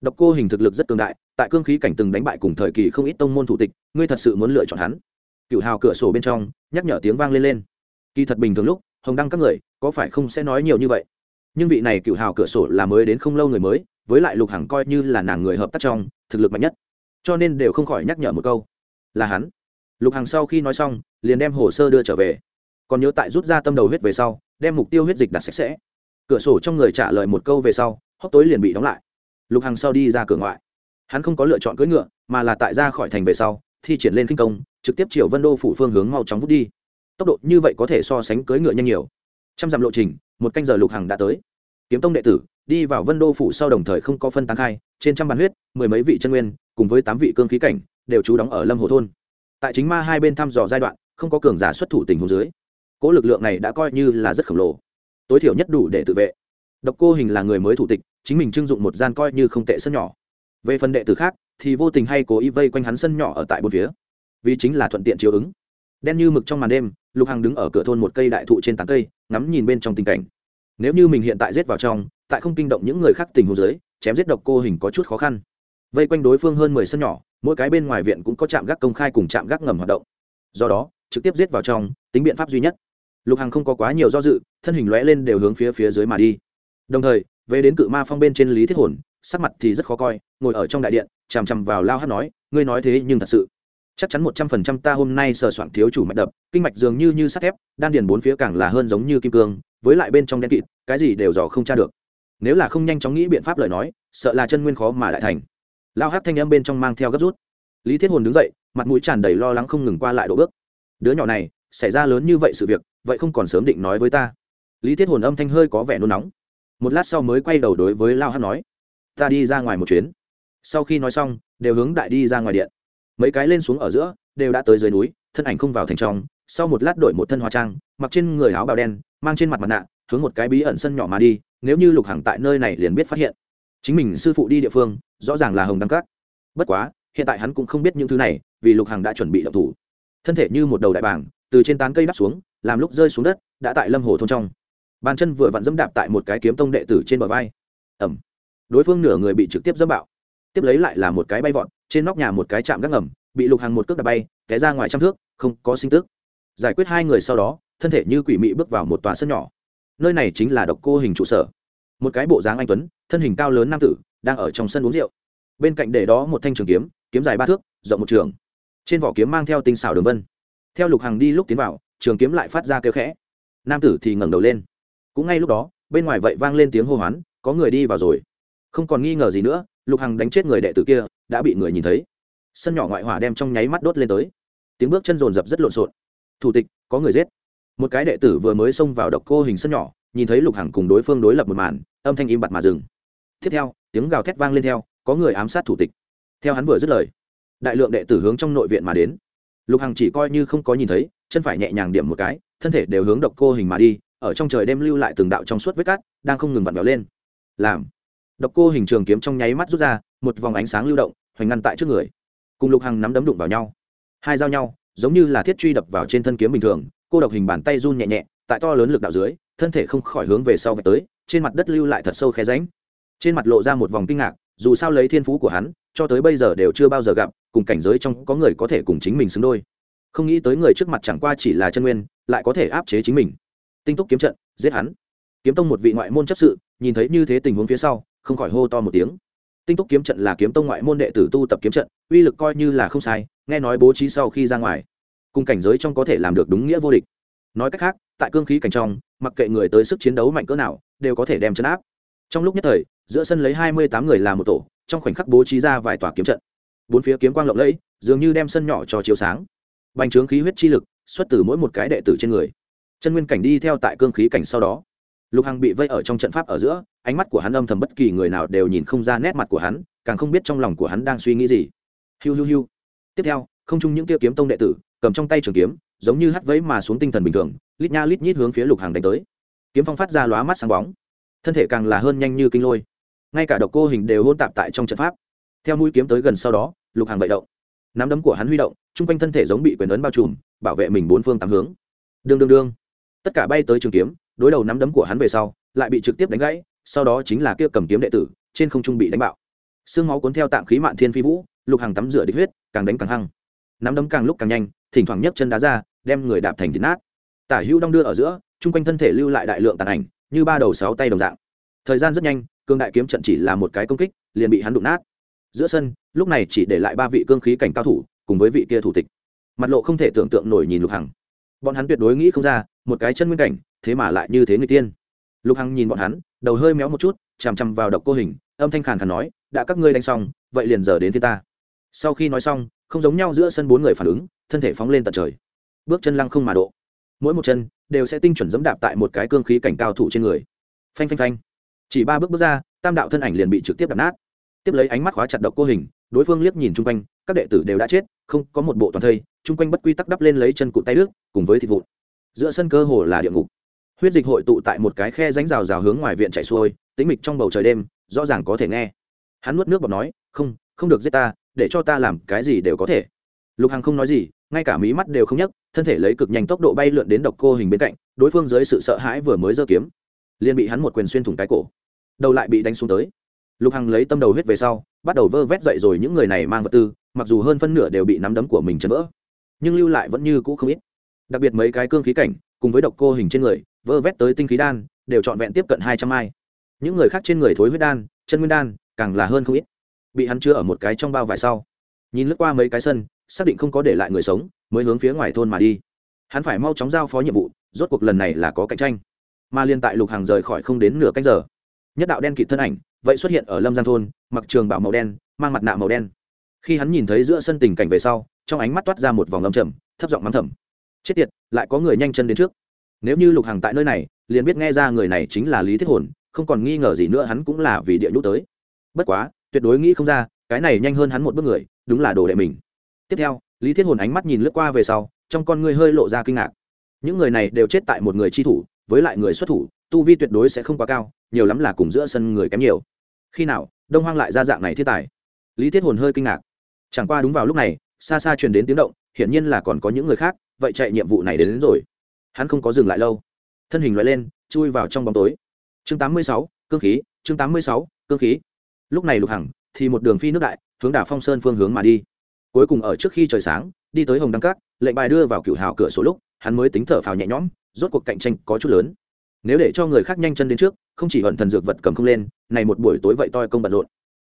Độc cô hình thực lực rất cường đại, tại cương khí cảnh từng đánh bại cùng thời kỳ không ít tông môn thủ tịch, ngươi thật sự muốn lựa chọn hắn. Cựu hào cửa sổ bên trong, nhắc nhở tiếng vang lên lên. Kỳ thật bình thường lúc, hồng đăng các người, có phải không sẽ nói nhiều như vậy? Nhưng vị này cựu hào cửa sổ là mới đến không lâu người mới, với lại lục hằng coi như là nàng người hợp tác trong, thực lực mạnh nhất. Cho nên đều không khỏi nhắc nhở một câu. Là hắn. Lục hằng sau khi nói xong, liền đem hồ sơ đưa trở về còn nhớ tại rút ra tâm đầu huyết về sau, đem mục tiêu huyết dịch đặt sạch sẽ. Cửa sổ trong người trả lời một câu về sau, hốc tối liền bị đóng lại. Lục hằng sau đi ra cửa ngoại. Hắn không có lựa chọn cưỡi ngựa, mà là tại ra khỏi thành về sau, thi triển lên kinh công, trực tiếp chiều vân đô phủ phương hướng mau chóng vút đi. Tốc độ như vậy có thể so sánh cưỡi ngựa nhanh nhiều. Trăm dặm lộ trình, một canh giờ lục hằng đã tới. Kiếm tông đệ tử, đi vào vân đô phủ sau đồng thời không có phân tán khai, trên trăm bàn huyết, mười mấy vị chân nguyên, cùng với tám vị cương khí cảnh, đều trú đóng ở lâm hồ thôn. Tại chính ma hai bên thăm dò giai đoạn, không có cường giả xuất thủ tình hồ dưới cỗ lực lượng này đã coi như là rất khổng lồ. Tối thiểu nhất đủ để tự vệ. Độc cô hình là người mới thủ tịch, chính mình trưng dụng một gian coi như không tệ sân nhỏ. Về phần đệ tử khác, thì vô tình hay cố ý vây quanh hắn sân nhỏ ở tại bốn phía. Vì chính là thuận tiện chiếu ứng. Đen như mực trong màn đêm, lục hằng đứng ở cửa thôn một cây đại thụ trên tán cây, ngắm nhìn bên trong tình cảnh. Nếu như mình hiện tại giết vào trong, tại không kinh động những người khác tình hồ dưới, chém giết độc cô hình có chút khó khăn. Vây quanh đối phương hơn mười sân nhỏ, mỗi cái bên ngoài viện cũng có trạm gác công khai cùng trạm gác ngầm hoạt động. Do đó, trực tiếp giết vào trong, tính biện pháp duy nhất lục hằng không có quá nhiều do dự, thân hình lóe lên đều hướng phía phía dưới mà đi. Đồng thời, về đến cự ma phong bên trên lý thiết hồn, sắc mặt thì rất khó coi, ngồi ở trong đại điện, chằm chằm vào lao hát nói, ngươi nói thế nhưng thật sự. Chắc chắn một trăm phần trăm ta hôm nay sờ soạn thiếu chủ mạch đập, kinh mạch dường như như sắt thép, đan điền bốn phía càng là hơn giống như kim cương, với lại bên trong đen kịt, cái gì đều dò không tra được. Nếu là không nhanh chóng nghĩ biện pháp lời nói, sợ là chân nguyên khó mà lại thành. Lao hát thanh âm bên trong mang theo gấp rút. Lý thiết hồn đứng dậy, mặt mũi tràn đầy lo lắng không ngừng qua lại độ bước. Đứa nhỏ này xảy ra lớn như vậy sự việc, vậy không còn sớm định nói với ta. Lý thiết hồn âm thanh hơi có vẻ nôn nóng. Một lát sau mới quay đầu đối với lao hát nói, ta đi ra ngoài một chuyến. Sau khi nói xong, đều hướng đại đi ra ngoài điện. Mấy cái lên xuống ở giữa, đều đã tới dưới núi, thân ảnh không vào thành trong. Sau một lát đổi một thân hóa trang, mặc trên người áo bào đen, mang trên mặt mặt nạ, hướng một cái bí ẩn sân nhỏ mà đi, nếu như lục hằng tại nơi này liền biết phát hiện. Chính mình sư phụ đi địa phương, rõ ràng là hồng đăng cát bất quá, hiện tại hắn cũng không biết những thứ này, vì lục hằng đã chuẩn bị động thủ. Thân thể như một đầu đại bảng từ trên tán cây đắp xuống, làm lúc rơi xuống đất, đã tại lâm hồ thôn trong. Bàn chân vừa vặn dẫm đạp tại một cái kiếm tông đệ tử trên bờ vai. Ẩm đối phương nửa người bị trực tiếp dẫm bạo. Tiếp lấy lại là một cái bay vọt, trên nóc nhà một cái chạm gác ngầm, bị lục hàng một cước đạp bay, té ra ngoài trăm thước, không có sinh tức. Giải quyết hai người sau đó, thân thể như quỷ mị bước vào một tòa sân nhỏ. Nơi này chính là độc cô hình trụ sở. Một cái bộ dáng anh tuấn, thân hình cao lớn nam tử, đang ở trong sân uống rượu. Bên cạnh để đó một thanh trường kiếm kiếm dài ba thước, rộng một trường. Trên vỏ kiếm mang theo tinh xảo đường vân theo lục hằng đi lúc tiến vào, trường kiếm lại phát ra kêu khẽ. Nam tử thì ngẩng đầu lên. Cũng ngay lúc đó, bên ngoài vậy vang lên tiếng hô hoán, có người đi vào rồi. Không còn nghi ngờ gì nữa, lục hằng đánh chết người đệ tử kia, đã bị người nhìn thấy. Sân nhỏ ngoại hỏa đem trong nháy mắt đốt lên tới. Tiếng bước chân rồn rập rất lộn xộn. Thủ tịch, có người giết. Một cái đệ tử vừa mới xông vào độc cô hình sân nhỏ, nhìn thấy lục hằng cùng đối phương đối lập một màn, âm thanh im bặt mà dừng. Tiếp theo, tiếng gào thét vang lên theo, có người ám sát thủ tịch. Theo hắn vừa dứt lời, đại lượng đệ tử hướng trong nội viện mà đến lục hằng chỉ coi như không có nhìn thấy, chân phải nhẹ nhàng điểm một cái, thân thể đều hướng độc cô hình mà đi, ở trong trời đêm lưu lại từng đạo trong suốt vết cát đang không ngừng vặn vẹo lên. Làm. Độc cô hình trường kiếm trong nháy mắt rút ra, một vòng ánh sáng lưu động, hoành ngăn tại trước người. Cùng lục hằng nắm đấm đụng vào nhau. Hai dao nhau, giống như là thiết truy đập vào trên thân kiếm bình thường, cô độc hình bàn tay run nhẹ nhẹ, tại to lớn lực đạo dưới, thân thể không khỏi hướng về sau vạch tới, trên mặt đất lưu lại thật sâu khe ránh trên mặt lộ ra một vòng kinh ngạc dù sao lấy thiên phú của hắn, cho tới bây giờ đều chưa bao giờ gặp, cùng cảnh giới trong có người có thể cùng chính mình xứng đôi. Không nghĩ tới người trước mặt chẳng qua chỉ là chân nguyên, lại có thể áp chế chính mình. Tinh túc kiếm trận, giết hắn. Kiếm tông một vị ngoại môn chấp sự, nhìn thấy như thế tình huống phía sau, không khỏi hô to một tiếng. Tinh túc kiếm trận là kiếm tông ngoại môn đệ tử tu tập kiếm trận, uy lực coi như là không sai, nghe nói bố trí sau khi ra ngoài, cùng cảnh giới trong có thể làm được đúng nghĩa vô địch. Nói cách khác, tại cương khí cảnh trong, mặc kệ người tới sức chiến đấu mạnh cỡ nào, đều có thể đem chấn áp. Trong lúc nhất thời giữa sân lấy hai mươi tám người làm một tổ, trong khoảnh khắc bố trí ra vài tòa kiếm trận. Bốn phía kiếm quang lộng lẫy, dường như đem sân nhỏ cho chiếu sáng. Bành trướng khí huyết chi lực, xuất từ mỗi một cái đệ tử trên người. Chân nguyên cảnh đi theo tại cương khí cảnh sau đó. Lục hằng bị vây ở trong trận pháp ở giữa, ánh mắt của hắn âm thầm bất kỳ người nào đều nhìn không ra nét mặt của hắn, càng không biết trong lòng của hắn đang suy nghĩ gì. Hiu hiu hiu. Tiếp theo, không chung những tiêu kiếm tông đệ tử, cầm trong tay trường kiếm, giống như hắt vẫy mà xuống tinh thần bình thường, lít nha lít nhít hướng phía lục Hằng đánh tới. Kiếm phong phát ra lóa mắt sáng bóng. Thân thể càng là hơn nhanh như kinh lôi ngay cả độc cô hình đều hôn tạp tại trong trận pháp. Theo mũi kiếm tới gần sau đó, lục hàng vậy động. Nắm đấm của hắn huy động, chung quanh thân thể giống bị quyền ấn bao trùm, bảo vệ mình bốn phương tám hướng. Đương đương đương. Tất cả bay tới trường kiếm, đối đầu nắm đấm của hắn về sau, lại bị trực tiếp đánh gãy, sau đó chính là kia cầm kiếm đệ tử, trên không trung bị đánh bạo. Xương máu cuốn theo tạng khí mạn thiên phi vũ, lục hàng tắm rửa đi huyết, càng đánh càng hăng. Nắm đấm càng lúc càng nhanh, thỉnh thoảng nhấc chân đá ra, đem người đạp thành thịt nát. Tả hữu đong đưa ở giữa, chung quanh thân thể lưu lại đại lượng tàn ảnh, như ba đầu sáu tay đồng dạng thời gian rất nhanh, cương đại kiếm trận chỉ là một cái công kích, liền bị hắn đụng nát. Giữa sân, lúc này chỉ để lại ba vị cương khí cảnh cao thủ, cùng với vị kia thủ tịch. Mặt lộ không thể tưởng tượng nổi nhìn lục hằng. Bọn hắn tuyệt đối nghĩ không ra, một cái chân nguyên cảnh, thế mà lại như thế người tiên. Lục hằng nhìn bọn hắn, đầu hơi méo một chút, chằm chằm vào độc cô hình, âm thanh khàn khàn nói, đã các ngươi đánh xong, vậy liền giờ đến thiên ta. Sau khi nói xong, không giống nhau giữa sân bốn người phản ứng, thân thể phóng lên tận trời. Bước chân lăng không mà độ. Mỗi một chân đều sẽ tinh chuẩn dẫm đạp tại một cái cương khí cảnh cao thủ trên người. Phanh phanh phanh chỉ ba bước bước ra, tam đạo thân ảnh liền bị trực tiếp đập nát. Tiếp lấy ánh mắt khóa chặt độc cô hình, đối phương liếc nhìn chung quanh, các đệ tử đều đã chết, không, có một bộ toàn thây, chung quanh bất quy tắc đắp lên lấy chân cụt tay nước cùng với thịt vụn. Giữa sân cơ hồ là địa ngục. Huyết dịch hội tụ tại một cái khe ránh rào rào hướng ngoài viện chạy xuôi, tĩnh mịch trong bầu trời đêm, rõ ràng có thể nghe. Hắn nuốt nước bọt nói, không không được giết ta, để cho ta làm cái gì đều có thể. Lục hằng không nói gì, ngay cả mí mắt đều không nhấc, thân thể lấy cực nhanh tốc độ bay lượn đến độc cô hình bên cạnh, đối phương dưới sự sợ hãi vừa mới giơ kiếm, liền bị hắn một quyền xuyên thủng cái cổ đầu lại bị đánh xuống tới. Lục hằng lấy tâm đầu huyết về sau, bắt đầu vơ vét dậy rồi những người này mang vật tư, mặc dù hơn phân nửa đều bị nắm đấm của mình chấn vỡ, nhưng lưu lại vẫn như cũ không ít. Đặc biệt mấy cái cương khí cảnh, cùng với độc cô hình trên người, vơ vét tới tinh khí đan, đều trọn vẹn tiếp cận hai trăm ai. những người khác trên người thối huyết đan, chân nguyên đan, càng là hơn không ít. Bị hắn chứa ở một cái trong bao vải sau. Nhìn lướt qua mấy cái sân, xác định không có để lại người sống, mới hướng phía ngoài thôn mà đi. Hắn phải mau chóng giao phó nhiệm vụ, rốt cuộc lần này là có cạnh tranh. Mà liên tại lục hàng rời khỏi không đến nửa canh giờ nhất đạo đen kịt thân ảnh, vậy xuất hiện ở lâm giang thôn, mặc trường bảo màu đen, mang mặt nạ màu đen. Khi hắn nhìn thấy giữa sân tình cảnh về sau, trong ánh mắt toát ra một vòng lâm trầm, thấp giọng mắng thầm. Chết tiệt, lại có người nhanh chân đến trước. Nếu như lục hàng tại nơi này, liền biết nghe ra người này chính là lý thiết hồn, không còn nghi ngờ gì nữa hắn cũng là vì địa nhũ tới. Bất quá, tuyệt đối nghĩ không ra, cái này nhanh hơn hắn một bước người, đúng là đồ đệ mình. Tiếp theo, lý thiết hồn ánh mắt nhìn lướt qua về sau, trong con ngươi hơi lộ ra kinh ngạc. Những người này đều chết tại một người chi thủ, với lại người xuất thủ, tu vi tuyệt đối sẽ không quá cao nhiều lắm là cùng giữa sân người kém nhiều. Khi nào đông hoang lại ra dạng này thiết tài? Lý thiết hồn hơi kinh ngạc. Chẳng qua đúng vào lúc này xa xa truyền đến tiếng động hiển nhiên là còn có những người khác vậy chạy nhiệm vụ này đến, đến rồi. Hắn không có dừng lại lâu. Thân hình loại lên chui vào trong bóng tối. Chương 86, cương khí chương 86, cương khí. Lúc này lục hằng thì một đường phi nước đại hướng đảo phong sơn phương hướng mà đi. Cuối cùng ở trước khi trời sáng đi tới hồng đăng cát lệnh bài đưa vào cựu hào cửa số lúc hắn mới tính thở phào nhẹ nhõm rốt cuộc cạnh tranh có chút lớn. Nếu để cho người khác nhanh chân đến trước không chỉ hận thần dược vật cầm không lên, này một buổi tối vậy toi công bận rộn.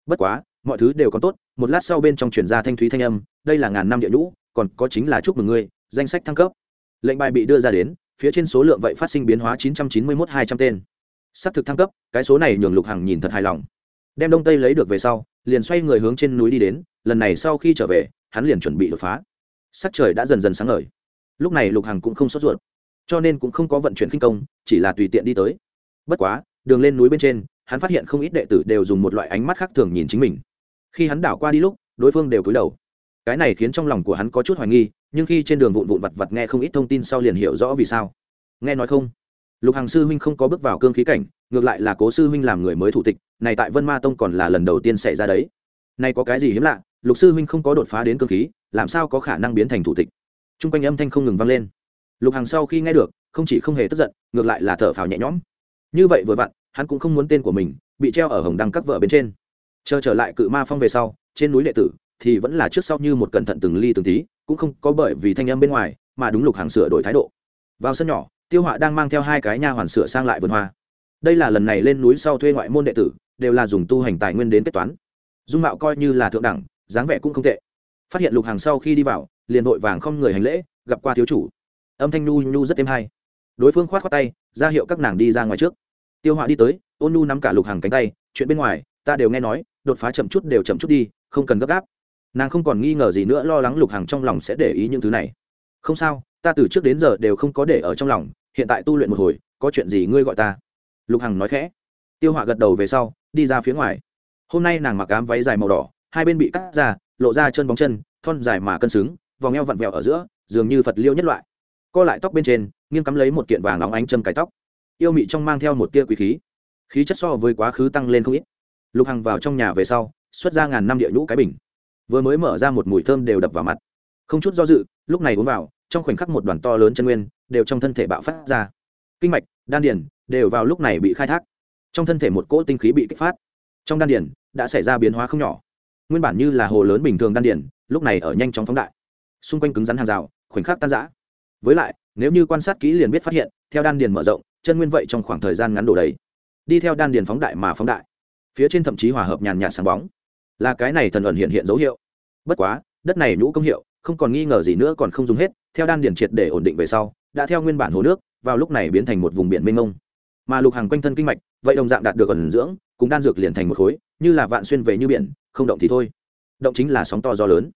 Bất quá, mọi thứ đều còn tốt, một lát sau bên trong chuyển ra thanh thúy thanh âm, đây là ngàn năm địa nhũ, còn có chính là chúc mừng ngươi, danh sách thăng cấp. Lệnh bài bị đưa ra đến, phía trên số lượng vậy phát sinh biến hóa chín trăm chín mươi một hai trăm tên. Xác thực thăng cấp, cái số này nhường lục hằng nhìn thật hài lòng. Đem đông tây lấy được về sau, liền xoay người hướng trên núi đi đến, lần này sau khi trở về, hắn liền chuẩn bị đột phá. Sắc trời đã dần dần sáng ngời. Lúc này lục hằng cũng không sốt ruột, cho nên cũng không có vận chuyển khinh công, chỉ là tùy tiện đi tới. Bất quá đường lên núi bên trên, hắn phát hiện không ít đệ tử đều dùng một loại ánh mắt khác thường nhìn chính mình. Khi hắn đảo qua đi lúc, đối phương đều cúi đầu. Cái này khiến trong lòng của hắn có chút hoài nghi, nhưng khi trên đường vụn vụn vặt vặt nghe không ít thông tin sau liền hiểu rõ vì sao. Nghe nói không? Lục hàng sư huynh không có bước vào cương khí cảnh, ngược lại là cố sư huynh làm người mới thủ tịch, này tại vân ma tông còn là lần đầu tiên xảy ra đấy. Nay có cái gì hiếm lạ, lục sư huynh không có đột phá đến cương khí, làm sao có khả năng biến thành thủ tịch? T r u n g quanh âm thanh không ngừng vang lên. Lục hàng sau khi nghe được, không chỉ không hề tức giận, ngược lại là thở phào nhẹ nhõm như vậy vừa vặn, hắn cũng không muốn tên của mình bị treo ở hồng đăng các vợ bên trên. Chờ trở lại cự ma phong về sau, trên núi đệ tử thì vẫn là trước sau như một cẩn thận từng ly từng tí, cũng không có bởi vì thanh âm bên ngoài mà đúng lục hàng sửa đổi thái độ. Vào sân nhỏ, tiêu họa đang mang theo hai cái nha hoàn sửa sang lại vườn hoa. Đây là lần này lên núi sau thuê ngoại môn đệ tử, đều là dùng tu hành tài nguyên đến kết toán. Dung mạo coi như là thượng đẳng, dáng vẻ cũng không tệ. Phát hiện lục hàng sau khi đi vào, liền vội vàng không người hành lễ, gặp qua thiếu chủ. Âm thanh nu nhu rất êm hay. Đối phương khoát khoát tay, ra hiệu các nàng đi ra ngoài trước tiêu họa đi tới, ôn nu nắm cả lục hàng cánh tay, chuyện bên ngoài, ta đều nghe nói, đột phá chậm chút đều chậm chút đi, không cần gấp gáp. Nàng không còn nghi ngờ gì nữa, lo lắng lục hàng trong lòng sẽ để ý những thứ này. Không sao, ta từ trước đến giờ đều không có để ở trong lòng, hiện tại tu luyện một hồi, có chuyện gì ngươi gọi ta? Lục hằng nói khẽ. Tiêu họa gật đầu về sau, đi ra phía ngoài. Hôm nay nàng mặc ám váy dài màu đỏ, hai bên bị cắt ra, lộ ra chân bóng chân, thon dài mà cân xứng, vòng eo vặn vẹo ở giữa, dường như phật liêu nhất loại. Co lại tóc bên trên, nghiêng cắm lấy một kiện vàng óng ánh châm cái tóc yêu mị trong mang theo một tia quý khí. Khí chất so với quá khứ tăng lên không ít. Lục hằng vào trong nhà về sau, xuất ra ngàn năm địa nhũ cái bình. Vừa mới mở ra một mùi thơm đều đập vào mặt. Không chút do dự, lúc này uống vào, trong khoảnh khắc một đoàn to lớn chân nguyên đều trong thân thể bạo phát ra. Kinh mạch, đan điền đều vào lúc này bị khai thác. Trong thân thể một cỗ tinh khí bị kích phát. Trong đan điền đã xảy ra biến hóa không nhỏ. Nguyên bản như là hồ lớn bình thường đan điền, lúc này ở nhanh chóng phóng đại. Xung quanh cứng rắn hàng rào, khoảnh khắc tan rã. Với lại, nếu như quan sát kỹ liền biết phát hiện, theo đan điền mở rộng chân nguyên vậy trong khoảng thời gian ngắn đổ đầy. Đi theo đan điền phóng đại mà phóng đại. Phía trên thậm chí hòa hợp nhàn nhạt sáng bóng. Là cái này thần ẩn hiện hiện dấu hiệu. Bất quá, đất này nhũ công hiệu, không còn nghi ngờ gì nữa còn không dùng hết, theo đan điền triệt để ổn định về sau, đã theo nguyên bản hồ nước, vào lúc này biến thành một vùng biển mênh mông. Mà lục hàng quanh thân kinh mạch, vậy đồng dạng đạt được ẩn dưỡng, cùng đan dược liền thành một khối, như là vạn xuyên về như biển, không động thì thôi. Động chính là sóng to gió lớn.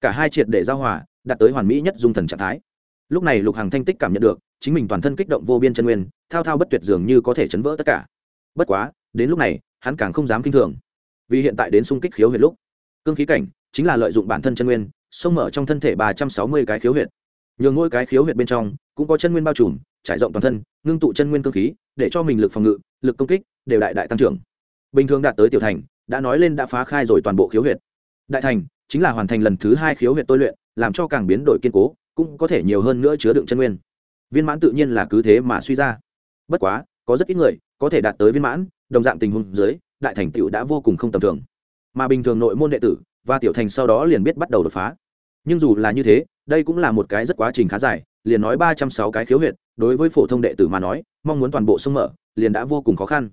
Cả hai triệt để giao hòa, đạt tới hoàn mỹ nhất dung thần trạng thái. Lúc này lục hàng thanh tích cảm nhận được chính mình toàn thân kích động vô biên chân nguyên, thao thao bất tuyệt dường như có thể chấn vỡ tất cả. Bất quá, đến lúc này, hắn càng không dám kinh thường. Vì hiện tại đến xung kích khiếu huyệt lúc, cương khí cảnh chính là lợi dụng bản thân chân nguyên, xông mở trong thân thể ba trăm sáu mươi cái khiếu huyệt. Nhường mỗi cái khiếu huyệt bên trong cũng có chân nguyên bao trùm, trải rộng toàn thân, ngưng tụ chân nguyên cơ khí, để cho mình lực phòng ngự, lực công kích đều đại đại tăng trưởng. Bình thường đạt tới tiểu thành, đã nói lên đã phá khai rồi toàn bộ khiếu huyệt. Đại thành chính là hoàn thành lần thứ hai khiếu huyệt tôi luyện, làm cho càng biến đổi kiên cố, cũng có thể nhiều hơn nữa chứa đựng chân nguyên viên mãn tự nhiên là cứ thế mà suy ra. Bất quá, có rất ít người có thể đạt tới viên mãn, đồng dạng tình huống dưới, đại thành tựu đã vô cùng không tầm thường. Mà bình thường nội môn đệ tử và tiểu thành sau đó liền biết bắt đầu đột phá. Nhưng dù là như thế, đây cũng là một cái rất quá trình khá dài, liền nói ba trăm sáu cái khiếu huyệt, đối với phổ thông đệ tử mà nói, mong muốn toàn bộ sông mở, liền đã vô cùng khó khăn.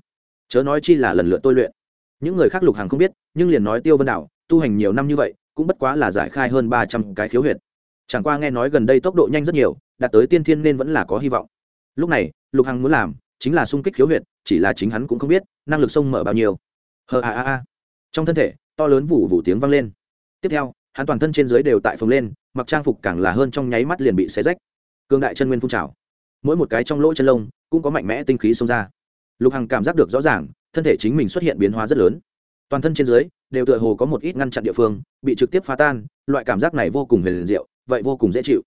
Chớ nói chi là lần lượt tôi luyện. Những người khác lục hàng không biết, nhưng liền nói tiêu vân đảo, tu hành nhiều năm như vậy, cũng bất quá là giải khai hơn ba trăm cái khiếu huyệt. Chẳng qua nghe nói gần đây tốc độ nhanh rất nhiều đạt tới tiên thiên nên vẫn là có hy vọng. Lúc này, lục hằng muốn làm chính là sung kích khiếu huyệt, chỉ là chính hắn cũng không biết năng lực sông mở bao nhiêu. Hờ a a a. Trong thân thể, to lớn vụ vụ tiếng vang lên. Tiếp theo, hắn toàn thân trên dưới đều tại phồng lên, mặc trang phục càng là hơn trong nháy mắt liền bị xé rách. Cương đại chân nguyên phun trào. Mỗi một cái trong lỗ chân lông cũng có mạnh mẽ tinh khí xông ra. Lục hằng cảm giác được rõ ràng, thân thể chính mình xuất hiện biến hóa rất lớn. Toàn thân trên dưới đều tựa hồ có một ít ngăn chặn địa phương, bị trực tiếp phá tan, loại cảm giác này vô cùng huyền diệu, vậy vô cùng dễ chịu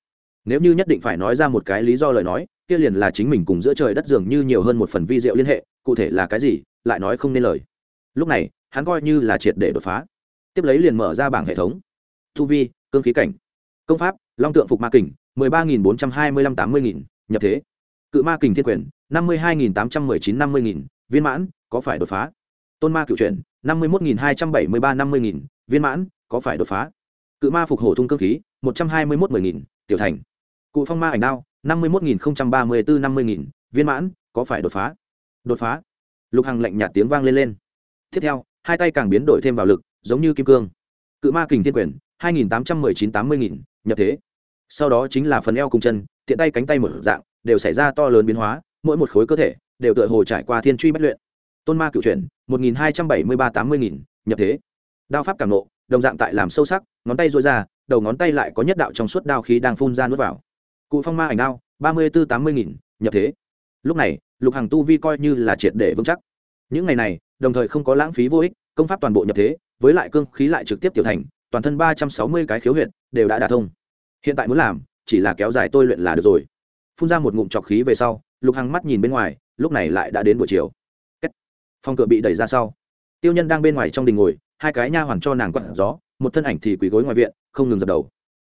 nếu như nhất định phải nói ra một cái lý do lời nói, kia liền là chính mình cùng giữa trời đất dường như nhiều hơn một phần vi diệu liên hệ, cụ thể là cái gì, lại nói không nên lời. Lúc này, hắn coi như là triệt để đột phá. Tiếp lấy liền mở ra bảng hệ thống. Thu vi, cương khí cảnh. Công pháp, long tượng phục ma kình, mười ba nghìn bốn trăm hai mươi lăm tám mươi nghìn, nhập thế. Cự ma kình thiên quyền, năm mươi hai nghìn tám trăm mười chín năm mươi nghìn, viên mãn, có phải đột phá? Tôn ma cựu chuyển, năm mươi một nghìn hai trăm bảy mươi ba năm mươi nghìn, viên mãn, có phải đột phá? Cự ma phục hổ thung cơ khí, một trăm hai mươi một mười nghìn, tiểu thành cụ phong ma ảnh đao, năm mươi một nghìn ba mươi bốn năm mươi nghìn, viên mãn, có phải đột phá? Đột phá. Lục hằng lạnh nhạt tiếng vang lên lên. Tiếp theo, hai tay càng biến đổi thêm vào lực, giống như kim cương. Cự ma kình thiên quyền, hai nghìn tám trăm mười chín tám mươi nghìn, nhập thế. Sau đó chính là phần eo cùng chân, tiện tay cánh tay một dạng, đều xảy ra to lớn biến hóa, mỗi một khối cơ thể đều tựa hồ trải qua thiên truy bất luyện. Tôn ma cựu chuyển, một nghìn hai trăm bảy mươi ba tám mươi nghìn, nhập thế. Đao pháp càng nộ, đồng dạng tại làm sâu sắc, ngón tay dội ra, đầu ngón tay lại có nhất đạo trong suốt đao khí đang phun ra nuốt vào cụ phong ma ảnh đao, ba mươi bốn tám mươi nghìn, nhập thế. Lúc này, lục hàng tu vi coi như là triệt để vững chắc. Những ngày này, đồng thời không có lãng phí vô ích, công pháp toàn bộ nhập thế, với lại cương khí lại trực tiếp tiểu thành, toàn thân ba trăm sáu mươi cái khiếu huyện đều đã đả thông. Hiện tại muốn làm, chỉ là kéo dài tôi luyện là được rồi. Phun ra một ngụm trọc khí về sau, lục hằng mắt nhìn bên ngoài, lúc này lại đã đến buổi chiều. Phòng cửa bị đẩy ra sau. Tiêu nhân đang bên ngoài trong đình ngồi, hai cái nha hoàn cho nàng quặn gió, một thân ảnh thì quỳ gối ngoài viện, không ngừng dập đầu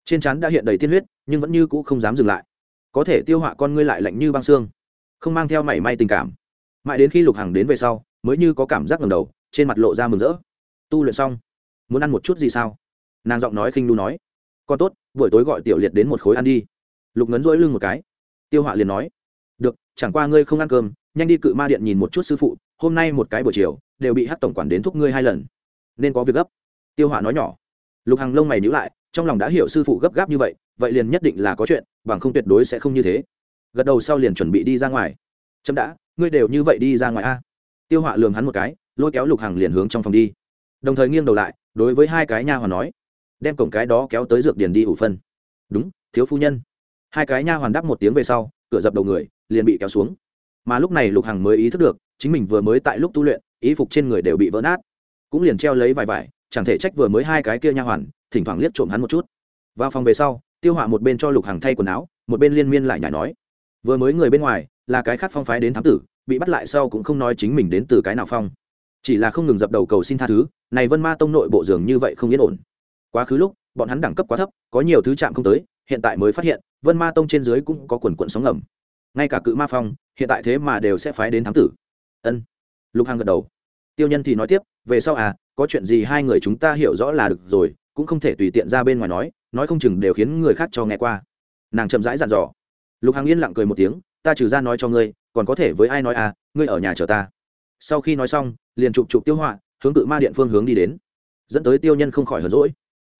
trên trán đã hiện đầy tiên huyết, nhưng vẫn như cũ không dám dừng lại. Có thể tiêu họa con ngươi lại lạnh như băng xương, không mang theo mảy may tình cảm. Mãi đến khi lục hằng đến về sau, mới như có cảm giác ngầm đầu, trên mặt lộ ra mừng rỡ. Tu luyện xong, muốn ăn một chút gì sao? Nàng giọng nói khinh nu nói. Con tốt, buổi tối gọi tiểu liệt đến một khối ăn đi. Lục ngấn rỗi lưng một cái. Tiêu họa liền nói. Được, chẳng qua ngươi không ăn cơm, nhanh đi cự ma điện nhìn một chút sư phụ, hôm nay một cái buổi chiều, đều bị hát tổng quản đến thúc ngươi hai lần. Nên có việc gấp. Tiêu họa nói nhỏ. Lục hằng lông mày nhữ lại trong lòng đã hiểu sư phụ gấp gáp như vậy vậy liền nhất định là có chuyện, bằng không tuyệt đối sẽ không như thế. Gật đầu sau liền chuẩn bị đi ra ngoài. Chậm đã, ngươi đều như vậy đi ra ngoài a. Tiêu họa lường hắn một cái, lôi kéo lục hằng liền hướng trong phòng đi. Đồng thời nghiêng đầu lại, đối với hai cái nha hoàn nói, đem cổng cái đó kéo tới dược điền đi ủ phân. Đúng, thiếu phu nhân. Hai cái nha hoàn đáp một tiếng về sau, cửa dập đầu người, liền bị kéo xuống. Mà lúc này lục hằng mới ý thức được, chính mình vừa mới tại lúc tu luyện ý phục trên người đều bị vỡ nát. Cũng liền treo lấy vài vải, chẳng thể trách vừa mới hai cái kia nha hoàn thỉnh thoảng liếc trộm hắn một chút. Vào phòng về sau, tiêu họa một bên cho lục hằng thay quần áo, một bên liên miên lại nhảy nói, vừa mới người bên ngoài, là cái khác phong phái đến thám tử, bị bắt lại sau cũng không nói chính mình đến từ cái nào phong. Chỉ là không ngừng dập đầu cầu xin tha thứ, này vân ma tông nội bộ dường như vậy không yên ổn. Quá khứ lúc, bọn hắn đẳng cấp quá thấp, có nhiều thứ chạm không tới, hiện tại mới phát hiện, vân ma tông trên dưới cũng có quần quận sóng ngầm. Ngay cả cự ma phong, hiện tại thế mà đều sẽ phái đến thám tử. Ân. Lục hằng gật đầu. Tiêu nhân thì nói tiếp, về sau à có chuyện gì hai người chúng ta hiểu rõ là được rồi cũng không thể tùy tiện ra bên ngoài nói nói không chừng đều khiến người khác cho nghe qua. Nàng chậm rãi dặn dò. Lục hằng yên lặng cười một tiếng, ta trừ ra nói cho ngươi, còn có thể với ai nói à ngươi ở nhà chờ ta. Sau khi nói xong, liền chụp chụp tiêu họa, hướng cự ma điện phương hướng đi đến. Dẫn tới tiêu nhân không khỏi hờn rỗi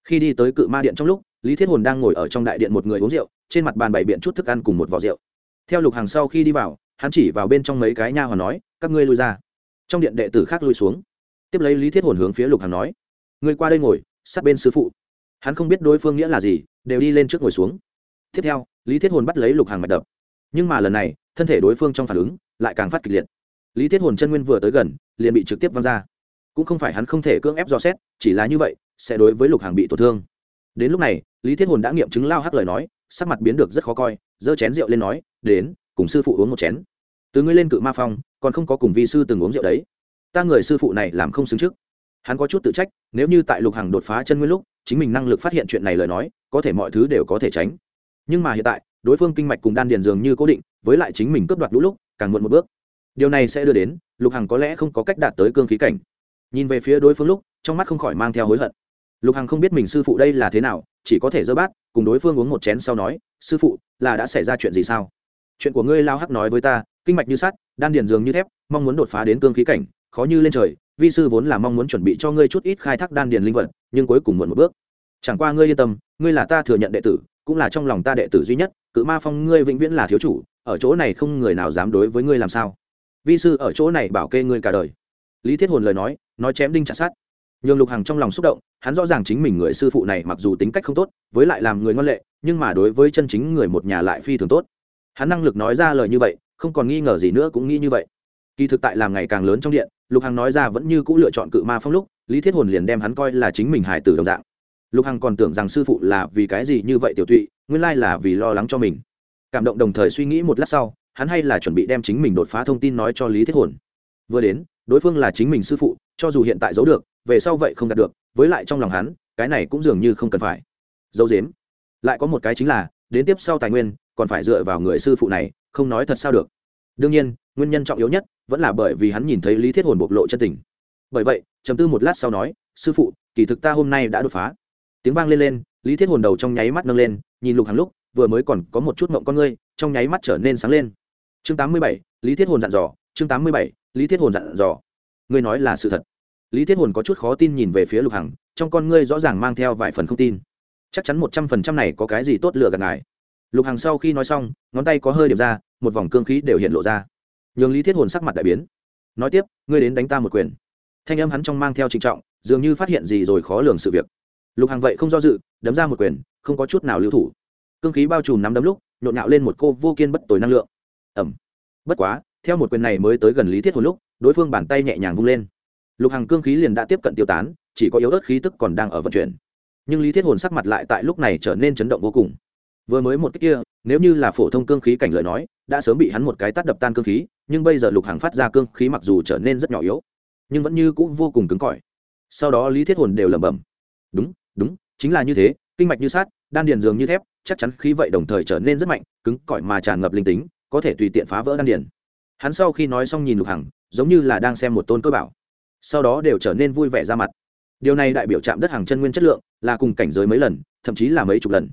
khi đi tới cự ma điện trong lúc, lý thiết hồn đang ngồi ở trong đại điện một người uống rượu, trên mặt bàn bày biện chút thức ăn cùng một vỏ rượu. Theo lục hàng sau khi đi vào, hắn chỉ vào bên trong mấy cái nha hoàn nói, các ngươi lui ra. Trong điện đệ tử khác lui xuống. Tiếp lấy lý thiết hồn hướng phía lục hàng nói, ngươi qua đây ngồi sát bên sư phụ. Hắn không biết đối phương nghĩa là gì, đều đi lên trước ngồi xuống. Tiếp theo, lý thiết hồn bắt lấy lục hàng mạch đập. Nhưng mà lần này, thân thể đối phương trong phản ứng lại càng phát kịch liệt. Lý thiết hồn chân nguyên vừa tới gần, liền bị trực tiếp văng ra. Cũng không phải hắn không thể cưỡng ép dò xét, chỉ là như vậy, sẽ đối với lục hàng bị tổn thương. Đến lúc này, lý thiết hồn đã nghiệm chứng lao hắc lời nói, sắc mặt biến được rất khó coi, giơ chén rượu lên nói, đến, cùng sư phụ uống một chén. Từ ngươi lên cự ma phong, còn không có cùng vi sư từng uống rượu đấy. Ta người sư phụ này làm không xứng trước hắn có chút tự trách, nếu như tại lục Hằng đột phá chân nguyên lúc, chính mình năng lực phát hiện chuyện này lời nói, có thể mọi thứ đều có thể tránh. Nhưng mà hiện tại, đối phương kinh mạch cùng đan điền dường như cố định, với lại chính mình cướp đoạt lũ lúc, càng muộn một bước. Điều này sẽ đưa đến, lục hằng có lẽ không có cách đạt tới cương khí cảnh. Nhìn về phía đối phương lúc, trong mắt không khỏi mang theo hối hận. Lục hằng không biết mình sư phụ đây là thế nào, chỉ có thể dơ bát, cùng đối phương uống một chén sau nói, sư phụ, là đã xảy ra chuyện gì sao? Chuyện của ngươi lao hắc nói với ta, kinh mạch như sắt, đan điền dường như thép, mong muốn đột phá đến cương khí cảnh khó như lên trời, vi sư vốn là mong muốn chuẩn bị cho ngươi chút ít khai thác đan điền linh vật, nhưng cuối cùng muộn một bước. Chẳng qua ngươi yên tâm, ngươi là ta thừa nhận đệ tử, cũng là trong lòng ta đệ tử duy nhất, cự ma phong ngươi vĩnh viễn là thiếu chủ, ở chỗ này không người nào dám đối với ngươi làm sao. Vi sư ở chỗ này bảo kê ngươi cả đời. Lý thiết hồn lời nói nói chém đinh chặt sát nhường lục hằng trong lòng xúc động, hắn rõ ràng chính mình người sư phụ này mặc dù tính cách không tốt, với lại làm người ngoan lệ, nhưng mà đối với chân chính người một nhà lại phi thường tốt. Hắn năng lực nói ra lời như vậy, không còn nghi ngờ gì nữa cũng nghĩ như vậy kỳ thực tại làm ngày càng lớn trong điện, lục hằng nói ra vẫn như c ũ lựa chọn cự ma phong lúc, lý thiết hồn liền đem hắn coi là chính mình hải tử đồng dạng. Lục hằng còn tưởng rằng sư phụ là vì cái gì như vậy tiểu tụy, nguyên lai là vì lo lắng cho mình. Cảm động đồng thời suy nghĩ một lát sau, hắn hay là chuẩn bị đem chính mình đột phá thông tin nói cho lý thiết hồn. Vừa đến, đối phương là chính mình sư phụ, cho dù hiện tại giấu được, về sau vậy không đạt được, với lại trong lòng hắn, cái này cũng dường như không cần phải. Giấu dếm. Lại có một cái chính là, đến tiếp sau tài nguyên, còn phải dựa vào người sư phụ này, không nói thật sao được. Đương nhiên nguyên nhân trọng yếu nhất vẫn là bởi vì hắn nhìn thấy lý thiết hồn bộc lộ chân tình. Bởi vậy chấm tư một lát sau nói, sư phụ, kỳ thực ta hôm nay đã đột phá. Tiếng vang lên lên, lý thiết hồn đầu trong nháy mắt nâng lên, nhìn lục hàng lúc, vừa mới còn có một chút mộng con ngươi, trong nháy mắt trở nên sáng lên. Chương tám mươi bảy, lý thiết hồn dặn dò, chương tám mươi bảy, lý thiết hồn dặn dò. Ngươi nói là sự thật. Lý thiết hồn có chút khó tin nhìn về phía lục hằng, trong con ngươi rõ ràng mang theo vài phần không tin. Chắc chắn một trăm phần trăm này có cái gì tốt lựa gạt ngài. Lục hằng sau khi nói xong, ngón tay có hơi điểm ra, một vòng cương khí đều hiện lộ ra nhường lý thiết hồn sắc mặt đại biến. Nói tiếp, ngươi đến đánh ta một quyền. Thanh âm hắn trong mang theo trịnh trọng, dường như phát hiện gì rồi khó lường sự việc. Lục hằng vậy không do dự, đấm ra một quyền, không có chút nào lưu thủ. Cương khí bao trùm nắm đấm lúc, nhộn nhạo lên một cô vô kiên bất tồi năng lượng. Ẩm bất quá, theo một quyền này mới tới gần lý thiết hồn lúc, đối phương bàn tay nhẹ nhàng vung lên. Lục hằng cương khí liền đã tiếp cận tiêu tán, chỉ có yếu ớt khí tức còn đang ở vận chuyển. Nhưng lý thiết hồn sắc mặt lại tại lúc này trở nên chấn động vô cùng. Vừa mới một cách kia, nếu như là phổ thông cương khí cảnh lời nói, đã sớm bị hắn một cái tắt đập tan cương khí nhưng bây giờ lục hằng phát ra cương khí mặc dù trở nên rất nhỏ yếu, nhưng vẫn như cũng vô cùng cứng cỏi. Sau đó lý thiết hồn đều lẩm bẩm, đúng đúng, chính là như thế, kinh mạch như sát đan điền dường như thép, chắc chắn khí vậy đồng thời trở nên rất mạnh, cứng cỏi mà tràn ngập linh tính, có thể tùy tiện phá vỡ đan điền. Hắn sau khi nói xong nhìn lục hằng, giống như là đang xem một tôn cơ bảo, sau đó đều trở nên vui vẻ ra mặt. Điều này đại biểu chạm đất hàng chân nguyên chất lượng là cùng cảnh giới mấy lần, thậm chí là mấy chục lần.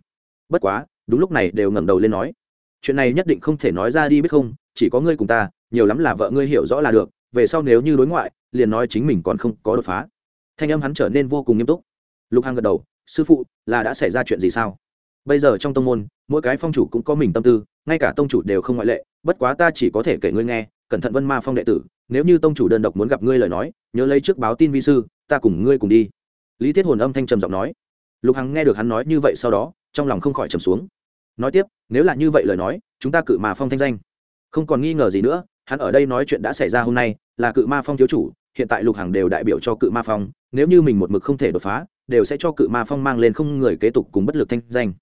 Bất quá, đúng lúc này đều ngẩng đầu lên nói, chuyện này nhất định không thể nói ra đi biết không chỉ có ngươi cùng ta, nhiều lắm là vợ ngươi hiểu rõ là được, về sau nếu như đối ngoại, liền nói chính mình còn không có đột phá. Thanh âm hắn trở nên vô cùng nghiêm túc. Lục hằng gật đầu, sư phụ, là đã xảy ra chuyện gì sao? Bây giờ trong tông môn, mỗi cái phong chủ cũng có mình tâm tư, ngay cả tông chủ đều không ngoại lệ, bất quá ta chỉ có thể kể ngươi nghe, cẩn thận vân ma phong đệ tử, nếu như tông chủ đơn độc muốn gặp ngươi lời nói, nhớ lấy trước báo tin vi sư, ta cùng ngươi cùng đi. Lý thiết hồn âm thanh trầm giọng nói. Lục hằng nghe được hắn nói như vậy sau đó, trong lòng không khỏi trầm xuống. Nói tiếp, nếu là như vậy lời nói, chúng ta cự mà phong thanh danh không còn nghi ngờ gì nữa, hắn ở đây nói chuyện đã xảy ra hôm nay, là cự ma phong thiếu chủ, hiện tại lục hằng đều đại biểu cho cự ma phong, nếu như mình một mực không thể đột phá, đều sẽ cho cự ma phong mang lên không người kế tục cùng bất lực thanh danh.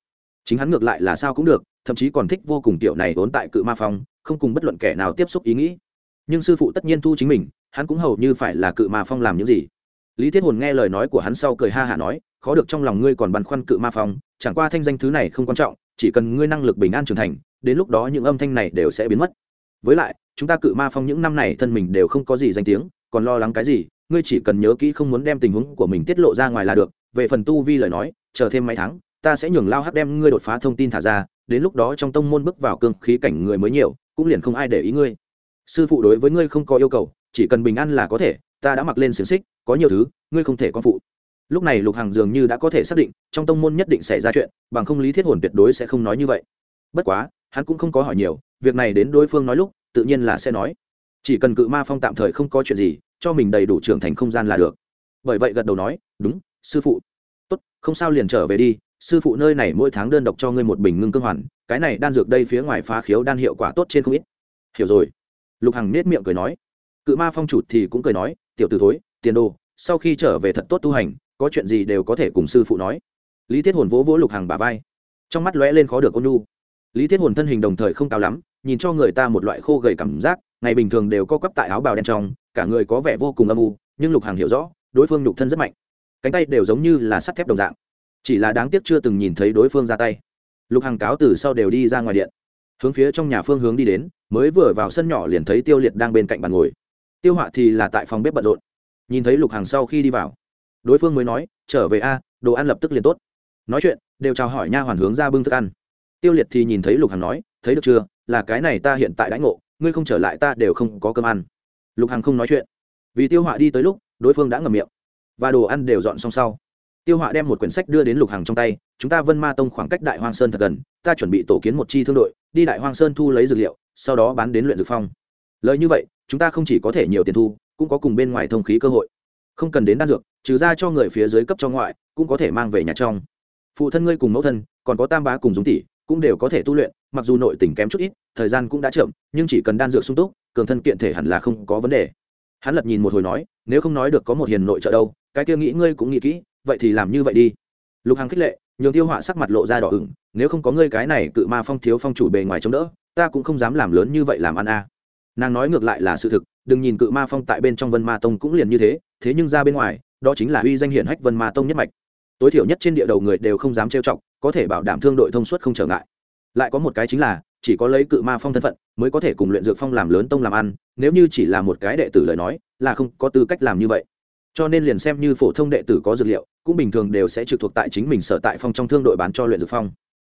Chính hắn ngược lại là sao cũng được, thậm chí còn thích vô cùng tiểu này vốn tại cự ma phong, không cùng bất luận kẻ nào tiếp xúc ý nghĩ. Nhưng sư phụ tất nhiên thu chính mình, hắn cũng hầu như phải là cự ma phong làm những gì. Lý thiết hồn nghe lời nói của hắn sau cười ha hả nói, khó được trong lòng ngươi còn băn khoăn cự ma phong, chẳng qua thanh danh thứ này không quan trọng, chỉ cần ngươi năng lực bình an trưởng thành, đến lúc đó những âm thanh này đều sẽ biến mất với lại, chúng ta cự ma phong những năm này thân mình đều không có gì danh tiếng, còn lo lắng cái gì, ngươi chỉ cần nhớ kỹ không muốn đem tình huống của mình tiết lộ ra ngoài là được. Về phần tu vi lời nói, chờ thêm mấy tháng, ta sẽ nhường lao hắc đem ngươi đột phá thông tin thả ra, đến lúc đó trong tông môn bước vào cương khí cảnh người mới nhiều, cũng liền không ai để ý ngươi. Sư phụ đối với ngươi không có yêu cầu, chỉ cần bình an là có thể, ta đã mặc lên xiềng xích, có nhiều thứ, ngươi không thể con phụ. Lúc này lục hằng dường như đã có thể xác định, trong tông môn nhất định xảy ra chuyện, bằng không lý thiết hồn tuyệt đối sẽ không nói như vậy. Bất quá, hắn cũng không có hỏi nhiều việc này đến đối phương nói lúc, tự nhiên là sẽ nói. Chỉ cần cự ma phong tạm thời không có chuyện gì, cho mình đầy đủ trưởng thành không gian là được. Bởi vậy gật đầu nói, đúng, sư phụ. Tốt, không sao liền trở về đi. Sư phụ nơi này mỗi tháng đơn độc cho ngươi một bình ngưng cương hoàn, cái này đan dược đây phía ngoài phá khiếu đan hiệu quả tốt trên không ít. Hiểu rồi. Lục hằng nết miệng cười nói. Cự ma phong chủ thì cũng cười nói, tiểu t ử thối, tiền đồ, sau khi trở về thật tốt tu hành, có chuyện gì đều có thể cùng sư phụ nói. Lý thiết hồn vỗ vỗ lục hằng bà vai. Trong mắt lóe lên khó được ôn nu lý thiết hồn thân hình đồng thời không cao lắm nhìn cho người ta một loại khô gầy cảm giác, ngày bình thường đều co quắp tại áo bào đen trong, cả người có vẻ vô cùng âm u, nhưng lục hàng hiểu rõ, đối phương nhục thân rất mạnh. Cánh tay đều giống như là sắt thép đồng dạng. Chỉ là đáng tiếc chưa từng nhìn thấy đối phương ra tay. Lục hàng cáo từ sau đều đi ra ngoài điện. Hướng phía trong nhà phương hướng đi đến, mới vừa vào sân nhỏ liền thấy tiêu liệt đang bên cạnh bàn ngồi. Tiêu họa thì là tại phòng bếp bận rộn. Nhìn thấy lục hàng sau khi đi vào, đối phương mới nói, trở về a, đồ ăn lập tức liền tốt. Nói chuyện, đều chào hỏi nha hoàn hướng ra bưng thức ăn. Tiêu liệt thì nhìn thấy lục hàng nói thấy được chưa? Là cái này ta hiện tại đãi ngộ, ngươi không trở lại ta đều không có cơm ăn. Lục hằng không nói chuyện. Vì tiêu họa đi tới lúc, đối phương đã ngầm miệng và đồ ăn đều dọn xong sau. Tiêu họa đem một quyển sách đưa đến lục hằng trong tay, chúng ta vân ma tông khoảng cách đại hoang sơn thật gần, ta chuẩn bị tổ kiến một chi thương đội, đi đại hoang sơn thu lấy dược liệu, sau đó bán đến luyện dược phong. Lời như vậy, chúng ta không chỉ có thể nhiều tiền thu, cũng có cùng bên ngoài thông khí cơ hội. Không cần đến đan dược, trừ ra cho người phía dưới cấp cho ngoại, cũng có thể mang về nhà trong. Phụ thân ngươi cùng mẫu thân, còn có tam bá cùng dũng tỷ, cũng đều có thể tu luyện mặc dù nội tình kém chút ít, thời gian cũng đã chậm, nhưng chỉ cần đan dược sung túc, cường thân kiện thể hẳn là không có vấn đề. Hắn lật nhìn một hồi nói, nếu không nói được có một hiền nội trợ đâu, cái kia nghĩ ngươi cũng nghĩ kỹ, vậy thì làm như vậy đi. Lục hằng khích lệ, nhường tiêu họa sắc mặt lộ ra đỏ ửng, nếu không có ngươi cái này cự ma phong thiếu phong chủ bề ngoài chống đỡ, ta cũng không dám làm lớn như vậy làm ăn a. Nàng nói ngược lại là sự thực, đừng nhìn cự ma phong tại bên trong vân ma tông cũng liền như thế thế nhưng ra bên ngoài, đó chính là uy danh hiển hách vân ma tông nhất mạch. Tối thiểu nhất trên địa đầu người đều không dám trêu chọc, có thể bảo đảm thương đội thông suốt không trở ngại lại có một cái chính là, chỉ có lấy cự ma phong thân phận mới có thể cùng luyện dược phong làm lớn tông làm ăn, nếu như chỉ là một cái đệ tử lời nói, là không có tư cách làm như vậy. Cho nên liền xem như phổ thông đệ tử có dược liệu, cũng bình thường đều sẽ trực thuộc tại chính mình sở tại phong trong thương đội bán cho luyện dược phong.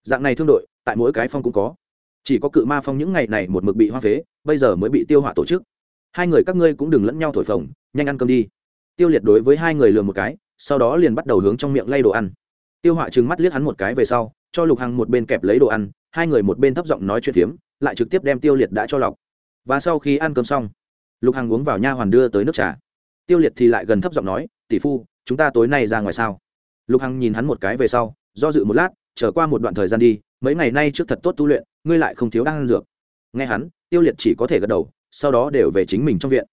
Dạng này thương đội, tại mỗi cái phong cũng có. Chỉ có cự ma phong những ngày này một mực bị hoa phế, bây giờ mới bị tiêu hỏa tổ chức. Hai người các ngươi cũng đừng lẫn nhau thổi phồng, nhanh ăn cơm đi. Tiêu liệt đối với hai người lừa một cái, sau đó liền bắt đầu hướng trong miệng lay đồ ăn. Tiêu hỏa trừng mắt liếc hắn một cái về sau cho lục hằng một bên kẹp lấy đồ ăn, hai người một bên thấp giọng nói chuyện phiếm, lại trực tiếp đem tiêu liệt đã cho lọc. Và sau khi ăn cơm xong, lục hằng uống vào nha hoàn đưa tới nước trà. Tiêu liệt thì lại gần thấp giọng nói, tỷ phu, chúng ta tối nay ra ngoài sao? Lục hằng nhìn hắn một cái về sau, do dự một lát trở qua một đoạn thời gian đi, mấy ngày nay trước thật tốt tu luyện, ngươi lại không thiếu đang ăn dược. Nghe hắn, tiêu liệt chỉ có thể gật đầu, sau đó đều về chính mình trong viện.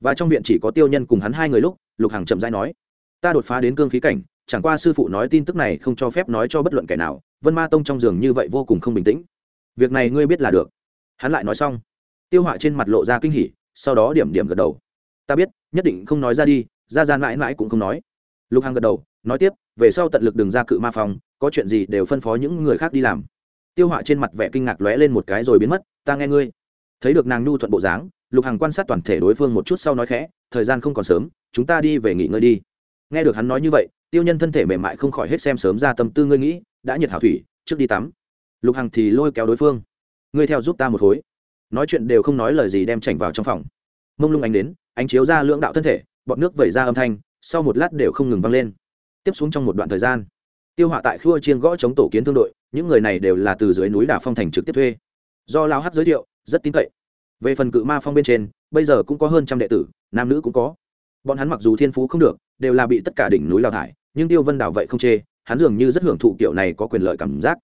Và trong viện chỉ có tiêu nhân cùng hắn hai người lúc, lục hằng chậm dãi nói, ta đột phá đến cương khí cảnh, chẳng qua sư phụ nói tin tức này không cho phép nói cho bất luận kẻ nào vân ma tông trong giường như vậy vô cùng không bình tĩnh. Việc này ngươi biết là được. Hắn lại nói xong, tiêu họa trên mặt lộ ra kinh hỉ, sau đó điểm điểm gật đầu. Ta biết, nhất định không nói ra đi, ra ra mãi mãi cũng không nói. Lục hằng gật đầu, nói tiếp, về sau tận lực đừng ra cự ma phòng, có chuyện gì đều phân phó những người khác đi làm. Tiêu họa trên mặt vẻ kinh ngạc lóe lên một cái rồi biến mất, ta nghe ngươi. Thấy được nàng nhu thuận bộ dáng, lục hằng quan sát toàn thể đối phương một chút sau nói khẽ, thời gian không còn sớm, chúng ta đi về nghỉ ngơi đi. Nghe được hắn nói như vậy, tiêu nhân thân thể mềm mại không khỏi hết xem sớm ra tâm tư ngươi nghĩ đã nhiệt hảo thủy, trước đi tắm. Lục hằng thì lôi kéo đối phương. Ngươi theo giúp ta một khối nói chuyện đều không nói lời gì đem chảnh vào trong phòng. Mông lung ánh đến, ánh chiếu ra lưỡng đạo thân thể, bọn nước vẩy ra âm thanh, sau một lát đều không ngừng vang lên. Tiếp xuống trong một đoạn thời gian, tiêu họa tại khua chiên gõ chống tổ kiến thương đội, những người này đều là từ dưới núi đà phong thành trực tiếp thuê. Do lao hát giới thiệu, rất tin cậy. Về phần cự ma phong bên trên, bây giờ cũng có hơn trăm đệ tử, nam nữ cũng có. Bọn hắn mặc dù thiên phú không được, đều là bị tất cả đỉnh núi lao thải, nhưng tiêu vân đảo vậy không chê hắn dường như rất hưởng thụ kiểu này có quyền lợi cảm giác.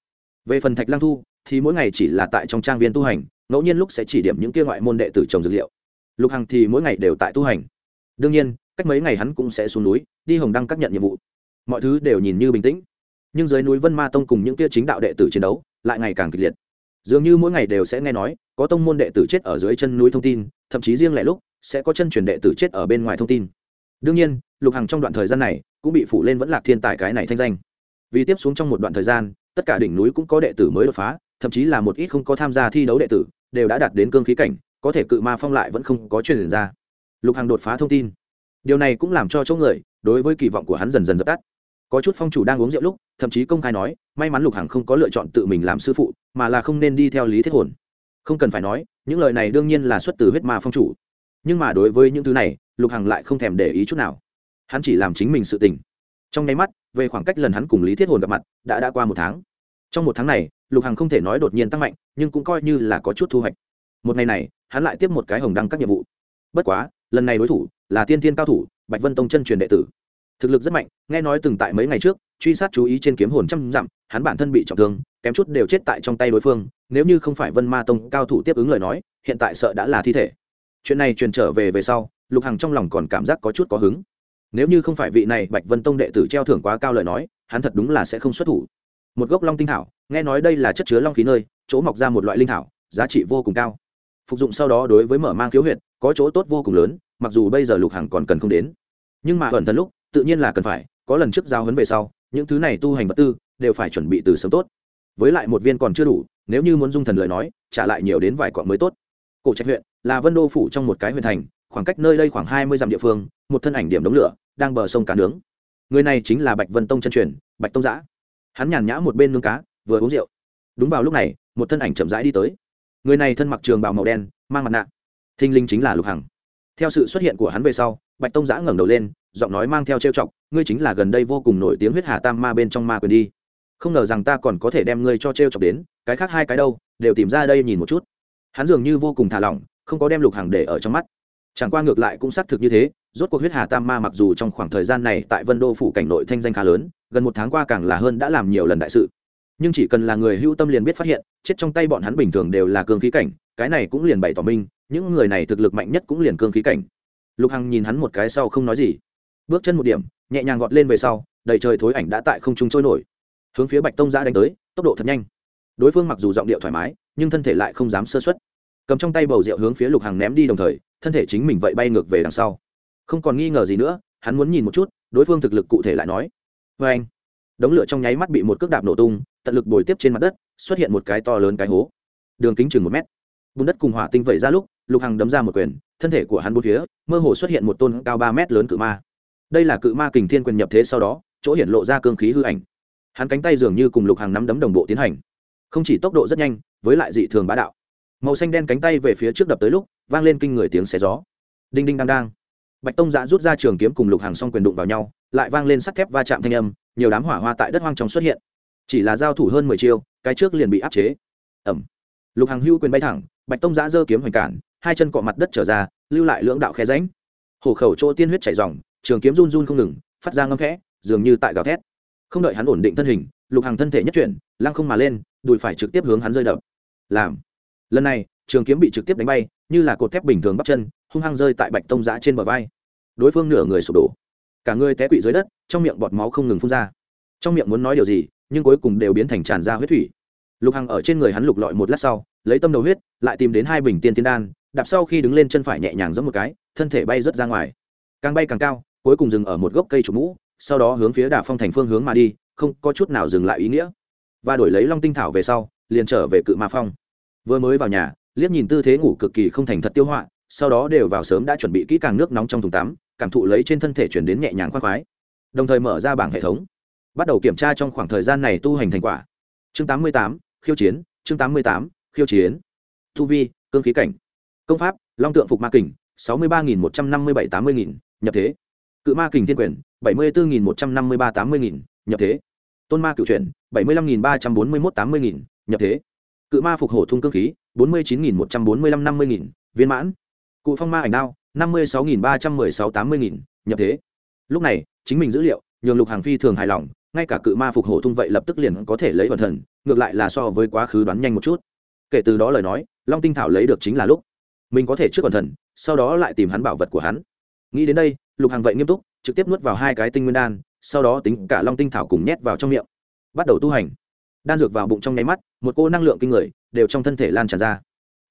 Về phần thạch lăng thu, thì mỗi ngày chỉ là tại trong trang viên tu hành, ngẫu nhiên lúc sẽ chỉ điểm những kia ngoại môn đệ tử trồng dược liệu. Lục hằng thì mỗi ngày đều tại tu hành. Đương nhiên, cách mấy ngày hắn cũng sẽ xuống núi, đi hồng đăng các nhận nhiệm vụ. Mọi thứ đều nhìn như bình tĩnh. Nhưng dưới núi vân ma tông cùng những kia chính đạo đệ tử chiến đấu, lại ngày càng kịch liệt. Dường như mỗi ngày đều sẽ nghe nói, có tông môn đệ tử chết ở dưới chân núi thông tin, thậm chí riêng lẻ lúc, sẽ có chân truyền đệ tử chết ở bên ngoài thông tin. Đương nhiên, lục hằng trong đoạn thời gian này, cũng bị phủ lên vẫn lạc thiên tài cái này thanh danh vì tiếp xuống trong một đoạn thời gian, tất cả đỉnh núi cũng có đệ tử mới đột phá, thậm chí là một ít không có tham gia thi đấu đệ tử, đều đã đạt đến cương khí cảnh, có thể cự ma phong lại vẫn không có truyền ra. Lục hằng đột phá thông tin. Điều này cũng làm cho chỗ người, đối với kỳ vọng của hắn dần dần dập tắt. Có chút phong chủ đang uống rượu lúc, thậm chí công khai nói, may mắn lục hằng không có lựa chọn tự mình làm sư phụ, mà là không nên đi theo lý thiết hồn. Không cần phải nói, những lời này đương nhiên là xuất từ huyết ma phong chủ. Nhưng mà đối với những thứ này, lục hằng lại không thèm để ý chút nào. Hắn chỉ làm chính mình sự tình. Trong nháy mắt về khoảng cách lần hắn cùng lý thiết hồn gặp mặt, đã đã qua một tháng. Trong một tháng này, lục hằng không thể nói đột nhiên tăng mạnh, nhưng cũng coi như là có chút thu hoạch. Một ngày này, hắn lại tiếp một cái hồng đăng các nhiệm vụ. Bất quá, lần này đối thủ là tiên thiên cao thủ, bạch vân tông chân truyền đệ tử. Thực lực rất mạnh, nghe nói từng tại mấy ngày trước, truy sát chú ý trên kiếm hồn trăm dặm, hắn bản thân bị trọng thương, kém chút đều chết tại trong tay đối phương, nếu như không phải vân ma tông cao thủ tiếp ứng lời nói, hiện tại sợ đã là thi thể. Chuyện này truyền trở về về sau, lục hằng trong lòng còn cảm giác có chút có hứng nếu như không phải vị này bạch vân tông đệ tử treo thưởng quá cao lời nói, hắn thật đúng là sẽ không xuất thủ. Một gốc long tinh thảo, nghe nói đây là chất chứa long khí nơi, chỗ mọc ra một loại linh thảo, giá trị vô cùng cao. Phục dụng sau đó đối với mở mang khiếu huyệt, có chỗ tốt vô cùng lớn, mặc dù bây giờ lục hằng còn cần không đến. Nhưng mà ẩn thần lúc, tự nhiên là cần phải, có lần trước giao hấn về sau, những thứ này tu hành vật tư, đều phải chuẩn bị từ sớm tốt. Với lại một viên còn chưa đủ, nếu như muốn dung thần lời nói, trả lại nhiều đến vài cọn mới tốt. Cổ trạch huyện, là vân đô phủ trong một cái huyện thành, khoảng cách nơi đây khoảng hai mươi dặm địa phương, một thân ảnh điểm đống lửa đang bờ sông cá nướng. Người này chính là bạch vân tông chân truyền, bạch tông giã. Hắn nhàn nhã một bên nướng cá, vừa uống rượu. Đúng vào lúc này, một thân ảnh chậm rãi đi tới. Người này thân mặc trường bào màu đen, mang mặt nạ. Thinh linh chính là lục hằng. Theo sự xuất hiện của hắn về sau, bạch tông giã ngẩng đầu lên, giọng nói mang theo trêu chọc, ngươi chính là gần đây vô cùng nổi tiếng huyết hà tam ma bên trong ma quyền đi. Không ngờ rằng ta còn có thể đem ngươi cho trêu chọc đến, cái khác hai cái đâu, đều tìm ra đây nhìn một chút. Hắn dường như vô cùng thả lỏng, không có đem lục Hằng để ở trong mắt. Chẳng qua ngược lại cũng xác thực như thế rốt cuộc huyết hà tam ma mặc dù trong khoảng thời gian này tại vân đô phủ cảnh nội thanh danh khá lớn, gần một tháng qua càng là hơn đã làm nhiều lần đại sự. Nhưng chỉ cần là người hưu tâm liền biết phát hiện, chết trong tay bọn hắn bình thường đều là cương khí cảnh, cái này cũng liền bày tỏ minh, những người này thực lực mạnh nhất cũng liền cương khí cảnh. Lục hằng nhìn hắn một cái sau không nói gì. Bước chân một điểm, nhẹ nhàng gọt lên về sau, đầy trời thối ảnh đã tại không trung trôi nổi. Hướng phía bạch tông giã đánh tới, tốc độ thật nhanh. Đối phương mặc dù giọng điệu thoải mái, nhưng thân thể lại không dám sơ xuất cầm trong tay bầu rượu hướng phía lục hằng ném đi đồng thời, thân thể chính mình vậy bay ngược về đằng sau không còn nghi ngờ gì nữa, hắn muốn nhìn một chút, đối phương thực lực cụ thể lại nói. Vê anh, đống lửa trong nháy mắt bị một cước đạp nổ tung, tận lực bồi tiếp trên mặt đất, xuất hiện một cái to lớn cái hố. Đường kính chừng một mét. Bùn đất cùng hỏa tinh vẩy ra lúc, lục hằng đấm ra một quyền, thân thể của hắn bốn phía, mơ hồ xuất hiện một tôn cao ba mét lớn cự ma. Đây là cự ma kình thiên quyền nhập thế sau đó, chỗ hiện lộ ra cương khí hư ảnh. Hắn cánh tay dường như cùng lục hàng nắm đấm đồng bộ tiến hành. Không chỉ tốc độ rất nhanh, với lại dị thường bá đạo. Màu xanh đen cánh tay về phía trước đập tới lúc, vang lên kinh người tiếng xé gió. Đinh đinh đang đang bạch tông giã rút ra trường kiếm cùng lục hàng xong quyền đụng vào nhau, lại vang lên sắt thép va chạm thanh âm, nhiều đám hỏa hoa tại đất hoang trong xuất hiện. Chỉ là giao thủ hơn mười chiêu, cái trước liền bị áp chế. Ẩm lục hàng hưu quyền bay thẳng, bạch tông giã giơ kiếm hoành cản, hai chân cọ mặt đất trở ra, lưu lại lưỡng đạo khe ránh hổ khẩu chỗ tiên huyết chảy dòng trường kiếm run run không ngừng, phát ra ngâm khẽ, dường như tại gào thét. Không đợi hắn ổn định thân hình, lục hàng thân thể nhất chuyển, lăng không mà lên, đùi phải trực tiếp hướng hắn rơi đập. Làm. Lần này, trường kiếm bị trực tiếp đánh bay, như là cột thép bình thường bắp chân, hung hăng rơi tại bạch tông giã trên bờ vai đối phương nửa người sụp đổ. Cả người té quỵ dưới đất, trong miệng bọt máu không ngừng phun ra. Trong miệng muốn nói điều gì, nhưng cuối cùng đều biến thành tràn ra huyết thủy. Lục hằng ở trên người hắn lục lọi một lát sau, lấy tâm đầu huyết, lại tìm đến hai bình tiên tiên đan, đạp sau khi đứng lên chân phải nhẹ nhàng giẫm một cái, thân thể bay rớt ra ngoài. Càng bay càng cao, cuối cùng dừng ở một gốc cây trục mũ, sau đó hướng phía đà phong thành phương hướng mà đi, không có chút nào dừng lại ý nghĩa. Và đổi lấy long tinh thảo về sau, liền trở về cự ma phong. Vừa mới vào nhà, liếc nhìn tư thế ngủ cực kỳ không thành thật tiêu họa, sau đó đều vào sớm đã chuẩn bị kỹ càng nước nóng trong thùng tắm cảm thụ lấy trên thân thể chuyển đến nhẹ nhàng khoác khoái đồng thời mở ra bảng hệ thống bắt đầu kiểm tra trong khoảng thời gian này tu hành thành quả. Chương 88, khiêu chiến chương 88, khiêu chiến. Tu vi cương khí cảnh. Công pháp long tượng phục ma kình sáu mươi ba nghìn một trăm năm mươi bảy tám mươi nghìn nhập thế. Cự ma kình thiên quyền bảy mươi bốn nghìn một trăm năm mươi ba tám mươi nghìn nhập thế. Tôn ma cựu chuyển bảy mươi lăm nghìn ba trăm bốn mươi mốt tám mươi nghìn nhập thế. Cự ma phục hổ thung cương khí bốn mươi chín nghìn một trăm bốn mươi lăm năm mươi nghìn viên mãn. Cụ phong ma ảnh đao năm mươi sáu nghìn ba trăm mười sáu tám mươi nghìn, nhập thế. Lúc này, chính mình dữ liệu, nhường lục hàng phi thường hài lòng, ngay cả cự ma phục hổ thung vậy lập tức liền có thể lấy bản thần, ngược lại là so với quá khứ đoán nhanh một chút. Kể từ đó lời nói, long tinh thảo lấy được chính là lúc mình có thể trước bản thần, sau đó lại tìm hắn bảo vật của hắn. Nghĩ đến đây, lục hàng vậy nghiêm túc, trực tiếp nuốt vào hai cái tinh nguyên đan, sau đó tính cả long tinh thảo cùng nhét vào trong miệng. Bắt đầu tu hành. Đan dược vào bụng trong nháy mắt, một cô năng lượng kinh người đều trong thân thể lan tràn ra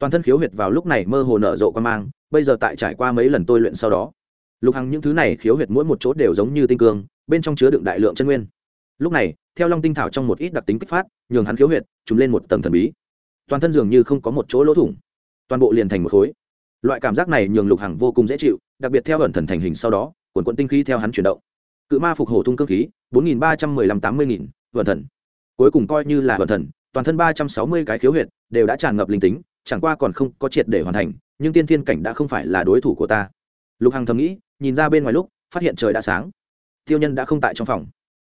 toàn thân khiếu huyệt vào lúc này mơ hồ nở rộ quan mang, bây giờ tại trải qua mấy lần tôi luyện sau đó, lục hằng những thứ này khiếu huyệt mỗi một chỗ đều giống như tinh cương, bên trong chứa đựng đại lượng chân nguyên. Lúc này, theo long tinh thảo trong một ít đặc tính kích phát, nhường hắn khiếu huyệt trùm lên một tầng thần bí. Toàn thân dường như không có một chỗ lỗ thủng. Toàn bộ liền thành một khối. Loại cảm giác này nhường lục hằng vô cùng dễ chịu, đặc biệt theo ẩn thần thành hình sau đó quần quận tinh khí theo hắn chuyển động. Cự ma phục hổ tung cơ khí, bốn nghìn ba trăm mười lăm tám mươi nghìn vận thần. Cuối cùng coi như là vận thần, toàn thân ba trăm sáu mươi cái khiếu huyệt đều đã tràn ngập linh tính chẳng qua còn không có triệt để hoàn thành, nhưng tiên thiên cảnh đã không phải là đối thủ của ta. Lục hằng thầm nghĩ, nhìn ra bên ngoài lúc, phát hiện trời đã sáng. Tiêu nhân đã không tại trong phòng.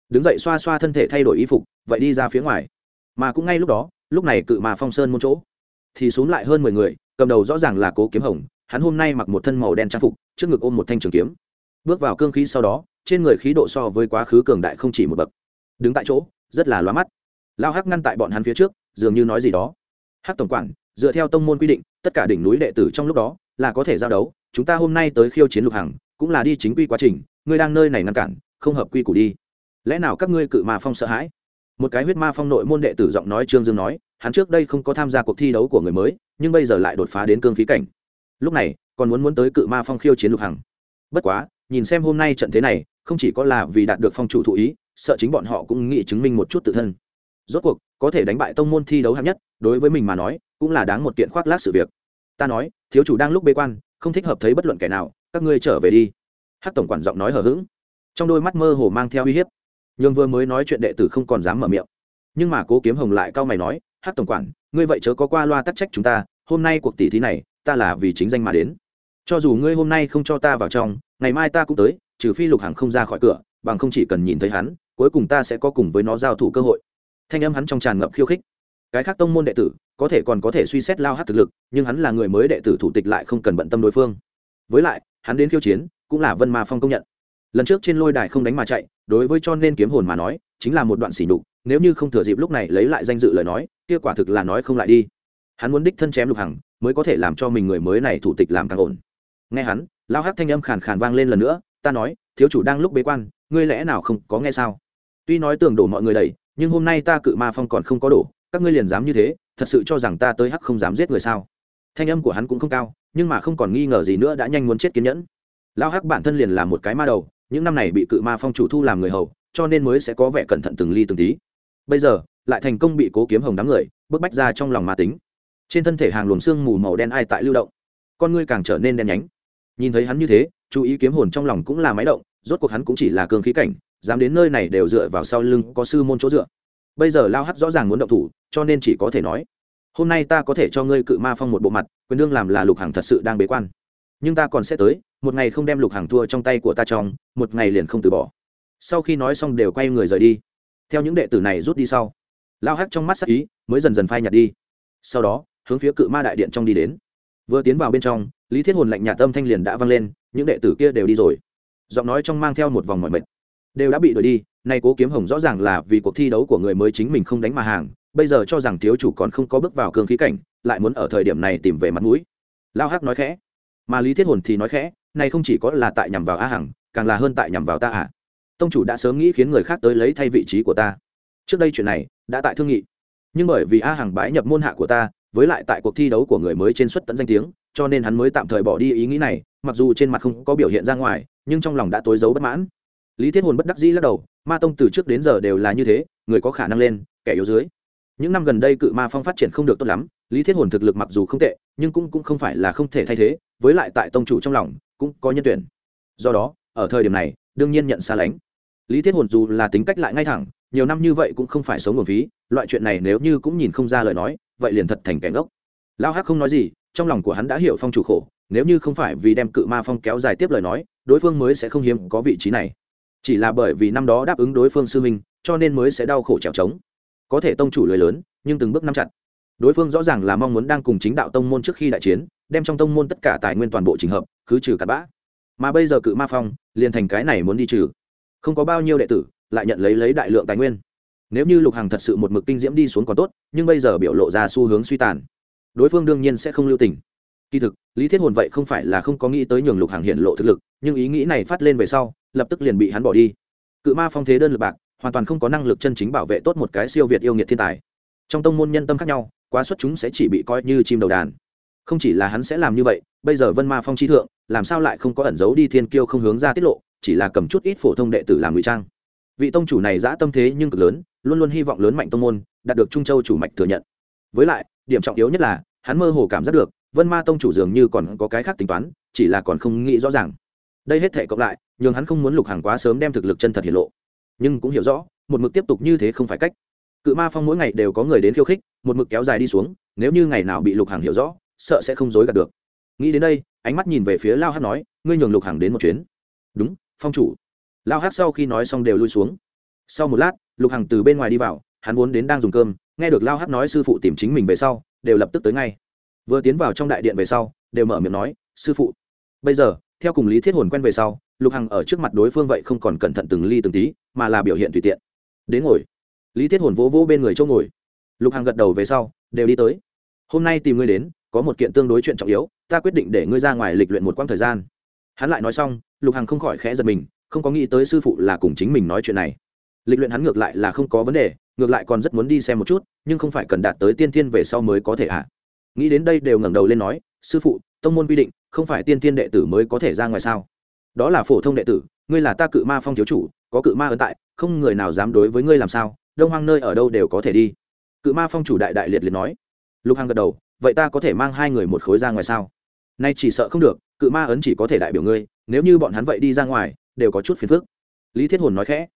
Đứng dậy xoa xoa thân thể thay đổi y phục, vậy đi ra phía ngoài. Mà cũng ngay lúc đó, lúc này cự mà phong sơn một chỗ. Thì xuống lại hơn mười người, cầm đầu rõ ràng là cố kiếm hồng, hắn hôm nay mặc một thân màu đen trang phục, trước ngực ôm một thanh trường kiếm. Bước vào cương khí sau đó, trên người khí độ so với quá khứ cường đại không chỉ một bậc. Đứng tại chỗ, rất là loa mắt. Lao hắc ngăn tại bọn hắn phía trước, dường như nói gì đó. Hắc tổng quản dựa theo tông môn quy định, tất cả đỉnh núi đệ tử trong lúc đó là có thể giao đấu, chúng ta hôm nay tới khiêu chiến lục hằng, cũng là đi chính quy quá trình, ngươi đang nơi này ngăn cản, không hợp quy củ đi. Lẽ nào các ngươi cự ma phong sợ hãi? Một cái huyết ma phong nội môn đệ tử giọng nói trương dương nói, hắn trước đây không có tham gia cuộc thi đấu của người mới, nhưng bây giờ lại đột phá đến cương khí cảnh. Lúc này, còn muốn muốn tới cự ma phong khiêu chiến lục hằng. Bất quá, nhìn xem hôm nay trận thế này, không chỉ có là vì đạt được phong chủ thụ ý, sợ chính bọn họ cũng nghĩ chứng minh một chút tự thân. Rốt cuộc, có thể đánh bại tông môn thi đấu hạng nhất, đối với mình mà nói cũng là đáng một kiện khoác lác sự việc. Ta nói, thiếu chủ đang lúc bế quan, không thích hợp thấy bất luận kẻ nào, các ngươi trở về đi. Hát tổng quản giọng nói hờ hững. Trong đôi mắt mơ hồ mang theo uy hiếp. Nhưng vừa mới nói chuyện đệ tử không còn dám mở miệng. Nhưng mà cố kiếm hồng lại cau mày nói hát tổng quản, ngươi vậy chớ có qua loa tắc trách chúng ta, hôm nay cuộc tỷ thí này, ta là vì chính danh mà đến. Cho dù ngươi hôm nay không cho ta vào trong, ngày mai ta cũng tới, trừ phi lục hàng không ra khỏi cửa, bằng không chỉ cần nhìn thấy hắn, cuối cùng ta sẽ có cùng với nó giao thủ cơ hội. Thanh âm hắn trong tràn ngập khiêu khích. Cái khác tông môn đệ tử có thể còn có thể suy xét lao hát thực lực, nhưng hắn là người mới đệ tử thủ tịch lại không cần bận tâm đối phương. Với lại, hắn đến khiêu chiến, cũng là vân ma phong công nhận. Lần trước trên lôi đài không đánh mà chạy, đối với cho nên kiếm hồn mà nói, chính là một đoạn xỉ nhục, nếu như không thừa dịp lúc này lấy lại danh dự lời nói, kia quả thực là nói không lại đi. Hắn muốn đích thân chém lục hằng, mới có thể làm cho mình người mới này thủ tịch làm càng ổn. Nghe hắn, lao hát thanh âm khàn khàn vang lên lần nữa, ta nói, thiếu chủ đang lúc bế quan, ngươi lẽ nào không có nghe sao? Tuy nói tưởng đổ mọi người đầy, nhưng hôm nay ta cự ma phong còn không có đổ, các ngươi liền dám như thế thật sự cho rằng ta tới hắc không dám giết người sao? Thanh âm của hắn cũng không cao, nhưng mà không còn nghi ngờ gì nữa đã nhanh muốn chết kiên nhẫn. Lao hắc bản thân liền là một cái ma đầu, những năm này bị cự ma phong chủ thu làm người hầu, cho nên mới sẽ có vẻ cẩn thận từng ly từng tí. Bây giờ, lại thành công bị cố kiếm hồng đám người, bức bách ra trong lòng ma tính. Trên thân thể hàng luồng xương mù màu đen ai tại lưu động. Con ngươi càng trở nên đen nhánh. Nhìn thấy hắn như thế, chú ý kiếm hồn trong lòng cũng là máy động, rốt cuộc hắn cũng chỉ là cường khí cảnh, dám đến nơi này đều dựa vào sau lưng có sư môn chỗ dựa bây giờ lao hắt rõ ràng muốn động thủ, cho nên chỉ có thể nói, hôm nay ta có thể cho ngươi cự ma phong một bộ mặt, quyền đương làm là lục Hằng thật sự đang bế quan. Nhưng ta còn sẽ tới, một ngày không đem lục hàng thua trong tay của ta trong, một ngày liền không từ bỏ. Sau khi nói xong đều quay người rời đi. Theo những đệ tử này rút đi sau, lao hắt trong mắt sắc ý mới dần dần phai nhạt đi. Sau đó, hướng phía cự ma đại điện trong đi đến. Vừa tiến vào bên trong, lý thiết hồn lạnh nhà tâm thanh liền đã vang lên, những đệ tử kia đều đi rồi. Giọng nói trong mang theo một vòng mọi mệt. Đều đã bị đuổi đi nay cố kiếm hồng rõ ràng là vì cuộc thi đấu của người mới chính mình không đánh mà hàng, bây giờ cho rằng thiếu chủ còn không có bước vào cương khí cảnh, lại muốn ở thời điểm này tìm về mặt mũi. Lao hắc nói khẽ. Mà lý thiết hồn thì nói khẽ, này không chỉ có là tại nhằm vào a hằng, càng là hơn tại nhằm vào ta à. Tông chủ đã sớm nghĩ khiến người khác tới lấy thay vị trí của ta. Trước đây chuyện này đã tại thương nghị. Nhưng bởi vì a hằng bái nhập môn hạ của ta, với lại tại cuộc thi đấu của người mới trên xuất tận danh tiếng, cho nên hắn mới tạm thời bỏ đi ý nghĩ này, mặc dù trên mặt không có biểu hiện ra ngoài, nhưng trong lòng đã tối giấu bất mãn lý thiết hồn bất đắc dĩ lắc đầu, ma tông từ trước đến giờ đều là như thế, người có khả năng lên, kẻ yếu dưới. Những năm gần đây cự ma phong phát triển không được tốt lắm, lý thiết hồn thực lực mặc dù không tệ, nhưng cũng cũng không phải là không thể thay thế, với lại tại tông chủ trong lòng, cũng có nhân tuyển. Do đó, ở thời điểm này, đương nhiên nhận xa lánh. Lý thiết hồn dù là tính cách lại ngay thẳng, nhiều năm như vậy cũng không phải sống nguồn phí loại chuyện này nếu như cũng nhìn không ra lời nói, vậy liền thật thành kẻ ngốc. Lao hắc không nói gì, trong lòng của hắn đã hiểu phong chủ khổ, nếu như không phải vì đem cự ma phong kéo dài tiếp lời nói, đối phương mới sẽ không hiếm có vị trí này chỉ là bởi vì năm đó đáp ứng đối phương sư minh cho nên mới sẽ đau khổ trèo trống. Có thể tông chủ lười lớn, nhưng từng bước nắm chặt. Đối phương rõ ràng là mong muốn đang cùng chính đạo tông môn trước khi đại chiến, đem trong tông môn tất cả tài nguyên toàn bộ trình hợp, khứ trừ cặn bã. Mà bây giờ cự ma phong, liền thành cái này muốn đi trừ. Không có bao nhiêu đệ tử, lại nhận lấy lấy đại lượng tài nguyên. Nếu như lục hàng thật sự một mực kinh diễm đi xuống còn tốt, nhưng bây giờ biểu lộ ra xu hướng suy tàn. Đối phương đương nhiên sẽ không lưu tình kỳ thực, lý thiết hồn vậy không phải là không có nghĩ tới nhường lục hàng hiện lộ thực lực, nhưng ý nghĩ này phát lên về sau, lập tức liền bị hắn bỏ đi. Cự ma phong thế đơn lực bạc, hoàn toàn không có năng lực chân chính bảo vệ tốt một cái siêu việt yêu nghiệt thiên tài. Trong tông môn nhân tâm khác nhau, quá xuất chúng sẽ chỉ bị coi như chim đầu đàn. Không chỉ là hắn sẽ làm như vậy, bây giờ vân ma phong chi thượng, làm sao lại không có ẩn giấu đi thiên kiêu không hướng ra tiết lộ, chỉ là cầm chút ít phổ thông đệ tử làm ngụy trang. Vị tông chủ này giã tâm thế nhưng cực lớn, luôn luôn hy vọng lớn mạnh tông môn, đạt được trung châu chủ mạch thừa nhận. Với lại, điểm trọng yếu nhất là, hắn mơ hồ cảm giác được vân ma tông chủ dường như còn có cái khác tính toán, chỉ là còn không nghĩ rõ ràng. Đây hết thể cộng lại, nhường hắn không muốn lục hàng quá sớm đem thực lực chân thật hiện lộ. Nhưng cũng hiểu rõ, một mực tiếp tục như thế không phải cách. Cự ma phong mỗi ngày đều có người đến khiêu khích, một mực kéo dài đi xuống, nếu như ngày nào bị lục hàng hiểu rõ, sợ sẽ không dối gạt được. Nghĩ đến đây, ánh mắt nhìn về phía lao hát nói, ngươi nhường lục hàng đến một chuyến. Đúng, phong chủ. Lao hát sau khi nói xong đều lui xuống. Sau một lát, lục hằng từ bên ngoài đi vào, hắn vốn đến đang dùng cơm, nghe được lao hát nói sư phụ tìm chính mình về sau, đều lập tức tới ngay vừa tiến vào trong đại điện về sau, đều mở miệng nói, sư phụ. Bây giờ, theo cùng lý thiết hồn quen về sau, lục hằng ở trước mặt đối phương vậy không còn cẩn thận từng ly từng tí, mà là biểu hiện tùy tiện. Đến ngồi. Lý thiết hồn vỗ vỗ bên người chỗ ngồi. Lục hằng gật đầu về sau, đều đi tới. Hôm nay tìm ngươi đến, có một kiện tương đối chuyện trọng yếu, ta quyết định để ngươi ra ngoài lịch luyện một quãng thời gian. Hắn lại nói xong, lục hằng không khỏi khẽ giật mình, không có nghĩ tới sư phụ là cùng chính mình nói chuyện này. Lịch luyện hắn ngược lại là không có vấn đề, ngược lại còn rất muốn đi xem một chút, nhưng không phải cần đạt tới tiên thiên về sau mới có thể ạ. à nghĩ đến đây đều ngẩng đầu lên nói, sư phụ, tông môn quy định, không phải tiên tiên đệ tử mới có thể ra ngoài sao? Đó là phổ thông đệ tử, ngươi là ta cự ma phong thiếu chủ, có cự ma ấn tại, không người nào dám đối với ngươi làm sao, đông hoang nơi ở đâu đều có thể đi. Cự ma phong chủ đại đại liệt liệt nói. Lục hằng gật đầu, vậy ta có thể mang hai người một khối ra ngoài sao? Nay chỉ sợ không được, cự ma ấn chỉ có thể đại biểu ngươi, nếu như bọn hắn vậy đi ra ngoài, đều có chút phiền phức. Lý thiết hồn nói khẽ.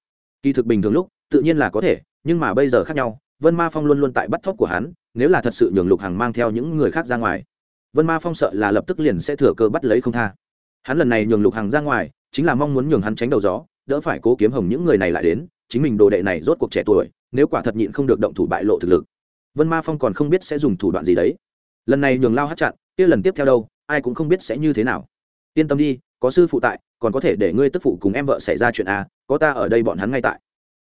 Kỳ thực bình thường lúc, tự nhiên là có thể, nhưng mà bây giờ khác nhau, vân ma phong luôn luôn tại bắt thóc của hắn nếu là thật sự nhường lục hằng mang theo những người khác ra ngoài, vân ma phong sợ là lập tức liền sẽ thừa cơ bắt lấy không tha. Hắn lần này nhường lục hằng ra ngoài, chính là mong muốn nhường hắn tránh đầu gió, đỡ phải cố kiếm hồng những người này lại đến, chính mình đồ đệ này rốt cuộc trẻ tuổi, nếu quả thật nhịn không được động thủ bại lộ thực lực. Vân ma phong còn không biết sẽ dùng thủ đoạn gì đấy. Lần này nhường lao hát chặn, kia lần tiếp theo đâu, ai cũng không biết sẽ như thế nào. Yên tâm đi, có sư phụ tại, còn có thể để ngươi tức phụ cùng em vợ xảy ra chuyện à? có ta ở đây bọn hắn ngay tại.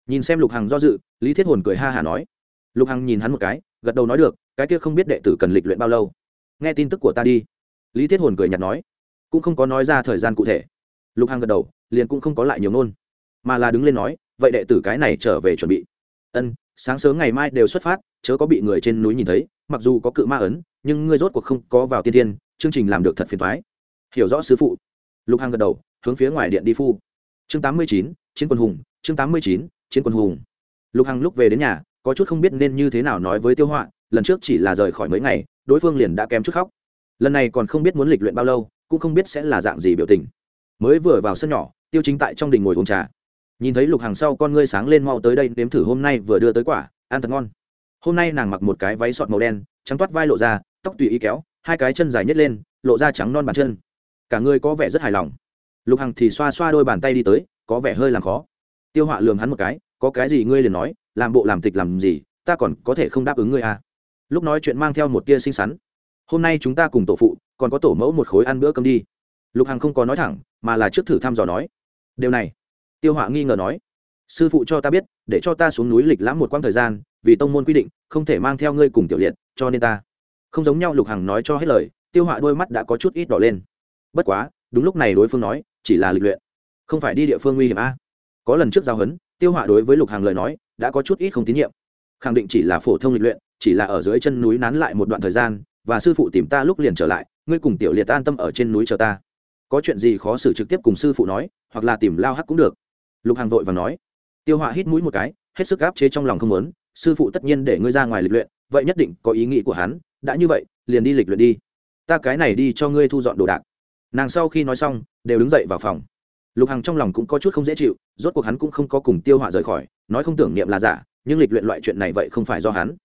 Nhìn xem lục hằng do dự, lý thiết hồn cười ha hả nói. Lục hằng nhìn hắn một cái gật đầu nói được, cái kia không biết đệ tử cần lịch luyện bao lâu. Nghe tin tức của ta đi. Lý thiết hồn cười nhạt nói. Cũng không có nói ra thời gian cụ thể. Lục hằng gật đầu, liền cũng không có lại nhiều nôn. Mà là đứng lên nói, vậy đệ tử cái này trở về chuẩn bị. Ân, sáng sớm ngày mai đều xuất phát, chớ có bị người trên núi nhìn thấy, mặc dù có cự ma ấn, nhưng ngươi rốt cuộc không có vào tiên tiên chương trình làm được thật phiền thoái hiểu rõ sứ phụ. Lục hằng gật đầu, hướng phía ngoài điện đi phu. Chương tám mươi chín, chiến quân hùng, chương tám mươi chín, chiến quân hùng. Lục hằng lúc về đến nhà có chút không biết nên như thế nào nói với tiêu họa, lần trước chỉ là rời khỏi mấy ngày, đối phương liền đã kém chút khóc. Lần này còn không biết muốn lịch luyện bao lâu, cũng không biết sẽ là dạng gì biểu tình. Mới vừa vào sân nhỏ, tiêu chính tại trong đình ngồi uống trà. Nhìn thấy lục hàng sau con ngươi sáng lên mau tới đây, nếm thử hôm nay vừa đưa tới quả, ăn thật ngon. Hôm nay nàng mặc một cái váy sọt màu đen, trắng toát vai lộ ra, tóc tùy ý kéo, hai cái chân dài nhất lên, lộ ra trắng non bàn chân. Cả người có vẻ rất hài lòng. Lục hằng thì xoa xoa đôi bàn tay đi tới, có vẻ hơi làm khó. Tiêu họa lường hắn một cái, có cái gì ngươi liền nói làm bộ làm tịch làm gì, ta còn có thể không đáp ứng ngươi à. Lúc nói chuyện mang theo một tia xinh xắn. Hôm nay chúng ta cùng tổ phụ, còn có tổ mẫu một khối ăn bữa cơm đi. Lục hằng không có nói thẳng, mà là trước thử thăm dò nói. Điều này, tiêu họa nghi ngờ nói. Sư phụ cho ta biết, để cho ta xuống núi lịch lãm một quãng thời gian, vì tông môn quy định, không thể mang theo ngươi cùng tiểu liệt, cho nên ta. Không giống nhau lục hằng nói cho hết lời, tiêu họa đôi mắt đã có chút ít đỏ lên. Bất quá, đúng lúc này đối phương nói, chỉ là lịch luyện. Không phải đi địa phương nguy hiểm a có lần trước giao hấn, tiêu họa đối với lục hằng lời nói đã có chút ít không tín nhiệm. Khẳng định chỉ là phổ thông lịch luyện, chỉ là ở dưới chân núi nán lại một đoạn thời gian, và sư phụ tìm ta lúc liền trở lại, ngươi cùng tiểu liệt an tâm ở trên núi chờ ta. Có chuyện gì khó xử trực tiếp cùng sư phụ nói, hoặc là tìm lao hắc cũng được. Lục hằng vội và nói. Tiêu họa hít mũi một cái, hết sức áp chế trong lòng không muốn, sư phụ tất nhiên để ngươi ra ngoài lịch luyện, vậy nhất định có ý nghĩ của hắn, đã như vậy, liền đi lịch luyện đi. Ta cái này đi cho ngươi thu dọn đồ đạc. Nàng sau khi nói xong, đều đứng dậy vào phòng lục hằng trong lòng cũng có chút không dễ chịu, rốt cuộc hắn cũng không có cùng tiêu họa rời khỏi, nói không tưởng niệm là giả, nhưng lịch luyện loại chuyện này vậy không phải do hắn.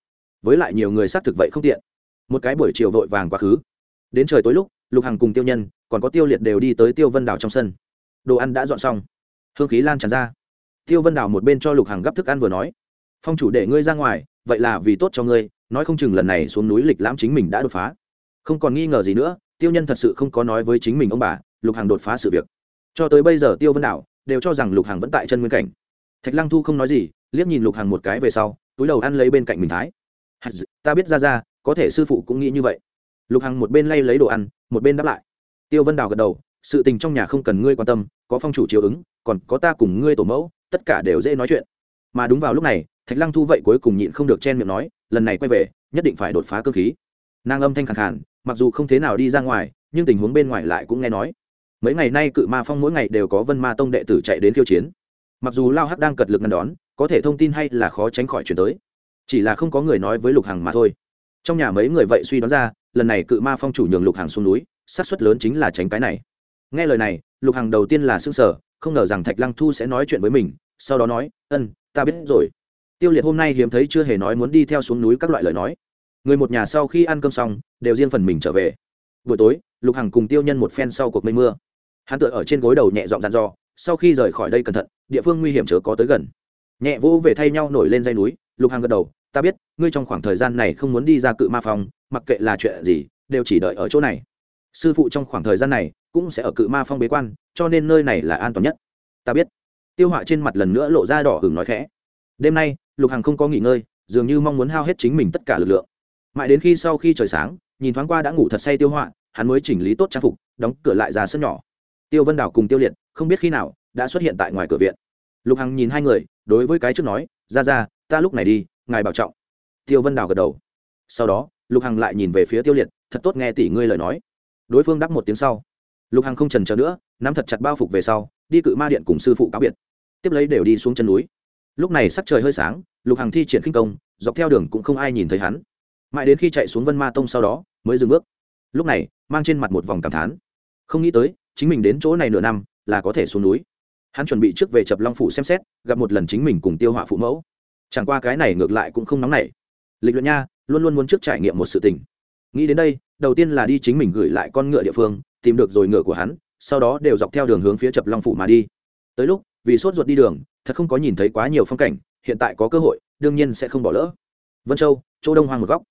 Với lại nhiều người xác thực vậy không tiện. Một cái buổi chiều vội vàng quá khứ. Đến trời tối lúc, lục hằng cùng tiêu nhân, còn có tiêu liệt đều đi tới tiêu vân đảo trong sân. Đồ ăn đã dọn xong. Hương khí lan tràn ra. Tiêu vân đảo một bên cho lục hằng gấp thức ăn vừa nói. Phong chủ để ngươi ra ngoài, vậy là vì tốt cho ngươi, nói không chừng lần này xuống núi lịch lãm chính mình đã đột phá. Không còn nghi ngờ gì nữa, tiêu nhân thật sự không có nói với chính mình ông bà, lục hằng đột phá sự việc cho tới bây giờ tiêu vân đảo đều cho rằng lục hằng vẫn tại chân nguyên cảnh. Thạch lăng thu không nói gì, liếc nhìn lục hằng một cái về sau, túi đầu ăn lấy bên cạnh mình thái. Ta biết ra ra, có thể sư phụ cũng nghĩ như vậy. Lục hằng một bên lay lấy đồ ăn, một bên đáp lại. Tiêu vân đào gật đầu, sự tình trong nhà không cần ngươi quan tâm, có phong chủ chiều ứng, còn có ta cùng ngươi tổ mẫu, tất cả đều dễ nói chuyện. Mà đúng vào lúc này, thạch lăng thu vậy cuối cùng nhịn không được chen miệng nói, lần này quay về, nhất định phải đột phá cơ khí. Nàng âm thanh khẳng khản mặc dù không thế nào đi ra ngoài, nhưng tình huống bên ngoài lại cũng nghe nói mấy ngày nay cự ma phong mỗi ngày đều có vân ma tông đệ tử chạy đến khiêu chiến. Mặc dù lao hắc đang cật lực ngăn đón, có thể thông tin hay là khó tránh khỏi chuyển tới. Chỉ là không có người nói với lục hằng mà thôi. Trong nhà mấy người vậy suy đoán ra, lần này cự ma phong chủ nhường lục hằng xuống núi sát suất lớn chính là tránh cái này. Nghe lời này, lục hằng đầu tiên là s ư n g sở không ngờ rằng thạch lăng thu sẽ nói chuyện với mình, sau đó nói, ân, ta biết rồi. Tiêu liệt hôm nay hiếm thấy chưa hề nói muốn đi theo xuống núi các loại lời nói. Người một nhà sau khi ăn cơm xong, đều riêng phần mình trở về. Buổi tối, lục hằng cùng tiêu nhân một phen sau cuộc mây mưa hắn tựa ở trên gối đầu nhẹ dọn dặn dò, sau khi rời khỏi đây cẩn thận, địa phương nguy hiểm chớ có tới gần. Nhẹ vỗ về thay nhau nổi lên dây núi, lục hằng gật đầu, ta biết, ngươi trong khoảng thời gian này không muốn đi ra cự ma phong mặc kệ là chuyện gì, đều chỉ đợi ở chỗ này. Sư phụ trong khoảng thời gian này cũng sẽ ở cự ma phong bế quan, cho nên nơi này là an toàn nhất. Ta biết. Tiêu họa trên mặt lần nữa lộ ra đỏ hừng nói khẽ. Đêm nay, lục hằng không có nghỉ ngơi, dường như mong muốn hao hết chính mình tất cả lực lượng. Mãi đến khi sau khi trời sáng, nhìn thoáng qua đã ngủ thật say tiêu họa, hắn mới chỉnh lý tốt trang phục, đóng cửa lại ra sân nhỏ tiêu vân đảo cùng tiêu liệt, không biết khi nào, đã xuất hiện tại ngoài cửa viện. Lục hằng nhìn hai người, đối với cái trước nói, ra ra, ta lúc này đi, ngài bảo trọng. Tiêu vân đảo gật đầu. Sau đó, lục hằng lại nhìn về phía tiêu liệt, thật tốt nghe tỷ ngươi lời nói. Đối phương đáp một tiếng sau. Lục hằng không trần trờ nữa, nắm thật chặt bao phục về sau, đi cự ma điện cùng sư phụ cáo biệt. Tiếp lấy đều đi xuống chân núi. Lúc này sắc trời hơi sáng, lục hằng thi triển khinh công, dọc theo đường cũng không ai nhìn thấy hắn. Mãi đến khi chạy xuống vân ma tông sau đó, mới dừng bước. Lúc này, mang trên mặt một vòng cảm thán. Không nghĩ tới chính mình đến chỗ này nửa năm, là có thể xuống núi. Hắn chuẩn bị trước về chập long phủ xem xét, gặp một lần chính mình cùng tiêu họa phụ mẫu. Chẳng qua cái này ngược lại cũng không nóng nảy. Lịch luyện nha luôn luôn muốn trước trải nghiệm một sự tình. Nghĩ đến đây, đầu tiên là đi chính mình gửi lại con ngựa địa phương, tìm được rồi ngựa của hắn, sau đó đều dọc theo đường hướng phía chập long phủ mà đi. Tới lúc, vì sốt ruột đi đường, thật không có nhìn thấy quá nhiều phong cảnh, hiện tại có cơ hội, đương nhiên sẽ không bỏ lỡ. Vân châu, chỗ đông hoang một góc.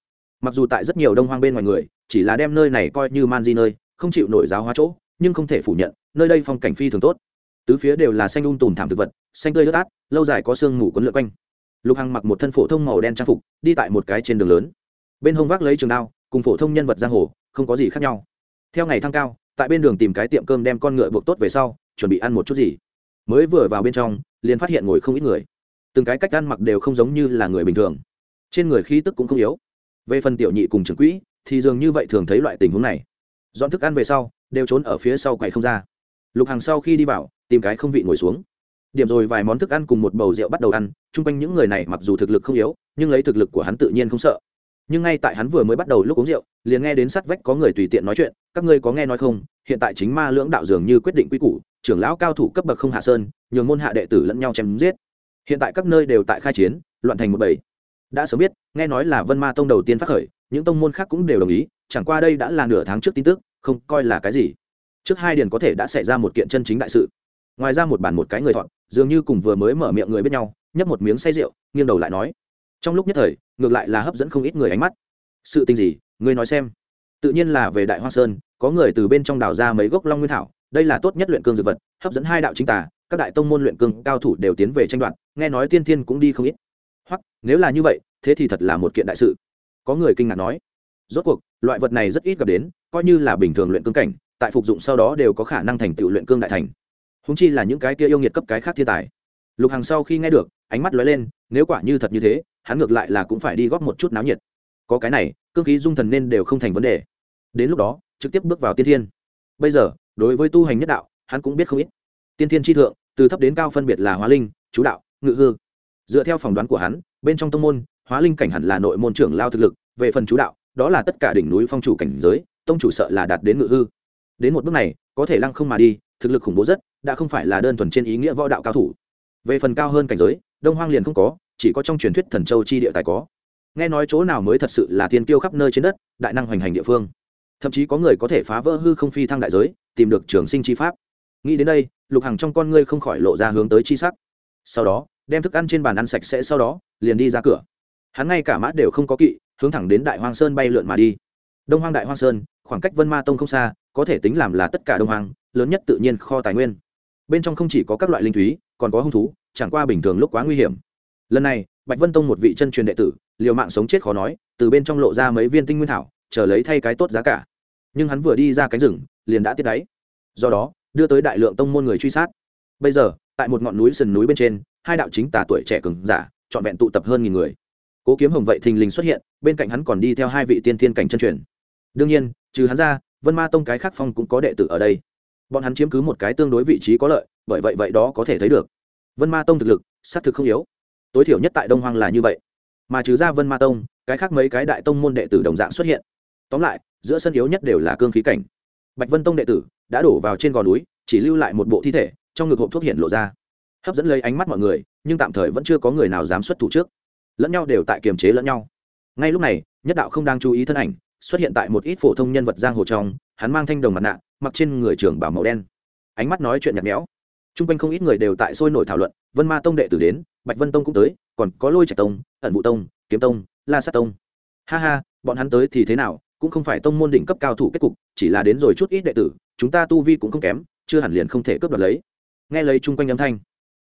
Mặc dù tại rất nhiều đông hoang bên ngoài người, chỉ là đem nơi này coi như man di nơi, không chịu nổi giáo hóa chỗ nhưng không thể phủ nhận, nơi đây phong cảnh phi thường tốt. Tứ phía đều là xanh um tùm thảm thực vật, xanh tươi ướt át, lâu dài có sương mù quấn lượn quanh. Lục hằng mặc một thân phổ thông màu đen trang phục, đi tại một cái trên đường lớn. Bên hông vác lấy trường đao, cùng phổ thông nhân vật giang hồ, không có gì khác nhau. Theo ngày thăng cao, tại bên đường tìm cái tiệm cơm đem con ngựa buộc tốt về sau, chuẩn bị ăn một chút gì. Mới vừa vào bên trong, liền phát hiện ngồi không ít người. Từng cái cách ăn mặc đều không giống như là người bình thường. Trên người khí tức cũng không yếu. Về phần tiểu nhị cùng trưởng quỹ, thì dường như vậy thường thấy loại tình huống này dọn thức ăn về sau, đều trốn ở phía sau quầy không ra. Lục hàng sau khi đi vào, tìm cái không vị ngồi xuống. Điểm rồi vài món thức ăn cùng một bầu rượu bắt đầu ăn, chung quanh những người này mặc dù thực lực không yếu, nhưng lấy thực lực của hắn tự nhiên không sợ. Nhưng ngay tại hắn vừa mới bắt đầu lúc uống rượu, liền nghe đến sát vách có người tùy tiện nói chuyện, các ngươi có nghe nói không, hiện tại chính ma lưỡng đạo dường như quyết định quy củ, trưởng lão cao thủ cấp bậc không hạ sơn, nhường môn hạ đệ tử lẫn nhau chém giết. Hiện tại các nơi đều tại khai chiến, loạn thành một bầy. Đã sớm biết, nghe nói là vân ma tông đầu tiên phát khởi, những tông môn khác cũng đều đồng ý chẳng qua đây đã là nửa tháng trước tin tức, không coi là cái gì. Trước hai điền có thể đã xảy ra một kiện chân chính đại sự. Ngoài ra một bản một cái người thọn dường như cùng vừa mới mở miệng người biết nhau, nhấp một miếng say rượu, nghiêng đầu lại nói. Trong lúc nhất thời, ngược lại là hấp dẫn không ít người ánh mắt. Sự tình gì, ngươi nói xem. Tự nhiên là về đại hoa sơn, có người từ bên trong đào ra mấy gốc long nguyên thảo, đây là tốt nhất luyện cương dược vật, hấp dẫn hai đạo chính tà, các đại tông môn luyện cương cao thủ đều tiến về tranh đoạt, nghe nói tiên thiên cũng đi không ít. Hoặc, nếu là như vậy, thế thì thật là một kiện đại sự. Có người kinh ngạc nói rốt cuộc, loại vật này rất ít gặp đến, coi như là bình thường luyện cương cảnh, tại phục dụng sau đó đều có khả năng thành tựu luyện cương đại thành. Húng chi là những cái kia yêu nghiệt cấp cái khác thiên tài. Lục hàng sau khi nghe được, ánh mắt lóe lên, nếu quả như thật như thế, hắn ngược lại là cũng phải đi góp một chút náo nhiệt. Có cái này, cương khí dung thần nên đều không thành vấn đề. Đến lúc đó, trực tiếp bước vào tiên thiên. Bây giờ, đối với tu hành nhất đạo, hắn cũng biết không ít. Tiên thiên tri thượng, từ thấp đến cao phân biệt là hóa linh, chú đạo, ngự hư. Dựa theo phỏng đoán của hắn, bên trong tông môn, hóa linh cảnh hẳn là nội môn trưởng lao thực lực về phần chú đạo, đó là tất cả đỉnh núi phong chủ cảnh giới, tông chủ sợ là đạt đến ngự hư. Đến một bước này, có thể lăng không mà đi, thực lực khủng bố rất, đã không phải là đơn thuần trên ý nghĩa võ đạo cao thủ. Về phần cao hơn cảnh giới, đông hoang liền không có, chỉ có trong truyền thuyết thần châu chi địa tài có. Nghe nói chỗ nào mới thật sự là thiên kiêu khắp nơi trên đất, đại năng hoành hành địa phương. Thậm chí có người có thể phá vỡ hư không phi thăng đại giới, tìm được trường sinh chi pháp. Nghĩ đến đây, lục hằng trong con ngươi không khỏi lộ ra hướng tới chi sắc. Sau đó, đem thức ăn trên bàn ăn sạch sẽ, sau đó, liền đi ra cửa. Hắn ngay cả mã đều không có kỵ hướng thẳng đến đại hoang sơn bay lượn mà đi. Đông hoang đại hoang sơn, khoảng cách vân ma tông không xa, có thể tính làm là tất cả đông hoang, lớn nhất tự nhiên kho tài nguyên. Bên trong không chỉ có các loại linh thúy, còn có hung thú, chẳng qua bình thường lúc quá nguy hiểm. Lần này, bạch vân tông một vị chân truyền đệ tử, liều mạng sống chết khó nói, từ bên trong lộ ra mấy viên tinh nguyên thảo, chờ lấy thay cái tốt giá cả. Nhưng hắn vừa đi ra cánh rừng, liền đã tiết đáy. Do đó, đưa tới đại lượng tông môn người truy sát. Bây giờ, tại một ngọn núi sườn núi bên trên, hai đạo chính tả tuổi trẻ cường giả, trọn vẹn tụ tập hơn nghìn người cố kiếm hồng vậy thình lình xuất hiện, bên cạnh hắn còn đi theo hai vị tiên thiên cảnh chân truyền. Đương nhiên, trừ hắn ra, vân ma tông cái khác phong cũng có đệ tử ở đây. Bọn hắn chiếm cứ một cái tương đối vị trí có lợi, bởi vậy vậy đó có thể thấy được. Vân ma tông thực lực, xác thực không yếu. Tối thiểu nhất tại đông hoang là như vậy. Mà trừ ra vân ma tông, cái khác mấy cái đại tông môn đệ tử đồng dạng xuất hiện. Tóm lại, giữa sân yếu nhất đều là cương khí cảnh. Bạch vân tông đệ tử đã đổ vào trên gò núi, chỉ lưu lại một bộ thi thể, trong ngực hộp thuốc hiện lộ ra. Hấp dẫn lấy ánh mắt mọi người, nhưng tạm thời vẫn chưa có người nào dám xuất thủ trước lẫn nhau đều tại kiềm chế lẫn nhau. Ngay lúc này, nhất đạo không đang chú ý thân ảnh, xuất hiện tại một ít phổ thông nhân vật giang hồ trong, hắn mang thanh đồng mặt nạ, mặc trên người trường bảo màu đen. Ánh mắt nói chuyện nhạt nhẽo. T r u n g quanh không ít người đều tại sôi nổi thảo luận, vân ma tông đệ tử đến, bạch vân tông cũng tới, còn có lôi trạch tông, ẩn vụ tông, kiếm tông, la sát tông. Ha ha, bọn hắn tới thì thế nào, cũng không phải tông môn đỉnh cấp cao thủ kết cục, chỉ là đến rồi chút ít đệ tử, chúng ta tu vi cũng không kém, chưa hẳn liền không thể cướp đoạt lấy. Nghe lấy chung quanh âm thanh,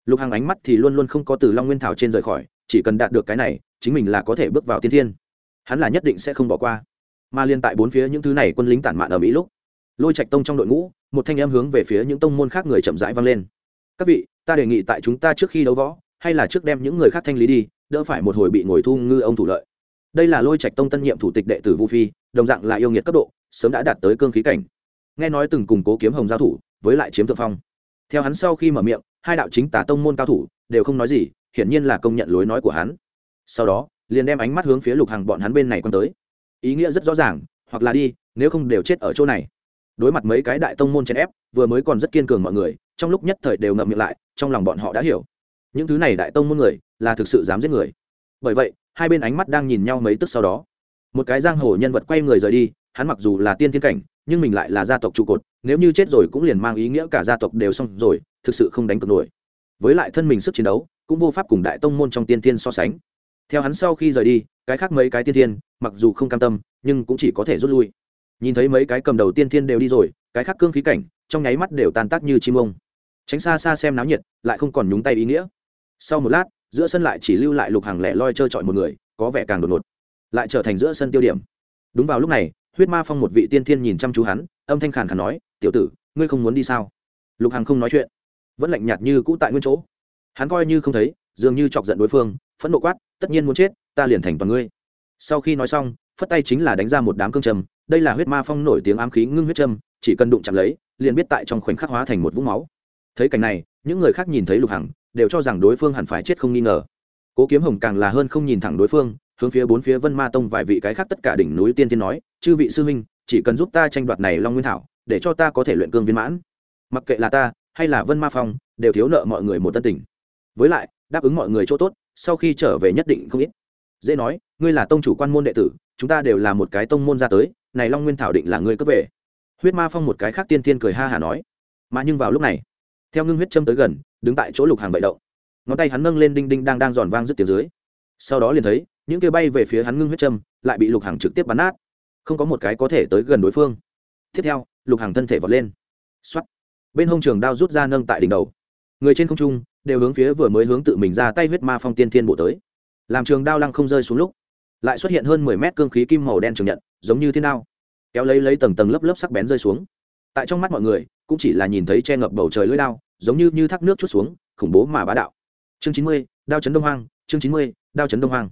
lục hàng ánh mắt thì luôn luôn không có từ long nguyên thảo trên rời khỏi chỉ cần đạt được cái này, chính mình là có thể bước vào tiên thiên. Hắn là nhất định sẽ không bỏ qua. Mà liên tại bốn phía những thứ này quân lính tản mạn ở mỹ lúc, lôi trạch tông trong đội ngũ, một thanh em hướng về phía những tông môn khác người chậm rãi vang lên. Các vị, ta đề nghị tại chúng ta trước khi đấu võ, hay là trước đem những người khác thanh lý đi, đỡ phải một hồi bị ngồi thu ngư ông thủ lợi. Đây là lôi trạch tông tân nhiệm thủ tịch đệ tử vu phi, đồng dạng là yêu nghiệt cấp độ, sớm đã đạt tới cương khí cảnh. Nghe nói từng củng cố kiếm hồng giao thủ, với lại chiếm thượng phong. Theo hắn sau khi mở miệng, hai đạo chính tả tông môn cao thủ, đều không nói gì hiển nhiên là công nhận lối nói của hắn. Sau đó, liền đem ánh mắt hướng phía lục hàng bọn hắn bên này quan tới. Ý nghĩa rất rõ ràng, hoặc là đi, nếu không đều chết ở chỗ này. Đối mặt mấy cái đại tông môn chèn ép, vừa mới còn rất kiên cường mọi người, trong lúc nhất thời đều ngậm miệng lại, trong lòng bọn họ đã hiểu. Những thứ này đại tông môn người, là thực sự dám giết người. Bởi vậy, hai bên ánh mắt đang nhìn nhau mấy tức sau đó. Một cái giang hồ nhân vật quay người rời đi, hắn mặc dù là tiên thiên cảnh, nhưng mình lại là gia tộc trụ cột, nếu như chết rồi cũng liền mang ý nghĩa cả gia tộc đều xong rồi, thực sự không đánh cược nổi. Với lại thân mình sức chiến đấu cũng vô pháp cùng đại tông môn trong tiên thiên so sánh. Theo hắn sau khi rời đi, cái khác mấy cái tiên thiên, mặc dù không cam tâm, nhưng cũng chỉ có thể rút lui. Nhìn thấy mấy cái cầm đầu tiên thiên đều đi rồi, cái khác cương khí cảnh, trong nháy mắt đều tan tác như chim ông. Tránh xa xa xem náo nhiệt, lại không còn nhúng tay ý nghĩa. Sau một lát, giữa sân lại chỉ lưu lại lục hàng lẻ loi trơ trọi một người, có vẻ càng đột ngột, lại trở thành giữa sân tiêu điểm. Đúng vào lúc này, huyết ma phong một vị tiên thiên nhìn chăm chú hắn, âm thanh khàn khàn nói, tiểu tử, ngươi không muốn đi sao? Lục hàng không nói chuyện, vẫn lạnh nhạt như cũ tại nguyên chỗ hắn coi như không thấy, dường như chọc giận đối phương, phẫn nộ quát, tất nhiên muốn chết, ta liền thành toàn ngươi. Sau khi nói xong, phất tay chính là đánh ra một đám cương trầm, đây là huyết ma phong nổi tiếng ám khí ngưng huyết trầm, chỉ cần đụng chạm lấy, liền biết tại trong khoảnh khắc hóa thành một vũng máu. Thấy cảnh này, những người khác nhìn thấy lục hằng, đều cho rằng đối phương hẳn phải chết không nghi ngờ. Cố kiếm hồng càng là hơn không nhìn thẳng đối phương, hướng phía bốn phía vân ma tông vài vị cái khác tất cả đỉnh núi tiên tiên nói, chư vị sư huynh, chỉ cần giúp ta tranh đoạt này long nguyên thảo, để cho ta có thể luyện cương viên mãn. Mặc kệ là ta, hay là vân ma phong, đều thiếu nợ mọi người một tân tình với lại, đáp ứng mọi người chỗ tốt, sau khi trở về nhất định không ít. Dễ nói, ngươi là tông chủ quan môn đệ tử, chúng ta đều là một cái tông môn ra tới, này long nguyên thảo định là ngươi cướp về. Huyết ma phong một cái khác tiên tiên cười ha hả nói. Mà nhưng vào lúc này, theo ngưng huyết châm tới gần, đứng tại chỗ lục hàng bậy động. Ngón tay hắn nâng lên đinh đinh đang đang giòn vang dứt tiếng dưới. Sau đó liền thấy, những kia bay về phía hắn ngưng huyết châm, lại bị lục hàng trực tiếp bắn nát. Không có một cái có thể tới gần đối phương. Tiếp theo, lục hàng thân thể vọt lên. X bên hông trường đao rút ra nâng tại đỉnh đầu. Người trên không trung đều hướng phía vừa mới hướng tự mình ra tay huyết ma phong tiên thiên bộ tới. Làm trường đao lăng không rơi xuống lúc, lại xuất hiện hơn mười mét cương khí kim màu đen trường nhận, giống như thiên đao. Kéo lấy lấy tầng tầng lớp lớp sắc bén rơi xuống. Tại trong mắt mọi người, cũng chỉ là nhìn thấy che ngập bầu trời lưỡi đao, giống như như thác nước chút xuống, khủng bố mà bá đạo. Chương chín mươi, đao chấn đông hoang, chương chín mươi, đao chấn đông hoang.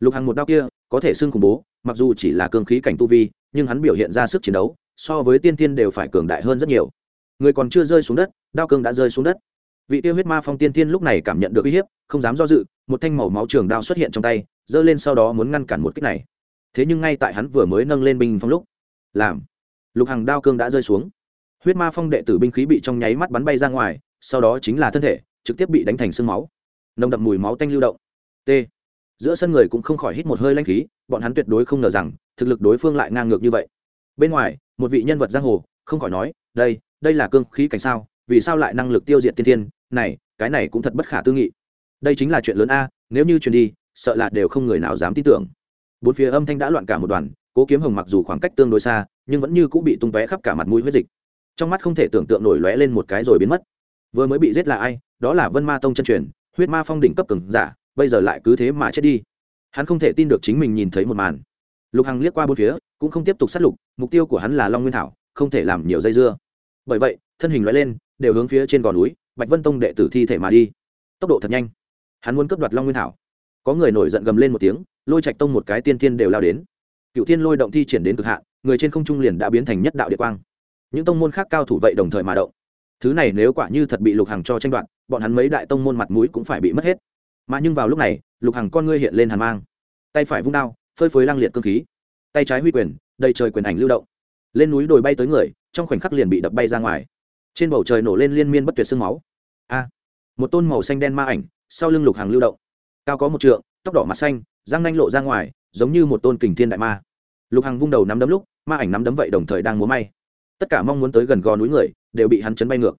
Lục hàng một đao kia, có thể xưng khủng bố, mặc dù chỉ là cương khí cảnh tu vi, nhưng hắn biểu hiện ra sức chiến đấu, so với tiên tiên đều phải cường đại hơn rất nhiều. Người còn chưa rơi xuống đất, đao cương đã rơi xuống đất vị tiêu huyết ma phong tiên tiên lúc này cảm nhận được uy hiếp, không dám do dự, một thanh màu máu trường đao xuất hiện trong tay, giơ lên sau đó muốn ngăn cản một kích này. Thế nhưng ngay tại hắn vừa mới nâng lên binh phong lúc, làm, lục hàng đao cương đã rơi xuống. Huyết ma phong đệ tử binh khí bị trong nháy mắt bắn bay ra ngoài, sau đó chính là thân thể, trực tiếp bị đánh thành sương máu. Nồng đậm mùi máu tanh lưu động. T. Giữa sân người cũng không khỏi hít một hơi lanh khí, bọn hắn tuyệt đối không ngờ rằng, thực lực đối phương lại ngang ngược như vậy. Bên ngoài, một vị nhân vật giang hồ, không khỏi nói, đây đây là cương khí cảnh sao? Vì sao lại năng lực tiêu diệt tiên tiên này, cái này cũng thật bất khả tư nghị. Đây chính là chuyện lớn a, nếu như truyền đi, sợ là đều không người nào dám tin tưởng. Bốn phía âm thanh đã loạn cả một đoàn, cố kiếm hồng mặc dù khoảng cách tương đối xa, nhưng vẫn như cũng bị tung tóe khắp cả mặt mũi huyết dịch. Trong mắt không thể tưởng tượng nổi lóe lên một cái rồi biến mất. Vừa mới bị giết là ai? Đó là vân ma tông chân truyền, huyết ma phong đỉnh cấp cường giả, bây giờ lại cứ thế mà chết đi. Hắn không thể tin được chính mình nhìn thấy một màn. Lục hằng liếc qua bốn phía, cũng không tiếp tục sát lục, mục tiêu của hắn là long nguyên thảo, không thể làm nhiều dây dưa. Bởi vậy, thân hình lóe lên, đều hướng phía trên gò núi bạch vân tông đệ tử thi thể mà đi. Tốc độ thật nhanh. Hắn muốn cướp đoạt long nguyên thảo. Có người nổi giận gầm lên một tiếng, lôi trạch tông một cái tiên tiên đều lao đến. Cựu thiên lôi động thi triển đến cực hạn, người trên không trung liền đã biến thành nhất đạo địa quang. Những tông môn khác cao thủ vậy đồng thời mà động. Thứ này nếu quả như thật bị lục hằng cho tranh đoạt, bọn hắn mấy đại tông môn mặt mũi cũng phải bị mất hết. Mà nhưng vào lúc này, lục hằng con ngươi hiện lên hàn mang. Tay phải vung đao, phơi phới lang liệt cơ khí. Tay trái huy quyền, đầy trời quyền ảnh lưu động. Lên núi đồi bay tới người, trong khoảnh khắc liền bị đập bay ra ngoài trên bầu trời nổ lên liên miên bất tuyệt sương máu. A, một tôn màu xanh đen ma ảnh, sau lưng lục hàng lưu động. Cao có một trượng, tóc đỏ mặt xanh, răng nanh lộ ra ngoài, giống như một tôn kình thiên đại ma. Lục hằng vung đầu nắm đấm lúc, ma ảnh nắm đấm vậy đồng thời đang múa may. Tất cả mong muốn tới gần gò núi người, đều bị hắn chấn bay ngược.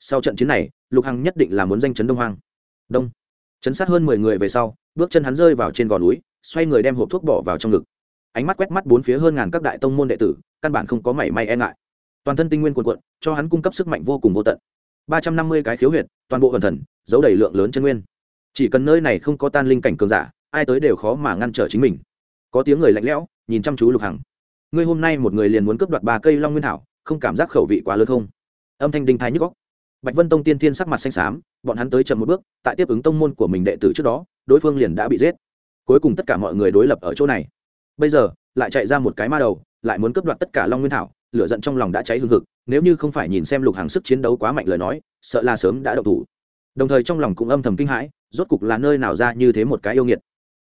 Sau trận chiến này, lục hằng nhất định là muốn danh chấn đông hoang. Đông. Chấn sát hơn mười người về sau, bước chân hắn rơi vào trên gò núi, xoay người đem hộp thuốc bỏ vào trong ngực. Ánh mắt quét mắt bốn phía hơn ngàn các đại tông môn đệ tử, căn bản không có mảy may e ngại toàn thân tinh nguyên cuồn cuộn, cho hắn cung cấp sức mạnh vô cùng vô tận. Ba trăm năm mươi cái khiếu huyệt, toàn bộ hoàn thần, giấu đầy lượng lớn chân nguyên. Chỉ cần nơi này không có tan linh cảnh cường giả, ai tới đều khó mà ngăn trở chính mình. Có tiếng người lạnh lẽo, nhìn chăm chú lục hằng. Ngươi hôm nay một người liền muốn cướp đoạt ba cây long nguyên thảo, không cảm giác khẩu vị quá lớn không? Âm thanh đinh thái nhức góc bạch vân tông tiên thiên sắc mặt xanh xám, bọn hắn tới chậm một bước, tại tiếp ứng tông môn của mình đệ tử trước đó, đối phương liền đã bị giết. Cuối cùng tất cả mọi người đối lập ở chỗ này. Bây giờ, lại chạy ra một cái ma đầu, lại muốn cướp đoạt tất cả long nguyên thảo lửa giận trong lòng đã cháy hừng hực, nếu như không phải nhìn xem lục hàng sức chiến đấu quá mạnh lời nói, sợ là sớm đã đậu thủ. Đồng thời trong lòng cũng âm thầm kinh hãi, rốt cục là nơi nào ra như thế một cái yêu nghiệt.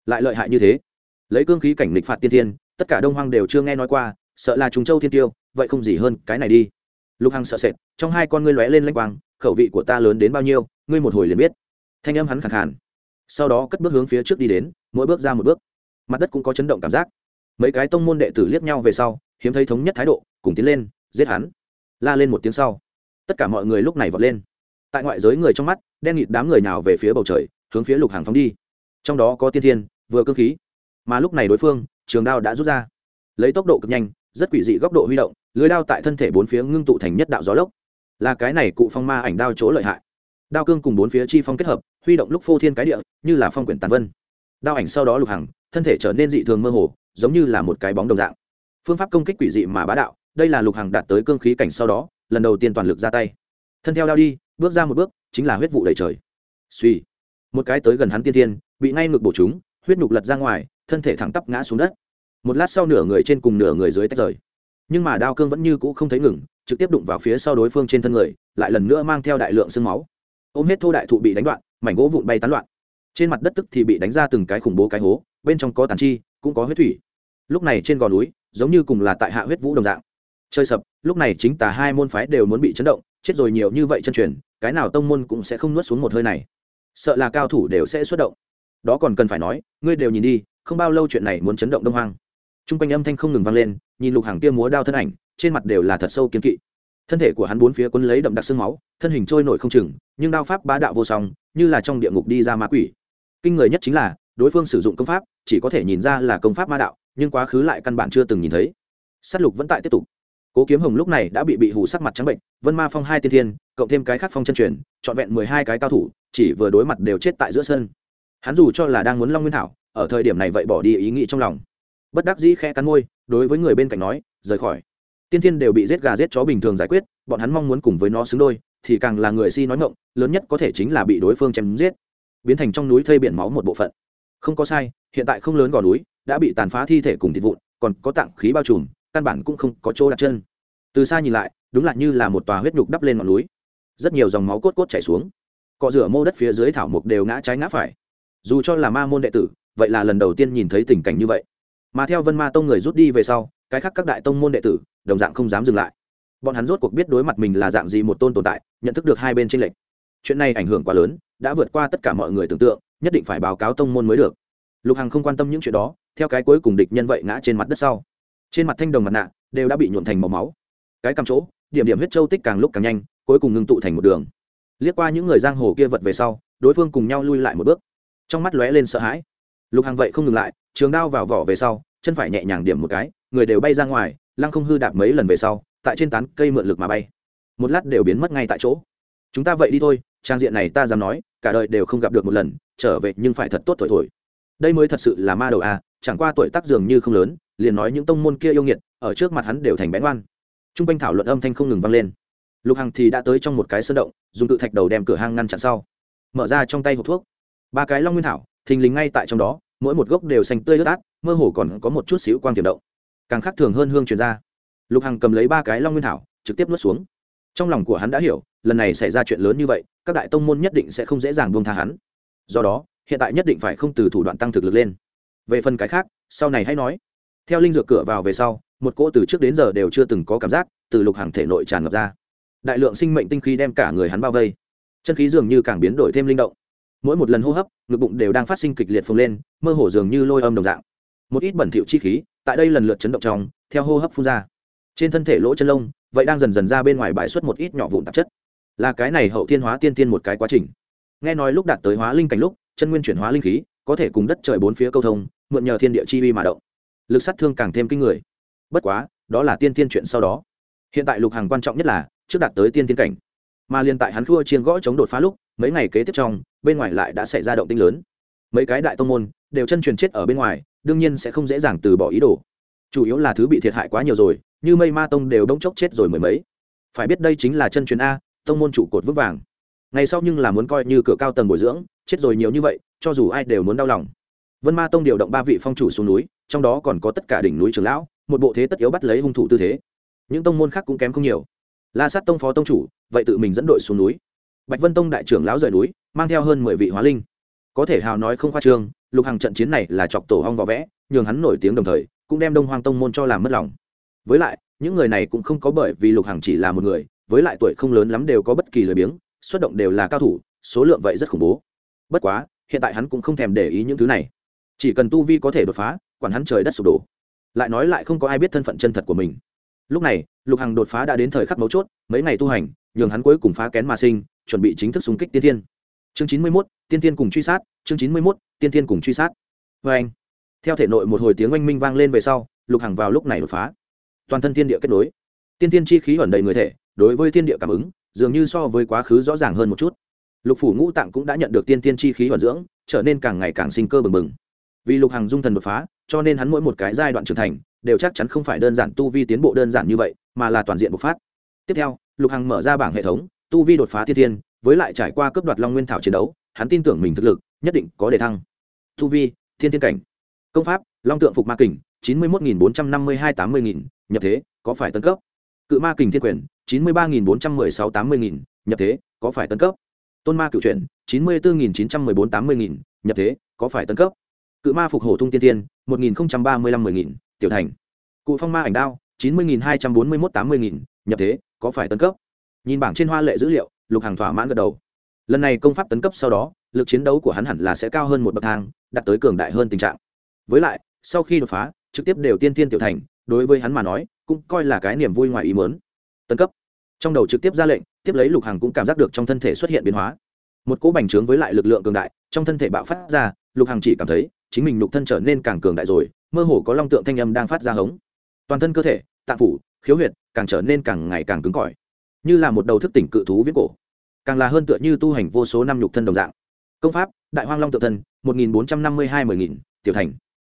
Lại lợi hại như thế. Lấy cương khí cảnh lịch phạt tiên thiên, tất cả đông hoang đều chưa nghe nói qua, sợ là trùng châu thiên tiêu, vậy không gì hơn cái này đi. Lục hằng sợ sệt, trong hai con ngươi lóe lên lanh quang, khẩu vị của ta lớn đến bao nhiêu, ngươi một hồi liền biết. Thanh âm hắn khẳng khàn. Sau đó cất bước hướng phía trước đi đến, mỗi bước ra một bước. Mặt đất cũng có chấn động cảm giác. Mấy cái tông môn đệ tử liếc nhau về sau hiếm thấy thống nhất thái độ, cùng tiến lên, giết hắn. La lên một tiếng sau, tất cả mọi người lúc này vọt lên. Tại ngoại giới người trong mắt, đen nghịt đám người nào về phía bầu trời, hướng phía lục hàng phóng đi. Trong đó có tiên thiên, vừa cơ khí. Mà lúc này đối phương, trường đao đã rút ra. Lấy tốc độ cực nhanh, rất quỷ dị góc độ huy động, lưới đao tại thân thể bốn phía ngưng tụ thành nhất đạo gió lốc. Là cái này cụ phong ma ảnh đao chỗ lợi hại. Đao cương cùng bốn phía chi phong kết hợp, huy động lúc phô thiên cái địa, như là phong quyển tàn vân. Đao ảnh sau đó lục hằng thân thể trở nên dị thường mơ hồ, giống như là một cái bóng đồng dạng phương pháp công kích quỷ dị mà bá đạo, đây là lục hằng đạt tới cương khí cảnh sau đó, lần đầu tiên toàn lực ra tay. Thân theo đao đi, bước ra một bước, chính là huyết vụ đầy trời. Suy một cái tới gần hắn tiên tiên bị ngay ngực bổ chúng, huyết nhục lật ra ngoài, thân thể thẳng tắp ngã xuống đất. Một lát sau nửa người trên cùng nửa người dưới tách rời. Nhưng mà đao cương vẫn như cũ không thấy ngừng, trực tiếp đụng vào phía sau đối phương trên thân người, lại lần nữa mang theo đại lượng sương máu. Ôm hết thô đại thụ bị đánh đoạn, mảnh gỗ vụn bay tán loạn. Trên mặt đất tức thì bị đánh ra từng cái khủng bố cái hố, bên trong có tàn chi, cũng có huyết thủy. Lúc này trên gò núi giống như cùng là tại hạ huyết vũ đồng dạng. Chơi sập, lúc này chính tà hai môn phái đều muốn bị chấn động, chết rồi nhiều như vậy chân truyền, cái nào tông môn cũng sẽ không nuốt xuống một hơi này. Sợ là cao thủ đều sẽ xuất động. Đó còn cần phải nói, ngươi đều nhìn đi, không bao lâu chuyện này muốn chấn động đông hoang. T r u n g quanh âm thanh không ngừng vang lên, nhìn lục hàng kia múa đao thân ảnh, trên mặt đều là thật sâu kiên kỵ. Thân thể của hắn bốn phía quấn lấy đậm đặc sương máu, thân hình trôi nổi không chừng, nhưng đao pháp bá đạo vô song, như là trong địa ngục đi ra ma quỷ. Kinh người nhất chính là, đối phương sử dụng công pháp, chỉ có thể nhìn ra là công pháp ma đạo nhưng quá khứ lại căn bản chưa từng nhìn thấy. S á t lục vẫn tại tiếp tục. Cố kiếm hồng lúc này đã bị bị hù sắc mặt trắng bệnh, vân ma phong hai tiên thiên, cộng thêm cái khác phong chân truyền, trọn vẹn mười hai cái cao thủ, chỉ vừa đối mặt đều chết tại giữa sân. Hắn dù cho là đang muốn long nguyên thảo, ở thời điểm này vậy bỏ đi ý nghĩ trong lòng. Bất đắc dĩ khẽ cắn môi, đối với người bên cạnh nói, rời khỏi. Tiên thiên đều bị giết gà giết chó bình thường giải quyết, bọn hắn mong muốn cùng với nó xứng đôi, thì càng là người si nói ngộng lớn nhất có thể chính là bị đối phương chém giết, biến thành trong núi thây biển máu một bộ phận. Không có sai, hiện tại không lớn gò núi đã bị tàn phá thi thể cùng thịt vụn, còn có tạng khí bao trùm, căn bản cũng không có chỗ đặt chân. Từ xa nhìn lại, đúng là như là một tòa huyết nhục đắp lên ngọn núi. Rất nhiều dòng máu cốt cốt chảy xuống. Cọ rửa mô đất phía dưới thảo mục đều ngã trái ngã phải. Dù cho là ma môn đệ tử, vậy là lần đầu tiên nhìn thấy tình cảnh như vậy. Mà theo vân ma tông người rút đi về sau, cái khác các đại tông môn đệ tử, đồng dạng không dám dừng lại. Bọn hắn rốt cuộc biết đối mặt mình là dạng gì một tôn tồn tại, nhận thức được hai bên tranh lệch. Chuyện này ảnh hưởng quá lớn, đã vượt qua tất cả mọi người tưởng tượng, nhất định phải báo cáo tông môn mới được. Lục hằng không quan tâm những chuyện đó theo cái cuối cùng địch nhân vậy ngã trên mặt đất sau. Trên mặt thanh đồng mặt nạ đều đã bị nhuộn thành màu máu. Cái cầm chỗ, điểm điểm huyết châu tích càng lúc càng nhanh, cuối cùng ngưng tụ thành một đường. Liếc qua những người giang hồ kia vật về sau, đối phương cùng nhau lui lại một bước. Trong mắt lóe lên sợ hãi. Lục hàng vậy không ngừng lại, trường đao vào vỏ về sau, chân phải nhẹ nhàng điểm một cái, người đều bay ra ngoài, lăng không hư đạp mấy lần về sau, tại trên tán cây mượn lực mà bay. Một lát đều biến mất ngay tại chỗ. Chúng ta vậy đi thôi, trang diện này ta dám nói, cả đời đều không gặp được một lần, trở về nhưng phải thật tốt thổi thổi đây mới thật sự là ma đầu à chẳng qua tuổi tác dường như không lớn, liền nói những tông môn kia yêu nghiệt, ở trước mặt hắn đều thành bén oan. T r u n g quanh thảo luận âm thanh không ngừng vang lên. Lục hằng thì đã tới trong một cái sơn động, dùng tự thạch đầu đem cửa hang ngăn chặn sau. Mở ra trong tay hộp thuốc. Ba cái long nguyên thảo, thình lình ngay tại trong đó, mỗi một gốc đều xanh tươi ướt át, mơ hồ còn có một chút xíu quang tiềm động. Càng khác thường hơn hương truyền ra. Lục hằng cầm lấy ba cái long nguyên thảo, trực tiếp nuốt xuống. Trong lòng của hắn đã hiểu, lần này xảy ra chuyện lớn như vậy, các đại tông môn nhất định sẽ không dễ dàng buông tha hắn. Do đó hiện tại nhất định phải không từ thủ đoạn tăng thực lực lên. Về phần cái khác, sau này hãy nói. Theo linh dược cửa vào về sau, một cỗ từ trước đến giờ đều chưa từng có cảm giác, từ lục hàng thể nội tràn ngập ra. Đại lượng sinh mệnh tinh khí đem cả người hắn bao vây. Chân khí dường như càng biến đổi thêm linh động. Mỗi một lần hô hấp, ngực bụng đều đang phát sinh kịch liệt phồng lên, mơ hồ dường như lôi âm đồng dạng. Một ít bẩn thỉu chi khí, tại đây lần lượt chấn động trong, theo hô hấp phun ra. Trên thân thể lỗ chân lông, vậy đang dần dần ra bên ngoài bài xuất một ít nhỏ vụn tạp chất. Là cái này hậu thiên hóa tiên tiên một cái quá trình. Nghe nói lúc đạt tới hóa linh cảnh lúc chân nguyên chuyển hóa linh khí, có thể cùng đất trời bốn phía câu thông, mượn nhờ thiên địa chi uy mà động. Lực sát thương càng thêm kinh người. Bất quá, đó là tiên tiên chuyện sau đó. Hiện tại lục hàng quan trọng nhất là, trước đạt tới tiên tiên cảnh. Mà liên tại hắn khua chiên gõ chống đột phá lúc, mấy ngày kế tiếp trong, bên ngoài lại đã xảy ra động tinh lớn. Mấy cái đại tông môn, đều chân truyền chết ở bên ngoài, đương nhiên sẽ không dễ dàng từ bỏ ý đồ. Chủ yếu là thứ bị thiệt hại quá nhiều rồi, như mây ma tông đều đông chốc chết rồi mười mấy. Phải biết đây chính là chân truyền a, tông môn trụ cột vững vàng. Ngày sau nhưng là muốn coi như cửa cao tầng bồi dưỡng chết rồi nhiều như vậy, cho dù ai đều muốn đau lòng. Vân ma tông điều động ba vị phong chủ xuống núi, trong đó còn có tất cả đỉnh núi trường lão, một bộ thế tất yếu bắt lấy hung thủ tư thế. Những tông môn khác cũng kém không nhiều. La sát tông phó tông chủ, vậy tự mình dẫn đội xuống núi. Bạch vân tông đại trưởng lão rời núi, mang theo hơn mười vị hóa linh. Có thể hào nói không khoa trương, lục hàng trận chiến này là chọc tổ hong vào vẽ, nhường hắn nổi tiếng đồng thời, cũng đem đông hoang tông môn cho làm mất lòng. Với lại, những người này cũng không có bởi vì lục hàng chỉ là một người, với lại tuổi không lớn lắm đều có bất kỳ lời biếng, xuất động đều là cao thủ, số lượng vậy rất khủng bố bất quá, hiện tại hắn cũng không thèm để ý những thứ này. Chỉ cần tu vi có thể đột phá, quản hắn trời đất sụp đổ. Lại nói lại không có ai biết thân phận chân thật của mình. Lúc này, lục hằng đột phá đã đến thời khắc mấu chốt, mấy ngày tu hành, nhường hắn cuối cùng phá kén mà sinh, chuẩn bị chính thức xung kích tiên thiên. Chương chín mươi mốt, tiên thiên cùng truy sát, chương chín mươi mốt, tiên thiên cùng truy sát. Vê anh, theo thể nội một hồi tiếng oanh minh vang lên về sau, lục hằng vào lúc này đột phá. Toàn thân thiên địa kết nối. Tiên thiên chi khí ẩn đầy người thể, đối với thiên địa cảm ứng, dường như so với quá khứ rõ ràng hơn một chút lục phủ ngũ tạng cũng đã nhận được tiên thiên chi khí ẩn dưỡng, trở nên càng ngày càng sinh cơ bừng bừng. Vì lục hằng dung thần đột phá, cho nên hắn mỗi một cái giai đoạn trưởng thành, đều chắc chắn không phải đơn giản tu vi tiến bộ đơn giản như vậy, mà là toàn diện bộc phát. Tiếp theo, lục hằng mở ra bảng hệ thống, tu vi đột phá thiên thiên với lại trải qua cấp đoạt long nguyên thảo chiến đấu, hắn tin tưởng mình thực lực, nhất định có đề thăng. Tu vi thiên thiên cảnh. Công pháp, long tượng phục ma kình, chín mươi một nghìn bốn trăm năm mươi hai tám mươi nghìn, nhập thế, có phải tân cấp? Cự ma kình thiên quyền, chín mươi ba nghìn bốn trăm mười sáu tám mươi nghìn, nhập thế, có phải tân cấp? Tôn ma cựu truyện chín mươi bốn nghìn chín trăm mười bốn tám mươi nghìn, nhập thế, có phải tân cấp? Cự ma phục hổ Thung tiên tiên, một nghìn ba mươi lăm mười nghìn, tiểu thành. Cụ phong ma ảnh đao, chín mươi nghìn hai trăm bốn mươi mốt tám mươi nghìn, nhập thế, có phải tân cấp? Nhìn bảng trên hoa lệ dữ liệu, lục hàng thỏa mãn gật đầu. Lần này công pháp tấn cấp sau đó, lực chiến đấu của hắn hẳn là sẽ cao hơn một bậc thang, đạt tới cường đại hơn tình trạng. Với lại, sau khi đột phá, trực tiếp đều tiên tiên tiểu thành, đối với hắn mà nói, cũng coi là cái niềm vui ngoài ý mớn tấn cấp. Trong đầu trực tiếp ra lệnh tiếp lấy lục hằng cũng cảm giác được trong thân thể xuất hiện biến hóa. Một cỗ bành trướng với lại lực lượng cường đại, trong thân thể bạo phát ra, lục hằng chỉ cảm thấy chính mình lục thân trở nên càng cường đại rồi, mơ hồ có long tượng thanh âm đang phát ra hống. Toàn thân cơ thể, tạng phủ, khiếu huyệt càng trở nên càng ngày càng cứng cỏi, như là một đầu thức tỉnh cự thú viết cổ, càng là hơn tựa như tu hành vô số năm nhục thân đồng dạng. Công pháp, đại hoang long tự thân, một nghìn bốn trăm năm mươi hai mười nghìn, tiểu thành.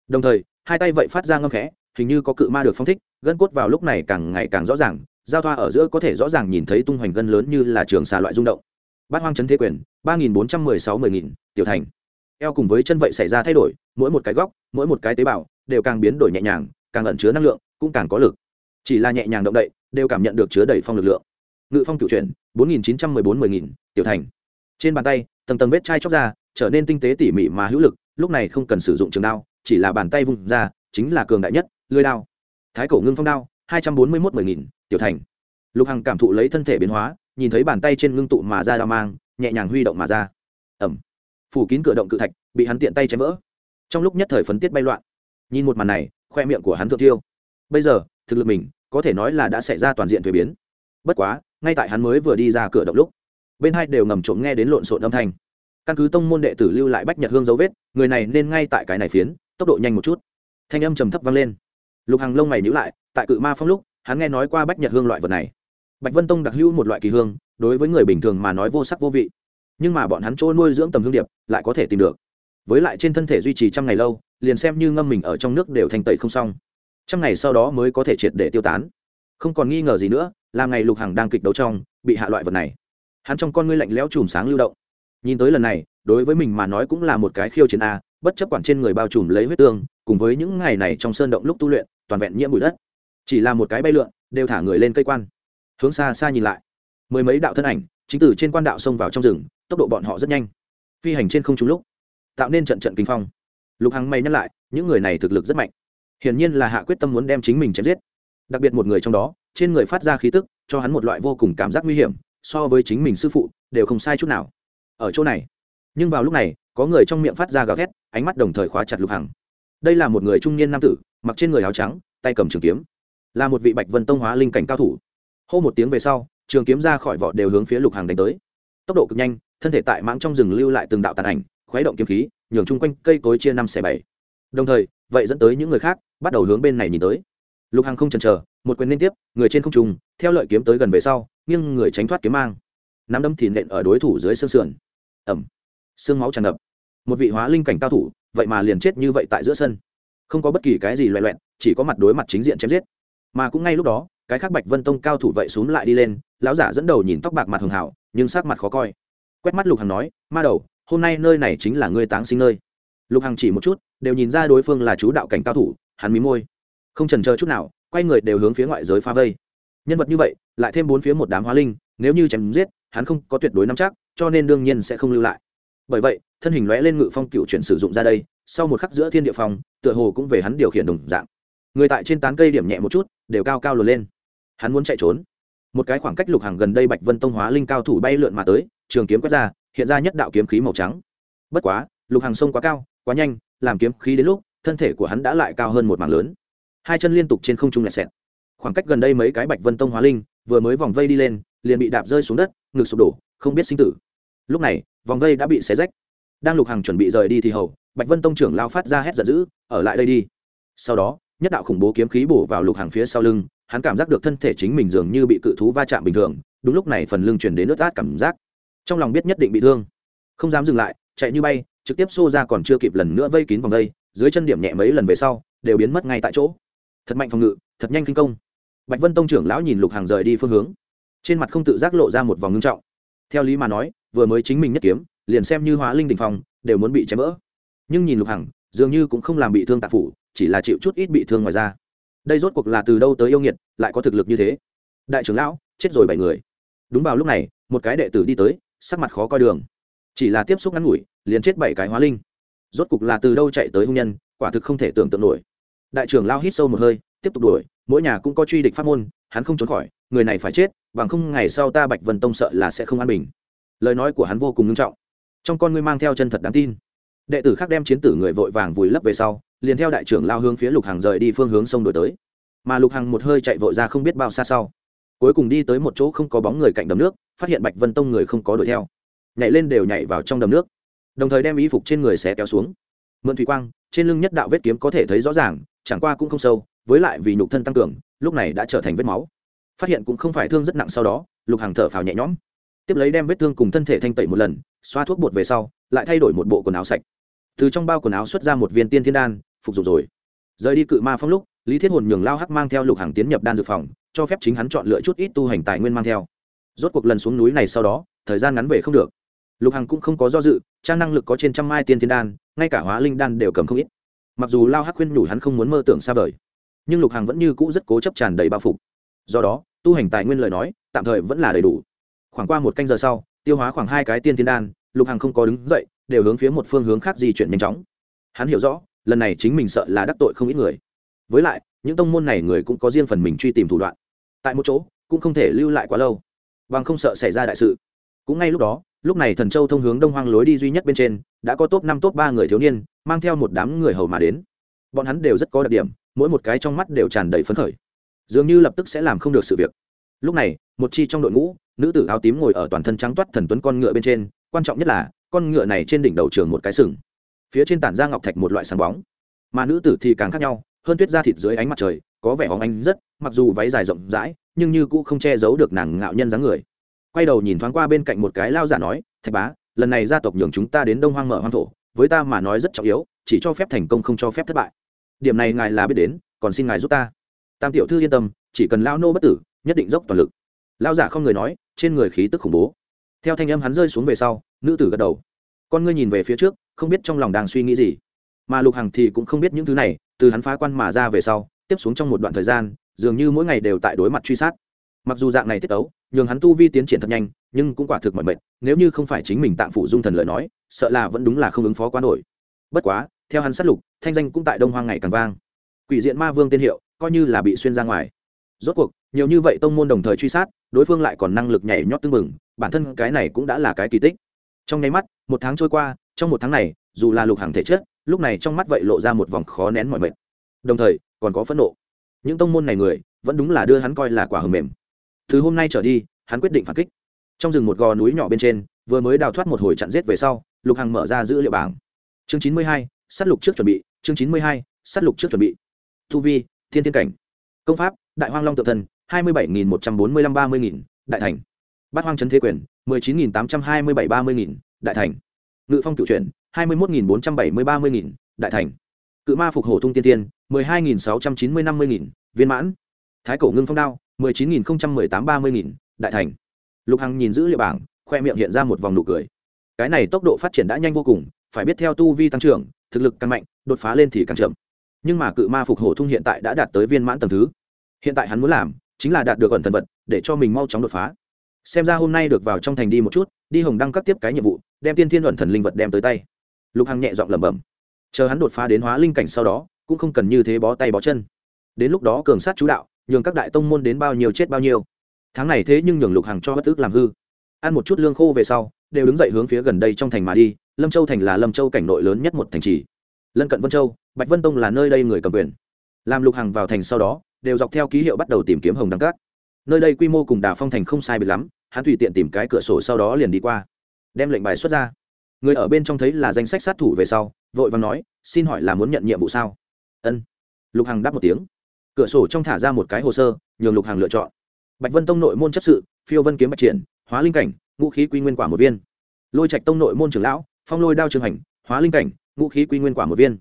Đồng thời, hai tay vậy phát ra ngâm khẽ, hình như có cự ma được phong thích, gân cốt vào lúc này càng ngày càng rõ ràng giao thoa ở giữa có thể rõ ràng nhìn thấy tung hoành gân lớn như là trường xà loại rung động. Bát hoang chấn thế quyền, ba nghìn bốn trăm mười sáu mười nghìn, tiểu thành. Eo cùng với chân vậy xảy ra thay đổi, mỗi một cái góc, mỗi một cái tế bào đều càng biến đổi nhẹ nhàng, càng ẩn chứa năng lượng, cũng càng có lực. Chỉ là nhẹ nhàng động đậy, đều cảm nhận được chứa đầy phong lực lượng. Ngự phong cựu chuyển, bốn nghìn chín trăm mười bốn mười nghìn, tiểu thành. Trên bàn tay, tầng tầng vết chai chóc ra, trở nên tinh tế tỉ mỉ mà hữu lực, lúc này không cần sử dụng trường đao, chỉ là bàn tay vung ra, chính là cường đại nhất lưới đao. Thái cổ ngưng phong đao, hai trăm bốn mươi mốt mười nghìn tiểu thành. Lục hằng cảm thụ lấy thân thể biến hóa, nhìn thấy bàn tay trên ngưng tụ mà ra đao mang, nhẹ nhàng huy động mà ra. Ẩm. Phủ kín cửa động cự thạch, bị hắn tiện tay chém vỡ. Trong lúc nhất thời phấn tiết bay loạn. Nhìn một màn này, khoe miệng của hắn thượng tiêu bây giờ, thực lực mình, có thể nói là đã xảy ra toàn diện thuế biến. Bất quá, ngay tại hắn mới vừa đi ra cửa động lúc, bên hai đều ngầm trộm nghe đến lộn xộn âm thanh. Căn cứ tông môn đệ tử lưu lại bách nhật hương dấu vết, người này nên ngay tại cái này phiến, tốc độ nhanh một chút. Thanh âm trầm thấp vang lên. Lục hàng lông mày nhữ lại, tại cự ma phong lúc hắn nghe nói qua bách nhật hương loại vật này. Bạch vân tông đặc hữu một loại kỳ hương, đối với người bình thường mà nói vô sắc vô vị. Nhưng mà bọn hắn trôi nuôi dưỡng tầm hương điệp, lại có thể tìm được. Với lại trên thân thể duy trì trăm ngày lâu, liền xem như ngâm mình ở trong nước đều thành tẩy không xong. Trăm ngày sau đó mới có thể triệt để tiêu tán. Không còn nghi ngờ gì nữa, là ngày lục hằng đang kịch đấu trong, bị hạ loại vật này. Hắn trong con ngươi lạnh lẽo chùm sáng lưu động. Nhìn tới lần này, đối với mình mà nói cũng là một cái khiêu chiến a, bất chấp quản trên người bao trùm lấy huyết tương, cùng với những ngày này trong sơn động lúc tu luyện, toàn vẹn nhiễm bụi đất chỉ là một cái bay lượn, đều thả người lên cây quan. Hướng xa xa nhìn lại, mười mấy đạo thân ảnh, chính từ trên quan đạo xông vào trong rừng, tốc độ bọn họ rất nhanh. Phi hành trên không trúng lúc, tạo nên trận trận kinh phong. Lục hằng may nhắc lại, những người này thực lực rất mạnh. Hiển nhiên là hạ quyết tâm muốn đem chính mình chém giết. Đặc biệt một người trong đó, trên người phát ra khí tức, cho hắn một loại vô cùng cảm giác nguy hiểm, so với chính mình sư phụ, đều không sai chút nào. Ở chỗ này, nhưng vào lúc này, có người trong miệng phát ra gào thét, ánh mắt đồng thời khóa chặt lục hằng. Đây là một người trung niên nam tử, mặc trên người áo trắng, tay cầm trường kiếm là một vị bạch vân tông hóa linh cảnh cao thủ. Hô một tiếng về sau, trường kiếm ra khỏi vỏ đều hướng phía lục hàng đánh tới. Tốc độ cực nhanh, thân thể tại mãng trong rừng lưu lại từng đạo tàn ảnh, khuấy động kiếm khí, nhường chung quanh cây cối chia năm xẻ bảy. Đồng thời, vậy dẫn tới những người khác, bắt đầu hướng bên này nhìn tới. Lục hàng không chần chờ, một quyền liên tiếp, người trên không trùng theo lợi kiếm tới gần về sau, nghiêng người tránh thoát kiếm mang. Nắm đấm thì nện ở đối thủ dưới xương sườn. Ẩm xương máu tràn ngập. Một vị hóa linh cảnh cao thủ, vậy mà liền chết như vậy tại giữa sân. Không có bất kỳ cái gì loẹ loẹn chỉ có mặt đối mặt chính diện chém giết mà cũng ngay lúc đó, cái khác bạch vân tông cao thủ vậy xúm lại đi lên, lão giả dẫn đầu nhìn tóc bạc mặt hường hảo, nhưng sắc mặt khó coi. Quét mắt lục hằng nói, ma đầu, hôm nay nơi này chính là ngươi táng sinh nơi. Lục hằng chỉ một chút, đều nhìn ra đối phương là chú đạo cảnh cao thủ, hắn mí môi. Không trần chờ chút nào, quay người đều hướng phía ngoại giới phá vây. Nhân vật như vậy, lại thêm bốn phía một đám hóa linh, nếu như chém giết, hắn không có tuyệt đối nắm chắc, cho nên đương nhiên sẽ không lưu lại. Bởi vậy, thân hình lóe lên ngự phong cựu chuyển sử dụng ra đây, sau một khắc giữa thiên địa phong, tựa hồ cũng về hắn điều khiển đồng dạng người tại trên tán cây điểm nhẹ một chút, đều cao cao lùa lên. Hắn muốn chạy trốn. Một cái khoảng cách lục hàng gần đây bạch vân tông hóa linh cao thủ bay lượn mà tới, trường kiếm quét ra, hiện ra nhất đạo kiếm khí màu trắng. Bất quá, lục hàng sông quá cao, quá nhanh, làm kiếm khí đến lúc, thân thể của hắn đã lại cao hơn một mảng lớn. Hai chân liên tục trên không trung lẹt xẹt. Khoảng cách gần đây mấy cái bạch vân tông hóa linh, vừa mới vòng vây đi lên, liền bị đạp rơi xuống đất, ngực sụp đổ, không biết sinh tử. Lúc này, vòng vây đã bị xé rách. Đang lục hàng chuẩn bị rời đi thì hầu, bạch vân tông trưởng lao phát ra hét giận dữ, ở lại đây đi. Sau đó nhất đạo khủng bố kiếm khí bổ vào lục hàng phía sau lưng, hắn cảm giác được thân thể chính mình dường như bị cự thú va chạm bình thường, đúng lúc này phần lưng chuyển đến nước át cảm giác. Trong lòng biết nhất định bị thương. Không dám dừng lại, chạy như bay, trực tiếp xô ra còn chưa kịp lần nữa vây kín vòng vây dưới chân điểm nhẹ mấy lần về sau, đều biến mất ngay tại chỗ. Thật mạnh phòng ngự, thật nhanh kinh công. Bạch vân tông trưởng lão nhìn lục hàng rời đi phương hướng. Trên mặt không tự giác lộ ra một vòng ngưng trọng. Theo lý mà nói, vừa mới chính mình nhất kiếm, liền xem như hóa linh đình phòng đều muốn bị chém vỡ. Nhưng nhìn lục hằng dường như cũng không làm bị thương tạ phủ chỉ là chịu chút ít bị thương ngoài ra đây rốt cuộc là từ đâu tới yêu nghiệt, lại có thực lực như thế? Đại trưởng lão, chết rồi bảy người. Đúng vào lúc này, một cái đệ tử đi tới, sắc mặt khó coi đường. Chỉ là tiếp xúc ngắn ngủi, liền chết bảy cái hóa linh. Rốt cục là từ đâu chạy tới hung nhân, quả thực không thể tưởng tượng nổi. Đại trưởng lao hít sâu một hơi, tiếp tục đuổi, mỗi nhà cũng có truy địch pháp môn, hắn không trốn khỏi, người này phải chết, bằng không ngày sau ta bạch vân tông sợ là sẽ không an bình. Lời nói của hắn vô cùng nghiêm trọng. Trong con ngươi mang theo chân thật đáng tin. Đệ tử khác đem chiến tử người vội vàng vùi lấp về sau liền theo đại trưởng lao hướng phía lục hàng rời đi phương hướng sông đổi tới. Mà lục hàng một hơi chạy vội ra không biết bao xa sau. Cuối cùng đi tới một chỗ không có bóng người cạnh đầm nước, phát hiện bạch vân tông người không có đuổi theo. Nhảy lên đều nhảy vào trong đầm nước. Đồng thời đem y phục trên người xé kéo xuống. Mượn thủy quang, trên lưng nhất đạo vết kiếm có thể thấy rõ ràng, chẳng qua cũng không sâu, với lại vì nhục thân tăng cường, lúc này đã trở thành vết máu. Phát hiện cũng không phải thương rất nặng sau đó, lục hàng thở phào nhẹ nhõm. Tiếp lấy đem vết thương cùng thân thể thanh tẩy một lần, xoa thuốc bột về sau, lại thay đổi một bộ quần áo sạch. Từ trong bao quần áo xuất ra một viên tiên thiên đan phục dụng rồi. Rời đi cự ma phong lúc, lý thiết hồn nhường lao hắc mang theo lục hàng tiến nhập đan dược phòng, cho phép chính hắn chọn lựa chút ít tu hành tài nguyên mang theo. Rốt cuộc lần xuống núi này sau đó, thời gian ngắn về không được. Lục hằng cũng không có do dự, trang năng lực có trên trăm mai tiên thiên đan, ngay cả hóa linh đan đều cầm không ít. Mặc dù lao hắc khuyên nhủ hắn không muốn mơ tưởng xa vời, nhưng lục hằng vẫn như cũ rất cố chấp tràn đầy bao phục. Do đó, tu hành tài nguyên lời nói, tạm thời vẫn là đầy đủ. Khoảng qua một canh giờ sau, tiêu hóa khoảng hai cái tiên thiên đan, lục hằng không có đứng dậy, đều hướng phía một phương hướng khác di chuyển nhanh chóng. Hắn hiểu rõ lần này chính mình sợ là đắc tội không ít người. Với lại, những tông môn này người cũng có riêng phần mình truy tìm thủ đoạn. Tại một chỗ, cũng không thể lưu lại quá lâu. Bằng không sợ xảy ra đại sự. Cũng ngay lúc đó, lúc này thần châu thông hướng đông hoang lối đi duy nhất bên trên, đã có top năm, top ba người thiếu niên, mang theo một đám người hầu mà đến. Bọn hắn đều rất có đặc điểm, mỗi một cái trong mắt đều tràn đầy phấn khởi. Dường như lập tức sẽ làm không được sự việc. Lúc này, một chi trong đội ngũ, nữ tử áo tím ngồi ở toàn thân trắng toát thần tuấn con ngựa bên trên, quan trọng nhất là, con ngựa này trên đỉnh đầu trường một cái sừng phía trên tản ra ngọc thạch một loại sáng bóng. Mà nữ tử thì càng khác nhau, hơn tuyết da thịt dưới ánh mặt trời, có vẻ hóng ánh rất, mặc dù váy dài rộng rãi, nhưng như cũ không che giấu được nàng ngạo nhân dáng người. Quay đầu nhìn thoáng qua bên cạnh một cái lao giả nói, thạch bá, lần này gia tộc nhường chúng ta đến đông hoang mở hoang thổ, với ta mà nói rất trọng yếu, chỉ cho phép thành công không cho phép thất bại. Điểm này ngài là biết đến, còn xin ngài giúp ta. Tam tiểu thư yên tâm, chỉ cần lao nô bất tử, nhất định dốc toàn lực. Lao giả không người nói, trên người khí tức khủng bố. Theo thanh âm hắn rơi xuống về sau, nữ tử gật đầu. Con ngươi nhìn về phía trước không biết trong lòng đang suy nghĩ gì. Mà lục hằng thì cũng không biết những thứ này, từ hắn phá quan mà ra về sau, tiếp xuống trong một đoạn thời gian, dường như mỗi ngày đều tại đối mặt truy sát. Mặc dù dạng này tiết tấu, nhường hắn tu vi tiến triển thật nhanh, nhưng cũng quả thực mọi mệnh nếu như không phải chính mình tạm phủ dung thần lời nói, sợ là vẫn đúng là không ứng phó quá nổi. Bất quá, theo hắn sát lục, thanh danh cũng tại đông hoang ngày càng vang. Quỷ diện ma vương tên hiệu, coi như là bị xuyên ra ngoài. Rốt cuộc, nhiều như vậy tông môn đồng thời truy sát, đối phương lại còn năng lực nhảy nhót tưng bừng, bản thân cái này cũng đã là cái kỳ tích. Trong nháy mắt, một tháng trôi qua trong một tháng này, dù là lục hàng thể chất, lúc này trong mắt vậy lộ ra một vòng khó nén mọi mệt. Đồng thời, còn có phẫn nộ. Những tông môn này người, vẫn đúng là đưa hắn coi là quả hầm mềm. Từ hôm nay trở đi, hắn quyết định phản kích. Trong rừng một gò núi nhỏ bên trên, vừa mới đào thoát một hồi chặn giết về sau, lục hằng mở ra dữ liệu bảng. Chương chín mươi hai s á t lục trước chuẩn bị, chương chín mươi hai s á t lục trước chuẩn bị. Thu vi, thiên thiên cảnh. Công pháp, đại hoang long tự thần hai mươi bảy nghìn một trăm bốn mươi lăm ba mươi nghìn, đại thành. Bát hoang trấn thế quyền, mười chín nghìn tám trăm hai mươi bảy ba mươi nghìn, đại thành ngự phong cựu chuyển, hai mươi một nghìn bốn trăm bảy mươi ba mươi nghìn, đại thành. Cự ma phục hổ tung tiên tiên, mười hai nghìn sáu trăm chín mươi năm mươi nghìn, viên mãn. Thái cổ ngưng phong đao, mười chín nghìn không trăm mười tám ba mươi nghìn, đại thành. Lục hằng nhìn giữ liệu bảng, khoe miệng hiện ra một vòng nụ cười. Cái này tốc độ phát triển đã nhanh vô cùng, phải biết theo tu vi tăng trưởng, thực lực càng mạnh, đột phá lên thì càng chậm. Nhưng mà cự ma phục hổ thung hiện tại đã đạt tới viên mãn tầng thứ. Hiện tại hắn muốn làm, chính là đạt được ẩn thần vật, để cho mình mau chóng đột phá xem ra hôm nay được vào trong thành đi một chút, đi hồng đăng các tiếp cái nhiệm vụ, đem tiên thiên luận thần linh vật đem tới tay. Lục hằng nhẹ giọng lẩm bẩm. Chờ hắn đột phá đến hóa linh cảnh sau đó, cũng không cần như thế bó tay bó chân. Đến lúc đó cường sát chú đạo, nhường các đại tông môn đến bao nhiêu chết bao nhiêu. Tháng này thế nhưng nhường lục hằng cho bất ức làm hư. Ăn một chút lương khô về sau, đều đứng dậy hướng phía gần đây trong thành mà đi, lâm châu thành là lâm châu cảnh nội lớn nhất một thành trì. Lân cận vân châu, bạch vân tông là nơi đây người cầm quyền. Làm lục hằng vào thành sau đó, đều dọc theo ký hiệu bắt đầu tìm kiếm hồng đăng cát nơi đây quy mô cùng đà phong thành không sai biệt lắm, hắn tùy tiện tìm cái cửa sổ sau đó liền đi qua. Đem lệnh bài xuất ra. Người ở bên trong thấy là danh sách sát thủ về sau, vội và nói, xin hỏi là muốn nhận nhiệm vụ sao? Ân. Lục hằng đáp một tiếng. Cửa sổ trong thả ra một cái hồ sơ, nhường lục hằng lựa chọn. Bạch vân tông nội môn chấp sự, phiêu vân kiếm bạch triển, hóa linh cảnh, ngũ khí quy nguyên quả một viên. Lôi trạch tông nội môn trưởng lão, phong lôi đao trường hành, hóa linh cảnh, ngũ khí quy nguyên quả một viên.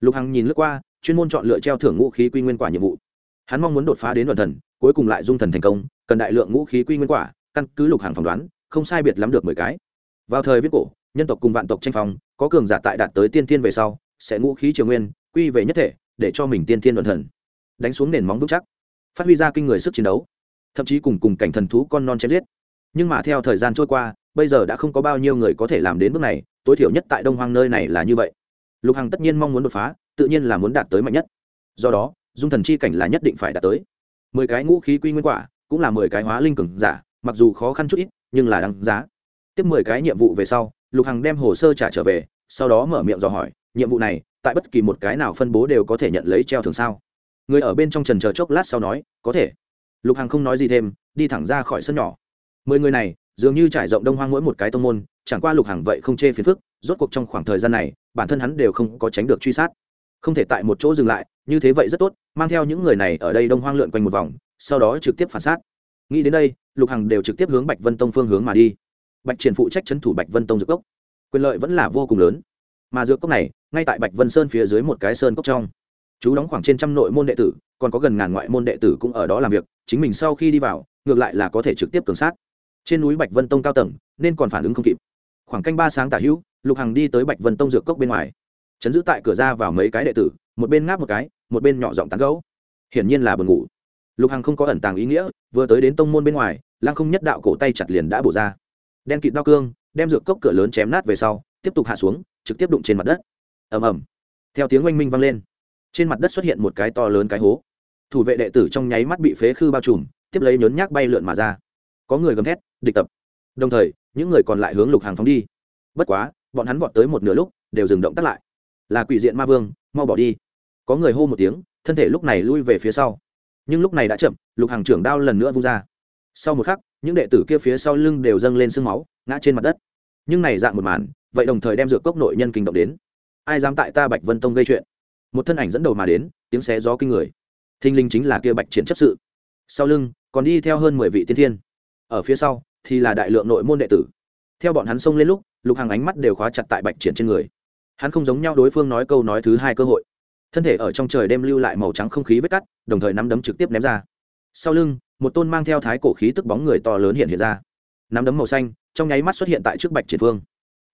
Lục hằng nhìn lướt qua, chuyên môn chọn lựa treo thưởng ngũ khí quy nguyên quả nhiệm vụ hắn mong muốn đột phá đến đoàn thần, cuối cùng lại dung thần thành công, cần đại lượng ngũ khí quy nguyên quả, căn cứ lục hàng phỏng đoán, không sai biệt lắm được mười cái. Vào thời viết cổ, nhân tộc cùng vạn tộc tranh phong, có cường giả tại đạt tới tiên tiên về sau, sẽ ngũ khí triều nguyên, quy về nhất thể, để cho mình tiên tiên đoàn thần. Đánh xuống nền móng vững chắc, phát huy ra kinh người sức chiến đấu. Thậm chí cùng cùng cảnh thần thú con non chém giết. Nhưng mà theo thời gian trôi qua, bây giờ đã không có bao nhiêu người có thể làm đến bước này, tối thiểu nhất tại đông hoang nơi này là như vậy. Lục hằng tất nhiên mong muốn đột phá, tự nhiên là muốn đạt tới mạnh nhất. Do đó dung thần chi cảnh là nhất định phải đạt tới. Mười cái ngũ khí quy nguyên quả, cũng là mười cái hóa linh cường giả, mặc dù khó khăn chút ít, nhưng là đáng giá. Tiếp mười cái nhiệm vụ về sau, lục hằng đem hồ sơ trả trở về, sau đó mở miệng dò hỏi, nhiệm vụ này, tại bất kỳ một cái nào phân bố đều có thể nhận lấy treo thường sao? Người ở bên trong trần chờ chốc lát sau nói, có thể. Lục hằng không nói gì thêm, đi thẳng ra khỏi sân nhỏ. Mười người này, dường như trải rộng đông hoang mỗi một cái tông môn, chẳng qua lục hằng vậy không chê phiền phức, rốt cuộc trong khoảng thời gian này, bản thân hắn đều không có tránh được truy sát. Không thể tại một chỗ dừng lại như thế vậy rất tốt, mang theo những người này ở đây đông hoang lượn quanh một vòng, sau đó trực tiếp phản sát nghĩ đến đây, lục hằng đều trực tiếp hướng bạch vân tông phương hướng mà đi. Bạch triển phụ trách c h ấ n thủ bạch vân tông dược cốc. Quyền lợi vẫn là vô cùng lớn. Mà dược cốc này, ngay tại bạch vân sơn phía dưới một cái sơn cốc trong. Chú đóng khoảng trên trăm nội môn đệ tử, còn có gần ngàn ngoại môn đệ tử cũng ở đó làm việc, chính mình sau khi đi vào, ngược lại là có thể trực tiếp cường sát. Trên núi bạch vân tông cao tầng, nên còn phản ứng không kịp. Khoảng canh ba sáng tả hữu, lục hằng đi tới bạch vân tông dược cốc bên ngoài chấn giữ tại cửa ra vào mấy cái đệ tử, một bên ngáp một cái, một bên nhỏ giọng tán gấu hiển nhiên là buồn ngủ. Lục hằng không có ẩn tàng ý nghĩa, vừa tới đến tông môn bên ngoài, lăng không nhất đạo cổ tay chặt liền đã bổ ra. Đen kịt đao cương, đem dược cốc cửa lớn chém nát về sau, tiếp tục hạ xuống, trực tiếp đụng trên mặt đất. Ầm ầm. Theo tiếng oanh minh vang lên, trên mặt đất xuất hiện một cái to lớn cái hố. Thủ vệ đệ tử trong nháy mắt bị phế khư bao trùm, tiếp lấy nhốn nhác bay lượn mà ra. Có người gầm thét, địch tập. Đồng thời, những người còn lại hướng lục hàng phóng đi. Bất quá, bọn hắn vọt tới một nửa lúc, đều dừng động tắt lại là quỷ diện ma vương, mau bỏ đi. Có người hô một tiếng, thân thể lúc này lui về phía sau. Nhưng lúc này đã chậm, lục hàng trưởng đao lần nữa vung ra. Sau một khắc, những đệ tử kia phía sau lưng đều dâng lên sương máu, ngã trên mặt đất. Nhưng này dạng một màn, vậy đồng thời đem dược cốc nội nhân kinh động đến. Ai dám tại ta bạch vân tông gây chuyện? Một thân ảnh dẫn đầu mà đến, tiếng xé gió kinh người. Thinh linh chính là kia bạch triển chấp sự. Sau lưng, còn đi theo hơn mười vị tiên thiên. Ở phía sau, thì là đại lượng nội môn đệ tử. Theo bọn hắn xông lên lúc, lục hàng ánh mắt đều khóa chặt tại bạch triển trên người hắn không giống nhau đối phương nói câu nói thứ hai cơ hội. Thân thể ở trong trời đem lưu lại màu trắng không khí vết cắt, đồng thời nắm đấm trực tiếp ném ra. Sau lưng, một tôn mang theo thái cổ khí tức bóng người to lớn hiện hiện ra. Nắm đấm màu xanh, trong nháy mắt xuất hiện tại trước bạch triển phương.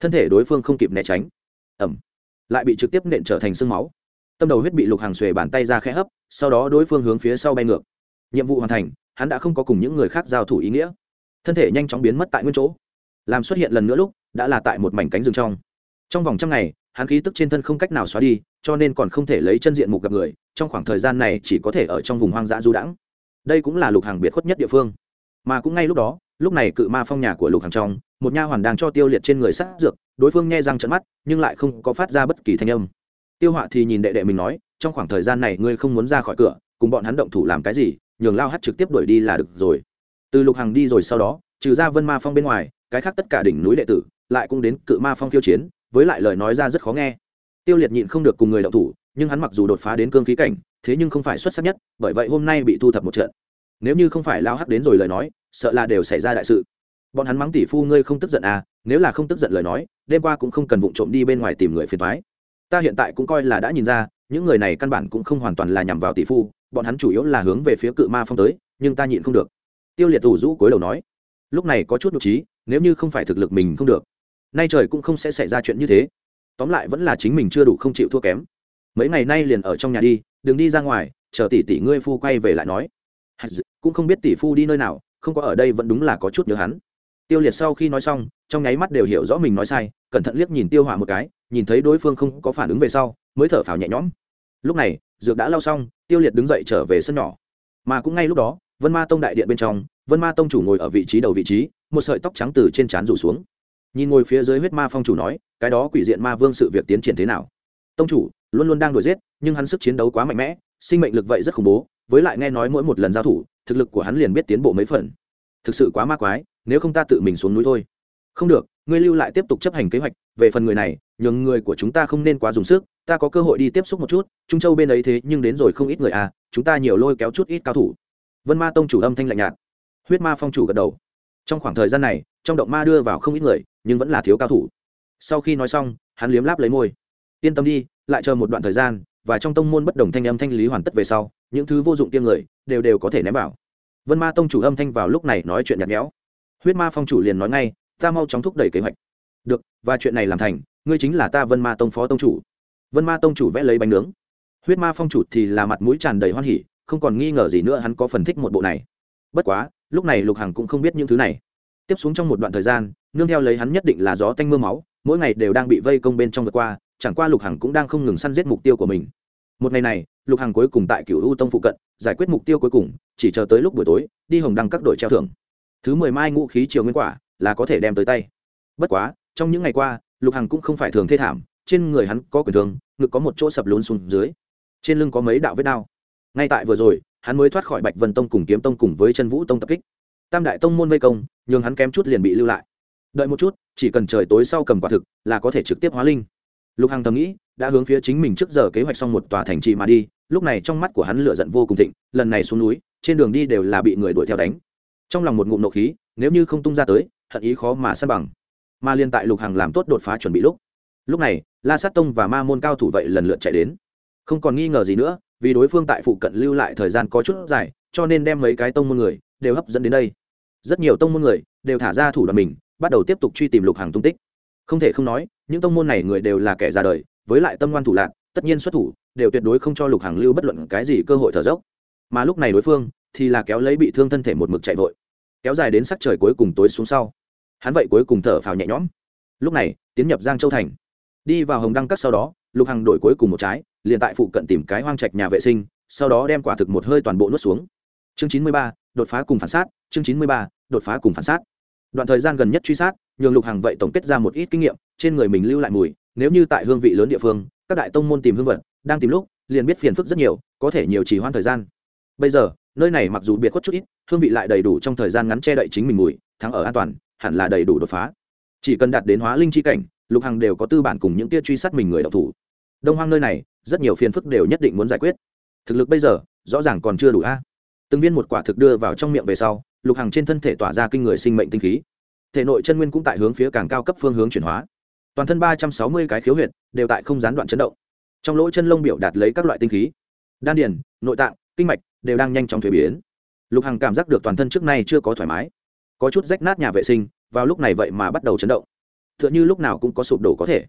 Thân thể đối phương không kịp né tránh. Ẩm lại bị trực tiếp nện trở thành sương máu. Tâm đầu huyết bị lục hàng xuề bàn tay ra khẽ hấp, sau đó đối phương hướng phía sau bay ngược. Nhiệm vụ hoàn thành, hắn đã không có cùng những người khác giao thủ ý nghĩa. Thân thể nhanh chóng biến mất tại nguyên chỗ. Làm xuất hiện lần nữa lúc, đã là tại một mảnh cánh rừng trong. Trong vòng trăm ngày hắn khí tức trên thân không cách nào xóa đi, cho nên còn không thể lấy chân diện mục gặp người, trong khoảng thời gian này chỉ có thể ở trong vùng hoang dã du đãng. Đây cũng là lục hàng biệt khuất nhất địa phương. Mà cũng ngay lúc đó, lúc này cự ma phong nhà của lục hàng trong, một nha hoàn đang cho tiêu liệt trên người sát dược, đối phương nghe răng trận mắt, nhưng lại không có phát ra bất kỳ thanh âm. Tiêu họa thì nhìn đệ đệ mình nói, trong khoảng thời gian này ngươi không muốn ra khỏi cửa, cùng bọn hắn động thủ làm cái gì, nhường lao hát trực tiếp đuổi đi là được rồi. Từ lục hằng đi rồi sau đó, trừ ra vân ma phong bên ngoài, cái khác tất cả đỉnh núi đệ tử, lại cũng đến cự ma phong khiêu chiến với lại lời nói ra rất khó nghe. Tiêu liệt nhịn không được cùng người động thủ, nhưng hắn mặc dù đột phá đến cương khí cảnh, thế nhưng không phải xuất sắc nhất, bởi vậy hôm nay bị thu thập một trận. Nếu như không phải lao hắc đến rồi lời nói, sợ là đều xảy ra đại sự. Bọn hắn mắng tỷ phu ngươi không tức giận à nếu là không tức giận lời nói, đêm qua cũng không cần vụng trộm đi bên ngoài tìm người phiền thoái ta hiện tại cũng coi là đã nhìn ra, những người này căn bản cũng không hoàn toàn là nhằm vào tỷ phu, bọn hắn chủ yếu là hướng về phía cự ma phong tới, nhưng ta nhịn không được. Tiêu liệt ủ rũ cối đầu nói, lúc này có chút nhục trí, nếu như không phải thực lực mình không được nay trời cũng không sẽ xảy ra chuyện như thế. Tóm lại vẫn là chính mình chưa đủ không chịu thua kém. Mấy ngày nay liền ở trong nhà đi, đừng đi ra ngoài, chờ tỷ tỷ ngươi phu quay về lại nói. Cũng không biết tỷ phu đi nơi nào, không có ở đây vẫn đúng là có chút nhớ hắn. Tiêu liệt sau khi nói xong, trong nháy mắt đều hiểu rõ mình nói sai, cẩn thận liếc nhìn tiêu hỏa một cái, nhìn thấy đối phương không có phản ứng về sau, mới thở phào nhẹ nhõm. Lúc này, dược đã lau xong, tiêu liệt đứng dậy trở về sân nhỏ. Mà cũng ngay lúc đó, vân ma tông đại điện bên trong, vân ma tông chủ ngồi ở vị trí đầu vị trí, một sợi tóc trắng từ trên trán rủ xuống nhìn ngồi phía dưới huyết ma phong chủ nói, cái đó quỷ diện ma vương sự việc tiến triển thế nào? Tông chủ, luôn luôn đang đuổi giết, nhưng hắn sức chiến đấu quá mạnh mẽ, sinh mệnh lực vậy rất khủng bố, với lại nghe nói mỗi một lần giao thủ, thực lực của hắn liền biết tiến bộ mấy phần. Thực sự quá ma quái, nếu không ta tự mình xuống núi thôi. Không được, ngươi lưu lại tiếp tục chấp hành kế hoạch, về phần người này, nhường người của chúng ta không nên quá dùng sức, ta có cơ hội đi tiếp xúc một chút, trung châu bên ấy thế nhưng đến rồi không ít người à chúng ta nhiều lôi kéo chút ít cao thủ. Vân ma tông chủ âm thanh lạnh nhạt. Huyết ma phong chủ gật đầu trong khoảng thời gian này, trong động ma đưa vào không ít người, nhưng vẫn là thiếu cao thủ. Sau khi nói xong, hắn liếm láp lấy môi. Yên tâm đi, lại chờ một đoạn thời gian, và trong tông môn bất đồng thanh âm thanh lý hoàn tất về sau, những thứ vô dụng tiêm người, đều đều có thể ném vào. Vân ma tông chủ âm thanh vào lúc này nói chuyện nhạt nhẽo. Huyết ma phong chủ liền nói ngay, ta mau chóng thúc đẩy kế hoạch. Được, và chuyện này làm thành, ngươi chính là ta vân ma tông phó tông chủ. Vân ma tông chủ vẽ lấy bánh nướng. Huyết ma phong chủ thì là mặt mũi tràn đầy hoan hỉ, không còn nghi ngờ gì nữa hắn có phần thích một bộ này. Bất quá lúc này lục hằng cũng không biết những thứ này. Tiếp xuống trong một đoạn thời gian, nương theo lấy hắn nhất định là gió tanh m ư a máu, mỗi ngày đều đang bị vây công bên trong vượt qua, chẳng qua lục hằng cũng đang không ngừng săn giết mục tiêu của mình. Một ngày này, lục hằng cuối cùng tại cựu u tông phụ cận, giải quyết mục tiêu cuối cùng, chỉ chờ tới lúc buổi tối, đi hồng đăng các đội treo thưởng. Thứ mười mai ngũ khí chiều nguyên quả, là có thể đem tới tay. Bất quá, trong những ngày qua, lục hằng cũng không phải thường thê thảm, trên người hắn có quyền thương, ngực có một chỗ sập lún xuống dưới, trên lưng có mấy đạo vết đao. Ngay tại vừa rồi hắn mới thoát khỏi bạch vân tông cùng kiếm tông cùng với chân vũ tông tập kích. Tam đại tông môn vây công, nhường hắn kém chút liền bị lưu lại. Đợi một chút, chỉ cần trời tối sau cầm quả thực, là có thể trực tiếp hóa linh. Lục hằng thầm nghĩ, đã hướng phía chính mình trước giờ kế hoạch xong một tòa thành trì mà đi, lúc này trong mắt của hắn lửa giận vô cùng thịnh, lần này xuống núi, trên đường đi đều là bị người đuổi theo đánh. Trong lòng một ngụm nộ khí, nếu như không tung ra tới, hận ý khó mà san bằng. Mà liên tại lục hằng làm tốt đột phá chuẩn bị lúc lúc này, la sát tông và ma môn cao thủ vậy lần lượt chạy đến. Không còn nghi ngờ gì nữa vì đối phương tại phụ cận lưu lại thời gian có chút dài, cho nên đem mấy cái tông môn người đều hấp dẫn đến đây. Rất nhiều tông môn người đều thả ra thủ đoạn mình, bắt đầu tiếp tục truy tìm lục hàng tung tích. Không thể không nói, những tông môn này người đều là kẻ ra đời, với lại tâm ngoan thủ lạc tất nhiên xuất thủ, đều tuyệt đối không cho lục hàng lưu bất luận cái gì cơ hội thở dốc. Mà lúc này đối phương thì là kéo lấy bị thương thân thể một mực chạy vội, kéo dài đến sắc trời cuối cùng tối xuống sau. Hắn vậy cuối cùng thở phào nhẹ nhõm. Lúc này, tiến nhập giang châu thành. Đi vào hồng đăng cắt sau đó lục hằng đổi cuối cùng một trái, liền tại phụ cận tìm cái hoang trạch nhà vệ sinh, sau đó đem quả thực một hơi toàn bộ nuốt xuống. Chương chín mươi ba, đột phá cùng phản sát, chương chín mươi ba, đột phá cùng phản sát. Đoạn thời gian gần nhất truy sát, nhường lục hằng vậy tổng kết ra một ít kinh nghiệm, trên người mình lưu lại mùi, nếu như tại hương vị lớn địa phương, các đại tông môn tìm hương vật, đang tìm lúc, liền biết phiền phức rất nhiều, có thể nhiều chỉ hoãn thời gian. Bây giờ, nơi này mặc dù biệt khuất chút ít, hương vị lại đầy đủ trong thời gian ngắn che đậy chính mình mùi, thắng ở an toàn, hẳn là đầy đủ đột phá. Chỉ cần đạt đến hóa linh chi cảnh, lục hằng đều có tư bản cùng những tia truy sát mình người đọc thủ đông hoang nơi này, rất nhiều phiền phức đều nhất định muốn giải quyết. Thực lực bây giờ, rõ ràng còn chưa đủ a. Từng viên một quả thực đưa vào trong miệng về sau, lục hằng trên thân thể tỏa ra kinh người sinh mệnh tinh khí. Thể nội chân nguyên cũng tại hướng phía càng cao cấp phương hướng chuyển hóa. Toàn thân ba trăm sáu mươi cái khiếu huyệt đều tại không gián đoạn chấn động. Trong lỗ chân lông biểu đạt lấy các loại tinh khí. Đan điền, nội tạng, kinh mạch đều đang nhanh chóng thuế biến. Lục hằng cảm giác được toàn thân trước nay chưa có thoải mái. Có chút rách nát nhà vệ sinh, vào lúc này vậy mà bắt đầu chấn động. T h ư ợ n h ư lúc nào cũng có sụp đổ có thể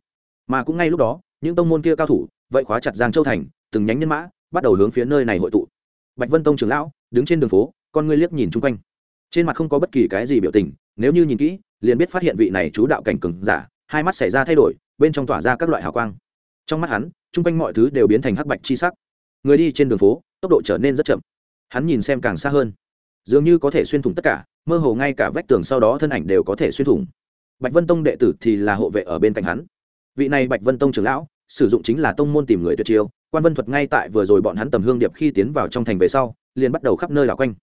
mà cũng ngay lúc đó, những tông môn kia cao thủ, vậy khóa chặt giang châu thành, từng nhánh nhân mã, bắt đầu hướng phía nơi này hội tụ. Bạch vân tông trưởng lão, đứng trên đường phố, con ngươi liếc nhìn chung quanh. Trên mặt không có bất kỳ cái gì biểu tình, nếu như nhìn kỹ, liền biết phát hiện vị này chú đạo cảnh cừng giả, hai mắt xảy ra thay đổi, bên trong tỏa ra các loại hào quang. Trong mắt hắn, chung quanh mọi thứ đều biến thành hắc bạch chi sắc. Người đi trên đường phố, tốc độ trở nên rất chậm. Hắn nhìn xem càng xa hơn. Dường như có thể xuyên thủng tất cả, mơ hồ ngay cả vách tường sau đó thân ảnh đều có thể xuyên thủng. Bạch vân tông đệ tử thì là hộ vệ ở bên cạnh hắn vị này bạch vân tông trưởng lão, sử dụng chính là tông môn tìm người tuyệt chiêu, quan vân thuật ngay tại vừa rồi bọn hắn tầm hương điệp khi tiến vào trong thành về sau, liền bắt đầu khắp nơi đảo quanh.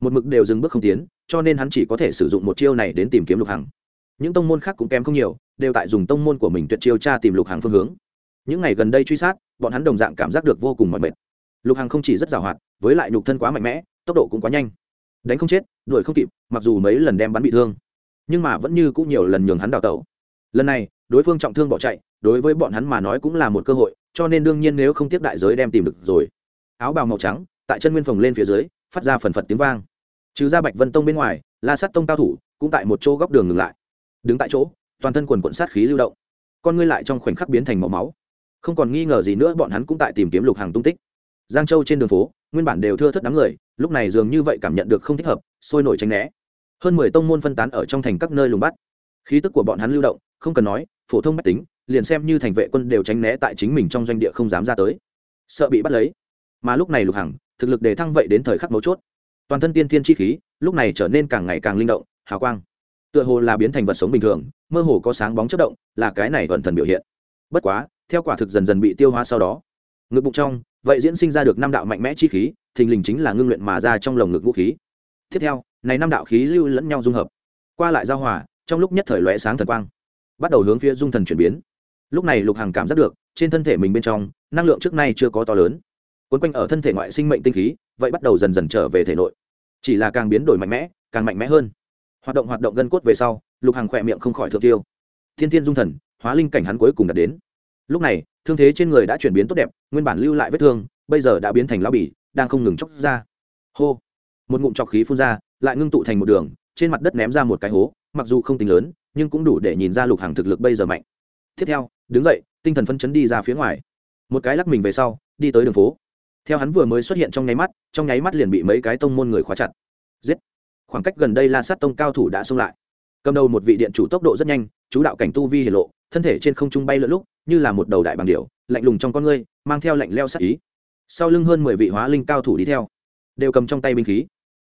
Một mực đều dừng bước không tiến, cho nên hắn chỉ có thể sử dụng một chiêu này đến tìm kiếm lục hằng. Những tông môn khác cũng kém không nhiều, đều tại dùng tông môn của mình tuyệt chiêu tra tìm lục hằng phương hướng. Những ngày gần đây truy sát, bọn hắn đồng dạng cảm giác được vô cùng mỏi mệt. Lục hằng không chỉ rất giàu hoạt, với lại nhục thân quá mạnh mẽ, tốc độ cũng quá nhanh. Đánh không chết, đuổi không kịp, mặc dù mấy lần đem bắn bị thương, nhưng mà vẫn như cũng nhiều lần nhường hắn đào tẩu. Lần này đối phương trọng thương bỏ chạy, đối với bọn hắn mà nói cũng là một cơ hội, cho nên đương nhiên nếu không tiếp đại giới đem tìm được rồi. Áo bào màu trắng, tại chân nguyên phòng lên phía dưới, phát ra phần phật tiếng vang. Trừ ra bạch vân tông bên ngoài, la sắt tông cao thủ cũng tại một chỗ góc đường ngừng lại. Đứng tại chỗ, toàn thân quần quận sát khí lưu động. Con ngươi lại trong khoảnh khắc biến thành màu máu. Không còn nghi ngờ gì nữa, bọn hắn cũng tại tìm kiếm lục hàng tung tích. Giang châu trên đường phố, nguyên bản đều thưa thất đám người, lúc này dường như vậy cảm nhận được không thích hợp, sôi nổi tranh né. Hơn mười tông môn phân tán ở trong thành các nơi lùng bắt khí tức của bọn hắn lưu động, không cần nói, phổ thông mách tính, liền xem như thành vệ quân đều tránh né tại chính mình trong doanh địa không dám ra tới. Sợ bị bắt lấy. Mà lúc này lục hằng, thực lực đề thăng vậy đến thời khắc mấu chốt. Toàn thân tiên thiên chi khí, lúc này trở nên càng ngày càng linh động, hào quang. Tựa hồ là biến thành vật sống bình thường, mơ hồ có sáng bóng chất động, là cái này vận thần biểu hiện. Bất quá, theo quả thực dần dần bị tiêu hóa sau đó, ngực bụng trong, vậy diễn sinh ra được năm đạo mạnh mẽ chi khí, thình lình chính là ngưng luyện mà ra trong lồng ngực vũ khí. Tiếp theo, này năm đạo khí lưu lẫn nhau dung hợp. Qua lại giao hòa trong lúc nhất thời lóe sáng thần quang, bắt đầu hướng phía dung thần chuyển biến. Lúc này lục hằng cảm giác được, trên thân thể mình bên trong, năng lượng trước nay chưa có to lớn. Quấn quanh ở thân thể ngoại sinh mệnh tinh khí, vậy bắt đầu dần dần trở về thể nội. Chỉ là càng biến đổi mạnh mẽ, càng mạnh mẽ hơn. Hoạt động hoạt động gân cốt về sau, lục hằng khỏe miệng không khỏi thượng tiêu. Thiên thiên dung thần, hóa linh cảnh hắn cuối cùng đạt đến. Lúc này, thương thế trên người đã chuyển biến tốt đẹp, nguyên bản lưu lại vết thương, bây giờ đã biến thành lao bỉ đang không ngừng chóc ra. Hô. Một ngụm chọc khí phun ra, lại ngưng tụ thành một đường, trên mặt đất ném ra một cái hố mặc dù không tính lớn, nhưng cũng đủ để nhìn ra lục hàng thực lực bây giờ mạnh. Tiếp theo, đứng dậy, tinh thần phân chấn đi ra phía ngoài. Một cái lắc mình về sau, đi tới đường phố. Theo hắn vừa mới xuất hiện trong nháy mắt, trong nháy mắt liền bị mấy cái tông môn người khóa chặt. Giết! Khoảng cách gần đây la sát tông cao thủ đã xông lại. Cầm đầu một vị điện chủ tốc độ rất nhanh, chú đạo cảnh tu vi hiển lộ, thân thể trên không trung bay lượn lúc, như là một đầu đại bằng điểu, lạnh lùng trong con ngươi, mang theo lạnh leo sát ý. Sau lưng hơn mười vị hóa linh cao thủ đi theo, đều cầm trong tay binh khí.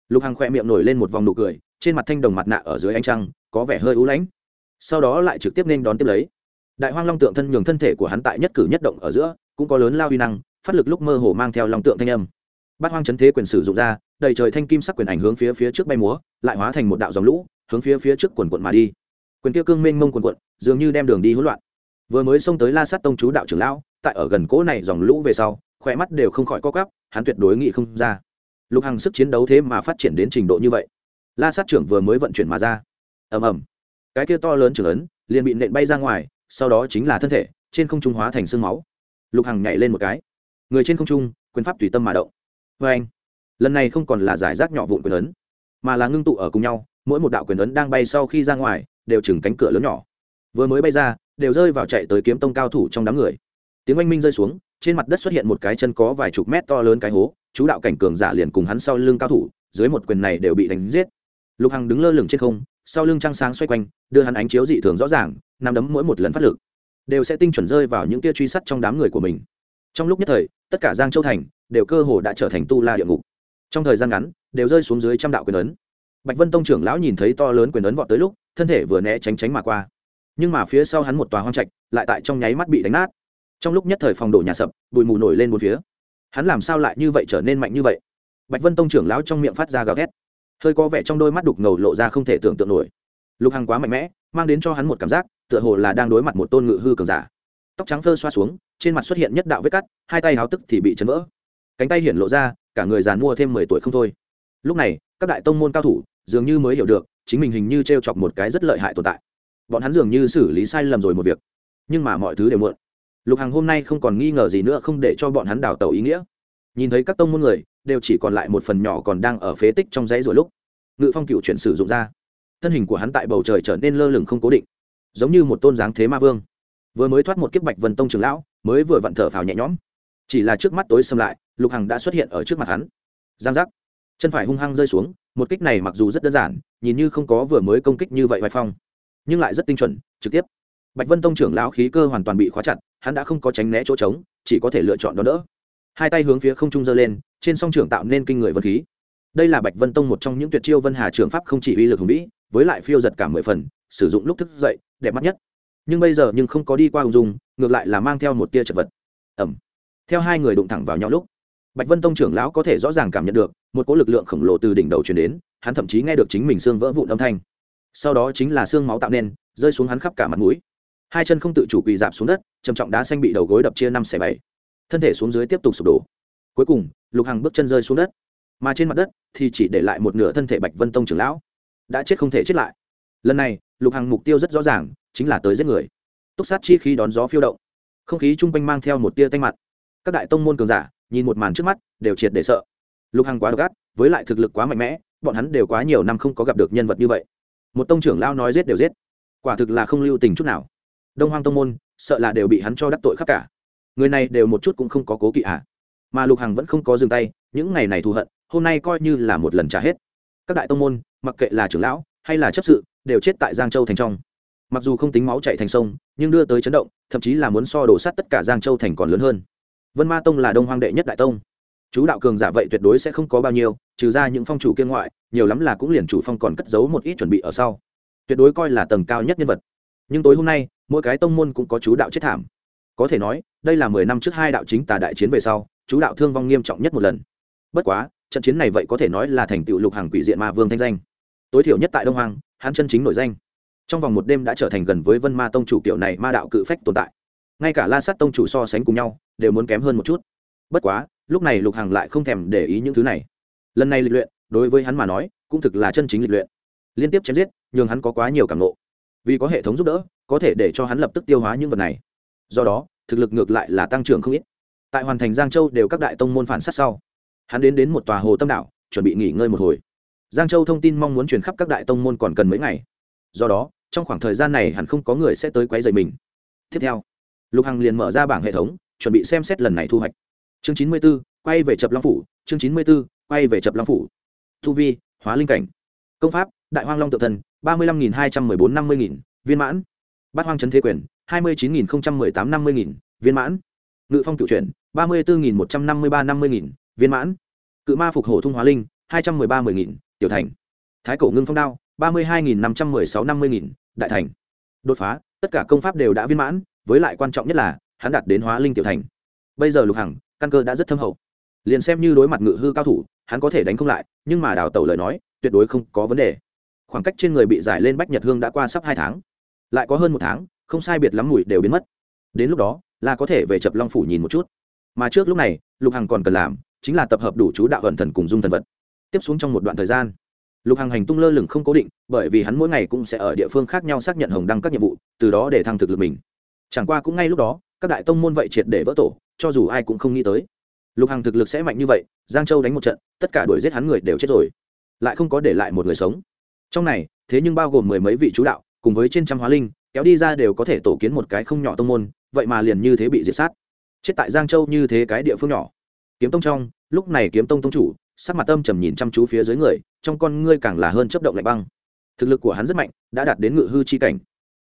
Lục hằng khoe miệng nổi lên một vòng nụ cười trên mặt thanh đồng mặt nạ ở dưới ánh trăng, có vẻ hơi ú lãnh. Sau đó lại trực tiếp nên đón tiếp lấy. Đại hoang long tượng thân nhường thân thể của hắn tại nhất cử nhất động ở giữa, cũng có lớn lao huy năng, phát lực lúc mơ hồ mang theo long tượng thanh âm. Bát hoang chấn thế quyền sử dụng ra, đầy trời thanh kim sắc quyền ảnh hướng phía phía trước bay múa, lại hóa thành một đạo dòng lũ, hướng phía phía trước quần quận mà đi. Quyền kia cương mênh mông quần quận, dường như đem đường đi hỗn loạn. Vừa mới xông tới la sát tông chú đạo trưởng lão, tại ở gần cỗ này dòng lũ về sau khỏe mắt đều không khỏi co cắp hắn tuyệt đối nghị không ra. Lục hằng sức chiến đấu thế mà phát triển đến trình độ như vậy la sát trưởng vừa mới vận chuyển mà ra. Ầm ầm. Cái kia to lớn trưởng ấn liền bị nện bay ra ngoài, sau đó chính là thân thể, trên không trung hóa thành sương máu. Lục hằng nhảy lên một cái. Người trên không trung, quyền pháp tùy tâm mà động. Vê anh, lần này không còn là giải rác nhỏ vụn quyền ấn, mà là ngưng tụ ở cùng nhau, mỗi một đạo quyền ấn đang bay sau khi ra ngoài, đều chừng cánh cửa lớn nhỏ. Vừa mới bay ra, đều rơi vào chạy tới kiếm tông cao thủ trong đám người. Tiếng oanh minh rơi xuống, trên mặt đất xuất hiện một cái chân có vài chục mét to lớn cái hố, chú đạo cảnh cường giả liền cùng hắn sau lưng cao thủ, dưới một quyền này đều bị đánh giết lục hằng đứng lơ lửng trên không, sau lưng trăng sáng xoay quanh, đưa hắn ánh chiếu dị thường rõ ràng nằm đấm mỗi một lần phát lực, đều sẽ tinh chuẩn rơi vào những tia truy sát trong đám người của mình. Trong lúc nhất thời, tất cả giang châu thành đều cơ hồ đã trở thành tu la địa ngục. Trong thời gian ngắn, đều rơi xuống dưới trăm đạo quyền ấn. Bạch vân tông trưởng lão nhìn thấy to lớn quyền ấn vọt tới lúc, thân thể vừa né tránh tránh mà qua. Nhưng mà phía sau hắn một tòa hoang trạch, lại tại trong nháy mắt bị đánh nát. Trong lúc nhất thời phòng đổ nhà sập, bụi mù nổi lên một phía. Hắn làm sao lại như vậy trở nên mạnh như vậy? Bạch vân tông trưởng lão trong miệng phát ra gào thét hơi có vẻ trong đôi mắt đục ngầu lộ ra không thể tưởng tượng nổi. Lục hằng quá mạnh mẽ, mang đến cho hắn một cảm giác, tựa hồ là đang đối mặt một tôn ngự hư cường giả. Tóc trắng phơ xoa xuống, trên mặt xuất hiện nhất đạo vết cắt, hai tay háo tức thì bị chấn vỡ. Cánh tay hiển lộ ra, cả người giàn mua thêm mười tuổi không thôi. Lúc này, các đại tông môn cao thủ dường như mới hiểu được, chính mình hình như t r e o chọc một cái rất lợi hại tồn tại. Bọn hắn dường như xử lý sai lầm rồi một việc. Nhưng mà mọi thứ đều muộn. Lục hằng hôm nay không còn nghi ngờ gì nữa không để cho bọn hắn đào tàu ý nghĩa. Nhìn thấy các tông môn người đều chỉ còn lại một phần nhỏ còn đang ở phế tích trong dãy rồi lúc, ngự phong cựu chuyển sử dụng ra. Thân hình của hắn tại bầu trời trở nên lơ lửng không cố định, giống như một tôn dáng thế ma vương. Vừa mới thoát một kiếp bạch vân tông trường lão, mới vừa vặn thở phào nhẹ nhõm. Chỉ là trước mắt tối xâm lại, lục hằng đã xuất hiện ở trước mặt hắn. Giang giác. Chân phải hung hăng rơi xuống, một kích này mặc dù rất đơn giản, nhìn như không có vừa mới công kích như vậy vai phong, nhưng lại rất tinh chuẩn, trực tiếp. Bạch vân tông trưởng lão khí cơ hoàn toàn bị khóa chặt, hắn đã không có tránh né chỗ trống, chỉ có thể lựa chọn đó đỡ. Hai tay hướng phía không trung giơ lên trên song trưởng tạo nên kinh người vân khí. Đây là bạch vân tông một trong những tuyệt chiêu vân hà trường pháp không chỉ uy lực hùng vĩ, với lại phiêu giật cả mười phần, sử dụng lúc thức dậy, đẹp mắt nhất. Nhưng bây giờ nhưng không có đi qua ung dung, ngược lại là mang theo một tia chật vật. Ẩm. Theo hai người đụng thẳng vào nhau lúc, bạch vân tông trưởng lão có thể rõ ràng cảm nhận được, một cỗ lực lượng khổng lồ từ đỉnh đầu chuyển đến, hắn thậm chí nghe được chính mình xương vỡ vụn âm thanh. Sau đó chính là xương máu tạo nên, rơi xuống hắn khắp cả mặt mũi. Hai chân không tự chủ quỳ dạp xuống đất, trầm trọng đá xanh bị đầu gối đập chia năm xẻ bảy. Thân thể xuống dưới tiếp tục sụp đổ cuối cùng, lục hằng bước chân rơi xuống đất. Mà trên mặt đất thì chỉ để lại một nửa thân thể bạch vân tông trưởng lão. Đã chết không thể chết lại. Lần này, lục hằng mục tiêu rất rõ ràng, chính là tới giết người. Túc sát chi khí đón gió phiêu động. Không khí chung quanh mang theo một tia tanh mặt các đại tông môn cường giả, nhìn một màn trước mắt, đều triệt để sợ. Lục hằng quá độc ác, với lại thực lực quá mạnh mẽ, bọn hắn đều quá nhiều năm không có gặp được nhân vật như vậy. Một tông trưởng lao nói giết đều giết. Quả thực là không lưu tình chút nào. Đông hoang tông môn, sợ là đều bị hắn cho đắc tội khắp cả. Người này đều một chút cũng không có cố kỵ à? Mà lục hằng vẫn không có dừng tay, những ngày này thù hận, hôm nay coi như là một lần trả hết. Các đại tông môn, mặc kệ là trưởng lão hay là chấp sự, đều chết tại giang châu thành trong. Mặc dù không tính máu chạy thành sông, nhưng đưa tới chấn động, thậm chí là muốn so đổ sát tất cả giang châu thành còn lớn hơn. Vân ma tông là đông hoang đệ nhất đại tông. Chú đạo cường giả vậy tuyệt đối sẽ không có bao nhiêu, trừ ra những phong chủ kiên ngoại, nhiều lắm là cũng liền chủ phong còn cất giấu một ít chuẩn bị ở sau. Tuyệt đối coi là tầng cao nhất nhân vật. Nhưng tối hôm nay, mỗi cái tông môn cũng có chú đạo chết thảm. Có thể nói, đây là mười năm trước hai đạo chính tà đại chiến về sau chú đạo thương vong nghiêm trọng nhất một lần. Bất quá, trận chiến này vậy có thể nói là thành tựu lục hàng quỷ diện ma vương thanh danh. Tối thiểu nhất tại đông hoàng hắn chân chính nổi danh. Trong vòng một đêm đã trở thành gần với vân ma tông chủ kiểu này ma đạo cự phách tồn tại. Ngay cả la sát tông chủ so sánh cùng nhau, đều muốn kém hơn một chút. Bất quá, lúc này lục hằng lại không thèm để ý những thứ này. Lần này lịch luyện, đối với hắn mà nói, cũng thực là chân chính lịch luyện. Liên tiếp chém giết, nhường hắn có quá nhiều cảm nộ vì có hệ thống giúp đỡ, có thể để cho hắn lập tức tiêu hóa những vật này. Do đó, thực lực ngược lại là tăng trưởng không ít tại hoàn thành giang châu đều các đại tông môn phản sát sau. Hắn đến đến một tòa hồ tâm đảo, chuẩn bị nghỉ ngơi một hồi. Giang châu thông tin mong muốn truyền khắp các đại tông môn còn cần mấy ngày. Do đó, trong khoảng thời gian này hẳn không có người sẽ tới quấy rầy mình. Tiếp theo, lục hằng liền mở ra bảng hệ thống, chuẩn bị xem xét lần này thu hoạch. Chương chín mươi b ố quay về chập long phủ, chương chín mươi b ố quay về chập long phủ. Thu vi, hóa linh cảnh. Công pháp, đại hoang long tự thần ba mươi năm nghìn hai trăm mười bốn năm mươi nghìn, viên mãn. Bát hoang trấn thế quyền, hai mươi chín nghìn mười tám năm mươi nghìn, viên mãn ngự phong cựu chuyển, ba mươi bốn nghìn một trăm năm mươi ba năm mươi nghìn, viên mãn. Cự ma phục hổ thung hóa linh, hai trăm mười ba mười nghìn, tiểu thành. Thái cổ ngưng phong đao, ba mươi hai nghìn năm trăm mười sáu năm mươi nghìn, đại thành. Đột phá, tất cả công pháp đều đã viên mãn, với lại quan trọng nhất là, hắn đạt đến hóa linh tiểu thành. Bây giờ lục hằng, căn cơ đã rất thâm hậu. Liền xem như đối mặt ngự hư cao thủ, hắn có thể đánh không lại, nhưng mà đào tẩu lời nói, tuyệt đối không có vấn đề. Khoảng cách trên người bị giải lên bách nhật hương đã qua sắp hai tháng. Lại có hơn một tháng, không sai biệt lắm mùi đều biến mất. Đến lúc đó là có thể về chập long phủ nhìn một chút. Mà trước lúc này, lục hằng còn cần làm, chính là tập hợp đủ chú đạo vận thần cùng dung thần vật. Tiếp xuống trong một đoạn thời gian, lục hằng hành tung lơ lửng không cố định, bởi vì hắn mỗi ngày cũng sẽ ở địa phương khác nhau xác nhận hồng đăng các nhiệm vụ, từ đó để thăng thực lực mình. Chẳng qua cũng ngay lúc đó, các đại tông môn vậy triệt để vỡ tổ, cho dù ai cũng không nghĩ tới. Lục hằng thực lực sẽ mạnh như vậy, giang châu đánh một trận, tất cả đuổi giết hắn người đều chết rồi. Lại không có để lại một người sống. Trong này, thế nhưng bao gồm mười mấy vị chú đạo, cùng với trên trăm hóa linh kéo đi ra đều có thể tổ kiến một cái không nhỏ tông môn, vậy mà liền như thế bị diệt sát. Chết tại giang châu như thế cái địa phương nhỏ. Kiếm tông trong, lúc này kiếm tông tông chủ, sắc mặt tâm trầm nhìn chăm chú phía dưới người, trong con ngươi càng là hơn chấp động lạnh băng. Thực lực của hắn rất mạnh, đã đạt đến ngự hư chi cảnh.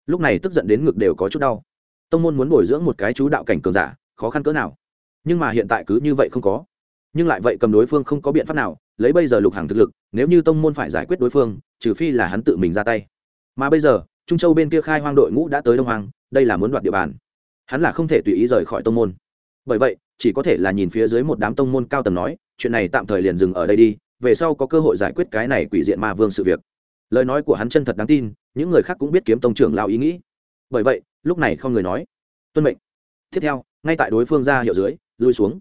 Lúc này tức giận đến ngực đều có chút đau. Tông môn muốn bồi dưỡng một cái chú đạo cảnh cường giả, khó khăn cỡ nào? Nhưng mà hiện tại cứ như vậy không có. Nhưng lại vậy cầm đối phương không có biện pháp nào, lấy bây giờ lục hàng thực lực, nếu như tông môn phải giải quyết đối phương, trừ phi là hắn tự mình ra tay. Mà bây giờ trung châu bên kia khai hoang đội ngũ đã tới đông hoàng đây là muốn đoạt địa bàn. Hắn là không thể tùy ý rời khỏi tông môn. Bởi vậy, chỉ có thể là nhìn phía dưới một đám tông môn cao tầng nói, chuyện này tạm thời liền dừng ở đây đi, về sau có cơ hội giải quyết cái này quỷ diện ma vương sự việc. Lời nói của hắn chân thật đáng tin, những người khác cũng biết kiếm tông trưởng lao ý nghĩ. Bởi vậy, lúc này không người nói. Tuân mệnh. Tiếp theo, ngay tại đối phương ra hiệu dưới, lui xuống.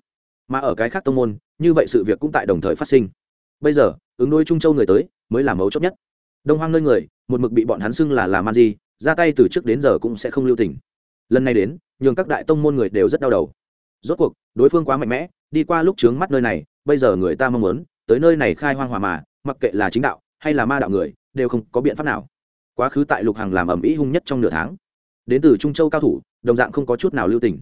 Mà ở cái khác tông môn, như vậy sự việc cũng tại đồng thời phát sinh. Bây giờ, ứng đôi trung châu người tới, mới là mấu chốt nhất đông hoang nơi người, một mực bị bọn hắn xưng là làm man di, ra tay từ trước đến giờ cũng sẽ không lưu tình. Lần này đến, nhường các đại tông môn người đều rất đau đầu. Rốt cuộc, đối phương quá mạnh mẽ, đi qua lúc trướng mắt nơi này, bây giờ người ta mong muốn, tới nơi này khai hoang hòa mà, mặc kệ là chính đạo hay là ma đạo người, đều không có biện pháp nào. Quá khứ tại lục hàng làm ẩm ĩ hung nhất trong nửa tháng. Đến từ trung châu cao thủ, đồng dạng không có chút nào lưu tình.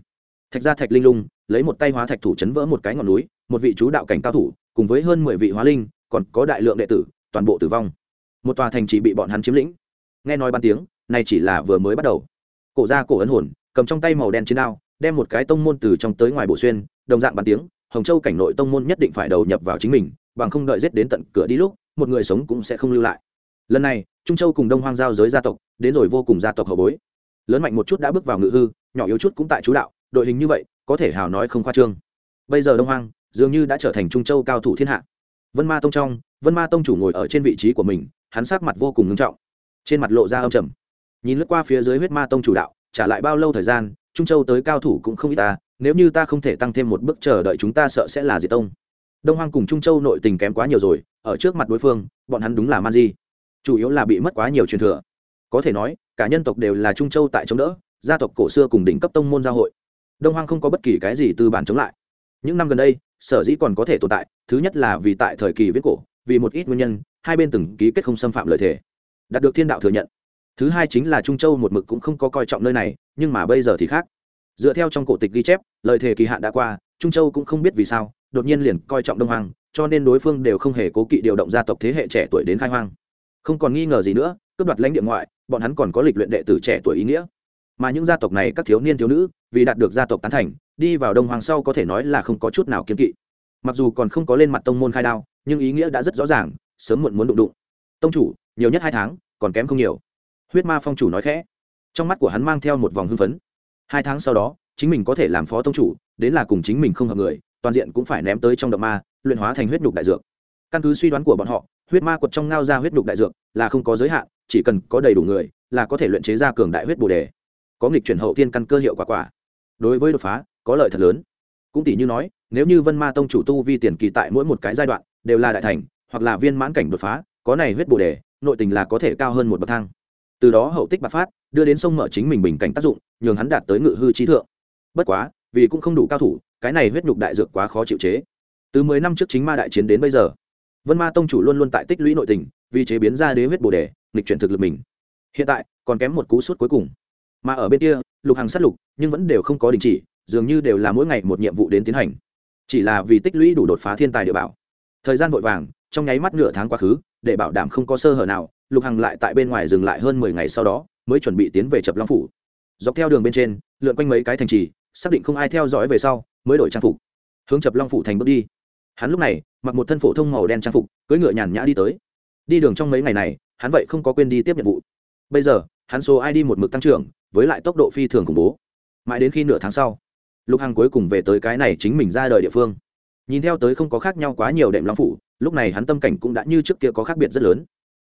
Thạch gia thạch linh lung, lấy một tay hóa thạch thủ chấn vỡ một cái ngọn núi, một vị chú đạo cảnh cao thủ, cùng với hơn mười vị hóa linh, còn có đại lượng đệ tử, toàn bộ tử vong một tòa thành chỉ bị bọn hắn chiếm lĩnh. Nghe nói ban tiếng, này chỉ là vừa mới bắt đầu. Cổ ra cổ ấn hồn, cầm trong tay màu đen chiến đao, đem một cái tông môn từ trong tới ngoài bộ xuyên, đồng dạng bàn tiếng, hồng châu cảnh nội tông môn nhất định phải đầu nhập vào chính mình, bằng không đợi giết đến tận cửa đi lúc, một người sống cũng sẽ không lưu lại. Lần này, trung châu cùng đông hoang giao giới gia tộc, đến rồi vô cùng gia tộc hậu bối. Lớn mạnh một chút đã bước vào ngự hư, nhỏ yếu chút cũng tại chú đạo, đội hình như vậy, có thể hào nói không khoa trương. Bây giờ đông hoang, dường như đã trở thành trung châu cao thủ thiên hạ. Vân ma tông trong, vân ma tông chủ ngồi ở trên vị trí của mình hắn sắc mặt vô cùng ngưng trọng. Trên mặt lộ ra âm trầm. Nhìn lướt qua phía dưới huyết ma tông chủ đạo, trả lại bao lâu thời gian, trung châu tới cao thủ cũng không ít ta nếu như ta không thể tăng thêm một bước chờ đợi chúng ta sợ sẽ là diệt tông. Đông hoang cùng trung châu nội tình kém quá nhiều rồi, ở trước mặt đối phương, bọn hắn đúng là man di. Chủ yếu là bị mất quá nhiều truyền thừa. Có thể nói, cả nhân tộc đều là trung châu tại chống đỡ, gia tộc cổ xưa cùng đỉnh cấp tông môn giao hội. Đông hoang không có bất kỳ cái gì từ bản chống lại. Những năm gần đây, sở dĩ còn có thể tồn tại, thứ nhất là vì tại thời kỳ viết cổ, vì một ít nguyên nhân hai bên từng ký kết không xâm phạm lợi thể đạt được thiên đạo thừa nhận. Thứ hai chính là trung châu một mực cũng không có coi trọng nơi này, nhưng mà bây giờ thì khác. Dựa theo trong cổ tịch ghi chép, lợi thể kỳ hạn đã qua, trung châu cũng không biết vì sao, đột nhiên liền coi trọng đông hoàng cho nên đối phương đều không hề cố kỵ điều động gia tộc thế hệ trẻ tuổi đến khai hoang. Không còn nghi ngờ gì nữa, cướp đoạt lãnh địa ngoại, bọn hắn còn có lịch luyện đệ tử trẻ tuổi ý nghĩa. Mà những gia tộc này các thiếu niên thiếu nữ, vì đạt được gia tộc tán thành, đi vào đông hoàng sau có thể nói là không có chút nào kiên kỵ. Mặc dù còn không có lên mặt tông môn khai đao, nhưng ý nghĩa đã rất rõ ràng sớm muộn muốn đụng đụng. Tông chủ, nhiều nhất hai tháng, còn kém không nhiều. Huyết ma phong chủ nói khẽ. Trong mắt của hắn mang theo một vòng hưng phấn. Hai tháng sau đó, chính mình có thể làm phó tông chủ, đến là cùng chính mình không hợp người, toàn diện cũng phải ném tới trong động ma, luyện hóa thành huyết nhục đại dược. Căn cứ suy đoán của bọn họ, huyết ma quật trong ngao ra huyết nhục đại dược là không có giới hạn, chỉ cần có đầy đủ người, là có thể luyện chế ra cường đại huyết bồ đề. Có nghịch chuyển hậu tiên căn cơ hiệu quả quả. Đối với đột phá, có lợi thật lớn. Cũng tỷ như nói, nếu như vân ma tông chủ tu vi tiền kỳ tại mỗi một cái giai đoạn, đều là đại thành hoặc là viên mãn cảnh đột phá, có này huyết bồ đề, nội tình là có thể cao hơn một bậc thang. Từ đó hậu tích bạc phát, đưa đến sông mở chính mình bình cảnh tác dụng, nhường hắn đạt tới ngự hư trí thượng. Bất quá, vì cũng không đủ cao thủ, cái này huyết nhục đại dược quá khó chịu chế. Từ mười năm trước chính ma đại chiến đến bây giờ, vân ma tông chủ luôn luôn tại tích lũy nội tình, vì chế biến ra đế huyết bồ đề, nghịch chuyển thực lực mình. Hiện tại, còn kém một cú suốt cuối cùng. Mà ở bên kia, lục hàng sát lục, nhưng vẫn đều không có đình chỉ, dường như đều là mỗi ngày một nhiệm vụ đến tiến hành. Chỉ là vì tích lũy đủ đột phá thiên tài địa bảo. Thời gian vội vàng trong nháy mắt nửa tháng quá khứ, để bảo đảm không có sơ hở nào, lục hằng lại tại bên ngoài dừng lại hơn mười ngày sau đó, mới chuẩn bị tiến về chập long phủ. Dọc theo đường bên trên, lượn quanh mấy cái thành trì, xác định không ai theo dõi về sau, mới đổi trang phục. Hướng chập long phủ thành bước đi. Hắn lúc này, mặc một thân phổ thông màu đen trang phục, cưỡi ngựa nhàn nhã đi tới. Đi đường trong mấy ngày này, hắn vậy không có quên đi tiếp nhiệm vụ. Bây giờ, hắn số id một mực tăng trưởng, với lại tốc độ phi thường khủng bố. Mãi đến khi nửa tháng sau, lục hằng cuối cùng về tới cái này chính mình ra đời địa phương nhìn theo tới không có khác nhau quá nhiều đệm long phủ, lúc này hắn tâm cảnh cũng đã như trước kia có khác biệt rất lớn.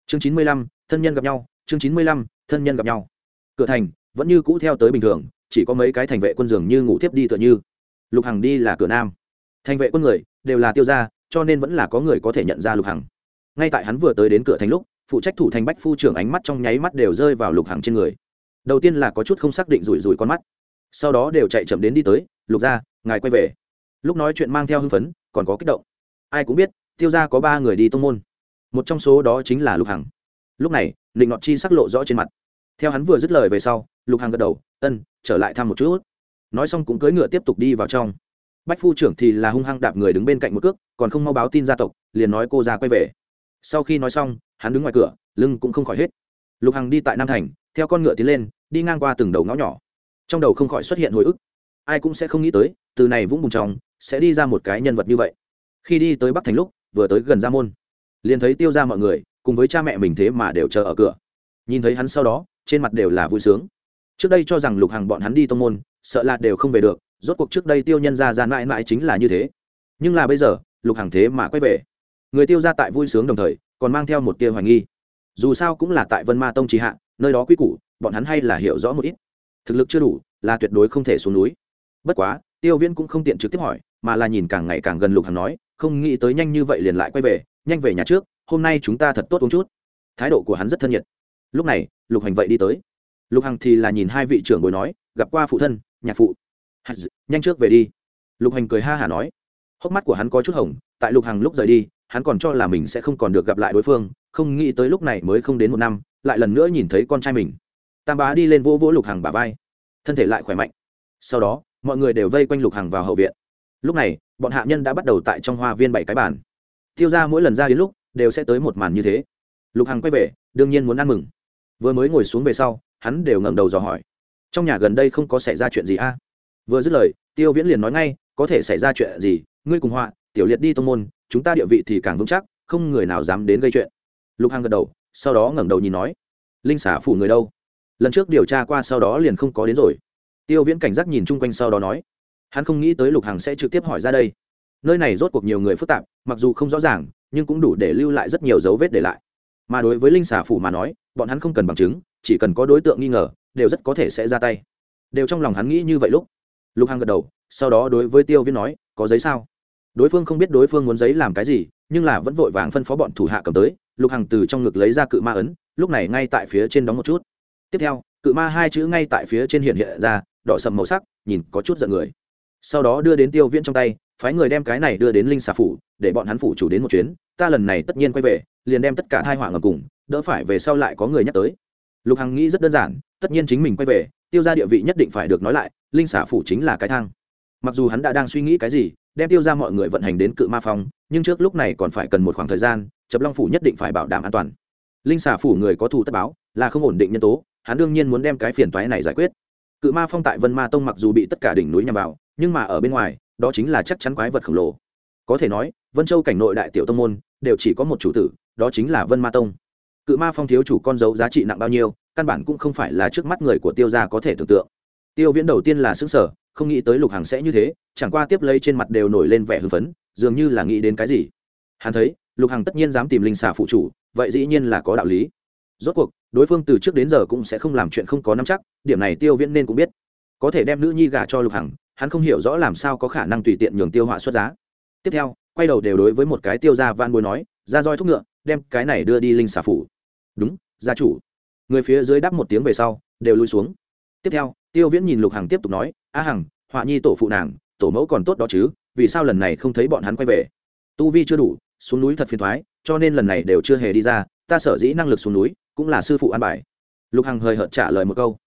Chương chín mươi lăm, thân nhân gặp nhau, chương chín mươi lăm, thân nhân gặp nhau. Cửa thành, vẫn như cũ theo tới bình thường, chỉ có mấy cái thành vệ quân dường như ngủ thiếp đi tựa như. Lục hằng đi là cửa nam. Thành vệ quân người, đều là tiêu gia, cho nên vẫn là có người có thể nhận ra lục hằng. Ngay tại hắn vừa tới đến cửa thành lúc, phụ trách thủ thành bách phu trưởng ánh mắt trong nháy mắt đều rơi vào lục hằng trên người. Đầu tiên là có chút không xác định rủi rủi con mắt. Sau đó đều chạy chậm đến đi tới, lục ra ngài quay về lúc nói chuyện mang theo hưng phấn, còn có kích động. Ai cũng biết, tiêu ra có ba người đi tông môn. Một trong số đó chính là lục hằng. Lúc này định ngọt chi sắc lộ rõ trên mặt. Theo hắn vừa dứt lời về sau, lục hằng gật đầu, ân, trở lại thăm một chút. Nói xong cũng cưỡi ngựa tiếp tục đi vào trong. Bách phu trưởng thì là hung hăng đạp người đứng bên cạnh một cước, còn không mau báo tin gia tộc, liền nói cô ra quay về. Sau khi nói xong, hắn đứng ngoài cửa, lưng cũng không khỏi hết. Lục hằng đi tại nam thành, theo con ngựa tiến lên, đi ngang qua từng đầu ngõ nhỏ. Trong đầu không khỏi xuất hiện hồi ức. Ai cũng sẽ không nghĩ tới, từ này vũng bùng trong sẽ đi ra một cái nhân vật như vậy. Khi đi tới bắc thành lúc, vừa tới gần ra môn, liền thấy tiêu ra mọi người cùng với cha mẹ mình thế mà đều chờ ở cửa. Nhìn thấy hắn sau đó, trên mặt đều là vui sướng. Trước đây cho rằng lục hằng bọn hắn đi tông môn, sợ là đều không về được, rốt cuộc trước đây tiêu nhân ra ra mãi mãi chính là như thế. Nhưng là bây giờ, lục hằng thế mà quay về. Người tiêu ra tại vui sướng đồng thời, còn mang theo một tia hoài nghi. Dù sao cũng là tại vân ma tông trì hạ, nơi đó quy củ, bọn hắn hay là hiểu rõ một ít. Thực lực chưa đủ, là tuyệt đối không thể xuống núi. Bất quá, tiêu viễn cũng không tiện trực tiếp hỏi mà là nhìn càng ngày càng gần lục hằng nói, không nghĩ tới nhanh như vậy liền lại quay về, nhanh về nhà trước, hôm nay chúng ta thật tốt uống chút. Thái độ của hắn rất thân nhiệt. Lúc này, lục hành vậy đi tới. Lục hằng thì là nhìn hai vị trưởng bồi nói, gặp qua phụ thân nhạc phụ. Nhanh trước về đi. Lục hành cười ha hả nói. Hốc mắt của hắn có chút hồng, tại lục hằng lúc rời đi, hắn còn cho là mình sẽ không còn được gặp lại đối phương, không nghĩ tới lúc này mới không đến một năm, lại lần nữa nhìn thấy con trai mình. Tam bá đi lên vỗ vỗ lục hằng bà vai. Thân thể lại khỏe mạnh. Sau đó, mọi người đều vây quanh lục hằng vào hậu viện lúc này, bọn hạ nhân đã bắt đầu tại trong hoa viên bảy cái bàn. Tiêu ra mỗi lần ra đến lúc, đều sẽ tới một màn như thế. Lục hằng quay về, đương nhiên muốn ăn mừng. Vừa mới ngồi xuống về sau, hắn đều ngẩng đầu dò hỏi. Trong nhà gần đây không có xảy ra chuyện gì a? Vừa dứt lời, tiêu viễn liền nói ngay, có thể xảy ra chuyện gì? Ngươi cùng họa, tiểu liệt đi tô môn, chúng ta địa vị thì càng vững chắc, không người nào dám đến gây chuyện. Lục hằng gật đầu, sau đó ngẩng đầu nhìn nói. Linh xả phủ người đâu? Lần trước điều tra qua sau đó liền không có đến rồi. Tiêu viễn cảnh giác nhìn chung quanh sau đó nói hắn không nghĩ tới lục hằng sẽ trực tiếp hỏi ra đây. Nơi này rốt cuộc nhiều người phức tạp, mặc dù không rõ ràng, nhưng cũng đủ để lưu lại rất nhiều dấu vết để lại. Mà đối với linh xà phủ mà nói, bọn hắn không cần bằng chứng, chỉ cần có đối tượng nghi ngờ, đều rất có thể sẽ ra tay. Đều trong lòng hắn nghĩ như vậy lúc, lục hằng gật đầu, sau đó đối với tiêu viễn nói, có giấy sao? Đối phương không biết đối phương muốn giấy làm cái gì, nhưng là vẫn vội vàng phân phó bọn thủ hạ cầm tới, lục hằng từ trong ngực lấy ra cự ma ấn, lúc này ngay tại phía trên đóng một chút. Tiếp theo, cự ma hai chữ ngay tại phía trên hiện hiện ra, đỏ sầm màu sắc, nhìn có chút giận người sau đó đưa đến tiêu viễn trong tay, phái người đem cái này đưa đến linh xà phủ, để bọn hắn phủ chủ đến một chuyến, ta lần này tất nhiên quay về, liền đem tất cả thai họa ngầm cùng, đỡ phải về sau lại có người nhắc tới. Lục hằng nghĩ rất đơn giản, tất nhiên chính mình quay về, tiêu ra địa vị nhất định phải được nói lại, linh xả phủ chính là cái thang. Mặc dù hắn đã đang suy nghĩ cái gì, đem tiêu ra mọi người vận hành đến cự ma phong, nhưng trước lúc này còn phải cần một khoảng thời gian, chập long phủ nhất định phải bảo đảm an toàn. Linh xả phủ người có thù tất báo, là không ổn định nhân tố, hắn đương nhiên muốn đem cái phiền toái này giải quyết. Cự ma phong tại vân ma tông mặc dù bị tất cả đỉnh núi nhằm vào nhưng mà ở bên ngoài, đó chính là chắc chắn quái vật khổng lồ. Có thể nói, vân châu cảnh nội đại tiểu tông môn, đều chỉ có một chủ tử, đó chính là vân ma tông. Cự ma phong thiếu chủ con dấu giá trị nặng bao nhiêu, căn bản cũng không phải là trước mắt người của tiêu gia có thể tưởng tượng. Tiêu viễn đầu tiên là xứng sở không nghĩ tới lục hàng sẽ như thế, chẳng qua tiếp lấy trên mặt đều nổi lên vẻ hưng phấn, dường như là nghĩ đến cái gì. Hắn thấy, lục Hằng tất nhiên dám tìm linh xà phụ chủ, vậy dĩ nhiên là có đạo lý. Rốt cuộc, đối phương từ trước đến giờ cũng sẽ không làm chuyện không có nắm chắc, điểm này tiêu viễn nên cũng biết có thể đem nữ nhi gả cho lục hằng, hắn không hiểu rõ làm sao có khả năng tùy tiện nhường tiêu họa xuất giá. Tiếp theo, quay đầu đều đối với một cái tiêu gia van bối nói, ra roi thúc ngựa, đem cái này đưa đi linh xà phủ. Đúng, gia chủ. Người phía dưới đáp một tiếng về sau, đều lui xuống. Tiếp theo, tiêu viễn nhìn lục hằng tiếp tục nói, a hằng, họa nhi tổ phụ nàng, tổ mẫu còn tốt đó chứ, vì sao lần này không thấy bọn hắn quay về? Tu vi chưa đủ, xuống núi thật phiền thoái, cho nên lần này đều chưa hề đi ra, ta sở dĩ năng lực xuống núi, cũng là sư phụ an bài. Lục hằng hời hợt trả lời một câu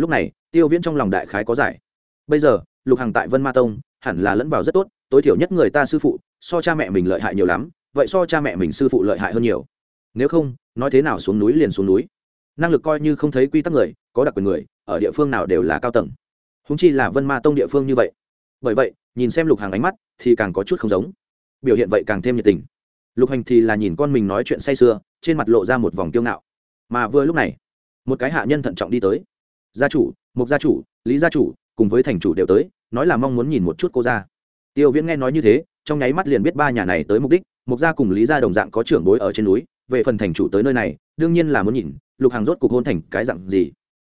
lúc này, tiêu viễn trong lòng đại khái có giải. Bây giờ, lục hằng tại vân ma tông, hẳn là lẫn vào rất tốt, tối thiểu nhất người ta sư phụ, so cha mẹ mình lợi hại nhiều lắm, vậy so cha mẹ mình sư phụ lợi hại hơn nhiều. Nếu không, nói thế nào xuống núi liền xuống núi. Năng lực coi như không thấy quy tắc người, có đặc quyền người, ở địa phương nào đều là cao tầng. Húng chi là vân ma tông địa phương như vậy. Bởi vậy, nhìn xem lục hàng ánh mắt, thì càng có chút không giống. Biểu hiện vậy càng thêm nhiệt tình. Lục hành thì là nhìn con mình nói chuyện say sưa, trên mặt lộ ra một vòng kiêu ngạo. Mà vừa lúc này, một cái hạ nhân thận trọng đi tới gia chủ, mục gia chủ, lý gia chủ, cùng với thành chủ đều tới, nói là mong muốn nhìn một chút cô gia. Tiêu viễn nghe nói như thế, trong nháy mắt liền biết ba nhà này tới mục đích, mục gia cùng lý gia đồng dạng có trưởng bối ở trên núi, về phần thành chủ tới nơi này, đương nhiên là muốn nhìn, lục hàng rốt cục hôn thành cái dặn gì.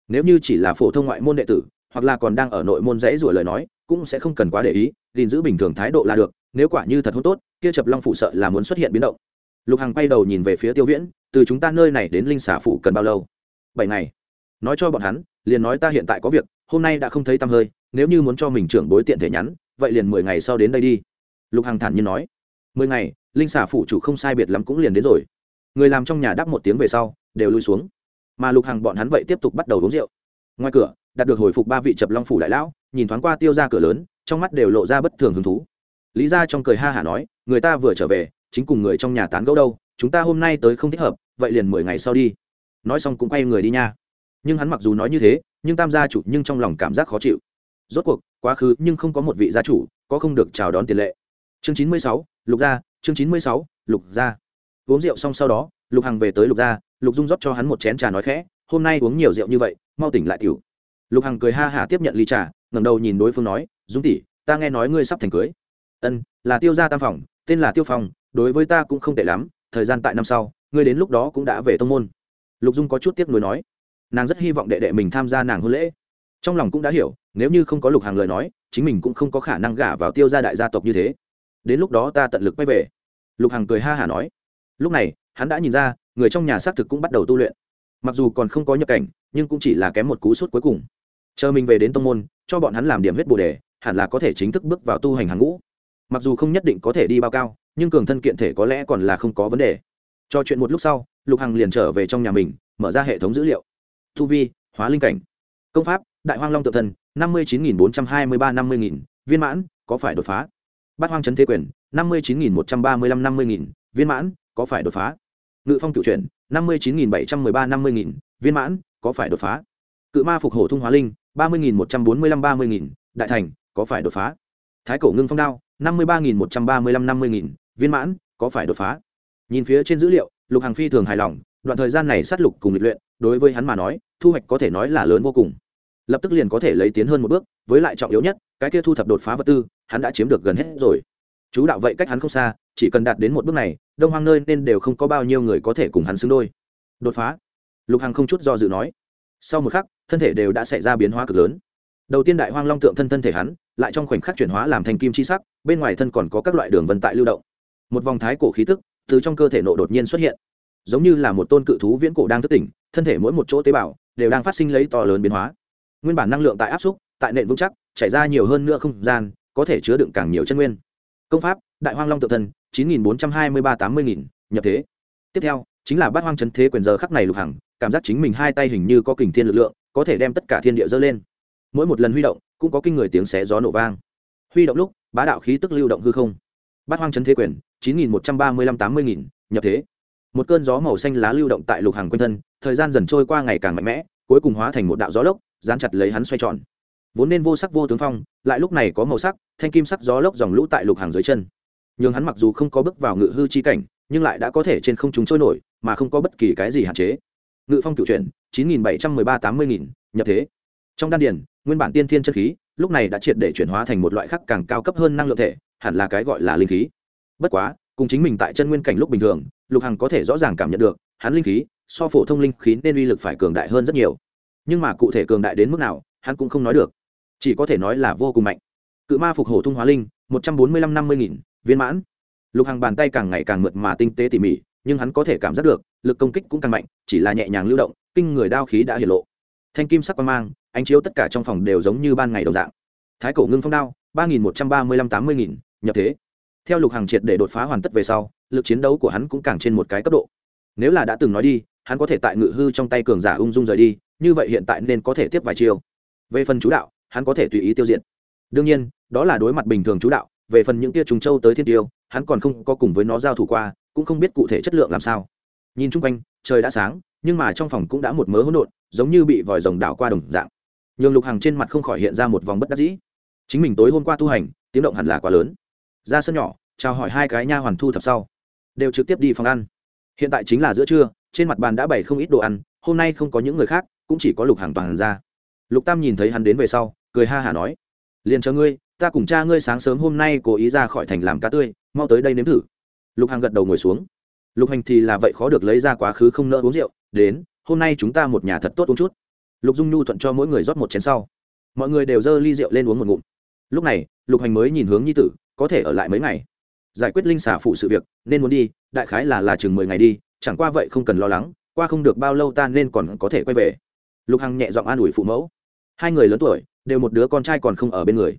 Nếu như chỉ là phổ thông ngoại môn đệ tử, hoặc là còn đang ở nội môn dãy rủa lời nói, cũng sẽ không cần quá để ý, gìn giữ bình thường thái độ là được, nếu quả như thật hôn tốt, kia chập long phụ sợ là muốn xuất hiện biến động. Lục hằng quay đầu nhìn về phía tiêu viễn, từ chúng ta nơi này đến linh xả phụ cần bao lâu? Bảy ngày. Nói cho bọn hắn liền nói ta hiện tại có việc, hôm nay đã không thấy tăm hơi, nếu như muốn cho mình trưởng bối tiện thể nhắn, vậy liền mười ngày sau đến đây đi. Lục hằng thản nhiên nói. Mười ngày, linh xả phụ chủ không sai biệt lắm cũng liền đến rồi. Người làm trong nhà đáp một tiếng về sau, đều lui xuống. Mà lục hằng bọn hắn vậy tiếp tục bắt đầu uống rượu. Ngoài cửa, đạt được hồi phục ba vị chập long phủ đại lão, nhìn thoáng qua tiêu ra cửa lớn, trong mắt đều lộ ra bất thường hứng thú. Lý ra trong cười ha hả nói, người ta vừa trở về, chính cùng người trong nhà tán gẫu đâu, chúng ta hôm nay tới không thích hợp, vậy liền mười ngày sau đi. Nói xong cũng quay người đi nha nhưng hắn mặc dù nói như thế, nhưng tam gia chủ nhưng trong lòng cảm giác khó chịu. Rốt cuộc, quá khứ nhưng không có một vị gia chủ có không được chào đón tiền lệ. Chương chín mươi sáu, lục gia, chương chín mươi sáu, lục gia. Uống rượu xong sau đó, lục hằng về tới lục gia, lục dung rót cho hắn một chén trà nói khẽ, hôm nay uống nhiều rượu như vậy, mau tỉnh lại tiểu. Lục hằng cười ha hả tiếp nhận ly trà, ngẩng đầu nhìn đối phương nói, dung tỷ, ta nghe nói ngươi sắp thành cưới. Ân, là tiêu gia tam phòng, tên là tiêu phòng, đối với ta cũng không tệ lắm, thời gian tại năm sau, ngươi đến lúc đó cũng đã về tông môn. Lục dung có chút tiếc nuối nói nàng rất hy vọng đệ đệ mình tham gia nàng hôn lễ. Trong lòng cũng đã hiểu, nếu như không có lục hàng lời nói, chính mình cũng không có khả năng gả vào tiêu gia đại gia tộc như thế. Đến lúc đó ta tận lực quay về. Lục hàng cười ha hả nói. Lúc này, hắn đã nhìn ra, người trong nhà xác thực cũng bắt đầu tu luyện. Mặc dù còn không có nhập cảnh, nhưng cũng chỉ là kém một cú sút cuối cùng. Chờ mình về đến tông môn, cho bọn hắn làm điểm huyết bồ đề, hẳn là có thể chính thức bước vào tu hành hàng ngũ. Mặc dù không nhất định có thể đi bao cao, nhưng cường thân kiện thể có lẽ còn là không có vấn đề. Cho chuyện một lúc sau, lục hằng liền trở về trong nhà mình, mở ra hệ thống dữ liệu tu vi hóa linh cảnh. Công pháp đại hoang long tự thần, năm mươi chín nghìn bốn trăm hai mươi ba năm mươi nghìn viên mãn có phải đột phá? Bát hoang trấn thế quyền năm mươi chín nghìn một trăm ba mươi lăm năm mươi nghìn viên mãn có phải đột phá? Ngự phong cựu chuyển năm mươi chín nghìn bảy trăm mười ba năm mươi nghìn viên mãn có phải đột phá? Cự ma phục hổ thung hóa linh ba mươi nghìn một trăm bốn mươi lăm ba mươi nghìn đại thành có phải đột phá? Thái cổ ngưng phong đao năm mươi ba nghìn một trăm ba mươi lăm năm mươi nghìn viên mãn có phải đột phá? Nhìn phía trên dữ liệu lục hàng phi thường hài lòng đoạn thời gian này sát lục cùng lịch luyện, đối với hắn mà nói, thu hoạch có thể nói là lớn vô cùng. Lập tức liền có thể lấy tiến hơn một bước, với lại trọng yếu nhất, cái kia thu thập đột phá vật tư, hắn đã chiếm được gần hết rồi. Chú đạo vậy cách hắn không xa, chỉ cần đạt đến một bước này, đông hoang nơi nên đều không có bao nhiêu người có thể cùng hắn xứng đôi. Đột phá. Lục hằng không chút do dự nói. Sau một khắc, thân thể đều đã xảy ra biến hóa cực lớn. Đầu tiên đại hoang long tượng thân thân thể hắn, lại trong khoảnh khắc chuyển hóa làm thành kim chi sắc, bên ngoài thân còn có các loại đường vân tại lưu động. Một vòng thái cổ khí tức từ trong cơ thể nộ đột nhiên xuất hiện giống như là một tôn cự thú viễn cổ đang thức tỉnh, thân thể mỗi một chỗ tế bào đều đang phát sinh lấy to lớn biến hóa. Nguyên bản năng lượng tại áp xúc, tại nền vững chắc, chảy ra nhiều hơn nữa không gian, có thể chứa đựng càng nhiều chân nguyên. Công pháp, đại hoang long tự thân, chín nghìn bốn trăm hai mươi ba tám mươi nghìn, nhập thế. Tiếp theo, chính là bát hoang Chấn thế quyền giờ khắc này lục hằng, cảm giác chính mình hai tay hình như có kình thiên lực lượng, có thể đem tất cả thiên địa dơ lên. Mỗi một lần huy động, cũng có kinh người tiếng xé gió nổ vang. Huy động lúc, bá đạo khí tức lưu động hư không. Bát hoang Chấn thế quyền, chín nghìn một trăm ba mươi lăm tám mươi nghìn, nhập thế một cơn gió màu xanh lá lưu động tại lục hàng quanh thân, thời gian dần trôi qua ngày càng mạnh mẽ, cuối cùng hóa thành một đạo gió lốc, dán chặt lấy hắn xoay tròn. Vốn nên vô sắc vô tướng phong, lại lúc này có màu sắc, thanh kim sắc gió lốc dòng lũ tại lục hàng dưới chân. Nhưng hắn mặc dù không có bước vào ngự hư chi cảnh, nhưng lại đã có thể trên không chúng trôi nổi, mà không có bất kỳ cái gì hạn chế. Ngự phong cựu chuyển chín nghìn bảy trăm mười ba tám mươi nghìn, nhập thế. Trong đan điền, nguyên bản tiên thiên chân khí, lúc này đã triệt để chuyển hóa thành một loại khác càng cao cấp hơn năng lượng thể, hẳn là cái gọi là linh khí. Bất quá, cùng chính mình tại chân nguyên cảnh lúc bình thường lục hằng có thể rõ ràng cảm nhận được, hắn linh khí, so phổ thông linh khí nên uy lực phải cường đại hơn rất nhiều. Nhưng mà cụ thể cường đại đến mức nào, hắn cũng không nói được. Chỉ có thể nói là vô cùng mạnh. Cự ma phục hổ thung hóa linh, một trăm bốn mươi lăm năm mươi nghìn, viên mãn. Lục hằng bàn tay càng ngày càng mượt mà tinh tế tỉ mỉ, nhưng hắn có thể cảm giác được, lực công kích cũng càng mạnh, chỉ là nhẹ nhàng lưu động, kinh người đao khí đã hiện lộ. Thanh kim sắc quang mang, ánh chiếu tất cả trong phòng đều giống như ban ngày đầu dạng. Thái cổ ngưng phong đao, ba nghìn một trăm ba mươi lăm tám mươi nghìn, nhập thế. Theo lục hàng triệt để đột phá hoàn tất về sau lực chiến đấu của hắn cũng càng trên một cái cấp độ. Nếu là đã từng nói đi, hắn có thể tại ngự hư trong tay cường giả ung dung rời đi, như vậy hiện tại nên có thể tiếp vài chiêu. Về phần chú đạo, hắn có thể tùy ý tiêu diệt. Đương nhiên, đó là đối mặt bình thường chú đạo, về phần những tia trùng châu tới thiên tiêu, hắn còn không có cùng với nó giao thủ qua, cũng không biết cụ thể chất lượng làm sao. Nhìn chung quanh, trời đã sáng, nhưng mà trong phòng cũng đã một mớ hỗn độn, giống như bị vòi rồng đảo qua đồng dạng. Nhường lục hằng trên mặt không khỏi hiện ra một vòng bất đắc dĩ. Chính mình tối hôm qua tu hành, tiếng động hẳn là quá lớn. Ra sân nhỏ, chào hỏi hai cái nha hoàn thu thập sau đều trực tiếp đi phòng ăn. Hiện tại chính là giữa trưa, trên mặt bàn đã bày không ít đồ ăn, hôm nay không có những người khác, cũng chỉ có lục hàng toàn ra. Lục tam nhìn thấy hắn đến về sau, cười ha hả nói, liền cho ngươi, ta cùng cha ngươi sáng sớm hôm nay cố ý ra khỏi thành làm cá tươi, mau tới đây nếm thử. Lục hàng gật đầu ngồi xuống. Lục hành thì là vậy khó được lấy ra quá khứ không nỡ uống rượu, đến, hôm nay chúng ta một nhà thật tốt uống chút. Lục dung nhu thuận cho mỗi người rót một chén sau. Mọi người đều dơ ly rượu lên uống một ngụm. Lúc này, lục hành mới nhìn hướng nhi tử, có thể ở lại mấy ngày? Giải quyết linh xả phụ sự việc, nên muốn đi, đại khái là là chừng mười ngày đi, chẳng qua vậy không cần lo lắng, qua không được bao lâu ta nên còn có thể quay về. Lục hằng nhẹ giọng an ủi phụ mẫu. Hai người lớn tuổi, đều một đứa con trai còn không ở bên người.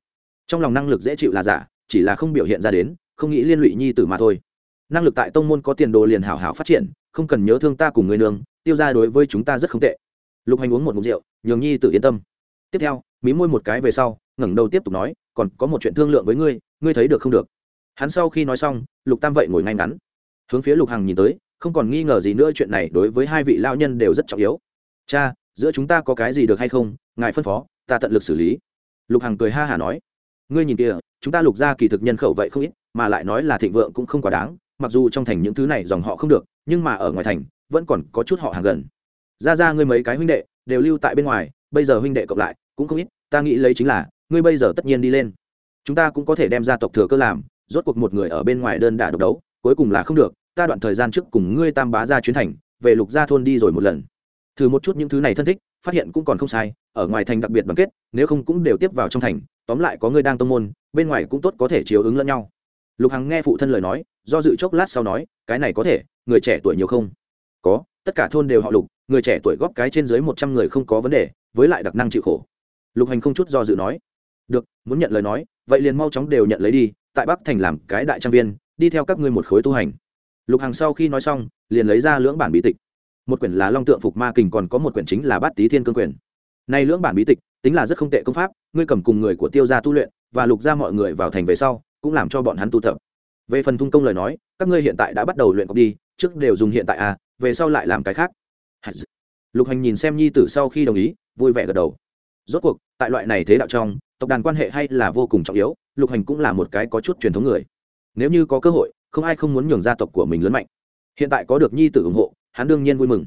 Trong lòng năng lực dễ chịu là giả, chỉ là không biểu hiện ra đến, không nghĩ liên lụy nhi tử mà thôi. Năng lực tại tông môn có tiền đồ liền hảo hảo phát triển, không cần nhớ thương ta cùng người nương, tiêu ra đối với chúng ta rất không tệ. Lục hành uống một mục rượu, nhường nhi tự yên tâm. Tiếp theo, mí môi một cái về sau, ngẩng đầu tiếp tục nói, còn có một chuyện thương lượng với ngươi ngươi thấy được không được? Hắn sau khi nói xong, lục tam vậy ngồi ngay ngắn. Hướng phía lục hằng nhìn tới, không còn nghi ngờ gì nữa chuyện này đối với hai vị lao nhân đều rất trọng yếu. Cha, giữa chúng ta có cái gì được hay không? Ngài phân phó, ta tận lực xử lý. Lục hằng cười ha hả nói. Ngươi nhìn kìa, chúng ta lục ra kỳ thực nhân khẩu vậy không ít, mà lại nói là thịnh vượng cũng không quá đáng, mặc dù trong thành những thứ này dòng họ không được, nhưng mà ở ngoài thành, vẫn còn có chút họ hàng gần. Ra ra ngươi mấy cái huynh đệ, đều lưu tại bên ngoài, bây giờ huynh đệ cộng lại, cũng không ít, ta nghĩ lấy chính là, ngươi bây giờ tất nhiên đi lên. Chúng ta cũng có thể đem ra tộc thừa cơ làm rốt cuộc một người ở bên ngoài đơn đả độc đấu, cuối cùng là không được, ta đoạn thời gian trước cùng ngươi tam bá ra chuyến thành, về lục gia thôn đi rồi một lần. Thử một chút những thứ này thân thích, phát hiện cũng còn không sai, ở ngoài thành đặc biệt bằng kết, nếu không cũng đều tiếp vào trong thành, tóm lại có ngươi đang tông môn, bên ngoài cũng tốt có thể chiếu ứng lẫn nhau. Lục hằng nghe phụ thân lời nói, do dự chốc lát sau nói, cái này có thể, người trẻ tuổi nhiều không? Có, tất cả thôn đều họ lục, người trẻ tuổi góp cái trên dưới một trăm người không có vấn đề, với lại đặc năng chịu khổ. Lục hành không chút do dự nói, được, muốn nhận lời nói, vậy liền mau chóng đều nhận lấy đi tại bắc thành làm cái đại trang viên, đi theo các ngươi một khối tu hành. Lục hằng sau khi nói xong, liền lấy ra lưỡng bản bí tịch. Một quyển là long tượng phục ma kình, còn có một quyển chính là bát tý thiên cương quyền. Nay lưỡng bản bí tịch, tính là rất không tệ công pháp, ngươi cầm cùng người của tiêu gia tu luyện, và lục ra mọi người vào thành về sau, cũng làm cho bọn hắn tu tập. Về phần thung công lời nói, các ngươi hiện tại đã bắt đầu luyện cọc đi, trước đều dùng hiện tại à về sau lại làm cái khác. Lục hành nhìn xem nhi tử sau khi đồng ý, vui vẻ gật đầu. Rốt cuộc, tại loại này thế đạo trong tộc đàn quan hệ hay là vô cùng trọng yếu, lục hành cũng là một cái có chút truyền thống người. Nếu như có cơ hội, không ai không muốn nhường gia tộc của mình lớn mạnh. Hiện tại có được nhi tử ủng hộ, hắn đương nhiên vui mừng.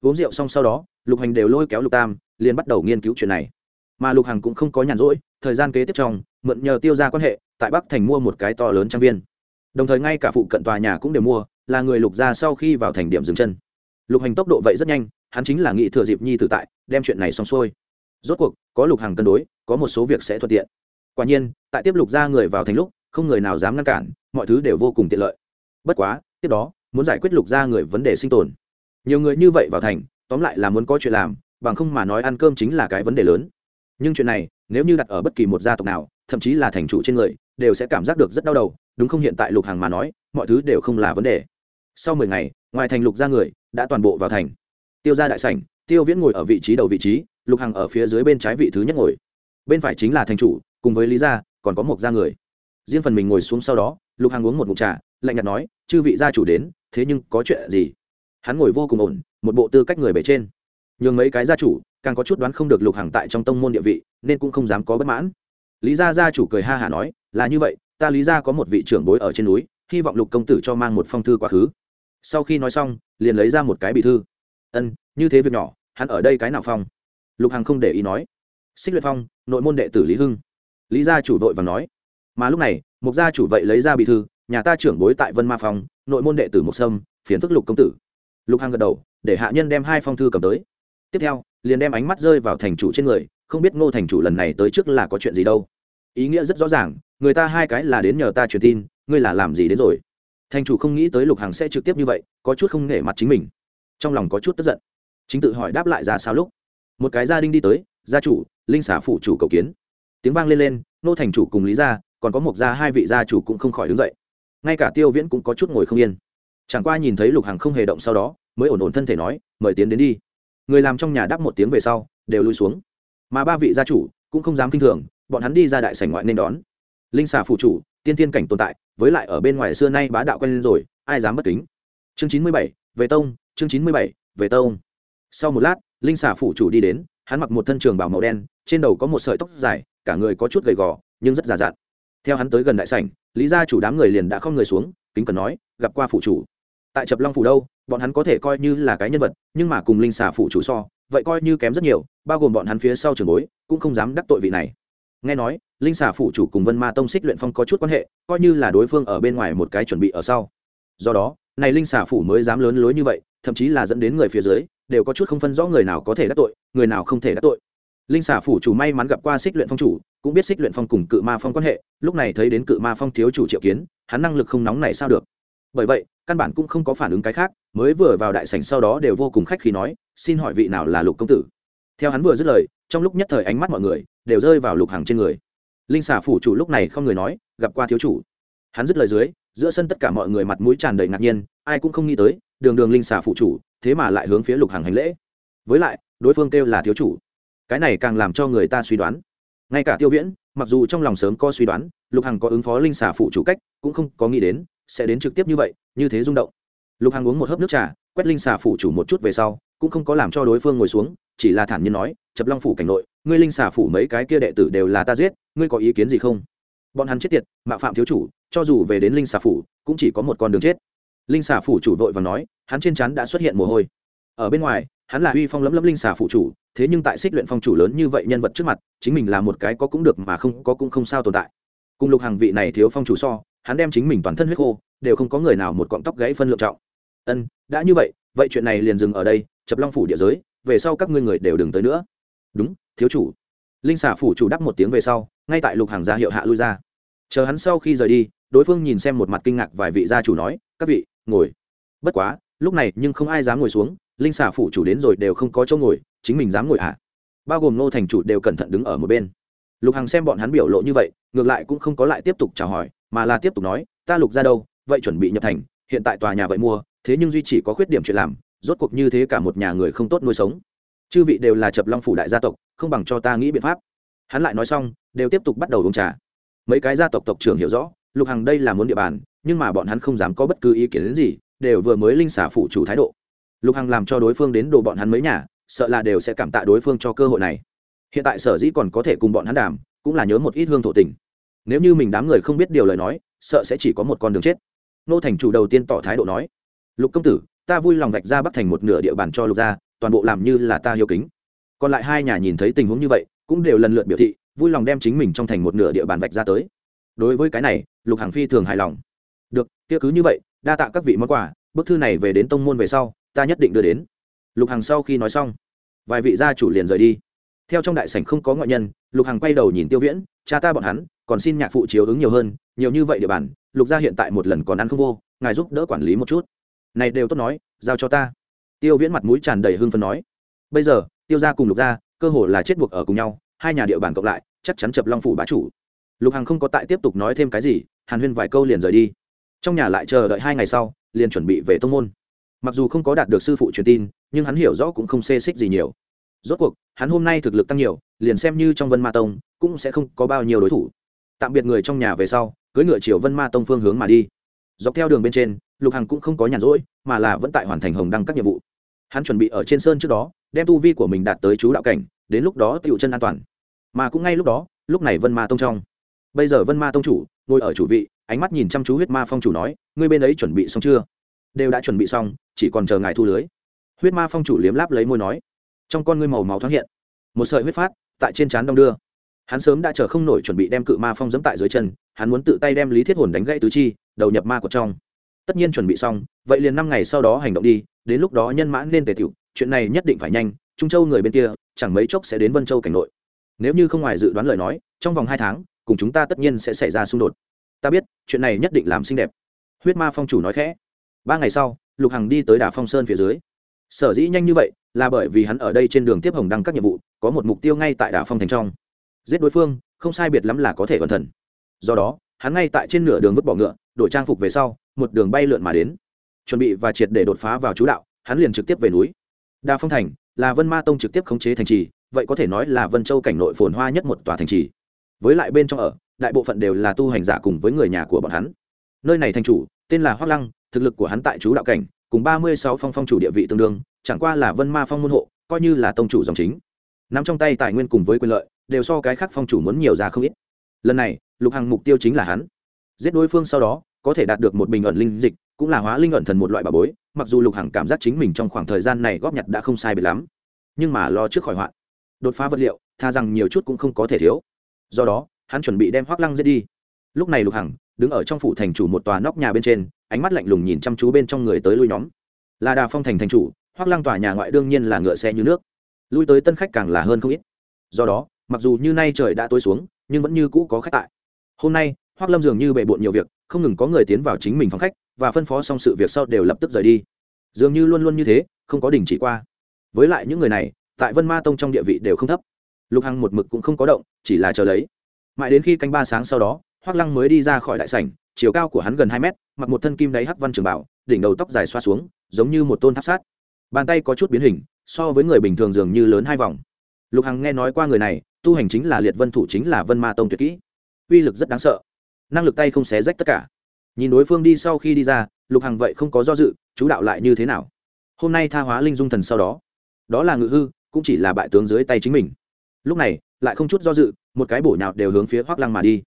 Uống rượu xong sau đó, lục hành đều lôi kéo lục tam, liền bắt đầu nghiên cứu chuyện này. Mà lục hằng cũng không có nhàn rỗi, thời gian kế tiếp trong, mượn nhờ tiêu ra quan hệ, tại bắc thành mua một cái to lớn trang viên. Đồng thời ngay cả phụ cận tòa nhà cũng đều mua, là người lục ra sau khi vào thành điểm dừng chân. Lục hành tốc độ vậy rất nhanh, hắn chính là nghĩ thừa dịp nhi tử tại, đem chuyện này xong xuôi. Rốt cuộc, có lục hàng cân đối có một số việc sẽ thuận tiện. Quả nhiên, tại tiếp lục ra người vào thành lúc, không người nào dám ngăn cản, mọi thứ đều vô cùng tiện lợi. Bất quá, tiếp đó, muốn giải quyết lục ra người vấn đề sinh tồn. Nhiều người như vậy vào thành, tóm lại là muốn có chuyện làm, bằng không mà nói ăn cơm chính là cái vấn đề lớn. Nhưng chuyện này, nếu như đặt ở bất kỳ một gia tộc nào, thậm chí là thành chủ trên người, đều sẽ cảm giác được rất đau đầu, đúng không? Hiện tại lục hàng mà nói, mọi thứ đều không là vấn đề. Sau mười ngày, ngoài thành lục ra người, đã toàn bộ vào thành. Tiêu ra đại sảnh, tiêu viễn ngồi ở vị trí đầu vị trí, lục hằng ở phía dưới bên trái vị thứ nhất ngồi bên phải chính là thành chủ, cùng với lý gia, còn có một gia người. Riêng phần mình ngồi xuống sau đó, lục hằng uống một mụn trà, lạnh nhạt nói, chư vị gia chủ đến, thế nhưng có chuyện gì? Hắn ngồi vô cùng ổn, một bộ tư cách người bề trên. Nhường mấy cái gia chủ, càng có chút đoán không được lục hằng tại trong tông môn địa vị, nên cũng không dám có bất mãn. Lý gia gia chủ cười ha hả nói, là như vậy, ta lý gia có một vị trưởng bối ở trên núi, hy vọng lục công tử cho mang một phong thư quá khứ. Sau khi nói xong, liền lấy ra một cái bị thư. Ân, như thế việc nhỏ, hắn ở đây cái nào phong? Lục hằng không để ý nói xích luyện phong, nội môn đệ tử lý hưng. Lý gia chủ vội và nói, mà lúc này, mục gia chủ vậy lấy ra bị thư, nhà ta trưởng bối tại vân ma phong, nội môn đệ tử mục sâm phiến phức lục công tử. Lục hằng gật đầu, để hạ nhân đem hai phong thư cầm tới. Tiếp theo, liền đem ánh mắt rơi vào thành chủ trên người, không biết ngô thành chủ lần này tới trước là có chuyện gì đâu. Ý nghĩa rất rõ ràng, người ta hai cái là đến nhờ ta truyền tin, ngươi là làm gì đến rồi? Thành chủ không nghĩ tới lục hằng sẽ trực tiếp như vậy, có chút không nể mặt chính mình. Trong lòng có chút tức giận. Chính tự hỏi đáp lại ra sao lúc. Một cái gia đình đi tới gia chủ, linh xả phụ chủ cầu kiến. Tiếng vang lên lên, nô thành chủ cùng lý gia, còn có một gia hai vị gia chủ cũng không khỏi đứng dậy. Ngay cả tiêu viễn cũng có chút ngồi không yên. Chẳng qua nhìn thấy lục hằng không hề động sau đó, mới ổn ổn thân thể nói, mời tiến đến đi. Người làm trong nhà đáp một tiếng về sau, đều lui xuống. Mà ba vị gia chủ cũng không dám kinh thường, bọn hắn đi ra đại sảnh ngoại nên đón. Linh xà phụ chủ, tiên tiên cảnh tồn tại, với lại ở bên ngoài xưa nay bá đạo quen lên rồi, ai dám bất kính? Chương chín mươi bảy, về tông, chương chín mươi bảy, về tông. Sau một lát, linh xà phụ chủ đi đến hắn mặc một thân trường bảo màu đen, trên đầu có một sợi tóc dài, cả người có chút gầy gò, nhưng rất già dặn. Theo hắn tới gần đại sảnh, lý gia chủ đám người liền đã không người xuống, kính cần nói, gặp qua phụ chủ. Tại trập long phủ đâu, bọn hắn có thể coi như là cái nhân vật, nhưng mà cùng linh xà phụ chủ so, vậy coi như kém rất nhiều, bao gồm bọn hắn phía sau trường bối, cũng không dám đắc tội vị này. Nghe nói, linh xà phụ chủ cùng vân ma tông xích luyện phong có chút quan hệ, coi như là đối phương ở bên ngoài một cái chuẩn bị ở sau. Do đó, này linh xà phủ mới dám lớn lối như vậy, thậm chí là dẫn đến người phía dưới đều có chút không phân rõ người nào có thể đắc tội, người nào không thể đắc tội. Linh xà phủ chủ may mắn gặp qua xích luyện phong chủ, cũng biết xích luyện phong cùng cự ma phong quan hệ, lúc này thấy đến cự ma phong thiếu chủ triệu kiến, hắn năng lực không nóng này sao được. Bởi vậy, căn bản cũng không có phản ứng cái khác, mới vừa vào đại sảnh sau đó đều vô cùng khách khí nói, xin hỏi vị nào là lục công tử? Theo hắn vừa dứt lời, trong lúc nhất thời ánh mắt mọi người đều rơi vào lục hàng trên người. Linh xà phủ chủ lúc này không người nói, gặp qua thiếu chủ. Hắn dứt lời dưới, giữa sân tất cả mọi người mặt mũi tràn đầy ngạc nhiên, ai cũng không nghĩ tới, đường đường linh xà phụ chủ thế mà lại hướng phía lục hàng hành lễ. Với lại, đối phương kêu là thiếu chủ. Cái này càng làm cho người ta suy đoán. Ngay cả tiêu viễn, mặc dù trong lòng sớm có suy đoán, lục hằng có ứng phó linh xà phụ chủ cách, cũng không có nghĩ đến, sẽ đến trực tiếp như vậy, như thế rung động. Lục hằng uống một hớp nước trà, quét linh xà phụ chủ một chút về sau, cũng không có làm cho đối phương ngồi xuống, chỉ là thản nhiên nói, chập long phủ cảnh nội, ngươi linh xà phủ mấy cái kia đệ tử đều là ta giết, ngươi có ý kiến gì không? Bọn hắn chết tiệt, mạo phạm thiếu chủ, cho dù về đến linh xà phủ, cũng chỉ có một con đường chết linh xà phủ chủ vội và nói, hắn trên chắn đã xuất hiện mồ hôi. Ở bên ngoài, hắn là uy phong lấm lấm linh xà phụ chủ, thế nhưng tại xích luyện phong chủ lớn như vậy nhân vật trước mặt, chính mình là một cái có cũng được mà không, có cũng không sao tồn tại. Cùng lục hàng vị này thiếu phong chủ so, hắn đem chính mình toàn thân huyết khô, đều không có người nào một cọng tóc gãy phân lượng trọng. Ân, đã như vậy vậy chuyện này liền dừng ở đây, chập long phủ địa giới, về sau các ngươi người đều đừng tới nữa. Đúng, thiếu chủ. Linh xà phủ chủ đắp một tiếng về sau, ngay tại lục hàng gia hiệu hạ lui ra. Chờ hắn sau khi rời đi, đối phương nhìn xem một mặt kinh ngạc vài vị gia chủ nói, các vị ngồi. Bất quá, lúc này nhưng không ai dám ngồi xuống, linh xà phủ chủ đến rồi đều không có chỗ ngồi, chính mình dám ngồi ạ à. bao gồm nô thành chủ đều cẩn thận đứng ở một bên. Lục hằng xem bọn hắn biểu lộ như vậy, ngược lại cũng không có lại tiếp tục chào hỏi, mà là tiếp tục nói, ta lục ra đâu, vậy chuẩn bị nhập thành, hiện tại tòa nhà vậy mua, thế nhưng duy chỉ có khuyết điểm chuyện làm, rốt cuộc như thế cả một nhà người không tốt nuôi sống. Chư vị đều là chập long phủ đại gia tộc, không bằng cho ta nghĩ biện pháp. Hắn lại nói xong, đều tiếp tục bắt đầu uống trà. Mấy cái gia tộc tộc trưởng hiểu rõ lục hằng đây là muốn địa bàn, nhưng mà bọn hắn không dám có bất cứ ý kiến đến gì, đều vừa mới linh xả phụ chủ thái độ. Lục hằng làm cho đối phương đến đồ bọn hắn mấy nhà, sợ là đều sẽ cảm tạ đối phương cho cơ hội này. Hiện tại sở dĩ còn có thể cùng bọn hắn đàm, cũng là nhớ một ít hương thổ tình. Nếu như mình đám người không biết điều lời nói, sợ sẽ chỉ có một con đường chết. Nô thành chủ đầu tiên tỏ thái độ nói, lục công tử, ta vui lòng vạch ra bắc thành một nửa địa bàn cho lục gia, toàn bộ làm như là ta hiếu kính. Còn lại hai nhà nhìn thấy tình huống như vậy, cũng đều lần lượt biểu thị, vui lòng đem chính mình trong thành một nửa địa bàn vạch ra tới đối với cái này, lục hàng phi thường hài lòng. Được, kia cứ như vậy, đa tạ các vị món quà, bức thư này về đến tông môn về sau, ta nhất định đưa đến. Lục hằng sau khi nói xong, vài vị gia chủ liền rời đi. Theo trong đại sảnh không có ngoại nhân, lục hằng quay đầu nhìn tiêu viễn, cha ta bọn hắn, còn xin nhạc phụ chiếu ứng nhiều hơn, nhiều như vậy địa bàn, lục gia hiện tại một lần còn ăn không vô, ngài giúp đỡ quản lý một chút. Này đều tốt nói, giao cho ta. Tiêu viễn mặt mũi tràn đầy hưng phấn nói. Bây giờ, tiêu gia cùng lục gia, cơ hồ là chết buộc ở cùng nhau, hai nhà địa bàn cộng lại, chắc chắn chập long phủ bá chủ lục hằng không có tại tiếp tục nói thêm cái gì, hàn huyên vài câu liền rời đi. Trong nhà lại chờ đợi hai ngày sau, liền chuẩn bị về tông môn. Mặc dù không có đạt được sư phụ truyền tin, nhưng hắn hiểu rõ cũng không xê xích gì nhiều. Rốt cuộc, hắn hôm nay thực lực tăng nhiều, liền xem như trong vân ma tông, cũng sẽ không có bao nhiêu đối thủ. Tạm biệt người trong nhà về sau, cưỡi ngựa chiều vân ma tông phương hướng mà đi. Dọc theo đường bên trên, lục hằng cũng không có nhàn rỗi, mà là vẫn tại hoàn thành hồng đăng các nhiệm vụ. Hắn chuẩn bị ở trên sơn trước đó, đem tu vi của mình đạt tới chú đạo cảnh, đến lúc đó tựu chân an toàn. Mà cũng ngay lúc đó, lúc này vân ma tông trong bây giờ vân ma tông chủ, ngồi ở chủ vị, ánh mắt nhìn chăm chú huyết ma phong chủ nói, ngươi bên ấy chuẩn bị xong chưa? Đều đã chuẩn bị xong, chỉ còn chờ ngài thu lưới. Huyết ma phong chủ liếm láp lấy môi nói, trong con ngươi màu máu thoáng hiện, một sợi huyết phát tại trên trán đông đưa. Hắn sớm đã chờ không nổi chuẩn bị đem cự ma phong dẫm tại dưới chân, hắn muốn tự tay đem lý thiết hồn đánh gãy tứ chi, đầu nhập ma của trong. Tất nhiên chuẩn bị xong, vậy liền năm ngày sau đó hành động đi, đến lúc đó nhân mã nên tề tiểu, chuyện này nhất định phải nhanh, trung châu người bên kia, chẳng mấy chốc sẽ đến vân châu cảnh nội. Nếu như không ngoài dự đoán lời nói, trong vòng hai tháng cùng chúng ta tất nhiên sẽ xảy ra xung đột. Ta biết, chuyện này nhất định làm xinh đẹp. Huyết ma phong chủ nói khẽ. Ba ngày sau, lục hằng đi tới đà phong sơn phía dưới. Sở dĩ nhanh như vậy là bởi vì hắn ở đây trên đường tiếp hồng đăng các nhiệm vụ, có một mục tiêu ngay tại đà phong thành trong. Giết đối phương, không sai biệt lắm là có thể cẩn thần. do đó, hắn ngay tại trên nửa đường vứt bỏ ngựa, đổi trang phục về sau, một đường bay lượn mà đến. Chuẩn bị và triệt để đột phá vào chú đạo, hắn liền trực tiếp về núi. Đà phong thành là vân ma tông trực tiếp khống chế thành trì, vậy có thể nói là vân châu cảnh nội phồn hoa nhất một tòa thành trì với lại bên trong ở, đại bộ phận đều là tu hành giả cùng với người nhà của bọn hắn. Nơi này thành chủ, tên là hoác lăng, thực lực của hắn tại chú đạo cảnh, cùng ba mươi sáu phong phong chủ địa vị tương đương, chẳng qua là vân ma phong môn hộ, coi như là tông chủ dòng chính. Nắm trong tay tài nguyên cùng với quyền lợi, đều so cái khác phong chủ muốn nhiều ra không ít. Lần này, lục hằng mục tiêu chính là hắn. Giết đối phương sau đó, có thể đạt được một bình ẩn linh dịch, cũng là hóa linh ẩn thần một loại bà bối, mặc dù lục hằng cảm giác chính mình trong khoảng thời gian này góp nhặt đã không sai biệt lắm, nhưng mà lo trước khỏi hoạn. Đột phá vật liệu, tha rằng nhiều chút cũng không có thể thiếu do đó, hắn chuẩn bị đem hoác lăng giết đi. Lúc này lục hằng đứng ở trong phủ thành chủ một tòa nóc nhà bên trên, ánh mắt lạnh lùng nhìn chăm chú bên trong người tới lui nhóm. Là đà phong thành thành chủ hoác lăng tòa nhà ngoại đương nhiên là ngựa xe như nước. Lui tới tân khách càng là hơn không ít. Do đó, mặc dù như nay trời đã tối xuống, nhưng vẫn như cũ có khách tại. Hôm nay hoác lâm dường như bề bộn nhiều việc, không ngừng có người tiến vào chính mình phòng khách, và phân phó xong sự việc sau đều lập tức rời đi. Dường như luôn luôn như thế, không có đình chỉ qua. Với lại những người này, tại vân ma tông trong địa vị đều không thấp lục hằng một mực cũng không có động, chỉ là chờ lấy. Mãi đến khi canh ba sáng sau đó, hoác lăng mới đi ra khỏi đại sảnh, chiều cao của hắn gần hai mét, mặc một thân kim đáy hắc văn trường bảo, đỉnh đầu tóc dài xoa xuống, giống như một tôn tháp sát. Bàn tay có chút biến hình, so với người bình thường dường như lớn hai vòng. Lục hằng nghe nói qua người này, tu hành chính là liệt vân thủ chính là vân ma tông tuyệt kỹ. Uy lực rất đáng sợ. Năng lực tay không xé rách tất cả. Nhìn đối phương đi sau khi đi ra, lục hằng vậy không có do dự, chú đạo lại như thế nào? Hôm nay tha hóa linh dung thần sau đó. Đó là ngự hư, cũng chỉ là bại tướng dưới tay chính mình lúc này, lại không chút do dự, một cái bổ nhào đều hướng phía hoác lăng mà đi.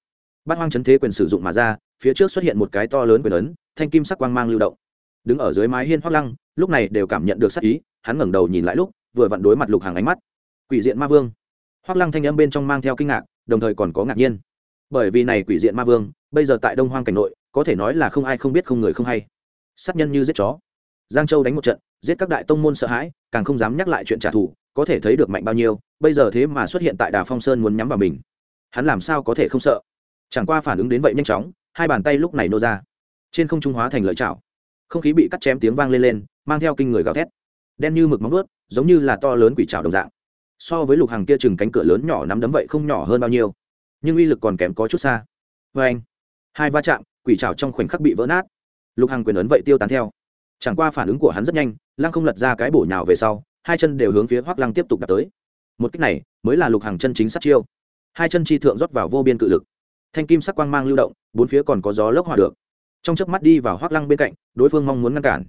Bát hoang chấn thế quyền sử dụng mà ra, phía trước xuất hiện một cái to lớn quyền ấn, thanh kim sắc quang mang lưu động. Đứng ở dưới mái hiên hoác lăng, lúc này đều cảm nhận được sắc ý, hắn ngẩng đầu nhìn lại lúc, vừa vặn đối mặt lục hàng ánh mắt. Quỷ diện ma vương. Hoác lăng thanh âm bên trong mang theo kinh ngạc, đồng thời còn có ngạc nhiên. Bởi vì này quỷ diện ma vương, bây giờ tại đông hoang cảnh nội, có thể nói là không ai không biết không người không hay. Sát nhân như giết chó. Giang châu đánh một trận, giết các đại tông môn sợ hãi, càng không dám nhắc lại chuyện trả thù có thể thấy được mạnh bao nhiêu, bây giờ thế mà xuất hiện tại đà phong sơn muốn nhắm vào mình. Hắn làm sao có thể không sợ? Chẳng qua phản ứng đến vậy nhanh chóng, hai bàn tay lúc này nô ra. Trên không trung hóa thành lợi chảo. Không khí bị cắt chém tiếng vang lên lên, mang theo kinh người gào thét. Đen như mực móng ướt giống như là to lớn quỷ trào đồng dạng. So với lục hàng kia chừng cánh cửa lớn nhỏ nắm đấm vậy không nhỏ hơn bao nhiêu. Nhưng uy lực còn kém có chút xa. Vê anh, hai va chạm, quỷ trào trong khoảnh khắc bị vỡ nát. Lục hàng quyền ấn vậy tiêu tán theo. Chẳng qua phản ứng của hắn rất nhanh, lăng không lật ra cái bổ nhào về sau hai chân đều hướng phía hoắc lăng tiếp tục đập tới. Một cách này mới là lục hàng chân chính sát chiêu. Hai chân chi thượng rót vào vô biên cự lực. Thanh kim sắc quang mang lưu động, bốn phía còn có gió lốc hòa được. Trong chớp mắt đi vào hoắc lăng bên cạnh, đối phương mong muốn ngăn cản.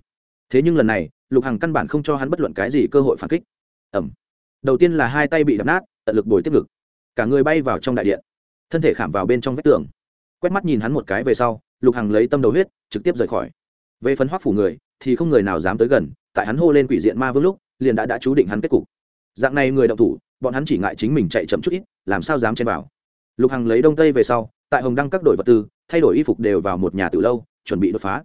Thế nhưng lần này, lục hằng căn bản không cho hắn bất luận cái gì cơ hội phản kích. Ẩm đầu tiên là hai tay bị đập nát, tận lực bồi tiếp ngực. Cả người bay vào trong đại điện. Thân thể khảm vào bên trong vách tường. Quét mắt nhìn hắn một cái về sau, lục hằng lấy tâm đầu huyết, trực tiếp rời khỏi. Về phần hoác phủ người, thì không người nào dám tới gần, tại hắn hô lên quỷ diện ma vương lúc liền đã đã chú định hắn kết cục. Dạng này người động thủ, bọn hắn chỉ ngại chính mình chạy chậm chút ít, làm sao dám chen vào. Lục hằng lấy đông tây về sau, tại hồng đăng các đội vật tư, thay đổi y phục đều vào một nhà từ lâu, chuẩn bị đột phá.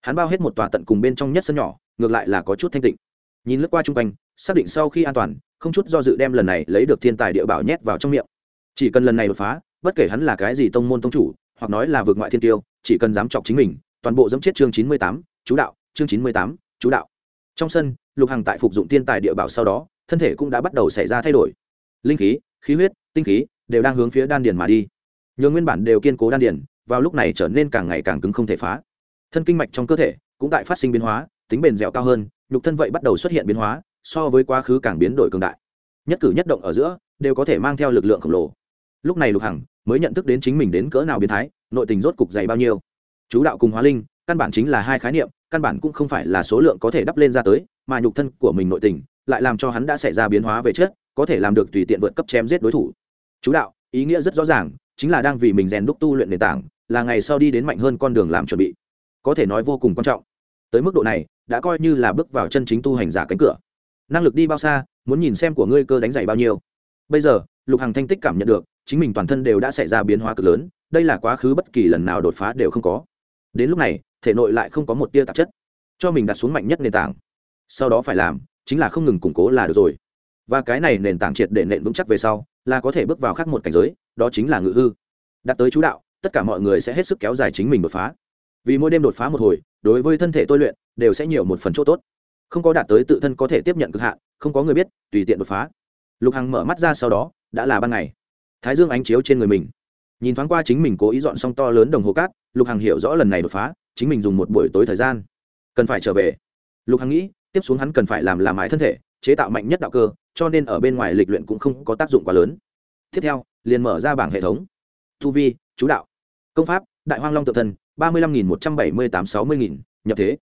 Hắn bao hết một tòa tận cùng bên trong nhất sân nhỏ, ngược lại là có chút thanh tịnh. Nhìn lướt qua chung quanh, xác định sau khi an toàn, không chút do dự đem lần này lấy được thiên tài địa bảo nhét vào trong miệng. Chỉ cần lần này đột phá, bất kể hắn là cái gì tông môn tông chủ, hoặc nói là vượt ngoại thiên tiêu, chỉ cần dám chọc chính mình, toàn bộ dẫm chết chương chín mươi tám, chú đạo, chương chín mươi tám, chú đạo. Trong sân lục hằng tại phục dụng thiên tài địa bảo sau đó, thân thể cũng đã bắt đầu xảy ra thay đổi. Linh khí khí huyết, tinh khí đều đang hướng phía đan điền mà đi. Nhường nguyên bản đều kiên cố đan điền, vào lúc này trở nên càng ngày càng cứng không thể phá. Thân kinh mạch trong cơ thể cũng tại phát sinh biến hóa, tính bền dẻo cao hơn, nhục thân vậy bắt đầu xuất hiện biến hóa, so với quá khứ càng biến đổi cường đại. Nhất cử nhất động ở giữa đều có thể mang theo lực lượng khổng lồ. Lúc này lục hằng mới nhận thức đến chính mình đến cỡ nào biến thái, nội tình rốt cục dày bao nhiêu. Chú đạo cùng hóa linh, căn bản chính là hai khái niệm, căn bản cũng không phải là số lượng có thể đắp lên ra tới mà nhục thân của mình nội tình lại làm cho hắn đã xảy ra biến hóa về chết có thể làm được tùy tiện vượt cấp chém giết đối thủ. Chú đạo, ý nghĩa rất rõ ràng, chính là đang vì mình rèn đúc tu luyện nền tảng, là ngày sau đi đến mạnh hơn con đường làm chuẩn bị. Có thể nói vô cùng quan trọng. Tới mức độ này, đã coi như là bước vào chân chính tu hành giả cánh cửa. Năng lực đi bao xa, muốn nhìn xem của ngươi cơ đánh giày bao nhiêu. Bây giờ, lục hằng thanh tích cảm nhận được, chính mình toàn thân đều đã xảy ra biến hóa cực lớn, đây là quá khứ bất kỳ lần nào đột phá đều không có. Đến lúc này, thể nội lại không có một tia tạp chất, cho mình đặt xuống mạnh nhất nền tảng sau đó phải làm, chính là không ngừng củng cố là được rồi. Và cái này nền tảng triệt để nện vững chắc về sau, là có thể bước vào khác một cảnh giới, đó chính là ngự hư. Đặt tới chú đạo, tất cả mọi người sẽ hết sức kéo dài chính mình đột phá. Vì mỗi đêm đột phá một hồi, đối với thân thể tôi luyện, đều sẽ nhiều một phần chỗ tốt. Không có đạt tới tự thân có thể tiếp nhận cực hạn, không có người biết, tùy tiện đột phá. Lục hằng mở mắt ra sau đó, đã là ban ngày. Thái dương ánh chiếu trên người mình. Nhìn thoáng qua chính mình cố ý dọn xong to lớn đồng hồ cát, lục hằng hiểu rõ lần này đột phá, chính mình dùng một buổi tối thời gian. Cần phải trở về. Lục hằng nghĩ tiếp xuống hắn cần phải làm làm mái thân thể, chế tạo mạnh nhất đạo cơ, cho nên ở bên ngoài lịch luyện cũng không có tác dụng quá lớn. Tiếp theo, liền mở ra bảng hệ thống. Tu vi, chú đạo. Công pháp, đại hoang long tự thần, ba mươi lăm nghìn một trăm bảy mươi tám sáu mươi nghìn, nhập thế.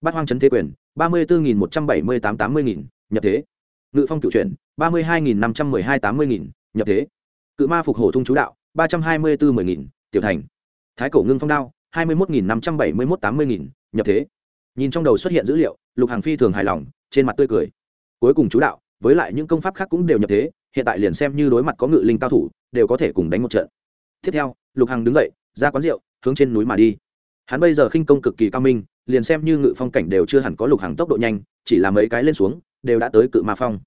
Bát hoang trấn thế quyền, ba mươi bốn nghìn một trăm bảy mươi tám tám mươi nghìn, nhập thế. Ngự phong cựu chuyển, ba mươi hai nghìn năm trăm mười hai tám mươi nghìn, nhập thế. Cự ma phục hổ thung chú đạo, ba trăm hai mươi bốn mười nghìn, tiểu thành. Thái cổ ngưng phong đao, hai mươi một nghìn năm trăm bảy mươi một tám mươi nghìn, nhập thế. Nhìn trong đầu xuất hiện dữ liệu lục hàng phi thường hài lòng, trên mặt tươi cười. Cuối cùng chú đạo, với lại những công pháp khác cũng đều nhập thế, hiện tại liền xem như đối mặt có ngự linh cao thủ, đều có thể cùng đánh một trận. Tiếp theo, lục hằng đứng dậy, ra quán rượu, hướng trên núi mà đi. Hắn bây giờ khinh công cực kỳ cao minh, liền xem như ngự phong cảnh đều chưa hẳn có lục hằng tốc độ nhanh, chỉ là mấy cái lên xuống, đều đã tới cự ma phong.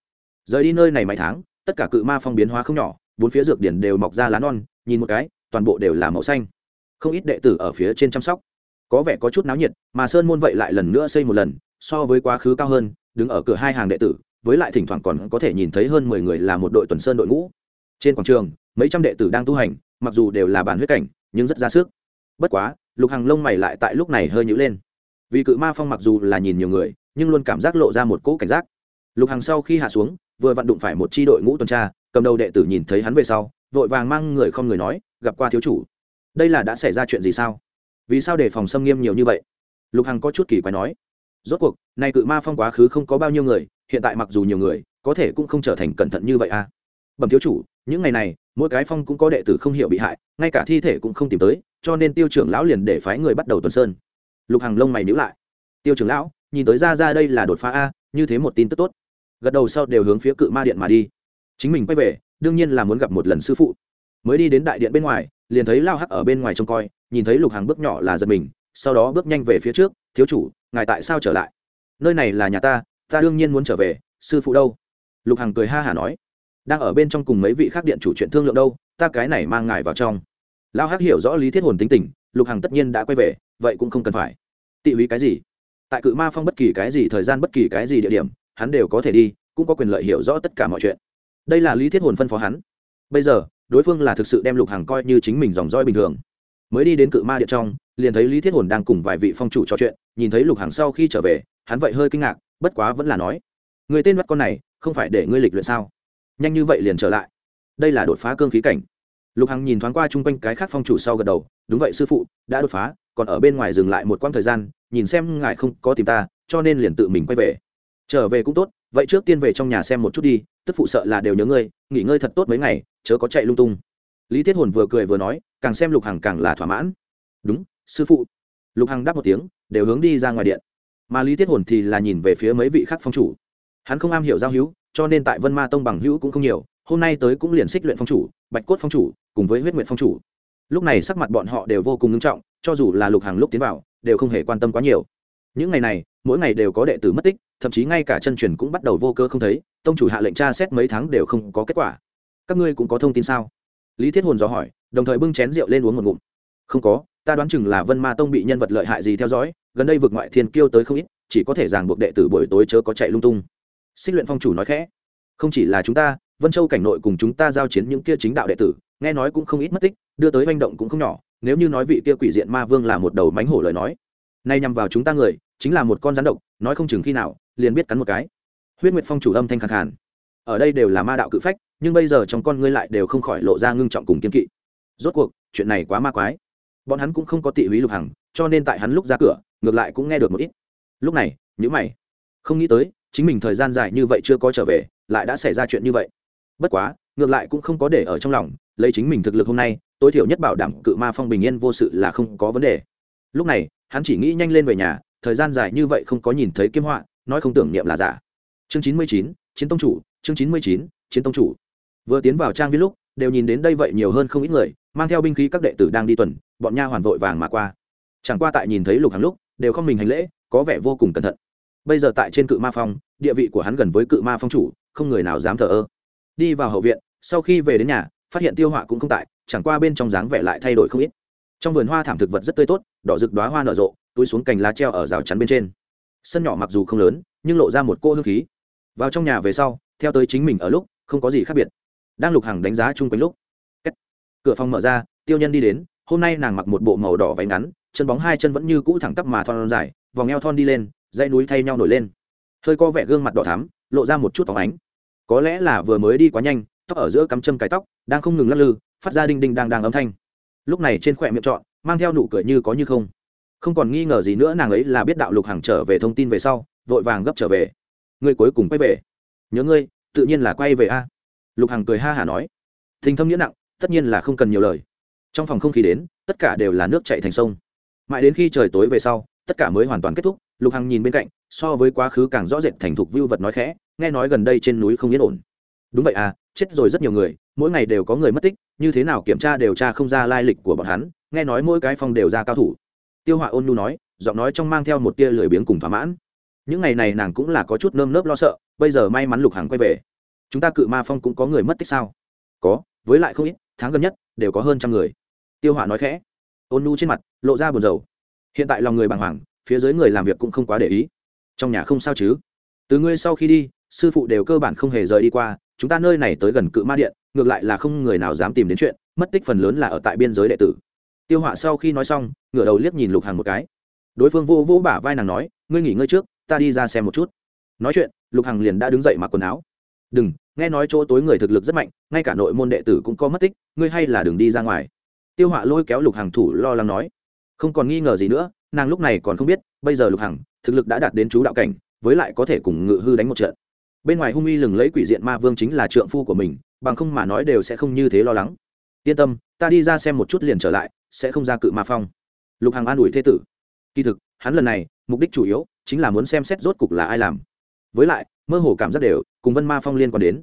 Rời đi nơi này mấy tháng, tất cả cự ma phong biến hóa không nhỏ, bốn phía dược điển đều mọc ra lá non, nhìn một cái, toàn bộ đều là màu xanh. Không ít đệ tử ở phía trên chăm sóc. Có vẻ có chút náo nhiệt, mà sơn môn vậy lại lần nữa xây một lần so với quá khứ cao hơn, đứng ở cửa hai hàng đệ tử, với lại thỉnh thoảng còn có thể nhìn thấy hơn mười người là một đội tuần sơn đội ngũ. Trên quảng trường, mấy trăm đệ tử đang tu hành, mặc dù đều là bản huyết cảnh, nhưng rất ra sức. Bất quá, lục hằng lông mày lại tại lúc này hơi nhữ lên. Vì cự ma phong mặc dù là nhìn nhiều người, nhưng luôn cảm giác lộ ra một cỗ cảnh giác. Lục hằng sau khi hạ xuống, vừa vặn đụng phải một c h i đội ngũ tuần tra, cầm đầu đệ tử nhìn thấy hắn về sau, vội vàng mang người không người nói, gặp qua thiếu chủ. Đây là đã xảy ra chuyện gì sao? Vì sao để phòng xâm nghiêm nhiều như vậy? Lục hằng có chút kỳ quái nói rốt cuộc này cự ma phong quá khứ không có bao nhiêu người, hiện tại mặc dù nhiều người, có thể cũng không trở thành cẩn thận như vậy à. Bẩm thiếu chủ, những ngày này, mỗi cái phong cũng có đệ tử không hiểu bị hại, ngay cả thi thể cũng không tìm tới, cho nên tiêu trưởng lão liền để phái người bắt đầu tuần sơn. Lục hằng lông mày nhữ lại. Tiêu trưởng lão, nhìn tới ra ra đây là đột phá a, như thế một tin tức tốt. Gật đầu sau đều hướng phía cự ma điện mà đi. Chính mình quay về, đương nhiên là muốn gặp một lần sư phụ. Mới đi đến đại điện bên ngoài, liền thấy lao hắc ở bên ngoài trông coi, nhìn thấy lục hàng bước nhỏ là giật mình sau đó bước nhanh về phía trước, thiếu chủ, ngài tại sao trở lại? Nơi này là nhà ta ta đương nhiên muốn trở về, sư phụ đâu? Lục hằng cười ha hả nói. Đang ở bên trong cùng mấy vị khác điện chủ chuyện thương lượng đâu, ta cái này mang ngài vào trong. Lao hắc hiểu rõ lý thiết hồn tính tình, lục hằng tất nhiên đã quay về, vậy cũng không cần phải. Tị lý cái gì? Tại cự ma phong bất kỳ cái gì, thời gian bất kỳ cái gì địa điểm, hắn đều có thể đi, cũng có quyền lợi hiểu rõ tất cả mọi chuyện. Đây là lý thiết hồn phân phó hắn. Bây giờ, đối phương là thực sự đem lục hằng coi như chính mình dòng roi bình thường. Mới đi đến cự ma điện trong liền thấy lý thiết hồn đang cùng vài vị phong chủ trò chuyện, nhìn thấy lục hằng sau khi trở về, hắn vậy hơi kinh ngạc, bất quá vẫn là nói, người tên bắt con này, không phải để ngươi lịch luyện sao? Nhanh như vậy liền trở lại. Đây là đột phá cương khí cảnh. Lục hằng nhìn thoáng qua chung quanh cái khác phong chủ sau gật đầu, đúng vậy sư phụ, đã đột phá, còn ở bên ngoài dừng lại một quãng thời gian, nhìn xem ngài không có tìm ta, cho nên liền tự mình quay về. Trở về cũng tốt, vậy trước tiên về trong nhà xem một chút đi, tức phụ sợ là đều nhớ ngươi, nghỉ ngơi thật tốt mấy ngày, chớ có chạy lung tung. Lý thiết hồn vừa cười vừa nói, càng xem lục hằng càng là thỏa mãn. Đúng sư phụ. Lục hằng đáp một tiếng, đều hướng đi ra ngoài điện. Mà lý thiết hồn thì là nhìn về phía mấy vị khác phong chủ. Hắn không am hiểu giao hữu, cho nên tại vân ma tông bằng hữu cũng không nhiều, hôm nay tới cũng liền xích luyện phong chủ, bạch cốt phong chủ, cùng với huyết nguyện phong chủ. Lúc này sắc mặt bọn họ đều vô cùng nghiêm trọng, cho dù là lục hàng lúc tiến vào, đều không hề quan tâm quá nhiều. Những ngày này, mỗi ngày đều có đệ tử mất tích, thậm chí ngay cả chân truyền cũng bắt đầu vô cơ không thấy, tông chủ hạ lệnh tra xét mấy tháng đều không có kết quả. Các ngươi cũng có thông tin sao? Lý thiết hồn dò hỏi, đồng thời bưng chén rượu lên uống một ngụm. Không có ta đoán chừng là vân ma tông bị nhân vật lợi hại gì theo dõi, gần đây vượt ngoại thiên kiêu tới không ít, chỉ có thể ràng buộc đệ tử buổi tối chớ có chạy lung tung. Xích luyện phong chủ nói khẽ, không chỉ là chúng ta, vân châu cảnh nội cùng chúng ta giao chiến những kia chính đạo đệ tử, nghe nói cũng không ít mất tích, đưa tới manh động cũng không nhỏ, nếu như nói vị kia quỷ diện ma vương là một đầu mánh hổ lời nói, nay nhằm vào chúng ta người, chính là một con rắn độc, nói không chừng khi nào, liền biết cắn một cái. Huyết nguyệt phong chủ âm thanh khẳng khàn, ở đây đều là ma đạo cự phách, nhưng bây giờ trong con ngươi lại đều không khỏi lộ ra ngưng trọng cùng kiên kỵ. Rốt cuộc, chuyện này quá ma quái bọn hắn cũng không có tị húy lục hằng, cho nên tại hắn lúc ra cửa, ngược lại cũng nghe được một ít. Lúc này nhữ mày. Không nghĩ tới, chính mình thời gian dài như vậy chưa có trở về, lại đã xảy ra chuyện như vậy. Bất quá, ngược lại cũng không có để ở trong lòng, lấy chính mình thực lực hôm nay, tối thiểu nhất bảo đảm cự ma phong bình yên vô sự là không có vấn đề. Lúc này, hắn chỉ nghĩ nhanh lên về nhà, thời gian dài như vậy không có nhìn thấy kiếm họa, nói không tưởng niệm là giả. Chương chín mươi chín, chiến tông chủ, chương chín mươi chín, chiến tông chủ. Vừa tiến vào trang viên lúc, đều nhìn đến đây vậy nhiều hơn không ít người, mang theo binh khí các đệ tử đang đi tuần bọn nha hoàn vội vàng mà qua. Chẳng qua tại nhìn thấy lục hàng lúc, đều không mình hành lễ, có vẻ vô cùng cẩn thận. Bây giờ tại trên cự ma phong, địa vị của hắn gần với cự ma phong chủ, không người nào dám thờ ơ. Đi vào hậu viện, sau khi về đến nhà, phát hiện tiêu họa cũng không tại, chẳng qua bên trong dáng vẻ lại thay đổi không ít. Trong vườn hoa thảm thực vật rất tươi tốt, đỏ rực đoá hoa nở rộ, túi xuống cành lá treo ở rào chắn bên trên. Sân nhỏ mặc dù không lớn, nhưng lộ ra một cô hương khí. Vào trong nhà về sau, theo tới chính mình ở lúc, không có gì khác biệt. Đang lục hằng đánh giá chung quanh lúc. Kết. cửa phòng mở ra, tiêu nhân đi đến hôm nay nàng mặc một bộ màu đỏ váy ngắn, chân bóng hai chân vẫn như cũ thẳng tắp mà thon dài, vòng eo thon đi lên, dãy núi thay nhau nổi lên. Hơi có vẻ gương mặt đỏ thắm, lộ ra một chút tóc ánh. Có lẽ là vừa mới đi quá nhanh, tóc ở giữa cắm châm cái tóc, đang không ngừng lắc lư, phát ra đinh đinh đang đang âm thanh. Lúc này trên khỏe miệng trọn, mang theo nụ cười như có như không. Không còn nghi ngờ gì nữa nàng ấy là biết đạo lục hàng trở về thông tin về sau, vội vàng gấp trở về. Ngươi cuối cùng quay về. Nhớ ngươi, tự nhiên là quay về a. Lục hằng cười ha hả nói. Thình thâm nghĩa nặng, tất nhiên là không cần nhiều lời trong phòng không khí đến, tất cả đều là nước chạy thành sông. Mãi đến khi trời tối về sau, tất cả mới hoàn toàn kết thúc, lục hằng nhìn bên cạnh, so với quá khứ càng rõ rệt thành thục vưu vật nói khẽ, nghe nói gần đây trên núi không yên ổn. Đúng vậy à chết rồi rất nhiều người, mỗi ngày đều có người mất tích, như thế nào kiểm tra điều tra không ra lai lịch của bọn hắn, nghe nói mỗi cái phòng đều ra cao thủ. Tiêu họa ôn nhu nói, giọng nói trong mang theo một tia lười biếng cùng thỏa mãn. Những ngày này nàng cũng là có chút nơm nớp lo sợ, bây giờ may mắn lục hằng quay về. Chúng ta cự ma phong cũng có người mất tích sao? Có, với lại không ít, tháng gần nhất, đều có hơn trăm người tiêu họa nói khẽ. Ôn nu trên mặt lộ ra buồn rầu. Hiện tại lòng người bàng hoàng, phía dưới người làm việc cũng không quá để ý. Trong nhà không sao chứ? Từ ngươi sau khi đi, sư phụ đều cơ bản không hề rời đi qua, chúng ta nơi này tới gần cự ma điện, ngược lại là không người nào dám tìm đến chuyện, mất tích phần lớn là ở tại biên giới đệ tử. Tiêu họa sau khi nói xong, ngửa đầu liếc nhìn lục Hằng một cái. Đối phương vô vô bả vai nàng nói, ngươi nghỉ ngơi trước, ta đi ra xem một chút. Nói chuyện, lục hằng liền đã đứng dậy mặc quần áo. Đừng, nghe nói chỗ tối người thực lực rất mạnh, ngay cả nội môn đệ tử cũng có mất tích, ngươi hay là đừng đi ra ngoài tiêu họa lôi kéo lục hằng thủ lo lắng nói, không còn nghi ngờ gì nữa, nàng lúc này còn không biết, bây giờ lục hằng, thực lực đã đạt đến chú đạo cảnh, với lại có thể cùng ngự hư đánh một trận. Bên ngoài hung y lừng lấy quỷ diện ma vương chính là trượng phu của mình, bằng không mà nói đều sẽ không như thế lo lắng. Yên tâm, ta đi ra xem một chút liền trở lại, sẽ không ra cự ma phong. Lục hằng an ủi thế tử. Kỳ thực, hắn lần này, mục đích chủ yếu chính là muốn xem xét rốt cục là ai làm. Với lại, mơ hồ cảm giác đều cùng vân ma phong liên quan đến.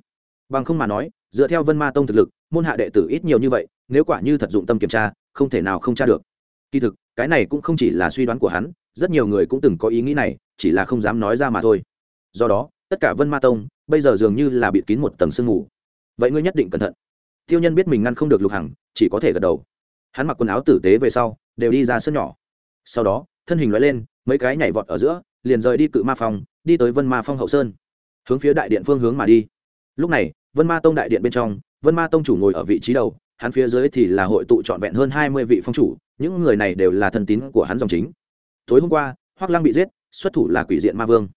Bằng không mà nói, dựa theo vân ma tông thực lực, môn hạ đệ tử ít nhiều như vậy nếu quả như thật dụng tâm kiểm tra, không thể nào không tra được. Kỳ thực, cái này cũng không chỉ là suy đoán của hắn, rất nhiều người cũng từng có ý nghĩ này, chỉ là không dám nói ra mà thôi. Do đó, tất cả vân ma tông, bây giờ dường như là bịt kín một tầng sương mù. Vậy ngươi nhất định cẩn thận. Tiêu nhân biết mình ngăn không được lục hằng, chỉ có thể gật đầu. Hắn mặc quần áo tử tế về sau, đều đi ra sân nhỏ. Sau đó, thân hình loại lên, mấy cái nhảy vọt ở giữa, liền rời đi cự ma phong, đi tới vân ma phong hậu sơn. Hướng phía đại điện phương hướng mà đi. Lúc này, vân ma tông đại điện bên trong, vân ma tông chủ ngồi ở vị trí đầu hắn phía dưới thì là hội tụ trọn vẹn hơn hai mươi vị phong chủ, những người này đều là thân tín của hắn dòng chính. Tối hôm qua hoác lăng bị giết, xuất thủ là quỷ diện ma vương.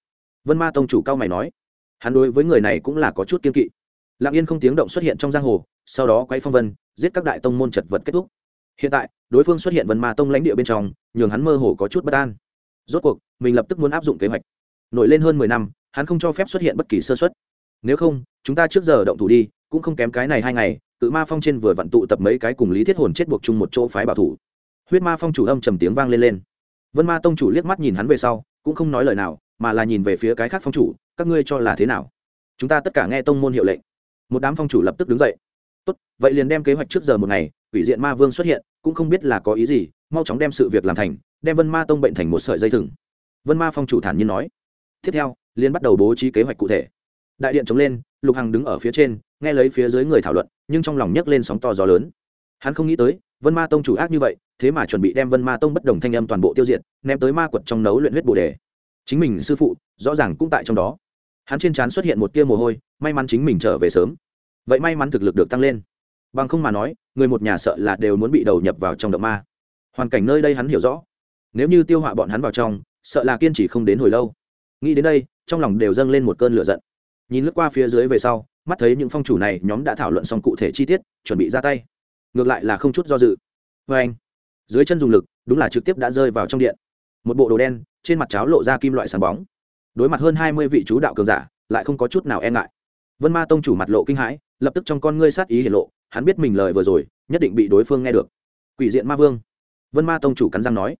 Vân ma tông chủ cao mày nói, hắn đối với người này cũng là có chút kiên kỵ. Lặng yên không tiếng động xuất hiện trong giang hồ, sau đó quay phong vân, giết các đại tông môn chật vật kết thúc. Hiện tại, đối phương xuất hiện vân ma tông lãnh địa bên trong, nhường hắn mơ hồ có chút bất an. Rốt cuộc, mình lập tức muốn áp dụng kế hoạch. Nổi lên hơn mười năm, hắn không cho phép xuất hiện bất kỳ sơ xuất nếu không, chúng ta trước giờ động thủ đi, cũng không kém cái này hai ngày Cự ma phong trên vừa vặn tụ tập mấy cái cùng lý thiết hồn chết buộc chung một chỗ phái bảo thủ. Huyết ma phong chủ âm trầm tiếng vang lên lên. Vân ma tông chủ liếc mắt nhìn hắn về sau, cũng không nói lời nào, mà là nhìn về phía cái khác phong chủ, các ngươi cho là thế nào? Chúng ta tất cả nghe tông môn hiệu lệnh. Một đám phong chủ lập tức đứng dậy. Tốt, vậy liền đem kế hoạch trước giờ một ngày, ủy diện ma vương xuất hiện, cũng không biết là có ý gì, mau chóng đem sự việc làm thành, đem vân ma tông bệnh thành một sợi dây thừng. Vân ma phong chủ thản nhiên nói. Tiếp theo liên bắt đầu bố trí kế hoạch cụ thể. Đại điện chống lên, lục hằng đứng ở phía trên nghe lấy phía dưới người thảo luận, nhưng trong lòng nhấc lên sóng to gió lớn. Hắn không nghĩ tới, vân ma tông chủ ác như vậy, thế mà chuẩn bị đem vân ma tông bất đồng thanh âm toàn bộ tiêu diệt, ném tới ma quật trong nấu luyện huyết bồ đề. Chính mình sư phụ, rõ ràng cũng tại trong đó. Hắn trên trán xuất hiện một tia mồ hôi, may mắn chính mình trở về sớm. Vậy may mắn thực lực được tăng lên. Bằng không mà nói, người một nhà sợ là đều muốn bị đầu nhập vào trong động ma. Hoàn cảnh nơi đây hắn hiểu rõ. Nếu như tiêu họa bọn hắn vào trong, sợ là kiên trì không đến hồi lâu. Nghĩ đến đây, trong lòng đều dâng lên một cơn lửa giận. Nhìn lướt qua phía dưới về sau mắt thấy những phong chủ này, nhóm đã thảo luận xong cụ thể chi tiết, chuẩn bị ra tay. Ngược lại là không chút do dự. Vê anh. Dưới chân dùng lực, đúng là trực tiếp đã rơi vào trong điện. Một bộ đồ đen, trên mặt cháo lộ ra kim loại sáng bóng. Đối mặt hơn hai mươi vị chú đạo cường giả, lại không có chút nào e ngại. Vân ma tông chủ mặt lộ kinh hãi, lập tức trong con ngươi sát ý hiển lộ, hắn biết mình lời vừa rồi, nhất định bị đối phương nghe được. Quỷ diện ma vương. Vân ma tông chủ cắn răng nói.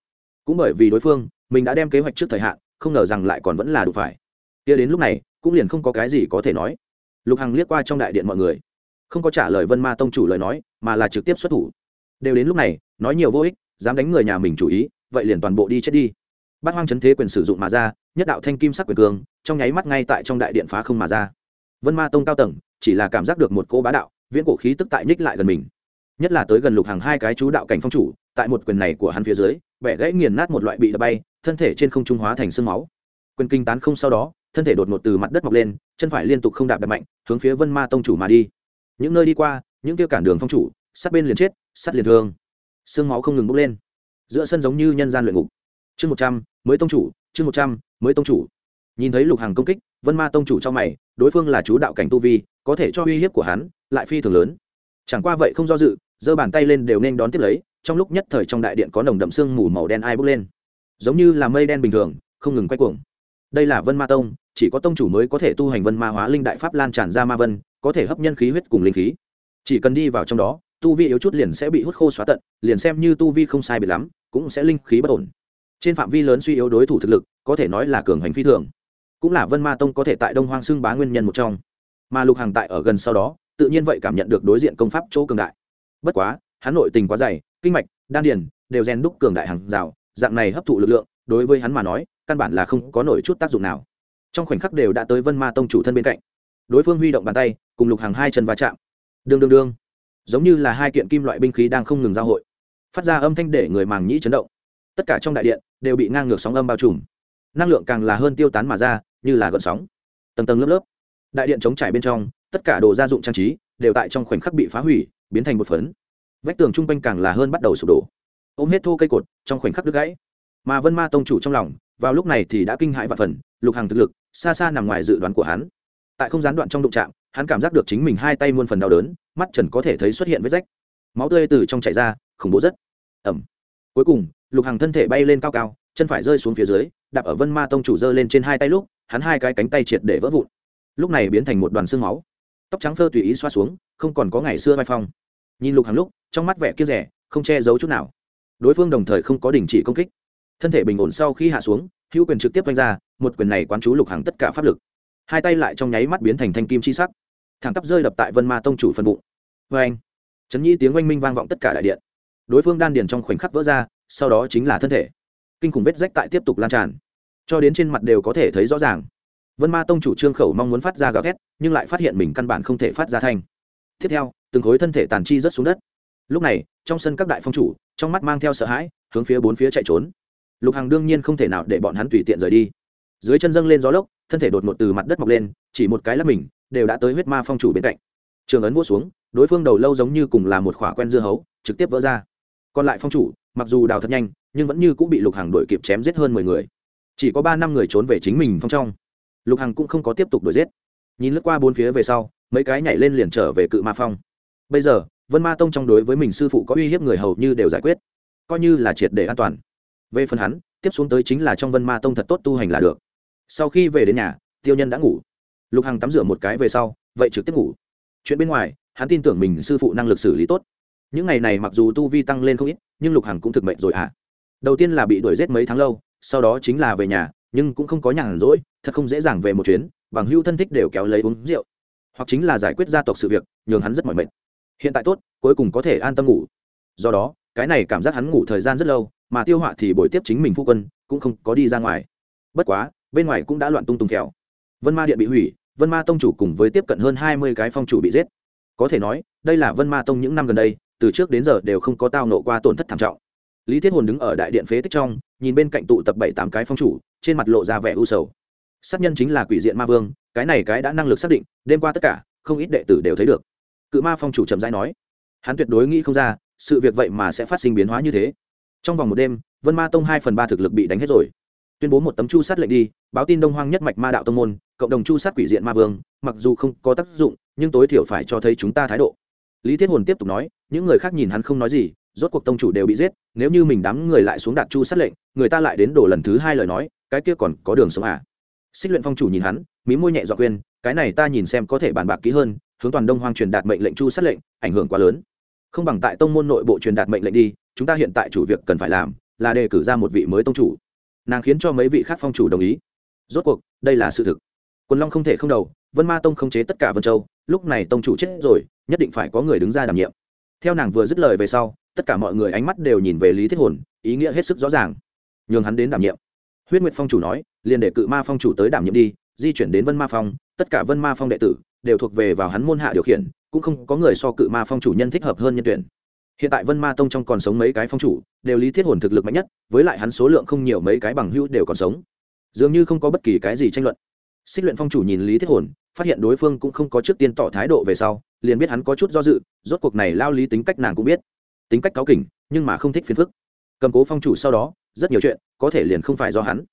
Cũng bởi vì đối phương, mình đã đem kế hoạch trước thời hạn, không ngờ rằng lại còn vẫn là đủ phải. Kia đến lúc này, cũng liền không có cái gì có thể nói lục hằng liếc qua trong đại điện mọi người. Không có trả lời vân ma tông chủ lời nói, mà là trực tiếp xuất thủ. Đều đến lúc này, nói nhiều vô ích, dám đánh người nhà mình chủ ý, vậy liền toàn bộ đi chết đi. Bát hoang chấn thế quyền sử dụng mà ra, nhất đạo thanh kim sắc quyền cường, trong nháy mắt ngay tại trong đại điện phá không mà ra. Vân ma tông cao tầng, chỉ là cảm giác được một cô bá đạo, viễn cổ khí tức tại nhích lại gần mình. Nhất là tới gần lục hàng hai cái chú đạo cảnh phong chủ, tại một quyền này của hắn phía dưới, bẻ gãy nghiền nát một loại bị đập bay, thân thể trên không trung hóa thành sương máu. Quyền kinh tán không sau đó thân thể đột ngột từ mặt đất mọc lên, chân phải liên tục không đạp đạp mạnh, hướng phía vân ma tông chủ mà đi. Những nơi đi qua, những tiêu cản đường phong chủ, sát bên liền chết, sát liền thương. Xương máu không ngừng bốc lên. Giữa sân giống như nhân gian luyện ngục. Chương một trăm, mới tông chủ, chương một trăm, mới tông chủ. Nhìn thấy lục hàng công kích, vân ma tông chủ cho mày, đối phương là chú đạo cảnh tu vi, có thể cho uy hiếp của hắn, lại phi thường lớn. Chẳng qua vậy không do dự, giơ bàn tay lên đều nên đón tiếp lấy, trong lúc nhất thời trong đại điện có nồng đậm sương mù màu đen ai bốc lên. Giống như là mây đen bình thường, không ngừng quay cuồng đây là vân ma tông, chỉ có tông chủ mới có thể tu hành vân ma hóa linh đại pháp lan tràn ra ma vân, có thể hấp nhân khí huyết cùng linh khí. Chỉ cần đi vào trong đó, tu vi yếu chút liền sẽ bị hút khô xóa tận, liền xem như tu vi không sai biệt lắm, cũng sẽ linh khí bất ổn. Trên phạm vi lớn suy yếu đối thủ thực lực, có thể nói là cường hành phi thường. Cũng là vân ma tông có thể tại đông hoang xưng bá nguyên nhân một trong. Mà lục hàng tại ở gần sau đó, tự nhiên vậy cảm nhận được đối diện công pháp chỗ cường đại. Bất quá, hắn nội tình quá dày, kinh mạch, đan điền, đều rèn đúc cường đại hàng rào, dạng này hấp thụ lực lượng, đối với hắn mà nói căn bản là không có nổi chút tác dụng nào. Trong khoảnh khắc đều đã tới vân ma tông chủ thân bên cạnh. Đối phương huy động bàn tay, cùng lục hàng hai chân va chạm. Đương đương đương. Giống như là hai kiện kim loại binh khí đang không ngừng giao hội. Phát ra âm thanh để người màng nhĩ chấn động. Tất cả trong đại điện đều bị ngang ngược sóng âm bao trùm. Năng lượng càng là hơn tiêu tán mà ra, như là gợn sóng. Tầng tầng lớp lớp. Đại điện chống trải bên trong, tất cả đồ gia dụng trang trí đều tại trong khoảnh khắc bị phá hủy, biến thành một phấn. Vách tường trung quanh càng là hơn bắt đầu sụp đổ. Ôm hết thô cây cột, trong khoảnh khắc đứt gãy. Mà vân ma tông chủ trong lòng vào lúc này thì đã kinh hãi và phần, lục hàng thực lực, xa xa nằm ngoài dự đoán của hắn. Tại không gián đoạn trong đụng trạm hắn cảm giác được chính mình hai tay muôn phần đau đớn, mắt trần có thể thấy xuất hiện vết rách. Máu tươi từ trong chảy ra, khủng bố rất. Ẩm. Cuối cùng, lục hàng thân thể bay lên cao cao, chân phải rơi xuống phía dưới, đạp ở vân ma tông chủ giơ lên trên hai tay lúc, hắn hai cái cánh tay triệt để vỡ vụn. Lúc này biến thành một đoàn xương máu. Tóc trắng phơ tùy ý xoa xuống, không còn có ngày xưa vai phong. Nhìn lục hàng lúc, trong mắt vẻ kia rẻ, không che giấu chút nào. Đối phương đồng thời không có đình chỉ công kích thân thể bình ổn sau khi hạ xuống, hữu quyền trực tiếp vanh ra, một quyền này quán chú lục hàng tất cả pháp lực. Hai tay lại trong nháy mắt biến thành thanh kim chi sắc. Thẳng tắp rơi đập tại vân ma tông chủ phần bụng. Vê anh, chấn nhi tiếng oanh minh vang vọng tất cả đại điện. Đối phương đan điền trong khoảnh khắc vỡ ra, sau đó chính là thân thể. Kinh khủng vết rách tại tiếp tục lan tràn. Cho đến trên mặt đều có thể thấy rõ ràng. Vân ma tông chủ trương khẩu mong muốn phát ra gào thét, nhưng lại phát hiện mình căn bản không thể phát ra thanh. Tiếp theo, từng khối thân thể tàn chi rớt xuống đất. Lúc này, trong sân các đại phong chủ, trong mắt mang theo sợ hãi, hướng phía bốn phía chạy trốn lục hằng đương nhiên không thể nào để bọn hắn tùy tiện rời đi. Dưới chân dâng lên gió lốc, thân thể đột ngột từ mặt đất mọc lên, chỉ một cái là mình, đều đã tới huyết ma phong chủ bên cạnh. Trường ấn vỗ xuống, đối phương đầu lâu giống như cùng là một khỏa quen dưa hấu, trực tiếp vỡ ra. Còn lại phong chủ, mặc dù đào thật nhanh, nhưng vẫn như cũng bị lục Hằng đuổi kịp chém giết hơn mười người. Chỉ có ba năm người trốn về chính mình phong trong. Lục hằng cũng không có tiếp tục đuổi giết. Nhìn lướt qua bốn phía về sau, mấy cái nhảy lên liền trở về cự ma phong. Bây giờ, vân ma tông trong đối với mình sư phụ có uy hiếp người hầu như đều giải quyết. Coi như là triệt để an toàn về phần hắn, tiếp xuống tới chính là trong vân ma tông thật tốt tu hành là được. Sau khi về đến nhà, tiêu nhân đã ngủ. Lục hằng tắm rửa một cái về sau, vậy trực tiếp ngủ. Chuyện bên ngoài, hắn tin tưởng mình sư phụ năng lực xử lý tốt. Những ngày này mặc dù tu vi tăng lên không ít, nhưng lục hằng cũng thực mệnh rồi ạ. À. đầu tiên là bị đuổi g i ế t mấy tháng lâu, sau đó chính là về nhà, nhưng cũng không có nhàn rỗi, thật không dễ dàng về một chuyến, bằng hưu thân thích đều kéo lấy uống rượu. Hoặc chính là giải quyết gia tộc sự việc, nhường hắn rất mỏi mệt. Hiện tại tốt, cuối cùng có thể an tâm ngủ. Do đó, cái này cảm giác hắn ngủ thời gian rất lâu mà tiêu họa thì buổi tiếp chính mình phu quân, cũng không có đi ra ngoài. Bất quá, bên ngoài cũng đã loạn tung tung kẹo vân ma điện bị hủy, vân ma tông chủ cùng với tiếp cận hơn hai mươi cái phong chủ bị giết. Có thể nói, đây là vân ma tông những năm gần đây, từ trước đến giờ đều không có tao nộ qua tổn thất thảm trọng. Lý thiết hồn đứng ở đại điện phế tích trong, nhìn bên cạnh tụ tập bảy tám cái phong chủ, trên mặt lộ ra vẻ u sầu. Sát nhân chính là quỷ diện ma vương, cái này cái đã năng lực xác định, đêm qua tất cả, không ít đệ tử đều thấy được. Cự ma phong chủ trầm rãi nói, hắn tuyệt đối nghĩ không ra, sự việc vậy mà sẽ phát sinh biến hóa như thế trong vòng một đêm, vân ma tông hai phần ba thực lực bị đánh hết rồi. Tuyên bố một tấm chu sát lệnh đi, báo tin đông hoang nhất mạch ma đạo tông môn, cộng đồng chu sát quỷ diện ma vương, mặc dù không có tác dụng, nhưng tối thiểu phải cho thấy chúng ta thái độ. Lý thiết hồn tiếp tục nói, những người khác nhìn hắn không nói gì, rốt cuộc tông chủ đều bị giết, nếu như mình đám người lại xuống đạt chu sát lệnh, người ta lại đến đổ lần thứ hai lời nói, cái kia còn có đường sống à? Xích luyện phong chủ nhìn hắn, mí môi nhẹ dọa khuyên, cái này ta nhìn xem có thể bàn bạc kỹ hơn, hướng toàn đông hoang truyền đạt mệnh lệnh chu sát lệnh, ảnh hưởng quá lớn. Không bằng tại tông môn nội bộ truyền đạt mệnh lệnh đi chúng ta hiện tại chủ việc cần phải làm là đề cử ra một vị mới tông chủ. Nàng khiến cho mấy vị khác phong chủ đồng ý. Rốt cuộc, đây là sự thực. Quần long không thể không đầu, vân ma tông không chế tất cả vân châu, lúc này tông chủ chết rồi, nhất định phải có người đứng ra đảm nhiệm. Theo nàng vừa dứt lời về sau, tất cả mọi người ánh mắt đều nhìn về lý thiết hồn, ý nghĩa hết sức rõ ràng. Nhường hắn đến đảm nhiệm. Huyết nguyệt phong chủ nói, liền để cự ma phong chủ tới đảm nhiệm đi, di chuyển đến vân ma phong, tất cả vân ma phong đệ tử đều thuộc về vào hắn môn hạ điều khiển, cũng không có người so cự ma phong chủ nhân thích hợp hơn nhân tuyển hiện tại vân ma tông trong còn sống mấy cái phong chủ, đều lý thiết hồn thực lực mạnh nhất, với lại hắn số lượng không nhiều mấy cái bằng hữu đều còn sống. Dường như không có bất kỳ cái gì tranh luận. Xích luyện phong chủ nhìn lý thiết hồn, phát hiện đối phương cũng không có trước tiên tỏ thái độ về sau, liền biết hắn có chút do dự, rốt cuộc này lao lý tính cách nàng cũng biết. Tính cách cáo kỉnh, nhưng mà không thích phiền phức. Cầm cố phong chủ sau đó, rất nhiều chuyện, có thể liền không phải do hắn.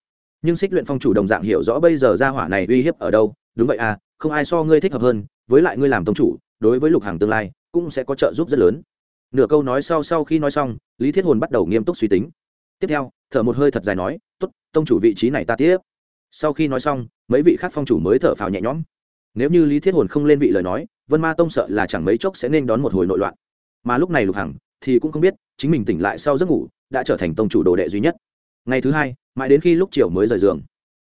Nhưng xích luyện phong chủ đồng dạng hiểu rõ bây giờ ra hỏa này uy hiếp ở đâu, đúng vậy à không ai so ngươi thích hợp hơn, với lại ngươi làm tông chủ, đối với lục hàng tương lai, cũng sẽ có trợ giúp rất lớn nửa câu nói sau sau khi nói xong, lý thiết hồn bắt đầu nghiêm túc suy tính. Tiếp theo, thở một hơi thật dài nói t ố t tông chủ vị trí này ta tiếp. Sau khi nói xong, mấy vị khác phong chủ mới thở phào nhẹ nhõm. Nếu như lý thiết hồn không lên vị lời nói, vân ma tông sợ là chẳng mấy chốc sẽ nên đón một hồi nội loạn. Mà lúc này lục hằng thì cũng không biết, chính mình tỉnh lại sau giấc ngủ, đã trở thành tông chủ đồ đệ duy nhất. Ngày thứ hai, mãi đến khi lúc chiều mới rời giường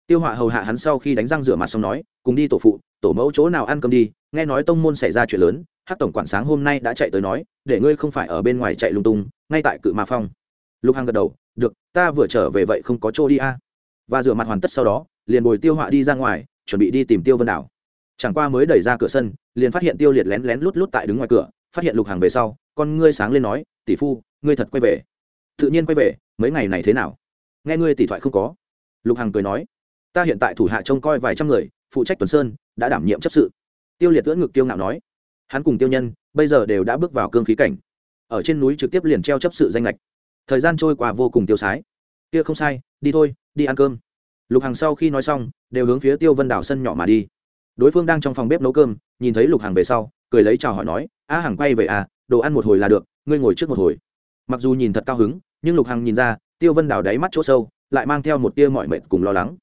tiêu họa hầu hạ hắn sau khi đánh răng rửa mặt xong nói, cùng đi tổ phụ, tổ mẫu chỗ nào ăn cơm đi, nghe nói tông môn xảy ra chuyện lớn hát tổng quản sáng hôm nay đã chạy tới nói, để ngươi không phải ở bên ngoài chạy lung tung, ngay tại cự ma phong. Lục hằng gật đầu, được, ta vừa trở về vậy không có chỗ đi a. Và rửa mặt hoàn tất sau đó, liền bồi tiêu họa đi ra ngoài, chuẩn bị đi tìm tiêu vân đảo. Chẳng qua mới đẩy ra cửa sân, liền phát hiện tiêu liệt lén lén lút lút tại đứng ngoài cửa, phát hiện lục Hằng về sau, con ngươi sáng lên nói, tỷ phu, ngươi thật quay về. Tự nhiên quay về, mấy ngày này thế nào? Nghe ngươi tỷ thoại không có. Lục hằng cười nói ta hiện tại thủ hạ trông coi vài trăm người, phụ trách tuần sơn, đã đảm nhiệm chấp sự. Tiêu liệt ưỡn ngực tiêu ngạo nói. Hắn cùng tiêu nhân, bây giờ đều đã bước vào cương khí cảnh. Ở trên núi trực tiếp liền treo chấp sự danh lệch thời gian trôi qua vô cùng tiêu sái. Kia không sai, đi thôi, đi ăn cơm. Lục hằng sau khi nói xong, đều hướng phía tiêu vân đảo sân nhỏ mà đi. Đối phương đang trong phòng bếp nấu cơm, nhìn thấy lục hằng về sau, cười lấy chào hỏi nói, a hằng quay về à đồ ăn một hồi là được, ngươi ngồi trước một hồi. Mặc dù nhìn thật cao hứng, nhưng lục hằng nhìn ra, tiêu vân đảo đáy mắt chỗ sâu, lại mang theo một tia mọi mệt cùng lo lắng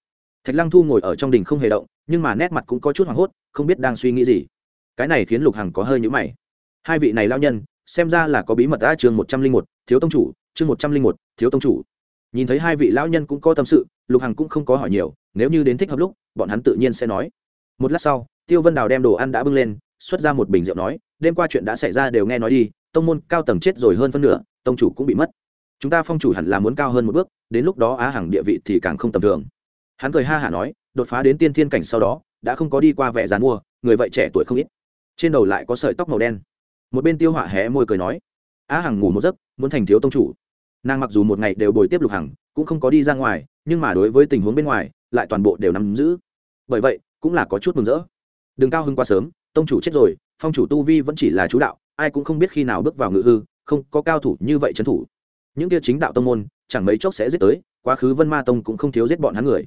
thạch lăng thu ngồi ở trong đình không hề động, nhưng mà nét mặt cũng có chút hoảng hốt, không biết đang suy nghĩ gì. Cái này khiến lục hằng có hơi nhũ mày. Hai vị này lao nhân, xem ra là có bí mật đã chương một trăm linh một, thiếu tông chủ, chương một trăm linh một, thiếu tông chủ. Nhìn thấy hai vị lão nhân cũng có tâm sự, lục hằng cũng không có hỏi nhiều, nếu như đến thích hợp lúc, bọn hắn tự nhiên sẽ nói. Một lát sau, tiêu vân đào đem đồ ăn đã bưng lên, xuất ra một bình rượu nói, đêm qua chuyện đã xảy ra đều nghe nói đi, tông môn cao tầng chết rồi hơn phân nửa, tông chủ cũng bị mất. Chúng ta phong chủ hẳn là muốn cao hơn một bước, đến lúc đó á hàng địa vị thì càng không tầm thường hắn cười ha hả nói, đột phá đến tiên thiên cảnh sau đó, đã không có đi qua vẻ dàn mua người vậy trẻ tuổi không ít. Trên đầu lại có sợi tóc màu đen. Một bên tiêu họa hé môi cười nói, á hằng ngủ một giấc, muốn thành thiếu tông chủ. Nàng mặc dù một ngày đều bồi tiếp lục hằng, cũng không có đi ra ngoài, nhưng mà đối với tình huống bên ngoài, lại toàn bộ đều nắm giữ. Bởi vậy, cũng là có chút mừng rỡ. Đừng cao hưng quá sớm, tông chủ chết rồi, phong chủ tu vi vẫn chỉ là chú đạo, ai cũng không biết khi nào bước vào ngự hư, không có cao thủ như vậy trấn thủ. Những kia chính đạo tông môn, chẳng mấy chốc sẽ giết tới, quá khứ vân ma tông cũng không thiếu giết bọn hắn người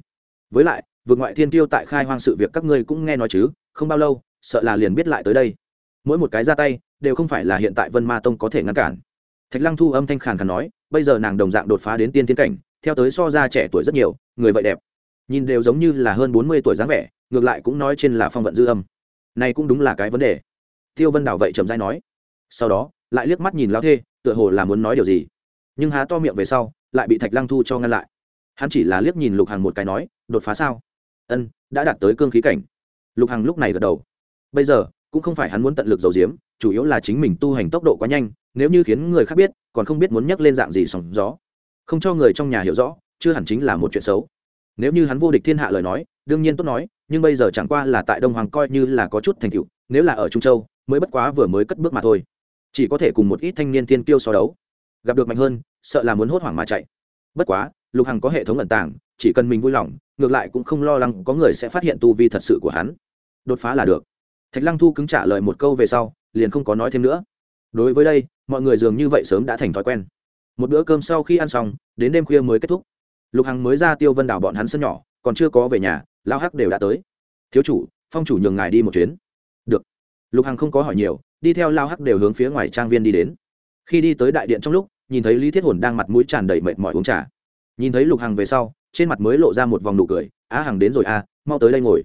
với lại, vượt ngoại thiên tiêu tại khai hoang sự việc các ngươi cũng nghe nói chứ, không bao lâu, sợ là liền biết lại tới đây. Mỗi một cái ra tay, đều không phải là hiện tại vân ma tông có thể ngăn cản. Thạch lăng thu âm thanh khàn khàn nói, bây giờ nàng đồng dạng đột phá đến tiên tiến cảnh, theo tới so ra trẻ tuổi rất nhiều, người vậy đẹp. Nhìn đều giống như là hơn bốn mươi tuổi dáng vẻ, ngược lại cũng nói trên là phong vận dư âm. Này cũng đúng là cái vấn đề. Tiêu vân đảo vậy trầm dai nói. Sau đó, lại liếc mắt nhìn lao thê, tựa hồ là muốn nói điều gì. Nhưng há to miệng về sau, lại bị thạch lăng thu cho ngăn lại hắn chỉ là liếc nhìn lục Hằng một cái nói, đột phá sao? Ân, đã đạt tới cương khí cảnh. Lục hằng lúc này gật đầu. Bây giờ, cũng không phải hắn muốn tận lực giấu diếm chủ yếu là chính mình tu hành tốc độ quá nhanh, nếu như khiến người khác biết, còn không biết muốn nhắc lên dạng gì sóng gió. Không cho người trong nhà hiểu rõ, chưa hẳn chính là một chuyện xấu. Nếu như hắn vô địch thiên hạ lời nói, đương nhiên tốt nói, nhưng bây giờ chẳng qua là tại đông hoàng coi như là có chút thành tựu, nếu là ở trung châu, mới bất quá vừa mới cất bước mà thôi. Chỉ có thể cùng một ít thanh niên tiên tiêu so đấu. Gặp được mạnh hơn, sợ là muốn hốt hoảng mà chạy. Bất quá lục hằng có hệ thống ẩn tàng, chỉ cần mình vui lòng, ngược lại cũng không lo lắng có người sẽ phát hiện tu vi thật sự của hắn. Đột phá là được. Thạch lăng thu cứng trả lời một câu về sau, liền không có nói thêm nữa. Đối với đây, mọi người dường như vậy sớm đã thành thói quen. Một bữa cơm sau khi ăn xong, đến đêm khuya mới kết thúc. Lục hằng mới ra tiêu vân đảo bọn hắn sân nhỏ, còn chưa có về nhà lao hắc đều đã tới. Thiếu chủ, phong chủ nhường ngài đi một chuyến. Được. Lục hằng không có hỏi nhiều, đi theo lao hắc đều hướng phía ngoài trang viên đi đến. Khi đi tới đại điện trong lúc, nhìn thấy lý thiết hồn đang mặt mũi tràn đầy mệt mỏi uống trà nhìn thấy lục hằng về sau, trên mặt mới lộ ra một vòng nụ cười, á hằng đến rồi à mau tới đây ngồi.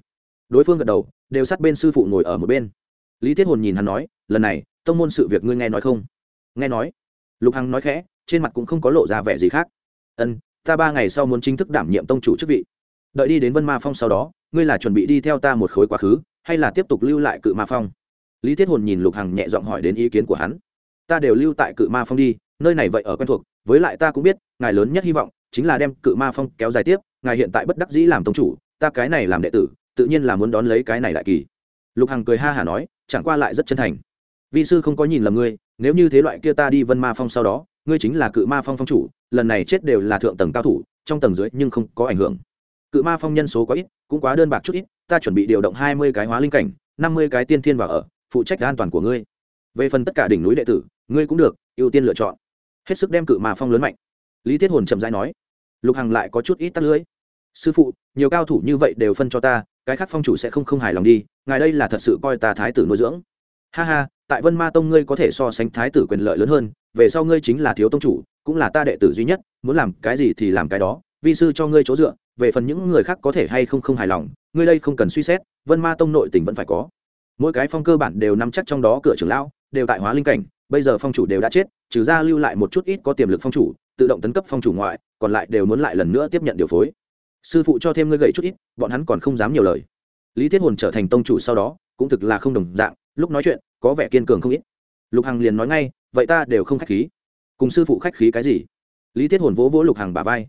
Đối phương gật đầu, đều sát bên sư phụ ngồi ở một bên. Lý thiết hồn nhìn hắn nói, lần này, tông môn sự việc ngươi nghe nói không? Nghe nói. Lục hằng nói khẽ, trên mặt cũng không có lộ ra vẻ gì khác. Ân, ta ba ngày sau muốn chính thức đảm nhiệm tông chủ chức vị. Đợi đi đến vân ma phong sau đó, ngươi là chuẩn bị đi theo ta một khối quá khứ, hay là tiếp tục lưu lại cự ma phong? Lý thiết hồn nhìn lục hằng nhẹ giọng hỏi đến ý kiến của hắn. Ta đều lưu tại cự ma phong đi, nơi này vậy ở quen thuộc, với lại ta cũng biết, ngài lớn nhất hy vọng chính là đem cự ma phong kéo dài tiếp, ngài hiện tại bất đắc dĩ làm tông chủ, ta cái này làm đệ tử, tự nhiên là muốn đón lấy cái này đại kỳ. Lục hằng cười ha hả nói, chẳng qua lại rất chân thành. Vị sư không có nhìn lầm ngươi, nếu như thế loại kia ta đi vân ma phong sau đó, ngươi chính là cự ma phong phong chủ, lần này chết đều là thượng tầng cao thủ, trong tầng dưới nhưng không có ảnh hưởng. Cự ma phong nhân số quá ít, cũng quá đơn bạc chút ít, ta chuẩn bị điều động hai mươi cái hóa linh cảnh, năm mươi cái tiên thiên vào ở, phụ trách an toàn của ngươi. Về phần tất cả đỉnh núi đệ tử, ngươi cũng được, ưu tiên lựa chọn. Hết sức đem cự ma phong lớn mạnh. Lý thiết hồn chậm rãi nói lục hằng lại có chút ít tắt lưới sư phụ, nhiều cao thủ như vậy đều phân cho ta, cái khác phong chủ sẽ không không hài lòng đi, ngài đây là thật sự coi ta thái tử nuôi dưỡng. Ha ha, tại vân ma tông ngươi có thể so sánh thái tử quyền lợi lớn hơn, về sau ngươi chính là thiếu tông chủ, cũng là ta đệ tử duy nhất, muốn làm cái gì thì làm cái đó, vi sư cho ngươi chỗ dựa, về phần những người khác có thể hay không không hài lòng, ngươi đây không cần suy xét, vân ma tông nội tình vẫn phải có. Mỗi cái phong cơ bản đều nắm chắc trong đó cửa trưởng lão, đều tại hóa linh cảnh, bây giờ phong chủ đều đã chết, trừ ra lưu lại một chút ít có tiềm lực phong chủ tự động tấn cấp phong chủ ngoại, còn lại đều muốn lại lần nữa tiếp nhận điều phối. Sư phụ cho thêm ngươi gậy chút ít, bọn hắn còn không dám nhiều lời. Lý thiết hồn trở thành tông chủ sau đó, cũng thực là không đồng dạng, lúc nói chuyện, có vẻ kiên cường không ít. Lục hằng liền nói ngay, vậy ta đều không khách khí. Cùng sư phụ khách khí cái gì? Lý thiết hồn vỗ vỗ lục hằng bà vai.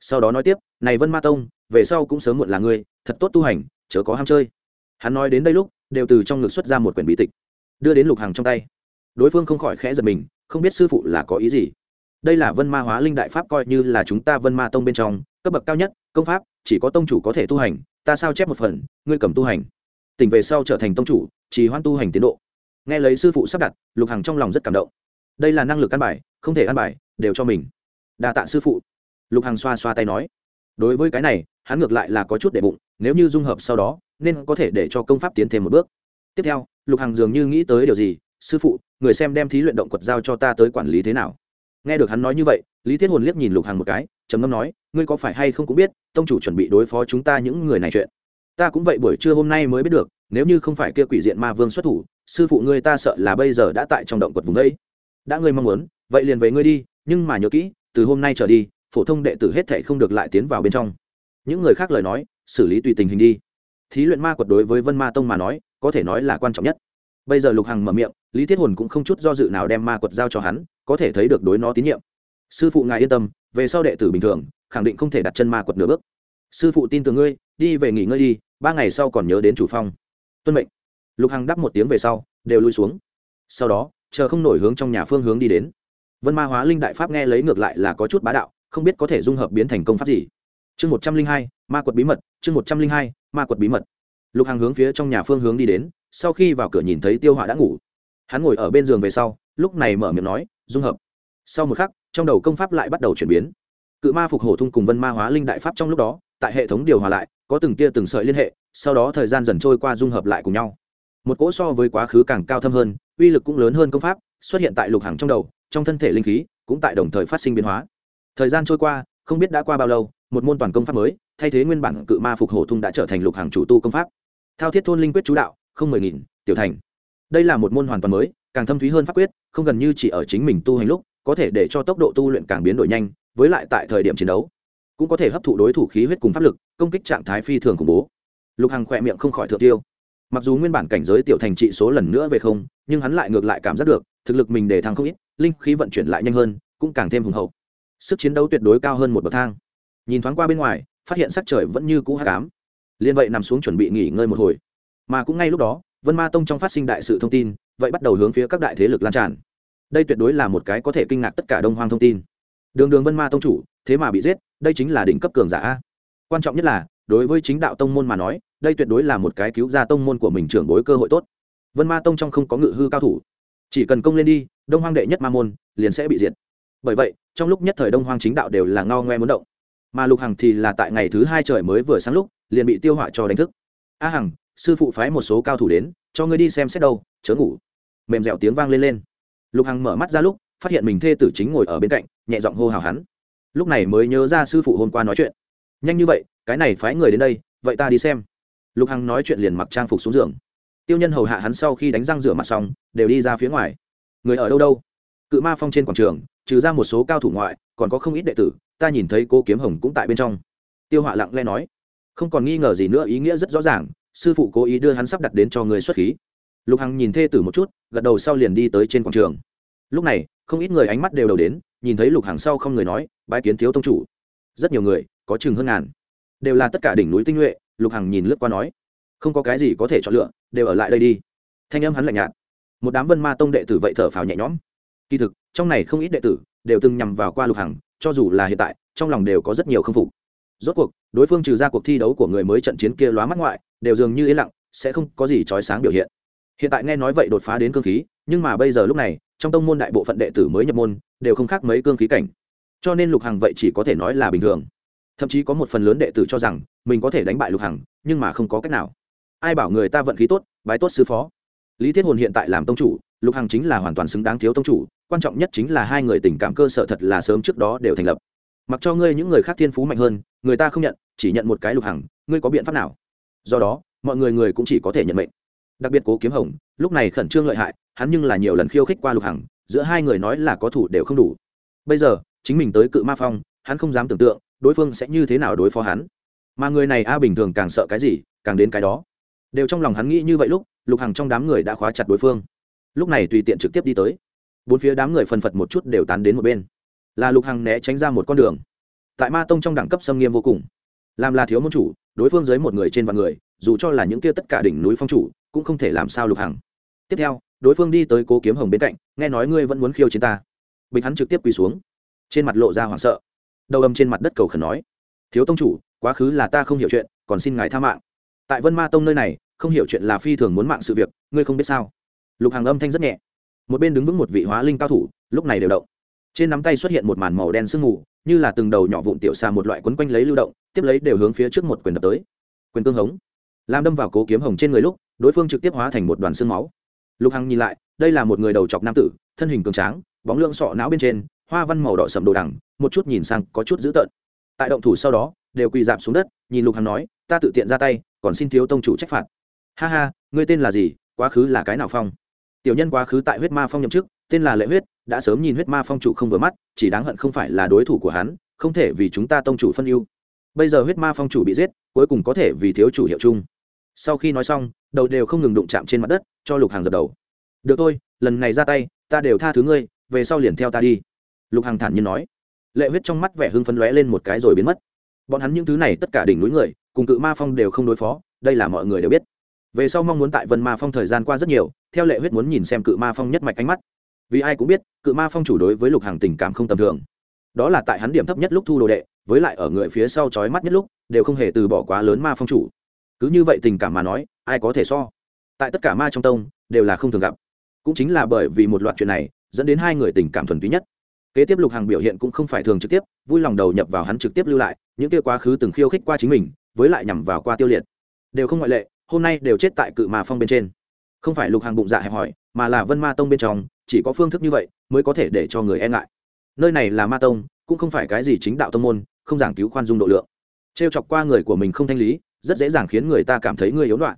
Sau đó nói tiếp, này vân ma tông, về sau cũng sớm muộn là ngươi, thật tốt tu hành, chớ có ham chơi. Hắn nói đến đây lúc, đều từ trong ngực xuất ra một quyển bí tịch, đưa đến lục hằng trong tay. Đối phương không khỏi khẽ giật mình, không biết sư phụ là có ý gì đây là vân ma hóa linh đại pháp coi như là chúng ta vân ma tông bên trong, cấp bậc cao nhất, công pháp, chỉ có tông chủ có thể tu hành, ta sao chép một phần, ngươi cầm tu hành. Tỉnh về sau trở thành tông chủ chỉ hoan tu hành tiến độ. Nghe lấy sư phụ sắp đặt, lục hằng trong lòng rất cảm động. Đây là năng lực ăn bài, không thể ăn bài, đều cho mình. Đa tạ sư phụ. Lục hằng xoa xoa tay nói. Đối với cái này, hắn ngược lại là có chút để bụng, nếu như dung hợp sau đó, nên có thể để cho công pháp tiến thêm một bước. Tiếp theo, lục hằng dường như nghĩ tới điều gì, sư phụ, người xem đem thí luyện động quật giao cho ta tới quản lý thế nào? Nghe được hắn nói như vậy, lý thiết hồn liếc nhìn lục hằng một cái, trầm ngâm nói, ngươi có phải hay không cũng biết, tông chủ chuẩn bị đối phó chúng ta những người này chuyện. Ta cũng vậy buổi trưa hôm nay mới biết được, nếu như không phải kia quỷ diện ma vương xuất thủ, sư phụ ngươi ta sợ là bây giờ đã tại trong động quật vùng đây đã ngươi mong muốn, vậy liền về ngươi đi, nhưng mà nhớ kỹ, từ hôm nay trở đi, phổ thông đệ tử hết thệ không được lại tiến vào bên trong. Những người khác lời nói, xử lý tùy tình hình đi. Thí luyện ma quật đối với vân ma tông mà nói, có thể nói là quan trọng nhất. Bây giờ lục hằng mở miệng, lý thiết hồn cũng không chút do dự nào đem ma quật giao cho hắn có thể thấy được đối nó tín nhiệm. Sư phụ ngài yên tâm, về sau đệ tử bình thường, khẳng định không thể đặt chân ma quật nửa bước. Sư phụ tin tưởng ngươi, đi về nghỉ ngơi đi, ba ngày sau còn nhớ đến chủ phong. Tuân mệnh. Lục hằng đáp một tiếng về sau, đều lui xuống. Sau đó, chờ không nổi hướng trong nhà phương hướng đi đến. Vân ma hóa linh đại pháp nghe lấy ngược lại là có chút bá đạo, không biết có thể dung hợp biến thành công pháp gì. Chương một trăm linh hai, ma quật bí mật, chương một trăm linh hai, ma quật bí mật. Lục hằng hướng phía trong nhà phương hướng đi đến, sau khi vào cửa nhìn thấy tiêu họa đã ngủ. Hắn ngồi ở bên giường về sau, lúc này mở miệng nói dung hợp. Sau một khắc, trong đầu công pháp lại bắt đầu chuyển biến. Cự ma phục hổ thung cùng vân ma hóa linh đại pháp trong lúc đó, tại hệ thống điều hòa lại, có từng tia từng sợi liên hệ, sau đó thời gian dần trôi qua dung hợp lại cùng nhau. Một cỗ so với quá khứ càng cao thâm hơn, uy lực cũng lớn hơn công pháp, xuất hiện tại lục hàng trong đầu, trong thân thể linh khí cũng tại đồng thời phát sinh biến hóa. Thời gian trôi qua, không biết đã qua bao lâu, một môn toàn công pháp mới, thay thế nguyên bản cự ma phục hổ thung đã trở thành lục hàng chủ tu công pháp. Thao thiết thôn linh quyết chú đạo, không mười nghìn, tiểu thành. Đây là một môn hoàn toàn mới càng thâm thúy hơn pháp quyết, không gần như chỉ ở chính mình tu hành lúc, có thể để cho tốc độ tu luyện càng biến đổi nhanh, với lại tại thời điểm chiến đấu, cũng có thể hấp thụ đối thủ khí huyết cùng pháp lực, công kích trạng thái phi thường khủng bố. Lục hằng khỏe miệng không khỏi thượng tiêu. Mặc dù nguyên bản cảnh giới tiểu thành trị số lần nữa về không, nhưng hắn lại ngược lại cảm giác được, thực lực mình để thăng không ít, linh khí vận chuyển lại nhanh hơn, cũng càng thêm hùng hậu. Sức chiến đấu tuyệt đối cao hơn một bậc thang. Nhìn thoáng qua bên ngoài, phát hiện sắc trời vẫn như cũ hát cám liên vậy nằm xuống chuẩn bị nghỉ ngơi một hồi. Mà cũng ngay lúc đó vân ma tông trong phát sinh đại sự thông tin, vậy bắt đầu hướng phía các đại thế lực lan tràn. Đây tuyệt đối là một cái có thể kinh ngạc tất cả đông hoang thông tin. Đường đường vân ma tông chủ, thế mà bị giết, đây chính là đỉnh cấp cường giả quan trọng nhất là, đối với chính đạo tông môn mà nói, đây tuyệt đối là một cái cứu ra tông môn của mình trưởng bối cơ hội tốt. Vân ma tông trong không có ngự hư cao thủ. Chỉ cần công lên đi, đông hoang đệ nhất ma môn, liền sẽ bị diệt. Bởi vậy, trong lúc nhất thời đông hoang chính đạo đều là ngao ngoe muốn động. Mà lục hằng thì là tại ngày thứ hai trời mới vừa sáng lúc, liền bị tiêu họa cho đánh thức. A hằng sư phụ phái một số cao thủ đến, cho ngươi đi xem xét đâu, chớ ngủ. Mềm dẻo tiếng vang lên lên. Lục hằng mở mắt ra lúc, phát hiện mình thê tử chính ngồi ở bên cạnh, nhẹ giọng hô hào hắn. Lúc này mới nhớ ra sư phụ hôm qua nói chuyện. Nhanh như vậy, cái này phái người đến đây, vậy ta đi xem. Lục hằng nói chuyện liền mặc trang phục xuống giường. Tiêu nhân hầu hạ hắn sau khi đánh răng rửa mặt xong, đều đi ra phía ngoài. Người ở đâu đâu? Cự ma phong trên quảng trường, trừ ra một số cao thủ ngoại, còn có không ít đệ tử, ta nhìn thấy cô kiếm hồng cũng tại bên trong. Tiêu họa lặng lẽ nói, không còn nghi ngờ gì nữa, ý nghĩa rất rõ ràng sư phụ cố ý đưa hắn sắp đặt đến cho người xuất khí. Lục hằng nhìn thê tử một chút, gật đầu sau liền đi tới trên quảng trường. Lúc này, không ít người ánh mắt đều đầu đến, nhìn thấy lục hằng sau không người nói bãi kiến thiếu tông chủ. Rất nhiều người, có chừng hơn ngàn. Đều là tất cả đỉnh núi tinh nhuệ, lục hằng nhìn lướt qua nói, không có cái gì có thể chọn lựa, đều ở lại đây đi. Thanh âm hắn lạnh nhạt. Một đám vân ma tông đệ tử vậy thở phào nhẹ nhõm. Kỳ thực, trong này không ít đệ tử đều từng nhằm vào qua lục hằng, cho dù là hiện tại, trong lòng đều có rất nhiều k phục rốt cuộc, đối phương trừ ra cuộc thi đấu của người mới trận chiến kia lóa mắt ngoại, đều dường như yên lặng, sẽ không có gì trói sáng biểu hiện. Hiện tại nghe nói vậy đột phá đến cương khí, nhưng mà bây giờ lúc này, trong tông môn đại bộ phận đệ tử mới nhập môn, đều không khác mấy cương khí cảnh. Cho nên lục hằng vậy chỉ có thể nói là bình thường. Thậm chí có một phần lớn đệ tử cho rằng, mình có thể đánh bại lục hằng, nhưng mà không có cách nào. Ai bảo người ta vận khí tốt, bái tốt sư phó? Lý thiết hồn hiện tại làm tông chủ, lục hằng chính là hoàn toàn xứng đáng thiếu tông chủ, quan trọng nhất chính là hai người tình cảm cơ sở thật là sớm trước đó đều thành lập mặc cho ngươi những người khác thiên phú mạnh hơn, người ta không nhận, chỉ nhận một cái lục hằng, ngươi có biện pháp nào? Do đó, mọi người người cũng chỉ có thể nhận mệnh. Đặc biệt cố kiếm hồng, lúc này khẩn trương lợi hại, hắn nhưng là nhiều lần khiêu khích qua lục hằng, giữa hai người nói là có thủ đều không đủ. Bây giờ, chính mình tới cự ma phong, hắn không dám tưởng tượng, đối phương sẽ như thế nào đối phó hắn. Mà người này a bình thường càng sợ cái gì, càng đến cái đó. Đều trong lòng hắn nghĩ như vậy lúc, lục hằng trong đám người đã khóa chặt đối phương. Lúc này tùy tiện trực tiếp đi tới. Bốn phía đám người phần phật một chút đều tán đến một bên là lục hằng né tránh ra một con đường. Tại ma tông trong đẳng cấp xâm nghiêm vô cùng. Làm là thiếu môn chủ, đối phương dưới một người trên vạn người, dù cho là những kia tất cả đỉnh núi phong chủ, cũng không thể làm sao lục hằng. Tiếp theo, đối phương đi tới cố kiếm hồng bên cạnh, nghe nói ngươi vẫn muốn khiêu chiến ta. Bịch hắn trực tiếp quỳ xuống. Trên mặt lộ ra hoảng sợ. Đầu âm trên mặt đất cầu khẩn nói. Thiếu tông chủ, quá khứ là ta không hiểu chuyện, còn xin ngài tha mạng. Tại vân ma tông nơi này, không hiểu chuyện là phi thường muốn mạng sự việc, ngươi không biết sao? Lục hàng âm thanh rất nhẹ. Một bên đứng vững một vị hóa linh cao thủ, lúc này đều động trên nắm tay xuất hiện một màn màu đen sương mù, như là từng đầu nhỏ vụn tiểu xà một loại quấn quanh lấy lưu động, tiếp lấy đều hướng phía trước một quyền đập tới. Quyền tương hống. Làm đâm vào cố kiếm hồng trên người lúc, đối phương trực tiếp hóa thành một đoàn xương máu. Lục hằng nhìn lại, đây là một người đầu chọc nam tử, thân hình cường tráng, bóng lượng sọ não bên trên, hoa văn màu đỏ sầm đồ đằng, một chút nhìn sang có chút dữ tợn. Tại động thủ sau đó, đều quỳ dạp xuống đất, nhìn lục hằng nói, ta tự tiện ra tay, còn xin thiếu tông chủ trách phạt. Ha ha, ngươi tên là gì? Quá khứ là cái nào phong? Tiểu nhân quá khứ tại huyết ma phong nhậm chức, tên là lệ huyết đã sớm nhìn huyết ma phong chủ không vừa mắt, chỉ đáng hận không phải là đối thủ của hắn, không thể vì chúng ta tông chủ phân ưu. Bây giờ huyết ma phong chủ bị giết, cuối cùng có thể vì thiếu chủ hiệu chung. Sau khi nói xong, đầu đều không ngừng đụng chạm trên mặt đất, cho lục hàng dập đầu. Được thôi, lần này ra tay, ta đều tha thứ ngươi, về sau liền theo ta đi. Lục hàng thản nhiên nói. Lệ huyết trong mắt vẻ hưng phấn lóe lên một cái rồi biến mất. Bọn hắn những thứ này tất cả đỉnh núi người, cùng cự ma phong đều không đối phó, đây là mọi người đều biết. Về sau mong muốn tại vân ma phong thời gian qua rất nhiều, theo lệ huyết muốn nhìn xem cự ma phong nhất mạch ánh mắt vì ai cũng biết, cự ma phong chủ đối với lục hàng tình cảm không tầm thường. Đó là tại hắn điểm thấp nhất lúc thu đồ đệ, với lại ở người phía sau trói mắt nhất lúc, đều không hề từ bỏ quá lớn ma phong chủ. Cứ như vậy tình cảm mà nói, ai có thể so? Tại tất cả ma trong tông, đều là không thường gặp. Cũng chính là bởi vì một loạt chuyện này, dẫn đến hai người tình cảm thuần túy nhất. Kế tiếp lục hàng biểu hiện cũng không phải thường trực tiếp, vui lòng đầu nhập vào hắn trực tiếp lưu lại, những kia quá khứ từng khiêu khích qua chính mình, với lại nhằm vào qua tiêu liệt. Đều không ngoại lệ, hôm nay đều chết tại cự ma phong bên trên. Không phải lục hàng bụng dạ hẹp hỏi, mà là vân ma tông bên trong chỉ có phương thức như vậy mới có thể để cho người e ngại. Nơi này là ma tông, cũng không phải cái gì chính đạo tông môn, không giảng cứu khoan dung độ lượng. T r e o chọc qua người của mình không thanh lý, rất dễ dàng khiến người ta cảm thấy người yếu đoạn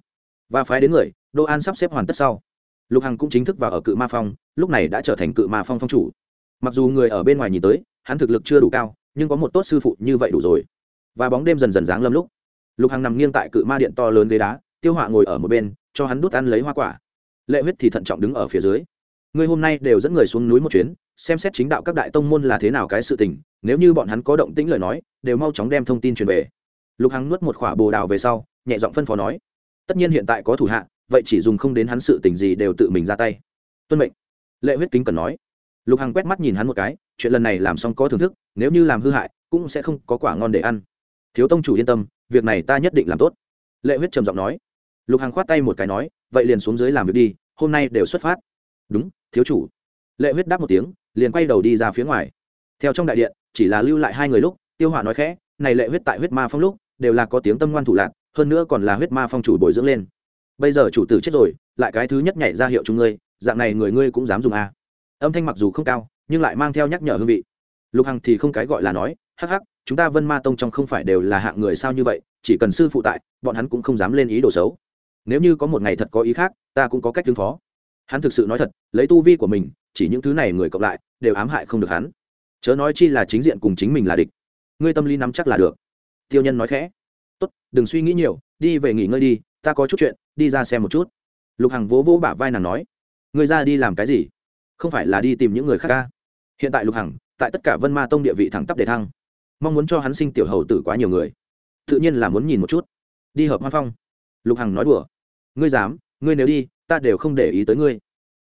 và phái đến người, đô an sắp xếp hoàn tất sau. Lục hằng cũng chính thức vào ở cự ma phong, lúc này đã trở thành cự ma phong phong chủ. Mặc dù người ở bên ngoài nhìn tới, hắn thực lực chưa đủ cao, nhưng có một tốt sư phụ như vậy đủ rồi. Và bóng đêm dần dần dáng lâm lúc, lục hằng nằm nghiêng tại cự ma điện to lớn ghế đá, tiêu họa ngồi ở một bên, cho hắn đút ăn lấy hoa quả. Lệ huyết thì thận trọng đứng ở phía dưới ngươi hôm nay đều dẫn người xuống núi một chuyến, xem xét chính đạo các đại tông môn là thế nào cái sự tình, nếu như bọn hắn có động tĩnh lời nói, đều mau chóng đem thông tin truyền về. Lục hằng nuốt một khỏa bồ đào về sau, nhẹ giọng phân phó nói, tất nhiên hiện tại có thủ hạ, vậy chỉ dùng không đến hắn sự tình gì đều tự mình ra tay. Tuân mệnh. Lệ huyết kính cần nói. Lục hằng quét mắt nhìn hắn một cái, chuyện lần này làm xong có thưởng thức, nếu như làm hư hại, cũng sẽ không có quả ngon để ăn. Thiếu tông chủ yên tâm, việc này ta nhất định làm tốt. Lệ huyết trầm giọng nói. Lục hằng khoát tay một cái nói, vậy liền xuống dưới làm việc đi, hôm nay đều xuất phát. Đúng thiếu chủ. Lệ huyết đáp một tiếng, liền quay đầu đi ra phía ngoài. Theo trong đại điện, chỉ là lưu lại hai người lúc, tiêu hỏa nói khẽ, này lệ huyết tại huyết ma phong lúc, đều là có tiếng tâm ngoan thủ lạc, hơn nữa còn là huyết ma phong chủ bồi dưỡng lên. Bây giờ chủ tử chết rồi, lại cái thứ nhất nhảy ra hiệu chúng ngươi, dạng này người ngươi cũng dám dùng a. À. âm thanh mặc dù không cao, nhưng lại mang theo nhắc nhở hương vị. Lục hằng thì không cái gọi là nói, hắc hắc, chúng ta vân ma tông trong không phải đều là hạng người sao như vậy, chỉ cần sư phụ tại, bọn hắn cũng không dám lên ý đồ xấu. Nếu như có một ngày thật có ý khác, ta cũng có cách ứng phó hắn thực sự nói thật, lấy tu vi của mình, chỉ những thứ này người cộng lại, đều ám hại không được hắn. Chớ nói chi là chính diện cùng chính mình là địch. Ngươi tâm lý nắm chắc là được. Tiêu nhân nói khẽ. Tốt, đừng suy nghĩ nhiều, đi về nghỉ ngơi đi, ta có chút chuyện, đi ra xem một chút. Lục hằng vỗ vỗ bả vai nàng nói. Ngươi ra đi làm cái gì? Không phải là đi tìm những người khác ca? Hiện tại lục hằng, tại tất cả vân ma tông địa vị thẳng tắp để thăng. Mong muốn cho hắn sinh tiểu hầu tử quá nhiều người. Tự nhiên là muốn nhìn một chút. Đi hợp hoa phong. Lục hằng nói đùa. Ngươi dám, ngươi nếu đi ta đều không để ý tới ngươi.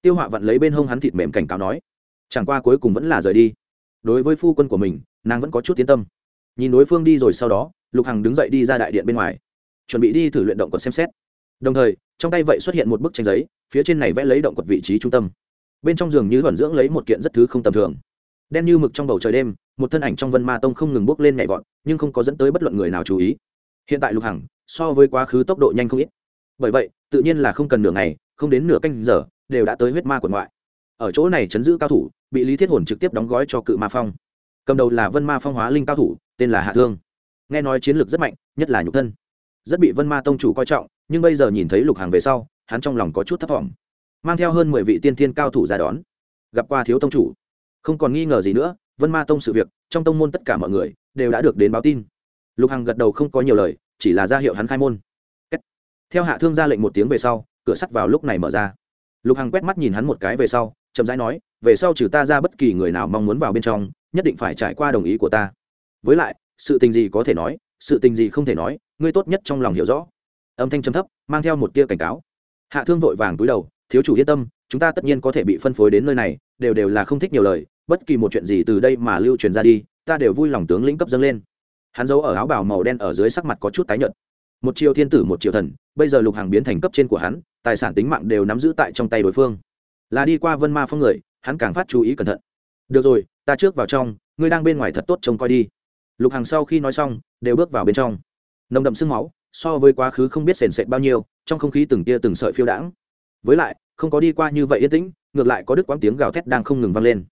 Tiêu họa vặn lấy bên hông hắn thịt mềm cảnh cáo nói, chẳng qua cuối cùng vẫn là rời đi. Đối với phu quân của mình, nàng vẫn có chút tiến tâm. Nhìn đối phương đi rồi sau đó, lục hằng đứng dậy đi ra đại điện bên ngoài, chuẩn bị đi thử luyện động quật xem xét. Đồng thời, trong tay vậy xuất hiện một bức tranh giấy, phía trên này vẽ lấy động quật vị trí trung tâm. Bên trong giường như thuần dưỡng lấy một kiện rất thứ không tầm thường. Đen như mực trong bầu trời đêm, một thân ảnh trong vân ma tông không ngừng bốc lên nhảy vọt, nhưng không có dẫn tới bất luận người nào chú ý. Hiện tại lục hằng, so với quá khứ tốc độ nhanh không ít. Bởi vậy, tự nhiên là không cần nửa ngày không đến nửa canh giờ, đều đã tới huyết ma quận ngoại. Ở chỗ này chấn giữ cao thủ, bị lý thiết hồn trực tiếp đóng gói cho cự ma phong. Cầm đầu là vân ma phong hóa linh cao thủ, tên là hạ thương. Nghe nói chiến lược rất mạnh, nhất là nhục thân. Rất bị vân ma tông chủ coi trọng, nhưng bây giờ nhìn thấy lục hàng về sau, hắn trong lòng có chút thấp t mang theo hơn mười vị tiên thiên cao thủ ra đón. Gặp qua thiếu tông chủ. Không còn nghi ngờ gì nữa, vân ma tông sự việc, trong tông môn tất cả mọi người, đều đã được đến báo tin. Lục hằng gật đầu không có nhiều lời, chỉ là ra hiệu hắn khai môn. Theo hạ thương ra lệnh một tiếng về sau cửa sắt vào lúc này mở ra. Lục hằng quét mắt nhìn hắn một cái về sau, chậm rãi nói, về sau trừ ta ra bất kỳ người nào mong muốn vào bên trong, nhất định phải trải qua đồng ý của ta. Với lại, sự tình gì có thể nói, sự tình gì không thể nói, ngươi tốt nhất trong lòng hiểu rõ. Âm thanh trầm thấp, mang theo một tia cảnh cáo. Hạ thương vội vàng túi đầu, thiếu chủ yên tâm, chúng ta tất nhiên có thể bị phân phối đến nơi này, đều đều là không thích nhiều lời, bất kỳ một chuyện gì từ đây mà lưu truyền ra đi, ta đều vui lòng tướng lĩnh cấp dâng lên. Hắn giấu ở áo bào màu đen ở dưới sắc mặt có chút tái nhợt một triệu thiên tử, một triệu thần, bây giờ lục hàng biến thành cấp trên của hắn, tài sản tính mạng đều nắm giữ tại trong tay đối phương. Là đi qua vân ma phong người, hắn càng phát chú ý cẩn thận. Được rồi, ta trước vào trong, ngươi đang bên ngoài thật tốt trông coi đi. Lục hàng sau khi nói xong, đều bước vào bên trong. Nồng đậm sương máu, so với quá khứ không biết sền sệt bao nhiêu, trong không khí từng tia từng sợi phiêu đãng. Với lại, không có đi qua như vậy yên tĩnh, ngược lại có đứt quãng tiếng gào thét đang không ngừng vang lên.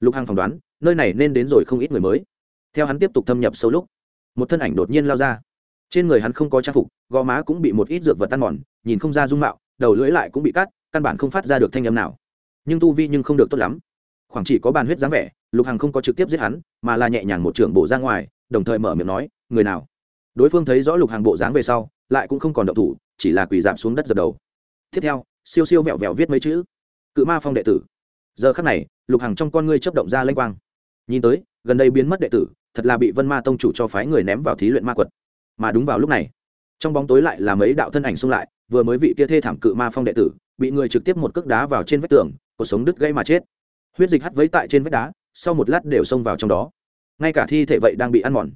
Lục hằng phỏng đoán, nơi này nên đến rồi không ít người mới. Theo hắn tiếp tục thâm nhập sâu lúc, một thân ảnh đột nhiên lao ra trên người hắn không có trang phục, gò má cũng bị một ít dược vật tan mòn, nhìn không ra dung mạo, đầu lưỡi lại cũng bị cắt, căn bản không phát ra được thanh âm nào. Nhưng tu vi nhưng không được tốt lắm. Khoảng chỉ có bàn huyết dáng vẻ, lục hằng không có trực tiếp giết hắn, mà là nhẹ nhàng một trưởng bộ ra ngoài, đồng thời mở miệng nói, người nào? Đối phương thấy rõ lục hàng bộ dáng về sau, lại cũng không còn động thủ, chỉ là quỳ giảm xuống đất dập đầu. Tiếp theo, siêu siêu vẹo vẹo viết mấy chữ, cự ma phong đệ tử. Giờ khắc này, lục hằng trong con ngươi chấp động ra lênh quang. Nhìn tới, gần đây biến mất đệ tử, thật là bị vân ma tông chủ cho phái người ném vào thí luyện ma quật mà đúng vào lúc này, trong bóng tối lại là mấy đạo thân ảnh xung lại, vừa mới vị kia thê thảm cự ma phong đệ tử, bị người trực tiếp một cước đá vào trên vách tường, cuộc sống đứt gây mà chết. Huyết dịch hắt vấy tại trên vách đá, sau một lát đều xông vào trong đó. Ngay cả thi thể vậy đang bị ăn mòn.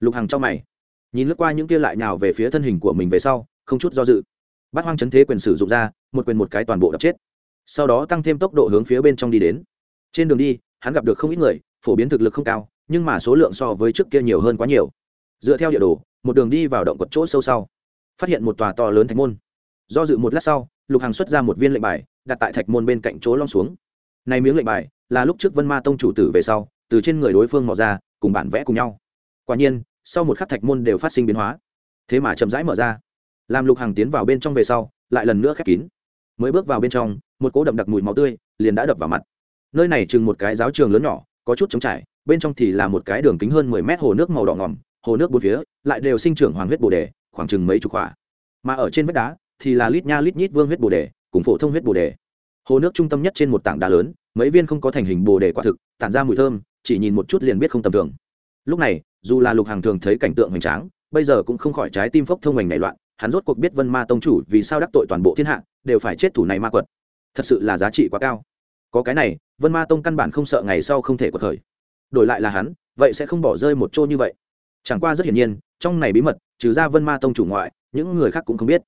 Lục hằng trong mày, nhìn lướt qua những kia lại nhào về phía thân hình của mình về sau, không chút do dự bắt hoang chấn thế quyền sử dụng ra, một quyền một cái toàn bộ đập chết. Sau đó tăng thêm tốc độ hướng phía bên trong đi đến. Trên đường đi, hắn gặp được không ít người, phổ biến thực lực không cao, nhưng mà số lượng so với trước kia nhiều hơn quá nhiều. Dựa theo địa đồ một đường đi vào động quật chỗ sâu sau, phát hiện một tòa to lớn thạch môn. Do dự một lát sau, lục hàng xuất ra một viên lệnh bài, đặt tại thạch môn bên cạnh chỗ long xuống. Này miếng lệnh bài là lúc trước vân ma tông chủ tử về sau, từ trên người đối phương mò ra, cùng bản vẽ cùng nhau. Quả nhiên, sau một khắc thạch môn đều phát sinh biến hóa. Thế mà chậm rãi mở ra. Làm lục hàng tiến vào bên trong về sau, lại lần nữa khép kín. Mới bước vào bên trong, một cỗ đậm đặc mùi máu tươi liền đã đập vào mặt. Nơi này chừng một cái giáo trường lớn nhỏ, có chút trống trải, bên trong thì là một cái đường kính hơn mười mét hồ nước màu đỏ ngỏm hồ nước bốn phía, lại đều sinh trưởng hoàng huyết bồ đề, khoảng chừng mấy chục quả. Mà ở trên vách đá thì là lít nha lít nhít vương huyết bồ đề, cùng phổ thông huyết bồ đề. Hồ nước trung tâm nhất trên một tảng đá lớn, mấy viên không có thành hình bồ đề quả thực, tản ra mùi thơm, chỉ nhìn một chút liền biết không tầm thường. Lúc này, dù là lục hàng thường thấy cảnh tượng hoành tráng, bây giờ cũng không khỏi trái tim phốc thông hoành nảy loạn, hắn rốt cuộc biết vân ma tông chủ vì sao đắc tội toàn bộ thiên hạ, đều phải chết thủ này ma quật. Thật sự là giá trị quá cao. Có cái này, vân ma tông căn bản không sợ ngày sau không thể quật thời đổi lại là hắn, vậy sẽ không bỏ rơi một chỗ như vậy chẳng qua rất hiển nhiên, trong này bí mật, trừ ra vân ma tông chủ ngoại, những người khác cũng không biết.